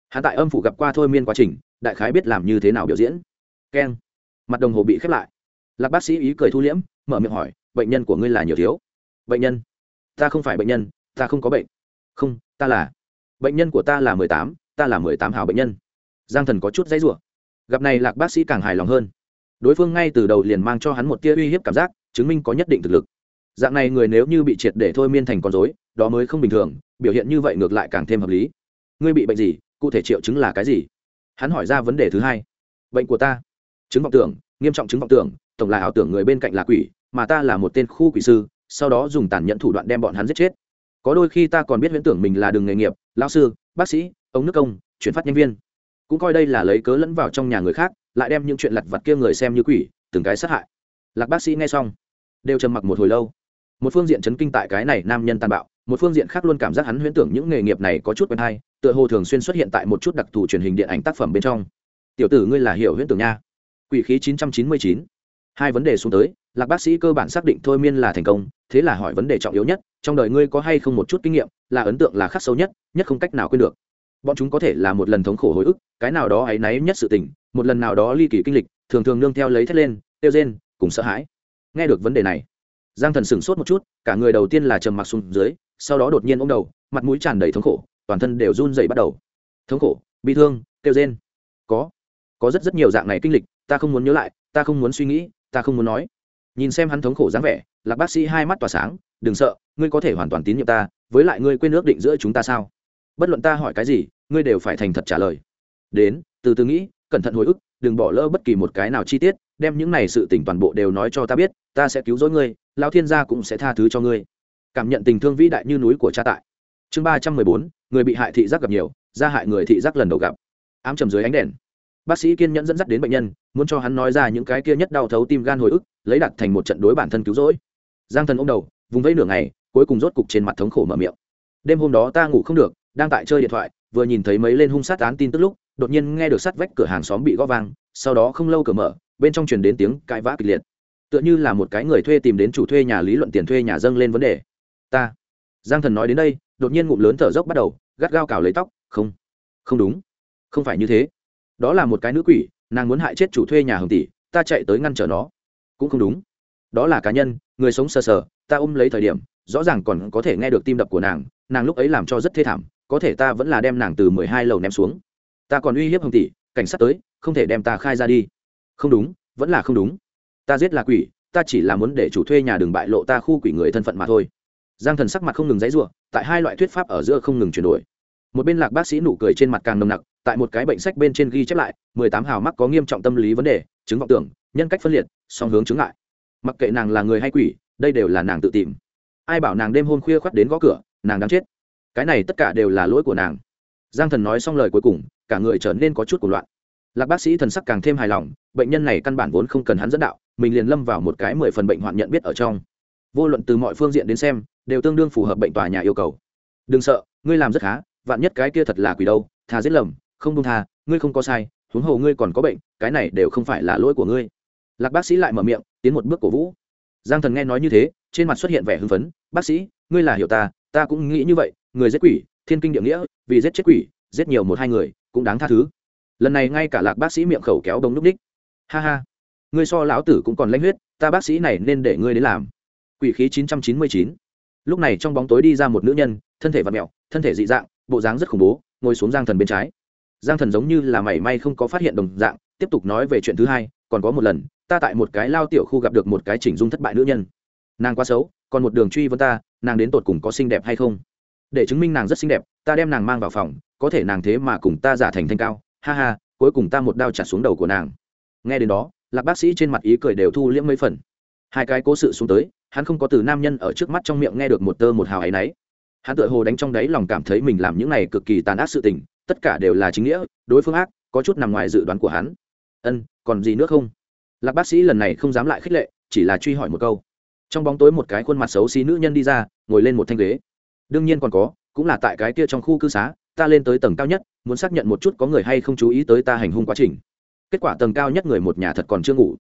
Hạ tại âm phủ gặp qua thôi miên quá trình, đại khái biết làm như thế nào biểu diễn. Keng. Mặt đồng hồ bị khép lại. Lạc bác sĩ ý cười thu liễm, mở miệng hỏi, bệnh nhân của ngươi là nhiều thiếu? Bệnh nhân? Ta không phải bệnh nhân, ta không có bệnh. Không, ta là. Bệnh nhân của ta là mười tám, ta là mười tám hào bệnh nhân. Giang thần có chút dãy rủa. Gặp này lạc bác sĩ càng hài lòng hơn. Đối phương ngay từ đầu liền mang cho hắn một tia uy hiếp cảm giác, chứng minh có nhất định thực lực. Dạng này người nếu như bị triệt để thôi miên thành con dối đó mới không bình thường, biểu hiện như vậy ngược lại càng thêm hợp lý. Ngươi bị bệnh gì, cụ thể triệu chứng là cái gì? Hắn hỏi ra vấn đề thứ hai. Bệnh của ta. Chứng vọng tưởng, nghiêm trọng chứng vọng tưởng, tổng là ảo tưởng người bên cạnh là quỷ, mà ta là một tên khu quỷ sư sau đó dùng tàn nhẫn thủ đoạn đem bọn hắn giết chết. Có đôi khi ta còn biết huyễn tưởng mình là đường nghề nghiệp lao sư, bác sĩ ống nước công, chuyển phát nhân viên. Cũng coi đây là lấy cớ lẫn vào trong nhà người khác, lại đem những chuyện lặt vặt kia người xem như quỷ, từng cái sát hại. Lạc bác sĩ nghe xong, đều trầm mặc một hồi lâu. Một phương diện chấn kinh tại cái này nam nhân tàn bạo, một phương diện khác luôn cảm giác hắn huyễn tưởng những nghề nghiệp này có chút quen hay, tựa hồ thường xuyên xuất hiện tại một chút đặc thù truyền hình điện ảnh tác phẩm bên trong. Tiểu tử ngươi là hiểu huyễn tưởng nha. Quỷ khí 999. hai vấn đề xuống tới lạc bác sĩ cơ bản xác định thôi miên là thành công, thế là hỏi vấn đề trọng yếu nhất, trong đời ngươi có hay không một chút kinh nghiệm, là ấn tượng là khắc sâu nhất nhất không cách nào quên được. Bọn chúng có thể là một lần thống khổ hồi ức, cái nào đó áy náy nhất sự tình, một lần nào đó ly kỳ kinh lịch, thường thường nương theo lấy thét lên, tiêu rên, cùng sợ hãi. Nghe được vấn đề này, giang thần sửng sốt một chút, cả người đầu tiên là trầm mặc xuống dưới, sau đó đột nhiên ôm đầu, mặt mũi tràn đầy thống khổ, toàn thân đều run dày bắt đầu. Thống khổ bị thương, tiêu rên. Có có rất rất nhiều dạng này kinh lịch, ta không muốn nhớ lại, ta không muốn suy nghĩ, ta không muốn nói nhìn xem hắn thống khổ dáng vẻ, lạc bác sĩ hai mắt tỏa sáng, đừng sợ, ngươi có thể hoàn toàn tín nhiệm ta, với lại ngươi quên ước định giữa chúng ta sao? Bất luận ta hỏi cái gì, ngươi đều phải thành thật trả lời. Đến, từ từ nghĩ, cẩn thận hồi ức, đừng bỏ lỡ bất kỳ một cái nào chi tiết, đem những này sự tình toàn bộ đều nói cho ta biết, ta sẽ cứu rỗi ngươi lao thiên gia cũng sẽ tha thứ cho ngươi. Cảm nhận tình thương vĩ đại như núi của cha tại. Chương ba trăm mười bốn, người bị hại thị giác gặp nhiều, gia hại người thị giác lần đầu gặp. Ám trầm dưới ánh đèn bác sĩ kiên nhẫn dẫn dắt đến bệnh nhân, muốn cho hắn nói ra những cái kia nhất đau thấu tim gan hồi ức, lấy đặt thành một trận đối bản thân cứu rỗi. Giang thần ô m đầu, vùng vẫy nửa ngày, cuối cùng rốt cục trên mặt thống khổ mở miệng. Đêm hôm đó ta ngủ không được, đang tại chơi điện thoại, vừa nhìn thấy mấy lên hung sát án tin tức lúc, đột nhiên nghe được sắt vách cửa hàng xóm bị gõ vang, sau đó không lâu cửa mở, bên trong truyền đến tiếng cãi vã kịch liệt. Tựa như là một cái người thuê tìm đến chủ thuê nhà lý luận tiền thuê nhà dâng lên vấn đề. Ta. Giang thần nói đến đây, đột nhiên ngụm lớn thở dốc bắt đầu, gắt gao cào lấy tóc, không không đúng. Không phải như thế đó là một cái nữ quỷ, nàng muốn hại chết chủ thuê nhà hồng tỷ, ta chạy tới ngăn trở nó. Cũng không đúng. Đó là cá nhân, người sống sờ sờ, ta ôm lấy thời điểm, rõ ràng còn có thể nghe được tim đập của nàng nàng lúc ấy làm cho rất thê thảm, có thể ta vẫn là đem nàng từ mười hai lầu ném xuống. Ta còn uy hiếp hồng tỷ, cảnh sát tới, không thể đem ta khai ra đi. Không đúng, vẫn là không đúng. Ta giết là quỷ, ta chỉ là muốn để chủ thuê nhà đừng bại lộ ta khu quỷ người thân phận mà thôi. Giang thần sắc mặt không ngừng dãy ruộng tại hai loại thuyết pháp ở giữa không ngừng chuyển đổi. Một bên lạc bác sĩ nụ cười trên mặt càng nồng nặc tại một cái bệnh sách bên trên ghi chép lại, mười tám hào mắc có nghiêm trọng tâm lý vấn đề, chứng vọng tưởng, nhân cách phân liệt, song hướng chứng ngại. mặc kệ nàng là người hay quỷ, đây đều là nàng tự tìm. Ai bảo nàng đêm hôm khuya khoắt đến gõ cửa, nàng đang chết. Cái này tất cả đều là lỗi của nàng. Giang thần nói xong lời cuối cùng, cả người trở nên có chút cuộc loạn. Lạc bác sĩ thần sắc càng thêm hài lòng, bệnh nhân này căn bản vốn không cần hắn dẫn đạo, mình liền lâm vào một cái mười phần bệnh hoạn nhận biết ở trong. Vô luận từ mọi phương diện đến xem, đều tương đương phù hợp bệnh tòa nhà yêu cầu. Đừng sợ, ngươi làm rất khá, vạn nhất cái kia thật là quỷ đâu thà giết lầm không buông tha, ngươi không có sai, huống hồ ngươi còn có bệnh, cái này đều không phải là lỗi của ngươi. Lạc bác sĩ lại mở miệng, tiến một bước cổ vũ. Giang thần nghe nói như thế, trên mặt xuất hiện vẻ hưng phấn, bác sĩ, ngươi là hiểu ta ta cũng nghĩ như vậy, người giết quỷ, thiên kinh địa nghĩa, vì giết chết quỷ, giết nhiều một hai người, cũng đáng tha thứ. Lần này ngay cả lạc bác sĩ miệng khẩu kéo đống núp đích ha ha, ngươi so lão tử cũng còn lãnh huyết, ta bác sĩ này nên để ngươi đến làm. Quỷ khí chín trăm chín mươi chín. Lúc này trong bóng tối đi ra một nữ nhân, thân thể vật mẹo, thân thể dị dạng, bộ dáng rất khủng bố, ngồi xuống giang thần bên trái giang thần giống như là mảy may không có phát hiện đồng dạng, tiếp tục nói về chuyện thứ hai, còn có một lần, ta tại một cái lao tiểu khu gặp được một cái chỉnh dung thất bại nữ nhân. Nàng quá xấu, còn một đường truy vấn ta, nàng đến tột cùng có xinh đẹp hay không? Để chứng minh nàng rất xinh đẹp, ta đem nàng mang vào phòng, có thể nàng thế mà cùng ta giả thành thanh cao, ha ha, cuối cùng ta một đao chặt xuống đầu của nàng. Nghe đến đó, lạc bác sĩ trên mặt ý cười đều thu liễm mấy phần. Hai cái cố sự xuống tới, hắn không có từ nam nhân ở trước mắt trong miệng nghe được một tơ một hào áy náy hắn tự hồ đánh trong đáy lòng cảm thấy mình làm những này cực kỳ tàn ác sự tình tất cả đều là chính nghĩa, đối phương ác, có chút nằm ngoài dự đoán của hắn. Ân, còn gì nữa không? Lạc bác sĩ lần này không dám lại khích lệ, chỉ là truy hỏi một câu. Trong bóng tối một cái khuôn mặt xấu xí nữ nhân đi ra, ngồi lên một thanh ghế. Đương nhiên còn có, cũng là tại cái kia trong khu cư xá, ta lên tới tầng cao nhất, muốn xác nhận một chút có người hay không chú ý tới ta hành hung quá trình. Kết quả tầng cao nhất người một nhà thật còn chưa ngủ.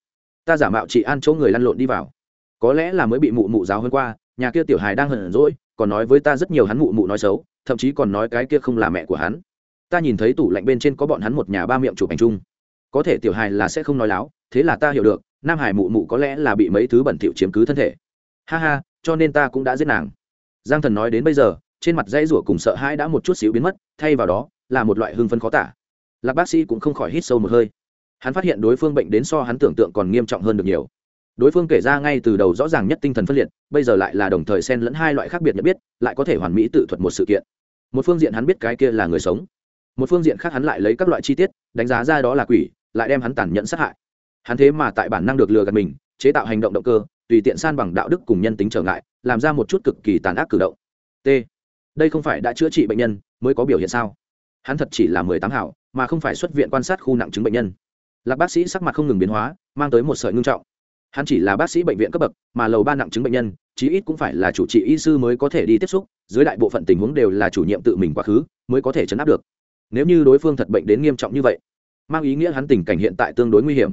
Ta giả mạo chị an chỗ người lăn lộn đi vào. Có lẽ là mới bị mụ mụ giáo hơn qua, nhà kia tiểu hài đang hận rỗi còn nói với ta rất nhiều hắn mụ mụ nói xấu, thậm chí còn nói cái kia không là mẹ của hắn ta nhìn thấy tủ lạnh bên trên có bọn hắn một nhà ba miệng chụp ảnh chung. Có thể tiểu hài là sẽ không nói láo, thế là ta hiểu được, nam hải mụ mụ có lẽ là bị mấy thứ bẩn thỉu chiếm cứ thân thể. Ha ha, cho nên ta cũng đã giết nàng. Giang thần nói đến bây giờ, trên mặt dây rủa cùng sợ hãi đã một chút xíu biến mất, thay vào đó, là một loại hưng phân khó tả. Lạc bác sĩ cũng không khỏi hít sâu một hơi. Hắn phát hiện đối phương bệnh đến so hắn tưởng tượng còn nghiêm trọng hơn được nhiều. Đối phương kể ra ngay từ đầu rõ ràng nhất tinh thần phân liệt, bây giờ lại là đồng thời xen lẫn hai loại khác biệt nhận biết, lại có thể hoàn mỹ tự thuật một sự kiện. Một phương diện hắn biết cái kia là người sống một phương diện khác hắn lại lấy các loại chi tiết, đánh giá ra đó là quỷ, lại đem hắn tàn nhẫn sát hại. Hắn thế mà tại bản năng được lừa gạt mình, chế tạo hành động động cơ, tùy tiện san bằng đạo đức cùng nhân tính trở ngại, làm ra một chút cực kỳ tàn ác cử động. T. Đây không phải đã chữa trị bệnh nhân mới có biểu hiện sao? Hắn thật chỉ là mười tám hảo, mà không phải xuất viện quan sát khu nặng chứng bệnh nhân. Lạc bác sĩ sắc mặt không ngừng biến hóa, mang tới một sợi ngưng trọng. Hắn chỉ là bác sĩ bệnh viện cấp bậc, mà lầu ba nặng chứng bệnh nhân, chí ít cũng phải là chủ trị y sư mới có thể đi tiếp xúc, dưới đại bộ phận tình huống đều là chủ nhiệm tự mình quá khứ, mới có thể chấn áp được nếu như đối phương thật bệnh đến nghiêm trọng như vậy, mang ý nghĩa hắn tình cảnh hiện tại tương đối nguy hiểm.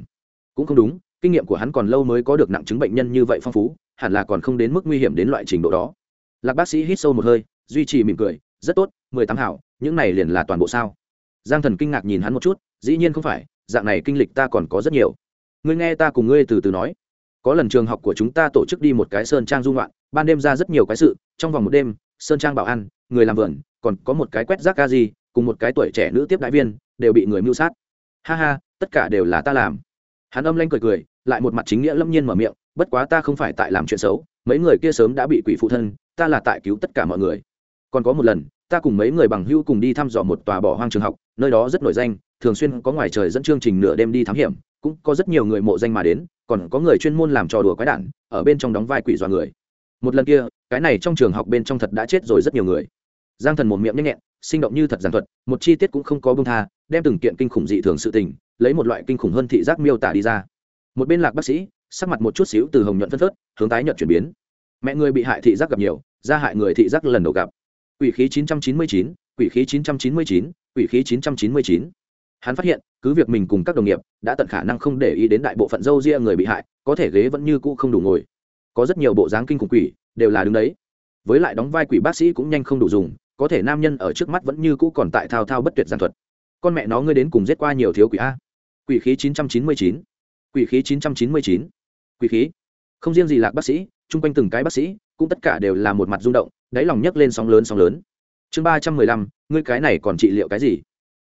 Cũng không đúng, kinh nghiệm của hắn còn lâu mới có được nặng chứng bệnh nhân như vậy phong phú, hẳn là còn không đến mức nguy hiểm đến loại trình độ đó. Lạc bác sĩ hít sâu một hơi, duy trì mỉm cười, rất tốt, mười tám hảo, những này liền là toàn bộ sao? Giang thần kinh ngạc nhìn hắn một chút, dĩ nhiên không phải, dạng này kinh lịch ta còn có rất nhiều. Ngươi nghe ta cùng ngươi từ từ nói. Có lần trường học của chúng ta tổ chức đi một cái sơn trang dung loạn ban đêm ra rất nhiều cái sự, trong vòng một đêm, sơn trang bảo ăn người làm vườn, còn có một cái quét rác ca gì cùng một cái tuổi trẻ nữ tiếp đại viên, đều bị người mưu sát. Ha ha, tất cả đều là ta làm. Hắn âm lanh cười cười, lại một mặt chính nghĩa lâm nhiên mở miệng, bất quá ta không phải tại làm chuyện xấu, mấy người kia sớm đã bị quỷ phụ thân, ta là tại cứu tất cả mọi người. Còn có một lần, ta cùng mấy người bằng hữu cùng đi thăm dò một tòa bỏ hoang trường học, nơi đó rất nổi danh, thường xuyên có ngoài trời dẫn chương trình nửa đêm đi thám hiểm, cũng có rất nhiều người mộ danh mà đến, còn có người chuyên môn làm trò đùa quái đản, ở bên trong đóng vai quỷ dọa người. Một lần kia, cái này trong trường học bên trong thật đã chết rồi rất nhiều người. Giang thần một miệng nhanh nhẹn sinh động như thật giản thuật một chi tiết cũng không có bông tha đem từng kiện kinh khủng dị thường sự tình lấy một loại kinh khủng hơn thị giác miêu tả đi ra. Một bên lạc bác sĩ sắc mặt một chút xíu từ hồng nhuận phân phớt hướng tái nhuận chuyển biến. Mẹ người bị hại thị giác gặp nhiều gia hại người thị giác lần đầu gặp. Quỷ khí 999, quỷ khí 999, quỷ khí 999. hắn phát hiện cứ việc mình cùng các đồng nghiệp đã tận khả năng không để ý đến đại bộ phận dâu ria người bị hại có thể ghế vẫn như cũ không đủ ngồi. Có rất nhiều bộ dáng kinh khủng quỷ đều là đứng đấy. Với lại đóng vai quỷ bác sĩ cũng nhanh không đủ dùng có thể nam nhân ở trước mắt vẫn như cũ còn tại thao thao bất tuyệt giàn thuật. Con mẹ nó ngươi đến cùng giết qua nhiều thiếu quỷ a. Quỷ khí 999, quỷ khí 999, quỷ khí. Không riêng gì lạc bác sĩ chung quanh từng cái bác sĩ cũng tất cả đều là một mặt rung động đáy lòng nhấc lên sóng lớn sóng lớn. Chương ba trăm mười lăm ngươi cái này còn trị liệu cái gì?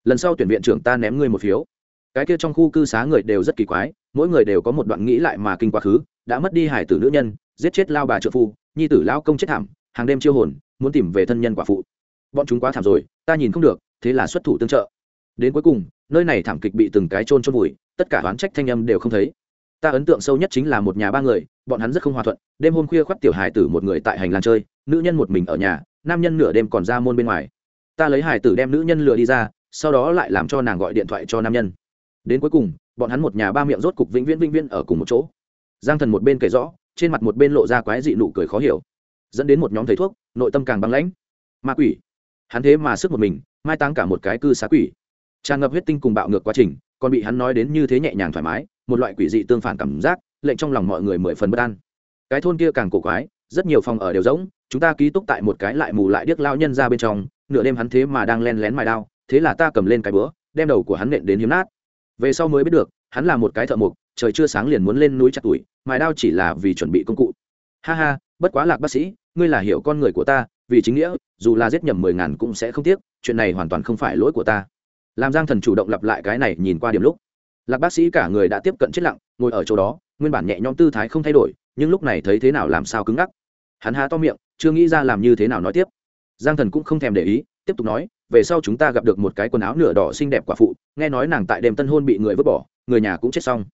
Lần sau tuyển viện trưởng ta ném ngươi một phiếu. Cái kia trong khu cư xá người đều rất kỳ quái mỗi người đều có một đoạn nghĩ lại mà kinh quá khứ đã mất đi hải tử nữ nhân giết chết lao bà trợ phu nhi tử lao công chết thảm hàng đêm chiêu hồn muốn tìm về thân nhân quả phụ bọn chúng quá thảm rồi, ta nhìn không được, thế là xuất thủ tương trợ. Đến cuối cùng, nơi này thảm kịch bị từng cái trôn trôn vùi, tất cả oán trách thanh âm đều không thấy. Ta ấn tượng sâu nhất chính là một nhà ba người, bọn hắn rất không hòa thuận, đêm hôm khuya khoác tiểu hài tử một người tại hành lang chơi, nữ nhân một mình ở nhà, nam nhân nửa đêm còn ra môn bên ngoài. Ta lấy hài tử đem nữ nhân lừa đi ra, sau đó lại làm cho nàng gọi điện thoại cho nam nhân. Đến cuối cùng, bọn hắn một nhà ba miệng rốt cục vĩnh viễn vĩnh viễn ở cùng một chỗ. Giang thần một bên kể rõ, trên mặt một bên lộ ra quái dị nụ cười khó hiểu. Dẫn đến một nhóm thầy thuốc, nội tâm càng băng lãnh. Ma quỷ hắn thế mà sức một mình, mai táng cả một cái cư xá quỷ. Tràn ngập huyết tinh cùng bạo ngược quá trình, còn bị hắn nói đến như thế nhẹ nhàng thoải mái, một loại quỷ dị tương phản cảm giác, lệnh trong lòng mọi người mười phần bất an. Cái thôn kia càng cổ quái, rất nhiều phòng ở đều rỗng, chúng ta ký túc tại một cái lại mù lại điếc lao nhân ra bên trong, nửa đêm hắn thế mà đang len lén mài đao, thế là ta cầm lên cái bữa đem đầu của hắn nện đến hiếm nát. Về sau mới biết được, hắn là một cái thợ mộc, trời chưa sáng liền muốn lên núi chặt tuổi, mài đao chỉ là vì chuẩn bị công cụ. Ha ha, bất quá lạc bác sĩ, ngươi là hiểu con người của ta vì chính nghĩa, dù là giết nhầm mười ngàn cũng sẽ không tiếc, chuyện này hoàn toàn không phải lỗi của ta. Làm giang thần chủ động lặp lại cái này nhìn qua điểm lúc. Lạc bác sĩ cả người đã tiếp cận chết lặng, ngồi ở chỗ đó, nguyên bản nhẹ nhõm tư thái không thay đổi, nhưng lúc này thấy thế nào làm sao cứng ngắc. Hắn há to miệng, chưa nghĩ ra làm như thế nào nói tiếp. Giang thần cũng không thèm để ý, tiếp tục nói, về sau chúng ta gặp được một cái quần áo nửa đỏ xinh đẹp quả phụ, nghe nói nàng tại đêm tân hôn bị người vứt bỏ, người nhà cũng chết xong.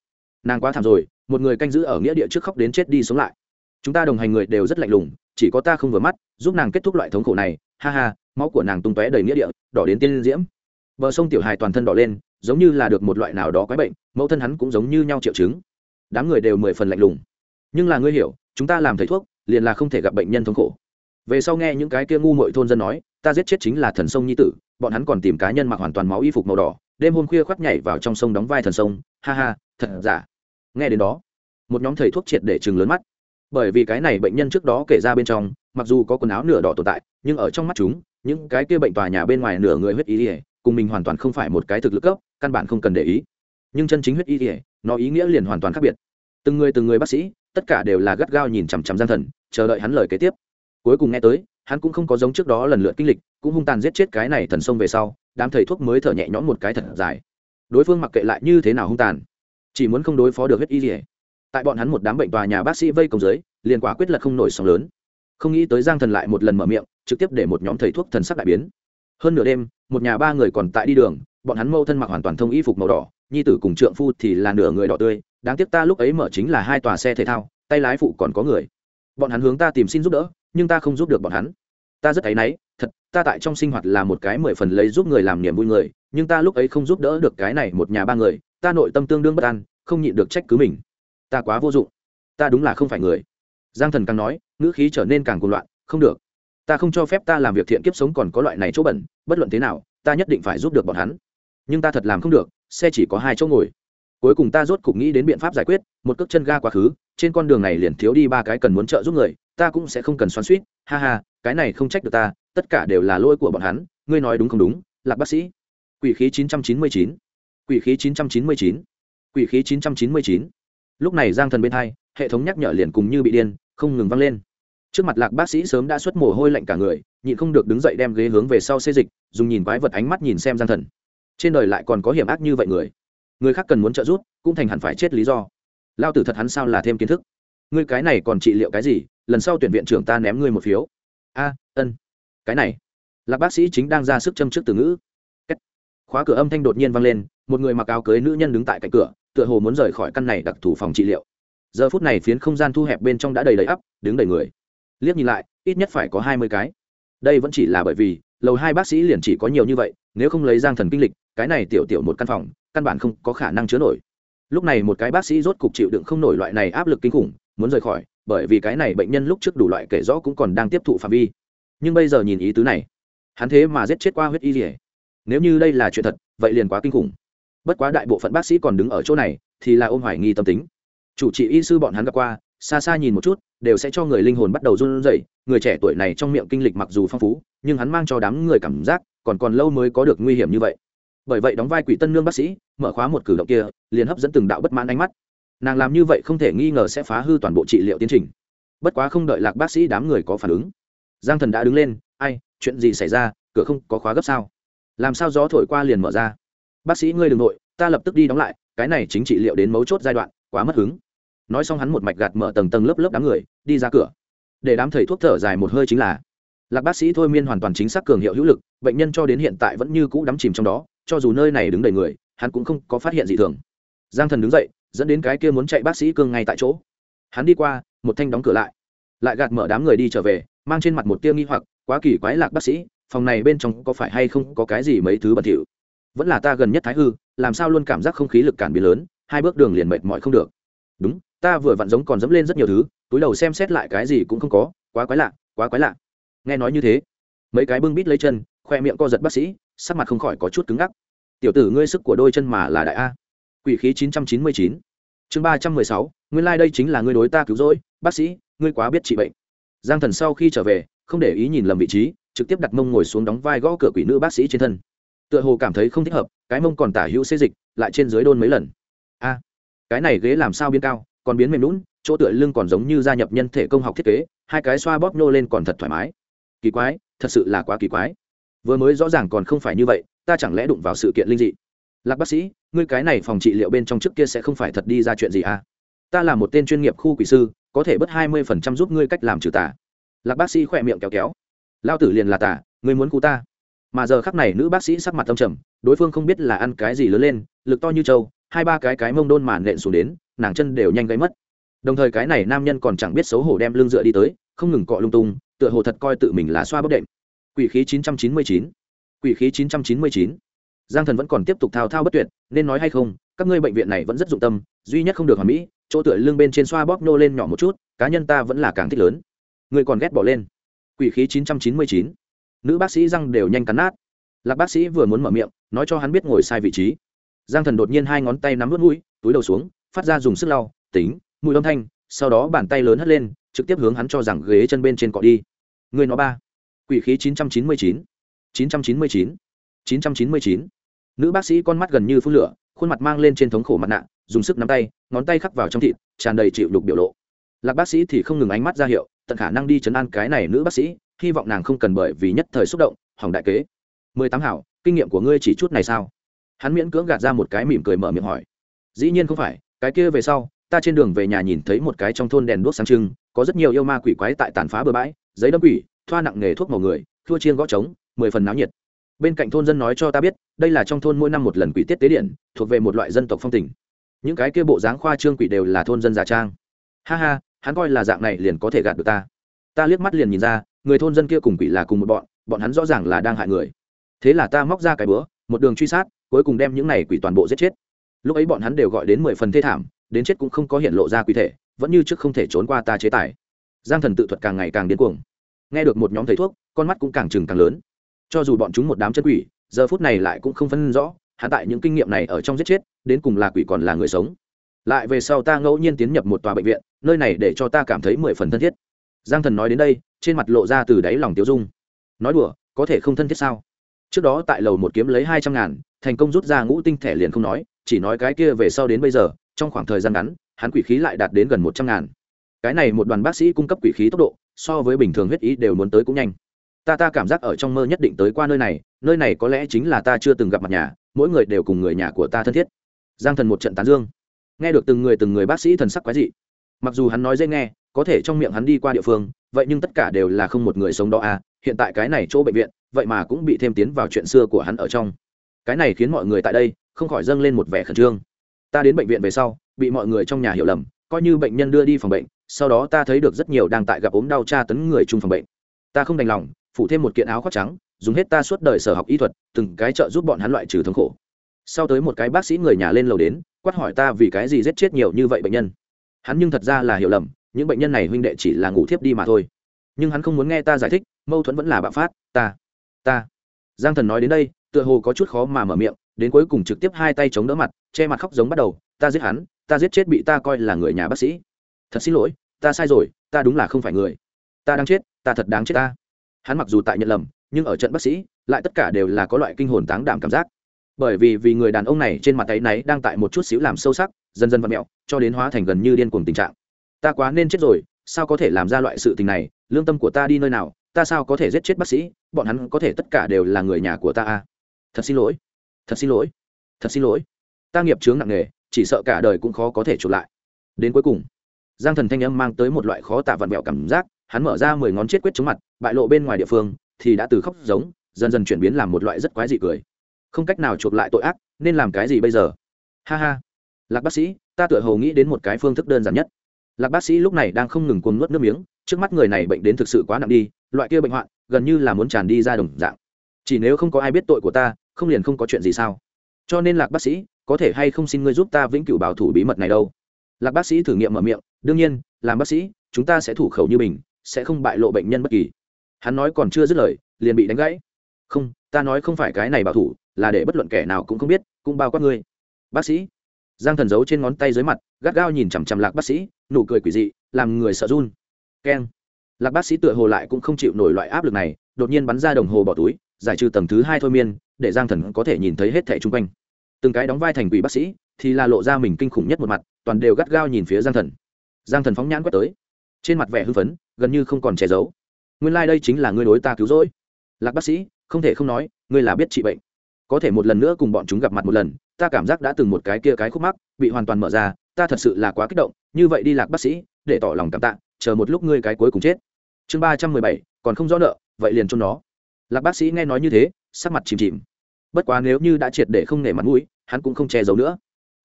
Nàng quá thảm rồi, một người canh giữ ở nghĩa địa trước khóc đến chết đi sống lại. Chúng ta đồng hành người đều rất lạnh lùng chỉ có ta không vừa mắt, giúp nàng kết thúc loại thống khổ này, ha ha, máu của nàng tung tóe đầy nghĩa địa, đỏ đến tiên diễm. Bờ sông tiểu hài toàn thân đỏ lên, giống như là được một loại nào đó quái bệnh, mẫu thân hắn cũng giống như nhau triệu chứng. Đám người đều mười phần lạnh lùng. Nhưng là ngươi hiểu, chúng ta làm thầy thuốc, liền là không thể gặp bệnh nhân thống khổ. Về sau nghe những cái kia ngu mội thôn dân nói, ta giết chết chính là thần sông nhi tử, bọn hắn còn tìm cá nhân mặc hoàn toàn máu y phục màu đỏ, đêm hôm khuya khoác nhảy vào trong sông đóng vai thần sông, ha ha, thật giả. Nghe đến đó, một nhóm thầy thuốc triệt để chừng lớn mắt bởi vì cái này bệnh nhân trước đó kể ra bên trong, mặc dù có quần áo nửa đỏ tồn tại, nhưng ở trong mắt chúng, những cái kia bệnh tòa nhà bên ngoài nửa người huyết y ỉa cùng mình hoàn toàn không phải một cái thực lực cấp căn bản không cần để ý. Nhưng chân chính huyết y ỉa nó ý nghĩa liền hoàn toàn khác biệt. Từng người từng người bác sĩ, tất cả đều là gắt gao nhìn chằm chằm gian thần, chờ đợi hắn lời kế tiếp. Cuối cùng nghe tới, hắn cũng không có giống trước đó lần lượt kinh lịch, cũng hung tàn giết chết cái này thần sông về sau, đám thầy thuốc mới thở nhẹ nhõm một cái thật dài. Đối phương mặc kệ lại như thế nào hung tàn, chỉ muốn không đối phó được huyết y ỉa tại bọn hắn một đám bệnh tòa nhà bác sĩ vây công giới liền quả quyết lật không nổi sóng lớn. Không nghĩ tới giang thần lại một lần mở miệng, trực tiếp để một nhóm thầy thuốc thần sắc đại biến. Hơn nửa đêm, một nhà ba người còn tại đi đường, bọn hắn mâu thân mặc hoàn toàn thông y phục màu đỏ, nhi tử cùng trượng phu thì là nửa người đỏ tươi, đáng tiếc ta lúc ấy mở chính là hai tòa xe thể thao, tay lái phụ còn có người. Bọn hắn hướng ta tìm xin giúp đỡ, nhưng ta không giúp được bọn hắn. Ta rất áy náy, thật, ta tại trong sinh hoạt là một cái mười phần lấy giúp người làm niềm vui người, nhưng ta lúc ấy không giúp đỡ được cái này một nhà ba người, ta nội tâm tương đương bất an, không nhịn được trách cứ mình ta quá vô dụng. Ta đúng là không phải người. Giang thần càng nói, ngữ khí trở nên càng cuồng loạn, không được. Ta không cho phép ta làm việc thiện kiếp sống còn có loại này chỗ bẩn, bất luận thế nào, ta nhất định phải giúp được bọn hắn. Nhưng ta thật làm không được, xe chỉ có hai chỗ ngồi. Cuối cùng ta rốt cục nghĩ đến biện pháp giải quyết, một cước chân ga quá khứ, trên con đường này liền thiếu đi ba cái cần muốn trợ giúp người, ta cũng sẽ không cần xoắn suýt ha ha, cái này không trách được ta, tất cả đều là lỗi của bọn hắn, ngươi nói đúng không đúng, lạc bác sĩ. Quỷ khí 999. quỷ khí 999. quỷ khí 999 lúc này giang thần bên hai, hệ thống nhắc nhở liền cùng như bị điên, không ngừng vang lên. Trước mặt lạc bác sĩ sớm đã xuất mồ hôi lạnh cả người, nhịn không được đứng dậy đem ghế hướng về sau xê dịch, dùng nhìn quái vật ánh mắt nhìn xem giang thần. Trên đời lại còn có hiểm ác như vậy người. Người khác cần muốn trợ giúp, cũng thành hẳn phải chết lý do. Lao tử thật hắn sao là thêm kiến thức? Ngươi cái này còn trị liệu cái gì? Lần sau tuyển viện trưởng ta ném ngươi một phiếu. A, ân. Cái này. Lạc bác sĩ chính đang ra sức châm trước từ ngữ. Khóa cửa âm thanh đột nhiên vang lên, một người mặc áo cưới nữ nhân đứng tại cạnh cửa tựa hồ muốn rời khỏi căn này đặc thù phòng trị liệu. Giờ phút này phiến không gian thu hẹp bên trong đã đầy đầy ắp, đứng đầy người. Liếc nhìn lại, ít nhất phải có hai mươi cái. Đây vẫn chỉ là bởi vì, lầu hai bác sĩ liền chỉ có nhiều như vậy, nếu không lấy giang thần kinh lịch, cái này tiểu tiểu một căn phòng, căn bản không có khả năng chứa nổi. Lúc này một cái bác sĩ rốt cục chịu đựng không nổi loại này áp lực kinh khủng, muốn rời khỏi, bởi vì cái này bệnh nhân lúc trước đủ loại kể rõ cũng còn đang tiếp thụ phạm vi. Nhưng bây giờ nhìn ý tứ này, hắn thế mà giết chết qua huyết y rỉa nếu như đây là chuyện thật, vậy liền quá kinh khủng bất quá đại bộ phận bác sĩ còn đứng ở chỗ này, thì là ôm hoài nghi tâm tính. Chủ trị y sư bọn hắn gặp qua, xa xa nhìn một chút, đều sẽ cho người linh hồn bắt đầu run rẩy. Người trẻ tuổi này trong miệng kinh lịch mặc dù phong phú, nhưng hắn mang cho đám người cảm giác, còn còn lâu mới có được nguy hiểm như vậy. Bởi vậy đóng vai quỷ tân nương bác sĩ, mở khóa một cử động kia, liền hấp dẫn từng đạo bất mãn ánh mắt. Nàng làm như vậy không thể nghi ngờ sẽ phá hư toàn bộ trị liệu tiến trình. Bất quá không đợi lạc bác sĩ đám người có phản ứng, giang thần đã đứng lên, ai, chuyện gì xảy ra? Cửa không có khóa gấp sao? Làm sao gió thổi qua liền mở ra? Bác sĩ, ngươi đ ừ n g nội, ta lập tức đi đóng lại, cái này chính trị liệu đến mấu chốt giai đoạn, quá mất hứng. Nói xong hắn một mạch gạt mở tầng tầng lớp lớp đám người, đi ra cửa. Để đám thầy thuốc thở dài một hơi chính là, lạc bác sĩ, thôi miên hoàn toàn chính xác cường hiệu hữu lực, bệnh nhân cho đến hiện tại vẫn như cũ đắm chìm trong đó, cho dù nơi này đứng đầy người, hắn cũng không có phát hiện gì thường. Giang thần đứng dậy, dẫn đến cái kia muốn chạy bác sĩ cương ngay tại chỗ. Hắn đi qua, một thanh đóng cửa lại. Lại gạt mở đám người đi trở về, mang trên mặt một tia nghi hoặc, quá kỳ quái, lạc bác sĩ, phòng này bên trong có phải hay không có cái gì mấy thứ bẩn thỉu? Vẫn là ta gần nhất thái hư, làm sao luôn cảm giác không khí lực cản biến lớn, hai bước đường liền mệt mỏi không được. Đúng, ta vừa vặn giống còn dẫm lên rất nhiều thứ, túi đầu xem xét lại cái gì cũng không có, quá quái lạ, quá quái lạ. Nghe nói như thế, mấy cái bưng bít lấy chân, khoe miệng co giật bác sĩ, sắc mặt không khỏi có chút cứng ngắc. Tiểu tử ngươi sức của đôi chân mà là đại a. Quỷ khí chín trăm chín mươi chín. Chương ba trăm mười sáu, nguyên lai、like、đây chính là ngươi đối ta cứu rỗi, bác sĩ, ngươi quá biết trị bệnh. Giang thần sau khi trở về, không để ý nhìn lầm vị trí, trực tiếp đặt mông ngồi xuống đóng vai gõ cửa quỷ nữ bác sĩ trên thân tựa hồ cảm thấy không thích hợp, cái mông còn tả hữu xê dịch, lại trên dưới đôn mấy lần. A, cái này ghế làm sao biến cao, còn biến mềm lún chỗ tựa lưng còn giống như gia nhập nhân thể công học thiết kế, hai cái xoa bóp nô lên còn thật thoải mái. Kỳ quái, thật sự là quá kỳ quái. Vừa mới rõ ràng còn không phải như vậy, ta chẳng lẽ đụng vào sự kiện linh dị? Lạc bác sĩ, ngươi cái này phòng trị liệu bên trong trước kia sẽ không phải thật đi ra chuyện gì à? Ta là một tên chuyên nghiệp khu quỷ sư, có thể bớt hai mươi phần trăm giúp ngươi cách làm trừ tà. Lạc bác sĩ khỏe miệng kéo kéo. Lao tử liền là tà, ngươi muốn cứu ta? mà giờ khắc này nữ bác sĩ sắc mặt tâm trầm, đối phương không biết là ăn cái gì lớn lên, lực to như trâu, hai ba cái cái mông đôn màn nện xuống đến, nàng chân đều nhanh gáy mất. Đồng thời cái này nam nhân còn chẳng biết xấu hổ đem lưng dựa đi tới, không ngừng cọ lung tung, tựa hồ thật coi tự mình là xoa bốc đệm. Quỷ khí 999 quỷ khí 999 giang thần vẫn còn tiếp tục thao thao bất tuyệt, nên nói hay không, các ngươi bệnh viện này vẫn rất dụng tâm, duy nhất không được hoàn mỹ, chỗ tựa lưng bên trên xoa bóp nô lên nhỏ một chút, cá nhân ta vẫn là càng thích lớn. Người còn ghét bỏ lên. Quỷ khí 999 nữ bác sĩ răng đều nhanh cắn nát. Lạc bác sĩ vừa muốn mở miệng, nói cho hắn biết ngồi sai vị trí. Giang thần đột nhiên hai ngón tay nắm vớt mũi, túi đầu xuống, phát ra dùng sức lau, tính, mùi âm thanh, sau đó bàn tay lớn hất lên, trực tiếp hướng hắn cho rằng ghế chân bên trên cọ đi. Người nó ba. Quỷ khí chín trăm chín mươi chín. chín trăm chín mươi chín. chín trăm chín mươi chín. Nữ bác sĩ con mắt gần như phun lửa, khuôn mặt mang lên trên thống khổ mặt nạ, dùng sức nắm tay, ngón tay khắc vào trong thịt, tràn đầy chịu đục biểu lộ. Lạc bác sĩ thì không ngừng ánh mắt ra hiệu, tận khả năng đi chấn an cái này nữ bác sĩ hy vọng nàng không cần bởi vì nhất thời xúc động, hỏng đại kế. Mười tám hảo, kinh nghiệm của ngươi chỉ chút này sao? Hắn miễn cưỡng gạt ra một cái mỉm cười mở miệng hỏi. Dĩ nhiên không phải, cái kia về sau, ta trên đường về nhà nhìn thấy một cái trong thôn đèn đuốc sáng trưng, có rất nhiều yêu ma quỷ quái tại tàn phá bờ bãi, giấy đâm quỷ, thoa nặng nghề thuốc màu người, thua chiên gõ trống, mười phần náo nhiệt. Bên cạnh thôn dân nói cho ta biết, đây là trong thôn mỗi năm một lần quỷ tiết tế điện, thuộc về một loại dân tộc phong tình. Những cái kia bộ dáng khoa trương quỷ đều là thôn dân giả trang. Ha ha, hắn coi là dạng này liền có thể gạt được ta. Ta liếc mắt liền nhìn ra người thôn dân kia cùng quỷ là cùng một bọn bọn hắn rõ ràng là đang hại người. Thế là ta móc ra cái bữa một đường truy sát, cuối cùng đem những này quỷ toàn bộ giết chết. Lúc ấy bọn hắn đều gọi đến mười phần thê thảm, đến chết cũng không có hiện lộ ra quỷ thể, vẫn như trước không thể trốn qua ta chế tài. Giang thần tự thuật càng ngày càng điên cuồng. Nghe được một nhóm thầy thuốc, con mắt cũng càng trừng càng lớn. Cho dù bọn chúng một đám chân quỷ, giờ phút này lại cũng không phân rõ hạ tại những kinh nghiệm này ở trong giết chết, đến cùng là quỷ còn là người sống. Lại về sau ta ngẫu nhiên tiến nhập một tòa bệnh viện, nơi này để cho ta cảm thấy mười phần thân thiết giang thần nói đến đây, trên mặt lộ ra từ đáy lòng tiêu dung. Nói đùa, có thể không thân thiết sao? Trước đó tại lầu một kiếm lấy hai trăm ngàn, thành công rút ra ngũ tinh thẻ liền không nói, chỉ nói cái kia về sau đến bây giờ, trong khoảng thời gian ngắn, hắn quỷ khí lại đạt đến gần một trăm ngàn. Cái này một đoàn bác sĩ cung cấp quỷ khí tốc độ, so với bình thường huyết ý đều muốn tới cũng nhanh. Ta ta cảm giác ở trong mơ nhất định tới qua nơi này nơi này có lẽ chính là ta chưa từng gặp mặt nhà, mỗi người đều cùng người nhà của ta thân thiết. Giang thần một trận tán dương. Nghe được từng người từng người bác sĩ thần sắc quái dị. Mặc dù hắn nói dễ nghe có thể trong miệng hắn đi qua địa phương, vậy nhưng tất cả đều là không một người sống đó à hiện tại cái này chỗ bệnh viện, vậy mà cũng bị thêm tiến vào chuyện xưa của hắn ở trong. Cái này khiến mọi người tại đây không khỏi dâng lên một vẻ khẩn trương. Ta đến bệnh viện về sau, bị mọi người trong nhà hiểu lầm, coi như bệnh nhân đưa đi phòng bệnh, sau đó ta thấy được rất nhiều đang tại gặp ốm đau tra tấn người chung phòng bệnh. Ta không đành lòng, phủ thêm một kiện áo khoác trắng, dùng hết ta suốt đời sở học y thuật, từng cái trợ giúp bọn hắn loại trừ thống khổ. Sau tới một cái bác sĩ người nhà lên lầu đến, quát hỏi ta vì cái gì giết chết nhiều như vậy bệnh nhân. Hắn nhưng thật ra là hiểu lầm những bệnh nhân này huynh đệ chỉ là ngủ thiếp đi mà thôi. Nhưng hắn không muốn nghe ta giải thích, mâu thuẫn vẫn là bạo phát, ta ta. Giang thần nói đến đây, tựa hồ có chút khó mà mở miệng, đến cuối cùng trực tiếp hai tay chống đỡ mặt, che mặt khóc giống bắt đầu, ta giết hắn, ta giết chết bị ta coi là người nhà bác sĩ. Thật xin lỗi, ta sai rồi, ta đúng là không phải người. Ta đang chết, ta thật đáng chết ta. Hắn mặc dù tại nhận lầm, nhưng ở trận bác sĩ, lại tất cả đều là có loại kinh hồn táng đảm cảm giác. Bởi vì vì người đàn ông này trên mặt tay náy đang tại một chút xíu làm sâu sắc, dần dần vặn mẹo, cho đến hóa thành gần như điên cuồng tình trạng ta quá nên chết rồi, sao có thể làm ra loại sự tình này, lương tâm của ta đi nơi nào, ta sao có thể giết chết bác sĩ, bọn hắn có thể tất cả đều là người nhà của ta à? thật xin lỗi, thật xin lỗi, thật xin lỗi. Ta nghiệp chướng nặng nề, chỉ sợ cả đời cũng khó có thể chụp lại. Đến cuối cùng, giang thần thanh âm mang tới một loại khó tả vặn vẹo cảm giác, hắn mở ra mười ngón chết quyết chống mặt, bại lộ bên ngoài địa phương, thì đã từ khóc giống, dần dần chuyển biến làm một loại rất quái dị cười. Không cách nào chuộc lại tội ác, nên làm cái gì bây giờ? Ha ha. Lạc bác sĩ, ta tựa hồ nghĩ đến một cái phương thức đơn giản nhất lạc bác sĩ lúc này đang không ngừng cuồng nuốt nước miếng, trước mắt người này bệnh đến thực sự quá nặng đi, loại kia bệnh hoạn, gần như là muốn tràn đi ra đồng dạng. Chỉ nếu không có ai biết tội của ta, không liền không có chuyện gì sao? Cho nên lạc bác sĩ, có thể hay không xin ngươi giúp ta vĩnh cửu bảo thủ bí mật này đâu? Lạc bác sĩ thử nghiệm mở miệng, đương nhiên, làm bác sĩ, chúng ta sẽ thủ khẩu như mình, sẽ không bại lộ bệnh nhân bất kỳ. Hắn nói còn chưa dứt lời, liền bị đánh gãy. Không, ta nói không phải cái này bảo thủ, là để bất luận kẻ nào cũng không biết, cũng bao quát ngươi. Bác sĩ giang thần giấu trên ngón tay dưới mặt, gắt gao nhìn chằm chằm lạc bác sĩ, nụ cười quỷ dị, làm người sợ run. Keng. Lạc bác sĩ tựa hồ lại cũng không chịu nổi loại áp lực này, đột nhiên bắn ra đồng hồ bỏ túi, giải trừ tầng thứ hai thôi miên, để giang thần có thể nhìn thấy hết thẻ chung quanh. Từng cái đóng vai thành quỷ bác sĩ, thì là lộ ra mình kinh khủng nhất một mặt, toàn đều gắt gao nhìn phía giang thần. Giang thần phóng nhãn quét tới. Trên mặt vẻ hưng phấn, gần như không còn che giấu. Nguyên lai、like、đây chính là ngươi đối ta cứu rỗi. Lạc bác sĩ, không thể không nói, ngươi là biết trị bệnh. Có thể một lần nữa cùng bọn chúng gặp mặt một lần ta cảm giác đã từng một cái kia cái khúc mắc bị hoàn toàn mở ra, ta thật sự là quá kích động, như vậy đi lạc bác sĩ, để tỏ lòng cảm tạ, chờ một lúc ngươi cái cuối cùng chết. Chương ba trăm mười bảy, còn không rõ nợ, vậy liền cho nó. Lạc bác sĩ nghe nói như thế, sắc mặt chìm chìm. Bất quá nếu như đã triệt để không nể mặt mũi, hắn cũng không che giấu nữa.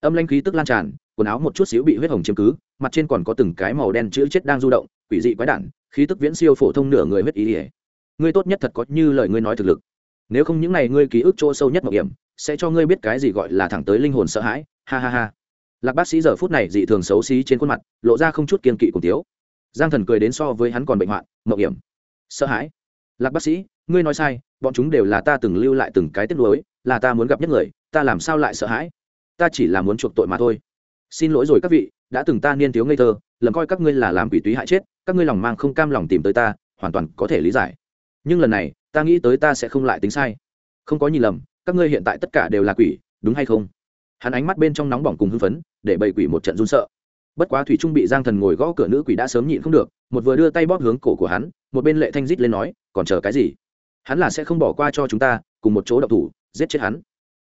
Âm lanh khí tức lan tràn, quần áo một chút xíu bị huyết hồng chiếm cứ, mặt trên còn có từng cái màu đen chữ chết đang du động, quỷ dị quái đản, khí tức viễn siêu phổ thông nửa người huyết ý ỉa ngươi tốt nhất thật có như lời ngươi nói thực lực. Nếu không những này ngươi ký ức chỗ sâu nhất mạo hiểm sẽ cho ngươi biết cái gì gọi là thẳng tới linh hồn sợ hãi, ha ha ha. Lạc bác sĩ giờ phút này dị thường xấu xí trên khuôn mặt, lộ ra không chút kiên kỵ cùng tiếu. Giang thần cười đến so với hắn còn bệnh hoạn mạo hiểm. Sợ hãi? Lạc bác sĩ, ngươi nói sai, bọn chúng đều là ta từng lưu lại từng cái tiếc nuối, là ta muốn gặp nhất người, ta làm sao lại sợ hãi? Ta chỉ là muốn chuộc tội mà thôi. Xin lỗi rồi các vị, đã từng ta niên thiếu ngây thơ, lầm coi các ngươi là làm quỷ túy hại chết, các ngươi lòng mang không cam lòng tìm tới ta, hoàn toàn có thể lý giải. Nhưng lần này, ta nghĩ tới ta sẽ không lại tính sai. Không có nhìn lầm các ngươi hiện tại tất cả đều là quỷ, đúng hay không? Hắn ánh mắt bên trong nóng bỏng cùng hưng phấn, để bầy quỷ một trận run sợ. Bất quá thủy trung bị giang thần ngồi gõ cửa nữ quỷ đã sớm nhịn không được, một vừa đưa tay bóp hướng cổ của hắn, một bên lệ thanh rít lên nói, còn chờ cái gì? Hắn là sẽ không bỏ qua cho chúng ta, cùng một chỗ đậu thủ, giết chết hắn.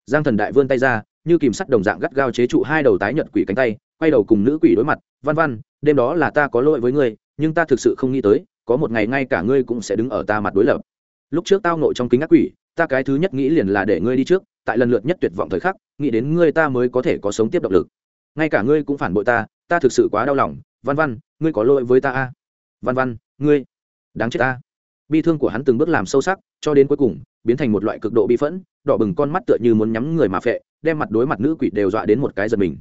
Giang thần đại vươn tay ra, như kìm sắt đồng dạng gắt gao chế trụ hai đầu tái nhợt quỷ cánh tay, quay đầu cùng nữ quỷ đối mặt, văn văn, đêm đó là ta có lỗi với ngươi, nhưng ta thực sự không nghĩ tới, có một ngày ngay cả ngươi cũng sẽ đứng ở ta mặt đối lập. Lúc trước tao nội trong kính ác quỷ ta cái thứ nhất nghĩ liền là để ngươi đi trước, tại lần lượt nhất tuyệt vọng thời khắc, nghĩ đến ngươi ta mới có thể có sống tiếp động lực. Ngay cả ngươi cũng phản bội ta ta thực sự quá đau lòng. Văn văn, ngươi có lỗi với ta a. Văn văn, ngươi, đáng chết ta. Bi thương của hắn từng bước làm sâu sắc, cho đến cuối cùng, biến thành một loại cực độ bi phẫn, đỏ bừng con mắt tựa như muốn nhắm người mà phệ, đem mặt đối mặt nữ quỷ đều dọa đến một cái giật mình.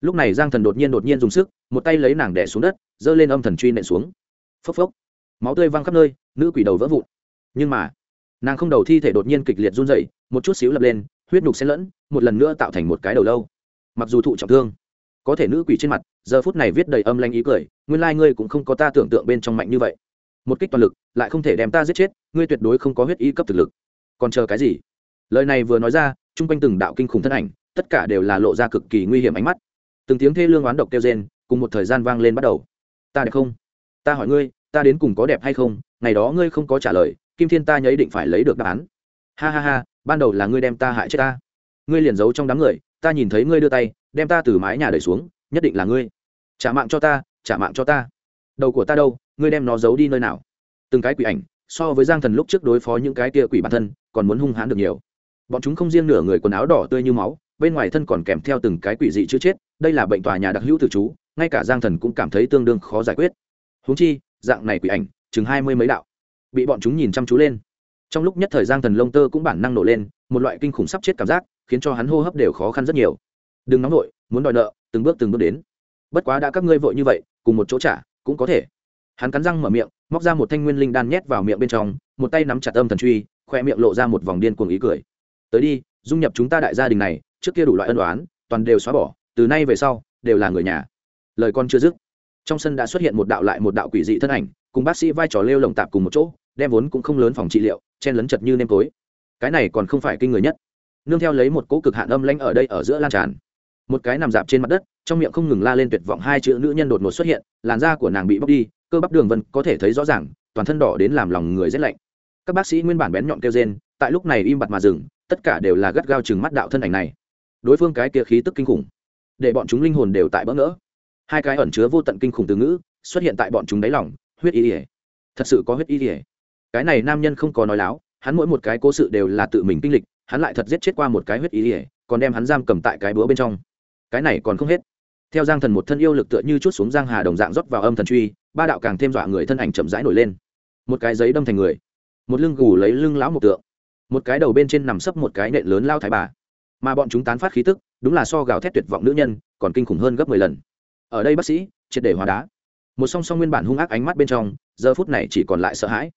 Lúc này giang thần đột nhiên đột nhiên dùng sức, một tay lấy nàng đẻ xuống đất, giơ lên âm thần truy nện xuống. Phốc phốc. Máu tươi văng khắp nơi, nữ quỷ đầu vỡ vụn. Nhưng mà nàng không đầu thi thể đột nhiên kịch liệt run dậy một chút xíu lập lên, huyết nhục xen lẫn, một lần nữa tạo thành một cái đầu lâu. Mặc dù thụ trọng thương, có thể nữ quỷ trên mặt, giờ phút này viết đầy âm lanh ý cười, nguyên lai ngươi cũng không có ta tưởng tượng bên trong mạnh như vậy. Một kích toàn lực, lại không thể đem ta giết chết, ngươi tuyệt đối không có huyết y cấp thực lực. Còn chờ cái gì? Lời này vừa nói ra, chung quanh từng đạo kinh khủng thân ảnh, tất cả đều là lộ ra cực kỳ nguy hiểm ánh mắt. Từng tiếng thê lương oán độc kêu rên, cùng một thời gian vang lên bắt đầu. Ta đẹp không? Ta hỏi ngươi, ta đến cùng có đẹp hay không? Ngày đó ngươi không có trả lời kim thiên ta nhấy định phải lấy được đáp án. Ha ha ha, ban đầu là ngươi đem ta hại chết ta. Ngươi liền giấu trong đám người, ta nhìn thấy ngươi đưa tay, đem ta từ mái nhà đẩy xuống, nhất định là ngươi. Trả mạng cho ta, trả mạng cho ta. Đầu của ta đâu, ngươi đem nó giấu đi nơi nào? Từng cái quỷ ảnh, so với giang thần lúc trước đối phó những cái kia quỷ bản thân, còn muốn hung hãn được nhiều. Bọn chúng không riêng nửa người quần áo đỏ tươi như máu, bên ngoài thân còn kèm theo từng cái quỷ dị chữ chết, đây là bệnh tòa nhà đặc hữu từ chú, ngay cả giang thần cũng cảm thấy tương đương khó giải quyết. Húng chi, dạng này quỷ ảnh, chừng hai mươi mấy đạo bị bọn chúng nhìn chăm chú lên. Trong lúc nhất thời giang thần lông tơ cũng bản năng nổ lên, một loại kinh khủng sắp chết cảm giác, khiến cho hắn hô hấp đều khó khăn rất nhiều. Đừng nóng vội, muốn đòi nợ, từng bước từng bước đến. Bất quá đã các ngươi vội như vậy, cùng một chỗ trả, cũng có thể. Hắn cắn răng mở miệng, móc ra một thanh nguyên linh đan nhét vào miệng bên trong, một tay nắm chặt âm thần truy, khoe miệng lộ ra một vòng điên cuồng ý cười. Tới đi, dung nhập chúng ta đại gia đình này, trước kia đủ loại ân đoán toàn đều xóa bỏ, từ nay về sau, đều là người nhà. Lời con chưa dứt, trong sân đã xuất hiện một đạo lại một đạo quỷ dị thân ảnh, cùng bác sĩ vai trò lêu lồng tạp cùng một chỗ đem vốn cũng không lớn phòng trị liệu, chen lấn chật như nêm tối. Cái này còn không phải kinh người nhất. Nương theo lấy một cỗ cực hạn âm lãnh ở đây ở giữa lan tràn. Một cái nằm dạp trên mặt đất, trong miệng không ngừng la lên tuyệt vọng hai chữ nữ nhân đột ngột xuất hiện, làn da của nàng bị bóc đi, cơ bắp đường vân có thể thấy rõ ràng, toàn thân đỏ đến làm lòng người rét lạnh. Các bác sĩ nguyên bản bén nhọn kêu rên, tại lúc này im bặt mà dừng, tất cả đều là gắt gao chừng mắt đạo thân ảnh này. Đối phương cái kia khí tức kinh khủng, để bọn chúng linh hồn đều tại bỡ ngỡ. Hai cái ẩn chứa vô tận kinh khủng từ ngữ, xuất hiện tại bọn chúng đáy lỏng huyết y ỉa thật sự có huyết y ỉa cái này nam nhân không có nói láo, hắn mỗi một cái cố sự đều là tự mình kinh lịch, hắn lại thật giết chết qua một cái huyết ý ỉa còn đem hắn giam cầm tại cái búa bên trong. Cái này còn không hết. Theo giang thần một thân yêu lực tựa như chút xuống giang hà đồng dạng rót vào âm thần truy, ba đạo càng thêm dọa người thân ảnh chậm rãi nổi lên. Một cái giấy đâm thành người, một lưng gù lấy lưng lão một tượng, một cái đầu bên trên nằm sấp một cái nện lớn lao thái bà. Mà bọn chúng tán phát khí tức, đúng là so gào thét tuyệt vọng nữ nhân, còn kinh khủng hơn gấp mười lần. Ở đây bác sĩ, triệt để hóa đá. Một song song nguyên bản hung ác ánh mắt bên trong, giờ phút này chỉ còn lại sợ hãi.